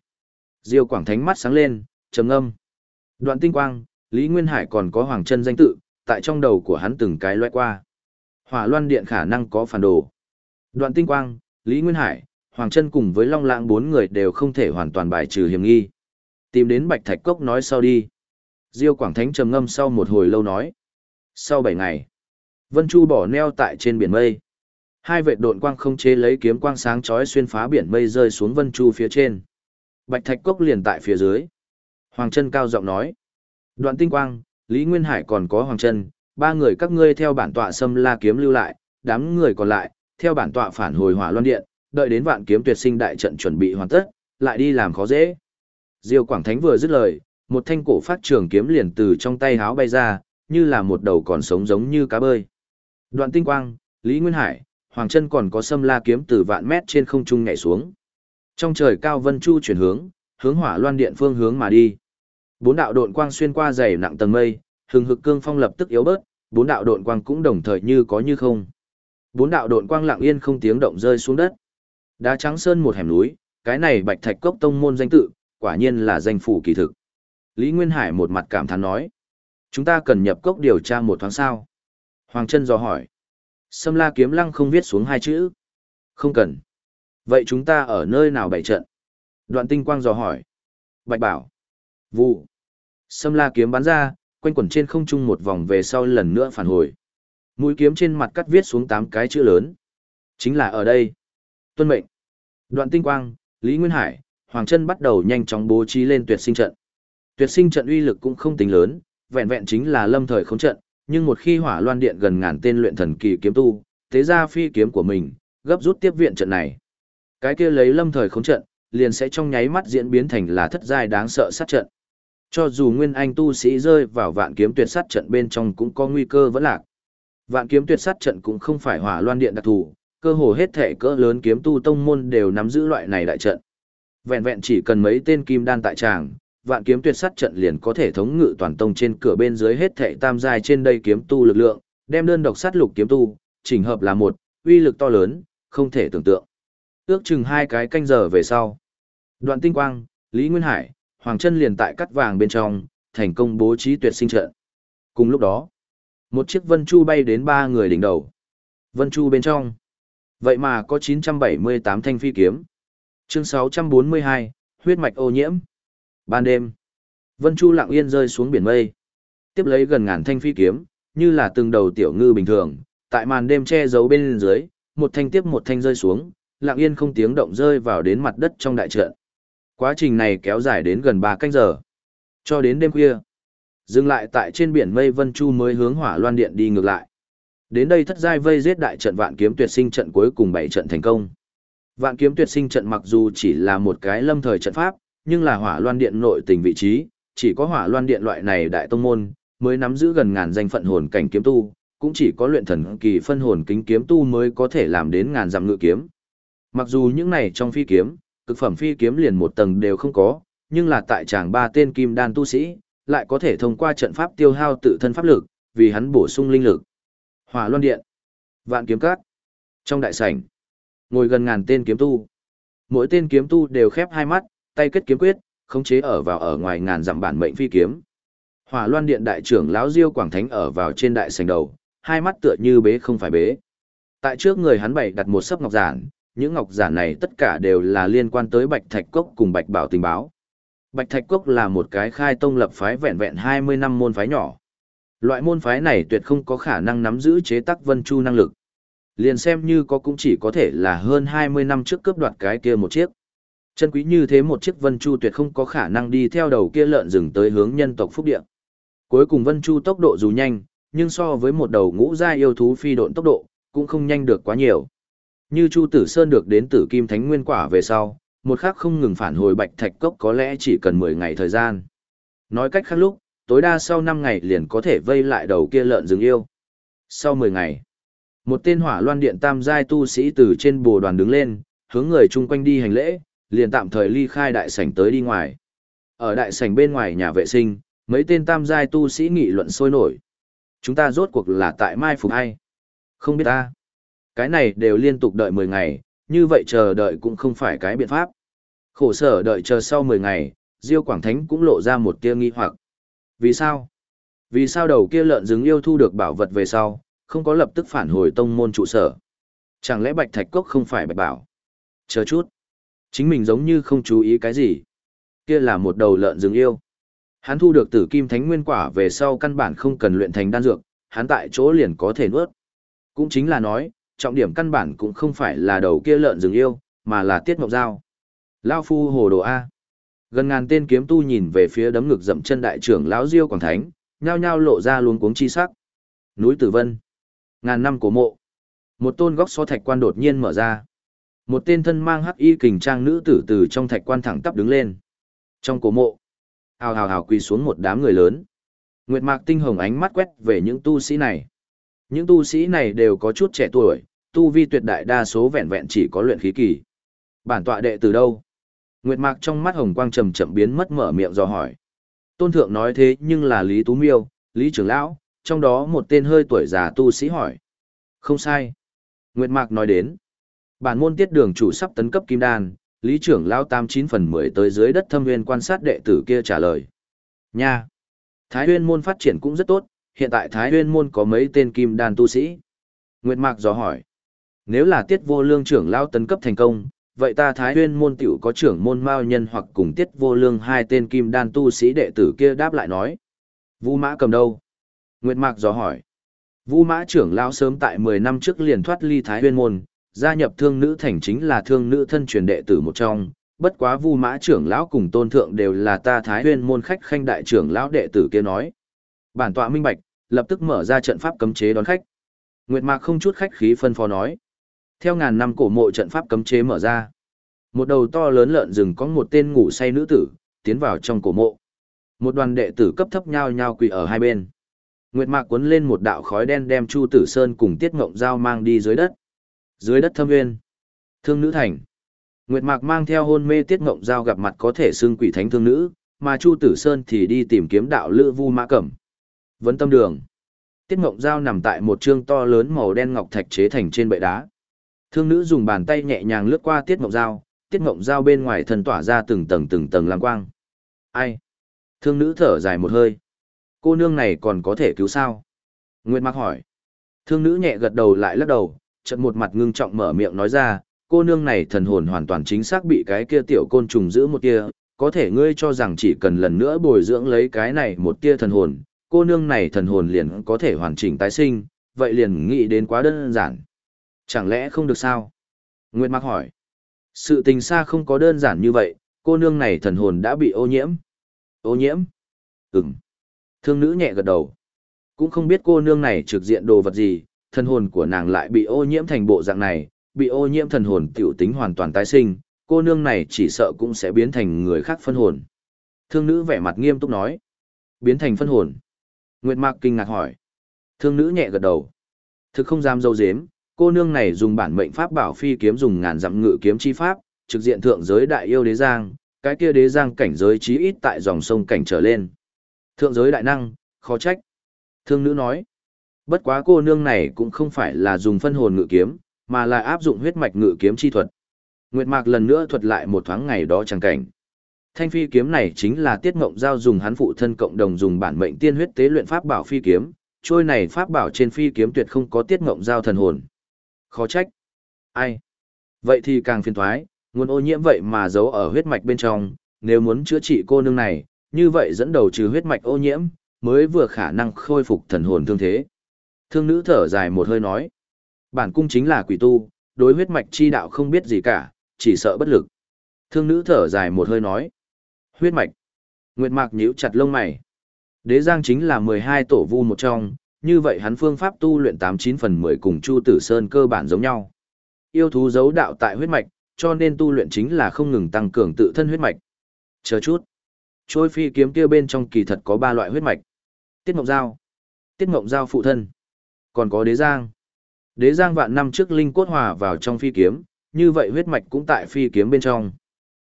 Diêu Quảng Thánh mắt sáng lên, trầm ngâm. Đoạn tinh quang, Lý Nguyên Hải còn có Hoàng Trân danh tự, tại trong đầu của hắn từng cái loại qua. Hỏa loan điện khả năng có phản đồ. Đoạn tinh quang, Lý Nguyên Hải, Hoàng Trân cùng với Long Lãng bốn người đều không thể hoàn toàn bài trừ hiểm nghi. Tìm đến Bạch Thạch Cốc nói sau đi. Diêu Quảng Thánh trầm ngâm sau một hồi lâu nói. Sau 7 ngày, Vân Chu bỏ neo tại trên biển mây. Hai vệ độn quang không chế lấy kiếm quang sáng chói xuyên phá biển mây rơi xuống Vân Chu phía trên. Bạch Thạch Cốc liền tại phía dưới. Hoàng Trân cao giọng nói. Đoạn tinh quang, Lý Nguyên Hải còn có Hoàng Trân, ba người các ngươi theo bản tọa xâm la kiếm lưu lại, đám người còn lại, theo bản tọa phản hồi hỏa loan điện, đợi đến vạn kiếm tuyệt sinh đại trận chuẩn bị hoàn tất, lại đi làm khó dễ. Diêu Quảng Thánh vừa dứt lời, một thanh cổ phát trường kiếm liền từ trong tay háo bay ra, như là một đầu còn sống giống như cá bơi. Đoạn tinh quang, Lý Nguyên Hải, Hoàng Trân còn có sâm la kiếm từ vạn mét trên không trung nhảy xuống. Trong trời cao vân chu chuyển hướng, hướng hỏa loan điện phương hướng mà đi. Bốn đạo độn quang xuyên qua dày nặng tầng mây, hừng hực cương phong lập tức yếu bớt, bốn đạo độn quang cũng đồng thời như có như không. Bốn đạo độn quang lặng yên không tiếng động rơi xuống đất. Đá trắng sơn một hẻm núi, cái này Bạch Thạch Cốc tông môn danh tự, quả nhiên là danh phủ kỳ thực. Lý Nguyên Hải một mặt cảm thán nói, chúng ta cần nhập cốc điều tra một thoáng sao. Hoàng Trân dò hỏi, Sâm La Kiếm Lăng không viết xuống hai chữ. Không cần. Vậy chúng ta ở nơi nào bày trận? Đoạn tinh quang dò hỏi. Bạch bảo. Vụ. Sâm La Kiếm bắn ra, quanh quẩn trên không trung một vòng về sau lần nữa phản hồi. Mũi kiếm trên mặt cắt viết xuống tám cái chữ lớn. Chính là ở đây. Tuân mệnh. Đoạn tinh quang, Lý Nguyên Hải, Hoàng Trân bắt đầu nhanh chóng bố trí lên tuyệt sinh trận. Tuyệt sinh trận uy lực cũng không tính lớn, vẹn vẹn chính là lâm thời khống trận, nhưng một khi hỏa loan điện gần ngàn tên luyện thần kỳ kiếm tu, thế ra phi kiếm của mình, gấp rút tiếp viện trận này. Cái kia lấy lâm thời khống trận, liền sẽ trong nháy mắt diễn biến thành là thất giai đáng sợ sát trận. Cho dù nguyên anh tu sĩ rơi vào vạn kiếm tuyệt sát trận bên trong cũng có nguy cơ vẫn lạc. Vạn kiếm tuyệt sát trận cũng không phải hỏa loan điện đặc thù, cơ hồ hết thể cỡ lớn kiếm tu tông môn đều nắm giữ loại này đại trận. Vẹn vẹn chỉ cần mấy tên kim đan tại tràng, vạn kiếm tuyệt sát trận liền có thể thống ngự toàn tông trên cửa bên dưới hết thệ tam giai trên đây kiếm tu lực lượng, đem đơn độc sát lục kiếm tu, chỉnh hợp là một, uy lực to lớn, không thể tưởng tượng. Ước chừng hai cái canh giờ về sau. Đoạn tinh quang, Lý Nguyên Hải, Hoàng Trân liền tại cắt vàng bên trong, thành công bố trí tuyệt sinh trận. Cùng lúc đó, một chiếc vân chu bay đến ba người đỉnh đầu. Vân chu bên trong. Vậy mà có 978 thanh phi kiếm. Chương 642, huyết mạch ô nhiễm. Ban đêm, Vân Chu lặng yên rơi xuống biển mây. Tiếp lấy gần ngàn thanh phi kiếm, như là từng đầu tiểu ngư bình thường, tại màn đêm che giấu bên dưới, một thanh tiếp một thanh rơi xuống, lặng yên không tiếng động rơi vào đến mặt đất trong đại trận. Quá trình này kéo dài đến gần 3 canh giờ. Cho đến đêm khuya, dừng lại tại trên biển mây Vân Chu mới hướng Hỏa Loan Điện đi ngược lại. Đến đây thất giai vây giết đại trận vạn kiếm tuyệt sinh trận cuối cùng bảy trận thành công. Vạn kiếm tuyệt sinh trận mặc dù chỉ là một cái lâm thời trận pháp, nhưng là hỏa loan điện nội tình vị trí, chỉ có hỏa loan điện loại này đại tông môn, mới nắm giữ gần ngàn danh phận hồn cảnh kiếm tu, cũng chỉ có luyện thần kỳ phân hồn kính kiếm tu mới có thể làm đến ngàn dặm ngự kiếm. Mặc dù những này trong phi kiếm, cực phẩm phi kiếm liền một tầng đều không có, nhưng là tại tràng ba tên kim đan tu sĩ, lại có thể thông qua trận pháp tiêu hao tự thân pháp lực, vì hắn bổ sung linh lực. Hỏa Loan Điện, Vạn Kiếm Cát. Trong đại sảnh, ngồi gần ngàn tên kiếm tu. Mỗi tên kiếm tu đều khép hai mắt, tay kết kiếm quyết, khống chế ở vào ở ngoài ngàn dặm bản mệnh phi kiếm. Hỏa Loan Điện đại trưởng lão Diêu Quảng Thánh ở vào trên đại sảnh đầu, hai mắt tựa như bế không phải bế. Tại trước người hắn bày đặt một sấp ngọc giản, những ngọc giản này tất cả đều là liên quan tới Bạch Thạch Cốc cùng Bạch Bảo tình báo. Bạch Thạch Cốc là một cái khai tông lập phái vẹn vẹn 20 năm môn phái nhỏ. Loại môn phái này tuyệt không có khả năng nắm giữ chế tác vân chu năng lực. Liền xem như có cũng chỉ có thể là hơn 20 năm trước cướp đoạt cái kia một chiếc. Chân quý như thế một chiếc vân chu tuyệt không có khả năng đi theo đầu kia lợn rừng tới hướng nhân tộc phúc địa. Cuối cùng vân chu tốc độ dù nhanh, nhưng so với một đầu ngũ gia yêu thú phi độn tốc độ, cũng không nhanh được quá nhiều. Như Chu Tử Sơn được đến Tử Kim Thánh Nguyên quả về sau, một khắc không ngừng phản hồi Bạch Thạch Cốc có lẽ chỉ cần 10 ngày thời gian. Nói cách khác lúc, tối đa sau 5 ngày liền có thể vây lại đầu kia lợn rừng yêu. Sau 10 ngày, một tên hỏa loan điện tam giai tu sĩ từ trên bồ đoàn đứng lên, hướng người chung quanh đi hành lễ, liền tạm thời ly khai đại sảnh tới đi ngoài. Ở đại sảnh bên ngoài nhà vệ sinh, mấy tên tam giai tu sĩ nghị luận sôi nổi. Chúng ta rốt cuộc là tại Mai Phục hay? Không biết ta. Cái này đều liên tục đợi 10 ngày, như vậy chờ đợi cũng không phải cái biện pháp. Khổ sở đợi chờ sau 10 ngày, Diêu Quảng Thánh cũng lộ ra một tia nghi hoặc. Vì sao? Vì sao đầu kia lợn rừng yêu thu được bảo vật về sau, không có lập tức phản hồi tông môn trụ sở? Chẳng lẽ Bạch Thạch Cốc không phải Bạch Bảo? Chờ chút. Chính mình giống như không chú ý cái gì. Kia là một đầu lợn rừng yêu. Hắn thu được tử kim thánh nguyên quả về sau căn bản không cần luyện thành đan dược, hắn tại chỗ liền có thể nuốt. Cũng chính là nói, trọng điểm căn bản cũng không phải là đầu kia lợn rừng yêu, mà là tiết mộng dao. Lao phu hồ đồ A. Gần ngàn tên kiếm tu nhìn về phía đấm ngực dậm chân đại trưởng lão Diêu Quảng Thánh, nhao nhao lộ ra luống cuống chi sắc. Núi Tử Vân. Ngàn năm cổ mộ. Một tôn góc so thạch quan đột nhiên mở ra. Một tên thân mang hắc y kình trang nữ tử từ trong thạch quan thẳng tắp đứng lên. Trong cổ mộ, hào hào hào quỳ xuống một đám người lớn. Nguyệt Mạc tinh hồng ánh mắt quét về những tu sĩ này. Những tu sĩ này đều có chút trẻ tuổi, tu vi tuyệt đại đa số vẹn vẹn chỉ có luyện khí kỳ. Bản tọa đệ từ đâu? Nguyệt Mạc trong mắt hồng quang trầm chậm biến mất mở miệng dò hỏi. Tôn thượng nói thế nhưng là Lý Tú Miêu, Lý trưởng lão, trong đó một tên hơi tuổi già tu sĩ hỏi. Không sai. Nguyệt Mạc nói đến. Bản môn tiết đường chủ sắp tấn cấp kim đan, lý trưởng lao tam chín phần mười tới dưới đất thâm nguyên quan sát đệ tử kia trả lời. Nha! Thái huyên môn phát triển cũng rất tốt, hiện tại Thái huyên môn có mấy tên kim đan tu sĩ. Nguyệt Mạc dò hỏi. Nếu là tiết vô lương trưởng lao tấn cấp thành công, vậy ta Thái huyên môn tiểu có trưởng môn mao nhân hoặc cùng tiết vô lương hai tên kim đan tu sĩ đệ tử kia đáp lại nói. Vu mã cầm đâu? Nguyệt Mạc dò hỏi. Vu mã trưởng lao sớm tại mười năm trước liền thoát ly Thái huyên môn, gia nhập thương nữ thành chính là thương nữ thân truyền đệ tử một trong, bất quá vu mã trưởng lão cùng tôn thượng đều là ta thái huyên môn khách khanh đại trưởng lão đệ tử kia nói. Bản tọa minh bạch, lập tức mở ra trận pháp cấm chế đón khách. Nguyệt Mạc không chút khách khí phân phó nói. Theo ngàn năm cổ mộ trận pháp cấm chế mở ra. Một đầu to lớn lợn rừng có một tên ngủ say nữ tử, tiến vào trong cổ mộ. Một đoàn đệ tử cấp thấp nhao nhao quỳ ở hai bên. Nguyệt Mạc cuốn lên một đạo khói đen đem Chu Tử Sơn cùng Tiết Ngộng Giao mang đi dưới đất. Dưới đất thâm nguyên. Thương nữ thành. Nguyệt Mạc mang theo hôn mê tiết ngộng giao gặp mặt có thể xưng quỷ thánh thương nữ, mà Chu Tử Sơn thì đi tìm kiếm đạo lữ Vu Mã Cẩm. Vấn tâm đường. Tiết ngộng giao nằm tại một trương to lớn màu đen ngọc thạch chế thành trên bệ đá. Thương nữ dùng bàn tay nhẹ nhàng lướt qua tiết ngộng giao, tiết ngộng giao bên ngoài thần tỏa ra từng tầng từng tầng lam quang. Ai? Thương nữ thở dài một hơi. Cô nương này còn có thể cứu sao? Nguyệt Mạc hỏi. Thương nữ nhẹ gật đầu lại lắc đầu, chợt một mặt ngưng trọng mở miệng nói ra, cô nương này thần hồn hoàn toàn chính xác bị cái kia tiểu côn trùng giữ một tia, có thể ngươi cho rằng chỉ cần lần nữa bồi dưỡng lấy cái này một tia thần hồn, cô nương này thần hồn liền có thể hoàn chỉnh tái sinh, vậy liền nghĩ đến quá đơn giản. Chẳng lẽ không được sao? Nguyệt Mạc hỏi. Sự tình xa không có đơn giản như vậy, cô nương này thần hồn đã bị ô nhiễm. Ô nhiễm? Ừm. Thương nữ nhẹ gật đầu. Cũng không biết cô nương này trực diện đồ vật gì, thần hồn của nàng lại bị ô nhiễm thành bộ dạng này, bị ô nhiễm thần hồn tiểu tính hoàn toàn tái sinh, cô nương này chỉ sợ cũng sẽ biến thành người khác phân hồn. Thương nữ vẻ mặt nghiêm túc nói. Biến thành phân hồn. Nguyệt Mạc kinh ngạc hỏi. Thương nữ nhẹ gật đầu. Thực không dám dâu dếm, cô nương này dùng bản mệnh pháp bảo phi kiếm dùng ngàn dặm ngự kiếm chi pháp, trực diện thượng giới đại yêu đế giang, cái kia đế giang cảnh giới chí ít tại dòng sông cảnh trở lên. Thượng giới đại năng, khó trách. Thương nữ nói. Bất quá cô nương này cũng không phải là dùng phân hồn ngự kiếm, mà là áp dụng huyết mạch ngự kiếm chi thuật. Nguyệt Mạc lần nữa thuật lại một thoáng ngày đó chẳng cảnh. Thanh phi kiếm này chính là Tiết Ngộng Giao dùng hắn phụ thân cộng đồng dùng bản mệnh tiên huyết tế luyện pháp bảo phi kiếm, trôi này pháp bảo trên phi kiếm tuyệt không có Tiết Ngộng Giao thần hồn. Khó trách. Ai? Vậy thì càng phiền toái, nguồn ô nhiễm vậy mà giấu ở huyết mạch bên trong, nếu muốn chữa trị cô nương này, như vậy dẫn đầu trừ huyết mạch ô nhiễm, mới vừa khả năng khôi phục thần hồn thương thế. Thương nữ thở dài một hơi nói. Bản cung chính là quỷ tu, đối huyết mạch chi đạo không biết gì cả, chỉ sợ bất lực. Thương nữ thở dài một hơi nói. Huyết mạch. Nguyệt mạc nhíu chặt lông mày. Đế Giang chính là 12 tổ vu một trong, như vậy hắn phương pháp tu luyện 89 phần 10 cùng Chu Tử Sơn cơ bản giống nhau. Yêu thú giấu đạo tại huyết mạch, cho nên tu luyện chính là không ngừng tăng cường tự thân huyết mạch. Chờ chút. Trôi phi kiếm kia bên trong kỳ thật có ba loại huyết mạch. Tiết Ngọc Giao. Tiết Ngọc Giao phụ thân còn có đế giang. Đế giang vạn năm trước linh cốt hòa vào trong phi kiếm, như vậy huyết mạch cũng tại phi kiếm bên trong.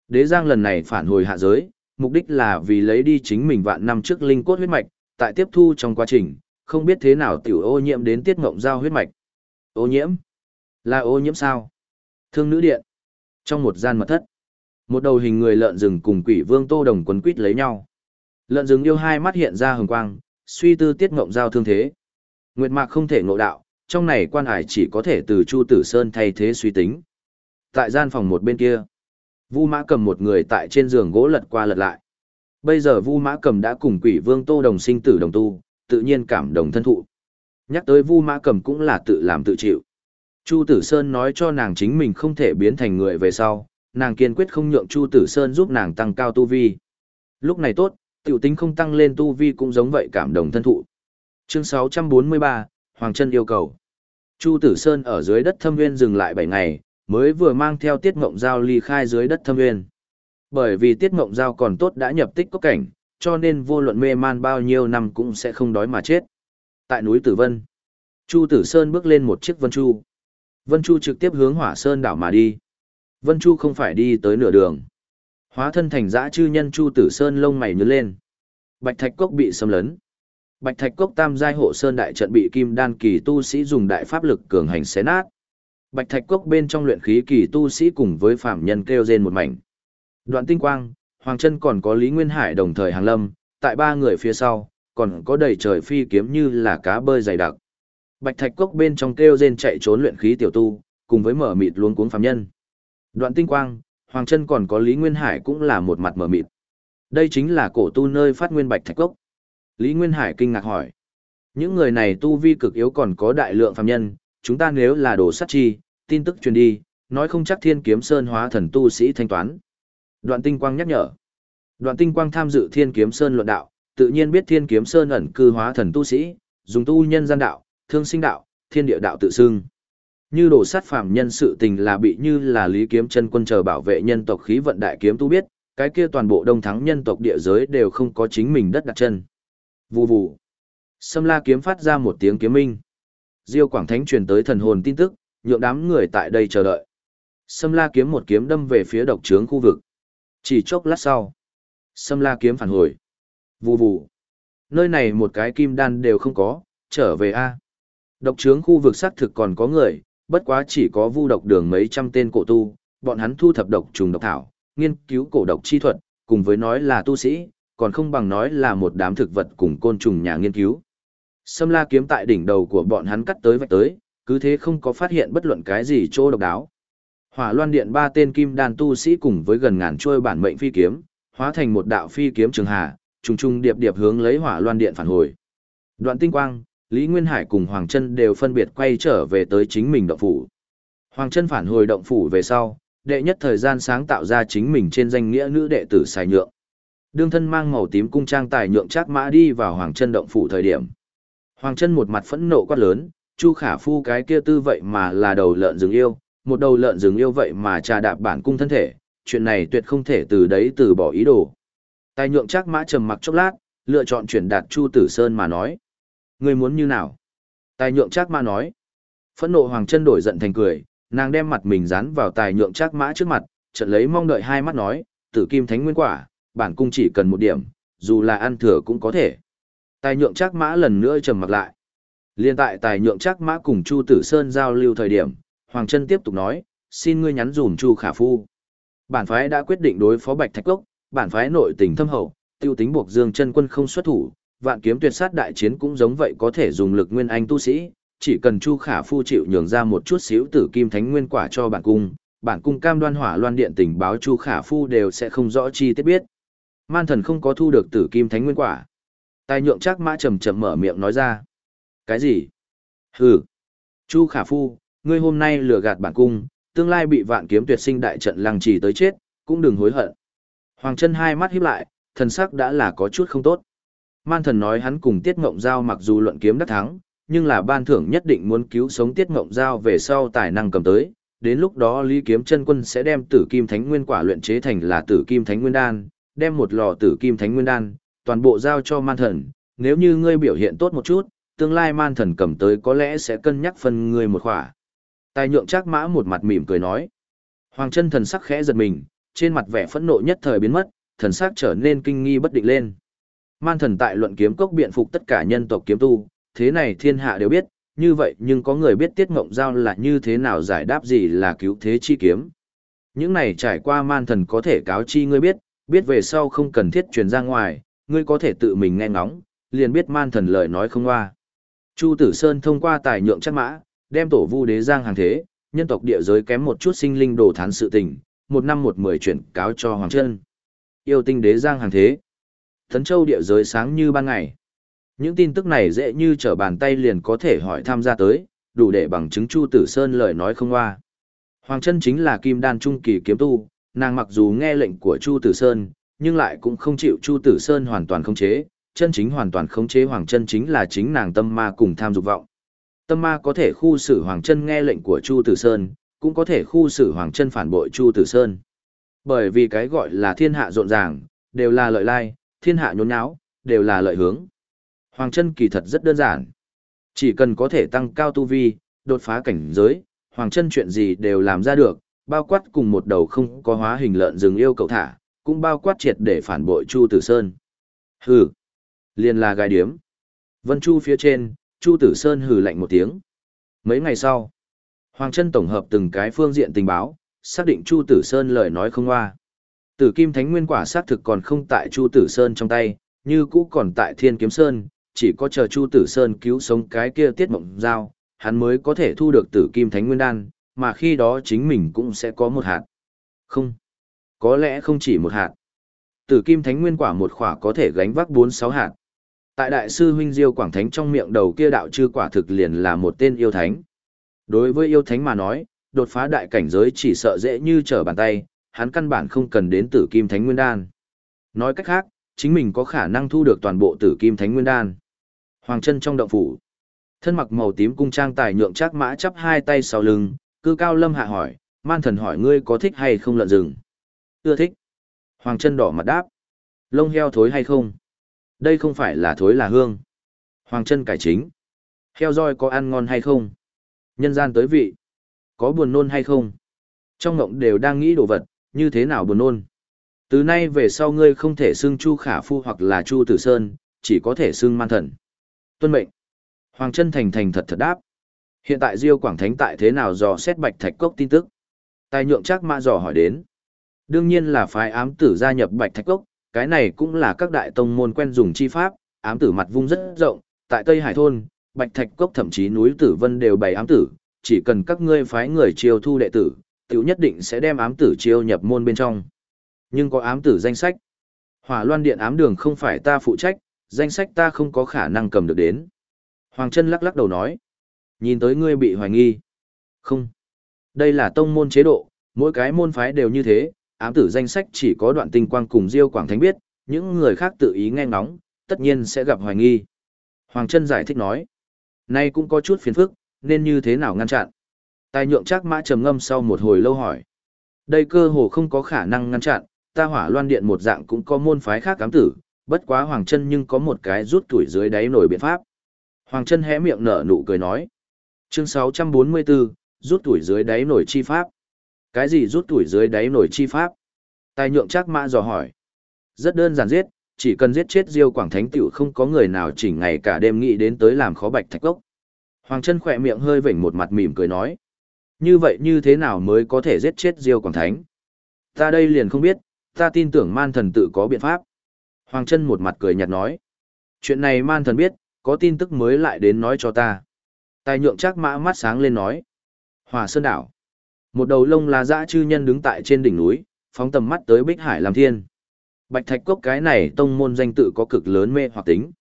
Đế giang lần này phản hồi hạ giới, mục đích là vì lấy đi chính mình vạn năm trước linh cốt huyết mạch, tại tiếp thu trong quá trình, không biết thế nào tiểu ô nhiễm đến tiết ngộng giao huyết mạch. Ô nhiễm? Là ô nhiễm sao? Thương nữ điện. Trong một gian mật thất, một đầu hình người lợn rừng cùng quỷ vương tô đồng quấn quýt lấy nhau. Lợn rừng yêu hai mắt hiện ra hừng quang, suy tư tiết ngộng giao thương thế. Nguyệt Mạc không thể ngộ đạo, trong này quan hải chỉ có thể từ Chu Tử Sơn thay thế suy tính. Tại gian phòng một bên kia, Vu Mã Cầm một người tại trên giường gỗ lật qua lật lại. Bây giờ Vu Mã Cầm đã cùng Quỷ Vương Tô đồng sinh tử đồng tu, tự nhiên cảm đồng thân thụ. Nhắc tới Vu Mã Cầm cũng là tự làm tự chịu. Chu Tử Sơn nói cho nàng chính mình không thể biến thành người về sau, nàng kiên quyết không nhượng Chu Tử Sơn giúp nàng tăng cao tu vi. Lúc này tốt, tiểu tính không tăng lên tu vi cũng giống vậy cảm đồng thân thụ. Chương 643, Hoàng Trân yêu cầu. Chu Tử Sơn ở dưới đất thâm nguyên dừng lại 7 ngày, mới vừa mang theo tiết mộng giao ly khai dưới đất thâm nguyên. Bởi vì tiết mộng giao còn tốt đã nhập tích có cảnh, cho nên vô luận mê man bao nhiêu năm cũng sẽ không đói mà chết. Tại núi Tử Vân, Chu Tử Sơn bước lên một chiếc Vân Chu. Vân Chu trực tiếp hướng Hỏa Sơn đảo mà đi. Vân Chu không phải đi tới nửa đường. Hóa thân thành dã chư nhân Chu Tử Sơn lông mày nhướng lên. Bạch Thạch Cốc bị xâm lấn. Bạch Thạch Cốc Tam giai hộ sơn đại trận bị Kim Đan kỳ tu sĩ dùng đại pháp lực cường hành xé nát. Bạch Thạch Cốc bên trong luyện khí kỳ tu sĩ cùng với phạm nhân kêu rên một mảnh. Đoạn Tinh Quang, Hoàng Chân còn có Lý Nguyên Hải đồng thời hàng lâm, tại ba người phía sau, còn có đầy trời phi kiếm như là cá bơi dày đặc. Bạch Thạch Cốc bên trong kêu rên chạy trốn luyện khí tiểu tu, cùng với mở mịt luống cuống phạm nhân. Đoạn Tinh Quang, Hoàng Chân còn có Lý Nguyên Hải cũng là một mặt mở mịt. Đây chính là cổ tu nơi phát nguyên Bạch Thạch Cốc. Lý Nguyên Hải kinh ngạc hỏi. Những người này tu vi cực yếu còn có đại lượng phàm nhân, chúng ta nếu là đồ sát chi, tin tức truyền đi, nói không chắc thiên kiếm sơn hóa thần tu sĩ thanh toán. Đoạn tinh quang nhắc nhở. Đoạn tinh quang tham dự thiên kiếm sơn luận đạo, tự nhiên biết thiên kiếm sơn ẩn cư hóa thần tu sĩ, dùng tu nhân gian đạo, thương sinh đạo, thiên địa đạo tự xưng. Như đồ sát phàm nhân sự tình là bị như là lý kiếm chân quân chờ bảo vệ nhân tộc khí vận đại kiếm tu biết, cái kia toàn bộ đông thắng nhân tộc địa giới đều không có chính mình đất đặt chân. Vù vù. Sâm la kiếm phát ra một tiếng kiếm minh. Diêu Quảng Thánh truyền tới thần hồn tin tức, nhượng đám người tại đây chờ đợi. Sâm la kiếm một kiếm đâm về phía độc trướng khu vực. Chỉ chốc lát sau. Sâm la kiếm phản hồi. Vù vù. Nơi này một cái kim đan đều không có, trở về A. Độc trướng khu vực xác thực còn có người, bất quá chỉ có vu độc đường mấy trăm tên cổ tu, bọn hắn thu thập độc trùng độc thảo, nghiên cứu cổ độc chi thuật, cùng với nói là tu sĩ, còn không bằng nói là một đám thực vật cùng côn trùng nhà nghiên cứu. Sâm la kiếm tại đỉnh đầu của bọn hắn cắt tới vạch tới, cứ thế không có phát hiện bất luận cái gì chỗ độc đáo. Hỏa loan điện ba tên kim đan tu sĩ cùng với gần ngàn trôi bản mệnh phi kiếm, hóa thành một đạo phi kiếm trường hà, trùng trùng điệp điệp hướng lấy hỏa loan điện phản hồi. Đoạn tinh quang, Lý Nguyên Hải cùng Hoàng Trân đều phân biệt quay trở về tới chính mình động phủ. Hoàng Trân phản hồi động phủ về sau, đệ nhất thời gian sáng tạo ra chính mình trên danh nghĩa nữ đệ tử xài nhượng. Đương thân mang màu tím cung trang tài nhượng trác mã đi vào Hoàng chân động phủ thời điểm. Hoàng chân một mặt phẫn nộ quát lớn, Chu Khả Phu cái kia tư vậy mà là đầu lợn rừng yêu, một đầu lợn rừng yêu vậy mà trà đạp bản cung thân thể, chuyện này tuyệt không thể từ đấy từ bỏ ý đồ. Tài nhượng trác mã trầm mặc chốc lát, lựa chọn chuyển đạt Chu Tử Sơn mà nói. Người muốn như nào? Tài nhượng trác mã nói. Phẫn nộ Hoàng chân đổi giận thành cười, nàng đem mặt mình dán vào tài nhượng trác mã trước mặt, trận lấy mong đợi hai mắt nói, tử kim thánh nguyên quả, bản cung chỉ cần một điểm, dù là ăn thừa cũng có thể. Tài nhượng chắc mã lần nữa trầm mặc lại. Liên tại tài nhượng chắc mã cùng Chu Tử Sơn giao lưu thời điểm, Hoàng Trân tiếp tục nói, xin ngươi nhắn dùm Chu Khả Phu. Bản phái đã quyết định đối phó Bạch Thạch Cốc, bản phái nội tình thâm hậu, tiêu tính buộc Dương chân quân không xuất thủ, vạn kiếm tuyệt sát đại chiến cũng giống vậy có thể dùng lực nguyên anh tu sĩ, chỉ cần Chu Khả Phu chịu nhường ra một chút xíu tử kim thánh nguyên quả cho bản cung, bản cung cam đoan hỏa loan điện tình báo Chu Khả Phu đều sẽ không rõ chi tiết biết. Man thần không có thu được tử kim thánh nguyên quả. Tài nhượng chắc mã trầm trầm mở miệng nói ra. Cái gì? Hừ. Chu khả phu, ngươi hôm nay lừa gạt bản cung, tương lai bị vạn kiếm tuyệt sinh đại trận lăng trì tới chết, cũng đừng hối hận. Hoàng chân hai mắt híp lại, thần sắc đã là có chút không tốt. Man thần nói hắn cùng Tiết Ngộng Giao mặc dù luận kiếm đắc thắng, nhưng là ban thưởng nhất định muốn cứu sống Tiết Ngộng Giao về sau tài năng cầm tới. Đến lúc đó Lý Kiếm chân quân sẽ đem Tử Kim Thánh Nguyên quả luyện chế thành là Tử Kim Thánh Nguyên đan, đem một lò Tử Kim Thánh Nguyên đan, toàn bộ giao cho Man thần, nếu như ngươi biểu hiện tốt một chút, tương lai Man thần cầm tới có lẽ sẽ cân nhắc phân ngươi một khỏa. Tài nhượng chắc mã một mặt mỉm cười nói. Hoàng chân thần sắc khẽ giật mình, trên mặt vẻ phẫn nộ nhất thời biến mất, thần sắc trở nên kinh nghi bất định lên. Man thần tại luận kiếm cốc biện phục tất cả nhân tộc kiếm tu, thế này thiên hạ đều biết, như vậy nhưng có người biết tiết ngộng giao là như thế nào giải đáp gì là cứu thế chi kiếm. Những này trải qua man thần có thể cáo chi ngươi biết, biết về sau không cần thiết truyền ra ngoài, ngươi có thể tự mình nghe ngóng, liền biết man thần lời nói không hoa. Chu Tử Sơn thông qua tài nhượng chắc mã, đem tổ vu đế giang hàng thế, nhân tộc địa giới kém một chút sinh linh đồ thán sự tình, một năm một mười chuyển cáo cho Hoàng chân Yêu tinh đế giang hàng thế. Thấn châu địa giới sáng như ban ngày. Những tin tức này dễ như trở bàn tay liền có thể hỏi tham gia tới, đủ để bằng chứng Chu Tử Sơn lời nói không hoa. Hoàng chân chính là kim đan trung kỳ kiếm tu, nàng mặc dù nghe lệnh của Chu Tử Sơn, nhưng lại cũng không chịu Chu Tử Sơn hoàn toàn khống chế, chân chính hoàn toàn khống chế Hoàng Trân chính là chính nàng tâm ma cùng tham dục vọng. Tâm ma có thể khu xử Hoàng Trân nghe lệnh của Chu Tử Sơn, cũng có thể khu xử Hoàng Trân phản bội Chu Tử Sơn. Bởi vì cái gọi là thiên hạ rộn ràng, đều là lợi lai, thiên hạ nhốn nháo, đều là lợi hướng. Hoàng Trân kỳ thật rất đơn giản. Chỉ cần có thể tăng cao tu vi, đột phá cảnh giới, Hoàng Trân chuyện gì đều làm ra được, bao quát cùng một đầu không có hóa hình lợn rừng yêu cầu thả, cũng bao quát triệt để phản bội Chu Tử Sơn. Hừ, liền là gai điếm. Vân Chu phía trên, Chu Tử Sơn hừ lạnh một tiếng. Mấy ngày sau, Hoàng Trân tổng hợp từng cái phương diện tình báo, xác định Chu Tử Sơn lời nói không hoa. Tử Kim Thánh Nguyên quả xác thực còn không tại Chu Tử Sơn trong tay, như cũ còn tại Thiên Kiếm Sơn, chỉ có chờ Chu Tử Sơn cứu sống cái kia tiết mộng giao, hắn mới có thể thu được Tử Kim Thánh Nguyên đan, mà khi đó chính mình cũng sẽ có một hạt. Không, có lẽ không chỉ một hạt. Tử Kim Thánh Nguyên quả một khỏa có thể gánh vác 4-6 hạt. Tại đại sư huynh Diêu Quảng Thánh trong miệng đầu kia đạo chư quả thực liền là một tên yêu thánh. Đối với yêu thánh mà nói, đột phá đại cảnh giới chỉ sợ dễ như trở bàn tay, hắn căn bản không cần đến tử kim thánh nguyên đan. Nói cách khác, chính mình có khả năng thu được toàn bộ tử kim thánh nguyên đan. Hoàng chân trong động phủ. Thân mặc màu tím cung trang tài nhượng chắc mã chắp hai tay sau lưng, cư cao lâm hạ hỏi, man thần hỏi ngươi có thích hay không lợn rừng. Ưa thích. Hoàng chân đỏ mặt đáp. Lông heo thối hay không? Đây không phải là thối là hương. Hoàng chân cải chính. Heo roi có ăn ngon hay không? Nhân gian tới vị. Có buồn nôn hay không? Trong ngộng đều đang nghĩ đồ vật, như thế nào buồn nôn? Từ nay về sau ngươi không thể xưng Chu Khả Phu hoặc là Chu Tử Sơn, chỉ có thể xưng man thần. Tuân mệnh. Hoàng chân thành thành thật thật đáp. Hiện tại Diêu Quảng Thánh tại thế nào dò xét Bạch Thạch Cốc tin tức? Tài nhượng chắc mã dò hỏi đến. Đương nhiên là phái ám tử gia nhập Bạch Thạch Cốc, cái này cũng là các đại tông môn quen dùng chi pháp, ám tử mặt vung rất rộng, tại Tây Hải Thôn, Bạch Thạch Cốc thậm chí núi Tử Vân đều bày ám tử, chỉ cần các ngươi phái người chiêu thu đệ tử, tiểu nhất định sẽ đem ám tử chiêu nhập môn bên trong. Nhưng có ám tử danh sách. Hỏa loan điện ám đường không phải ta phụ trách, danh sách ta không có khả năng cầm được đến. Hoàng Trân lắc lắc đầu nói. Nhìn tới ngươi bị hoài nghi. Không. Đây là tông môn chế độ, mỗi cái môn phái đều như thế, ám tử danh sách chỉ có đoạn tinh quang cùng Diêu Quảng Thánh biết, những người khác tự ý nghe ngóng, tất nhiên sẽ gặp hoài nghi. Hoàng Trân giải thích nói. Nay cũng có chút phiền phức, nên như thế nào ngăn chặn? Tài nhượng chắc mã trầm ngâm sau một hồi lâu hỏi. Đây cơ hồ không có khả năng ngăn chặn, ta hỏa loan điện một dạng cũng có môn phái khác cám tử, bất quá Hoàng chân nhưng có một cái rút tuổi dưới đáy nổi biện pháp. Hoàng chân hé miệng nở nụ cười nói. Chương 644, rút tuổi dưới đáy nổi chi pháp. Cái gì rút tuổi dưới đáy nổi chi pháp? Tài nhượng chắc mã dò hỏi. Rất đơn giản giết, chỉ cần giết chết Diêu Quảng Thánh tiểu không có người nào chỉ ngày cả đêm nghĩ đến tới làm khó bạch thạch cốc. Hoàng chân khỏe miệng hơi vểnh một mặt mỉm cười nói. Như vậy như thế nào mới có thể giết chết Diêu Quảng Thánh? Ta đây liền không biết, ta tin tưởng man thần tự có biện pháp. Hoàng chân một mặt cười nhạt nói. Chuyện này man thần biết, có tin tức mới lại đến nói cho ta. Tài nhượng chắc mã mắt sáng lên nói. Hòa Sơn Đảo. Một đầu lông là dã chư nhân đứng tại trên đỉnh núi, phóng tầm mắt tới Bích Hải làm thiên. Bạch Thạch Cốc cái này tông môn danh tự có cực lớn mê hoặc tính.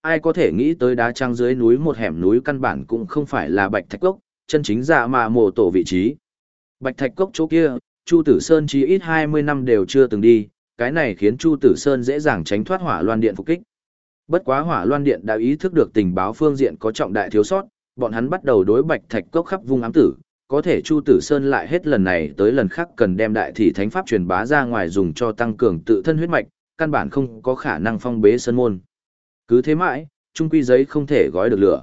Ai có thể nghĩ tới đá trăng dưới núi một hẻm núi căn bản cũng không phải là Bạch Thạch Cốc, chân chính dạ mà mồ tổ vị trí. Bạch Thạch Cốc chỗ kia, Chu Tử Sơn chỉ ít 20 năm đều chưa từng đi, cái này khiến Chu Tử Sơn dễ dàng tránh thoát hỏa loan điện phục kích. Bất quá hỏa loan điện đã ý thức được tình báo phương diện có trọng đại thiếu sót, bọn hắn bắt đầu đối Bạch Thạch Cốc khắp vung ám tử, có thể Chu Tử Sơn lại hết lần này tới lần khác cần đem đại thị thánh pháp truyền bá ra ngoài dùng cho tăng cường tự thân huyết mạch, căn bản không có khả năng phong bế sơn môn. Cứ thế mãi, trung quy giấy không thể gói được lửa.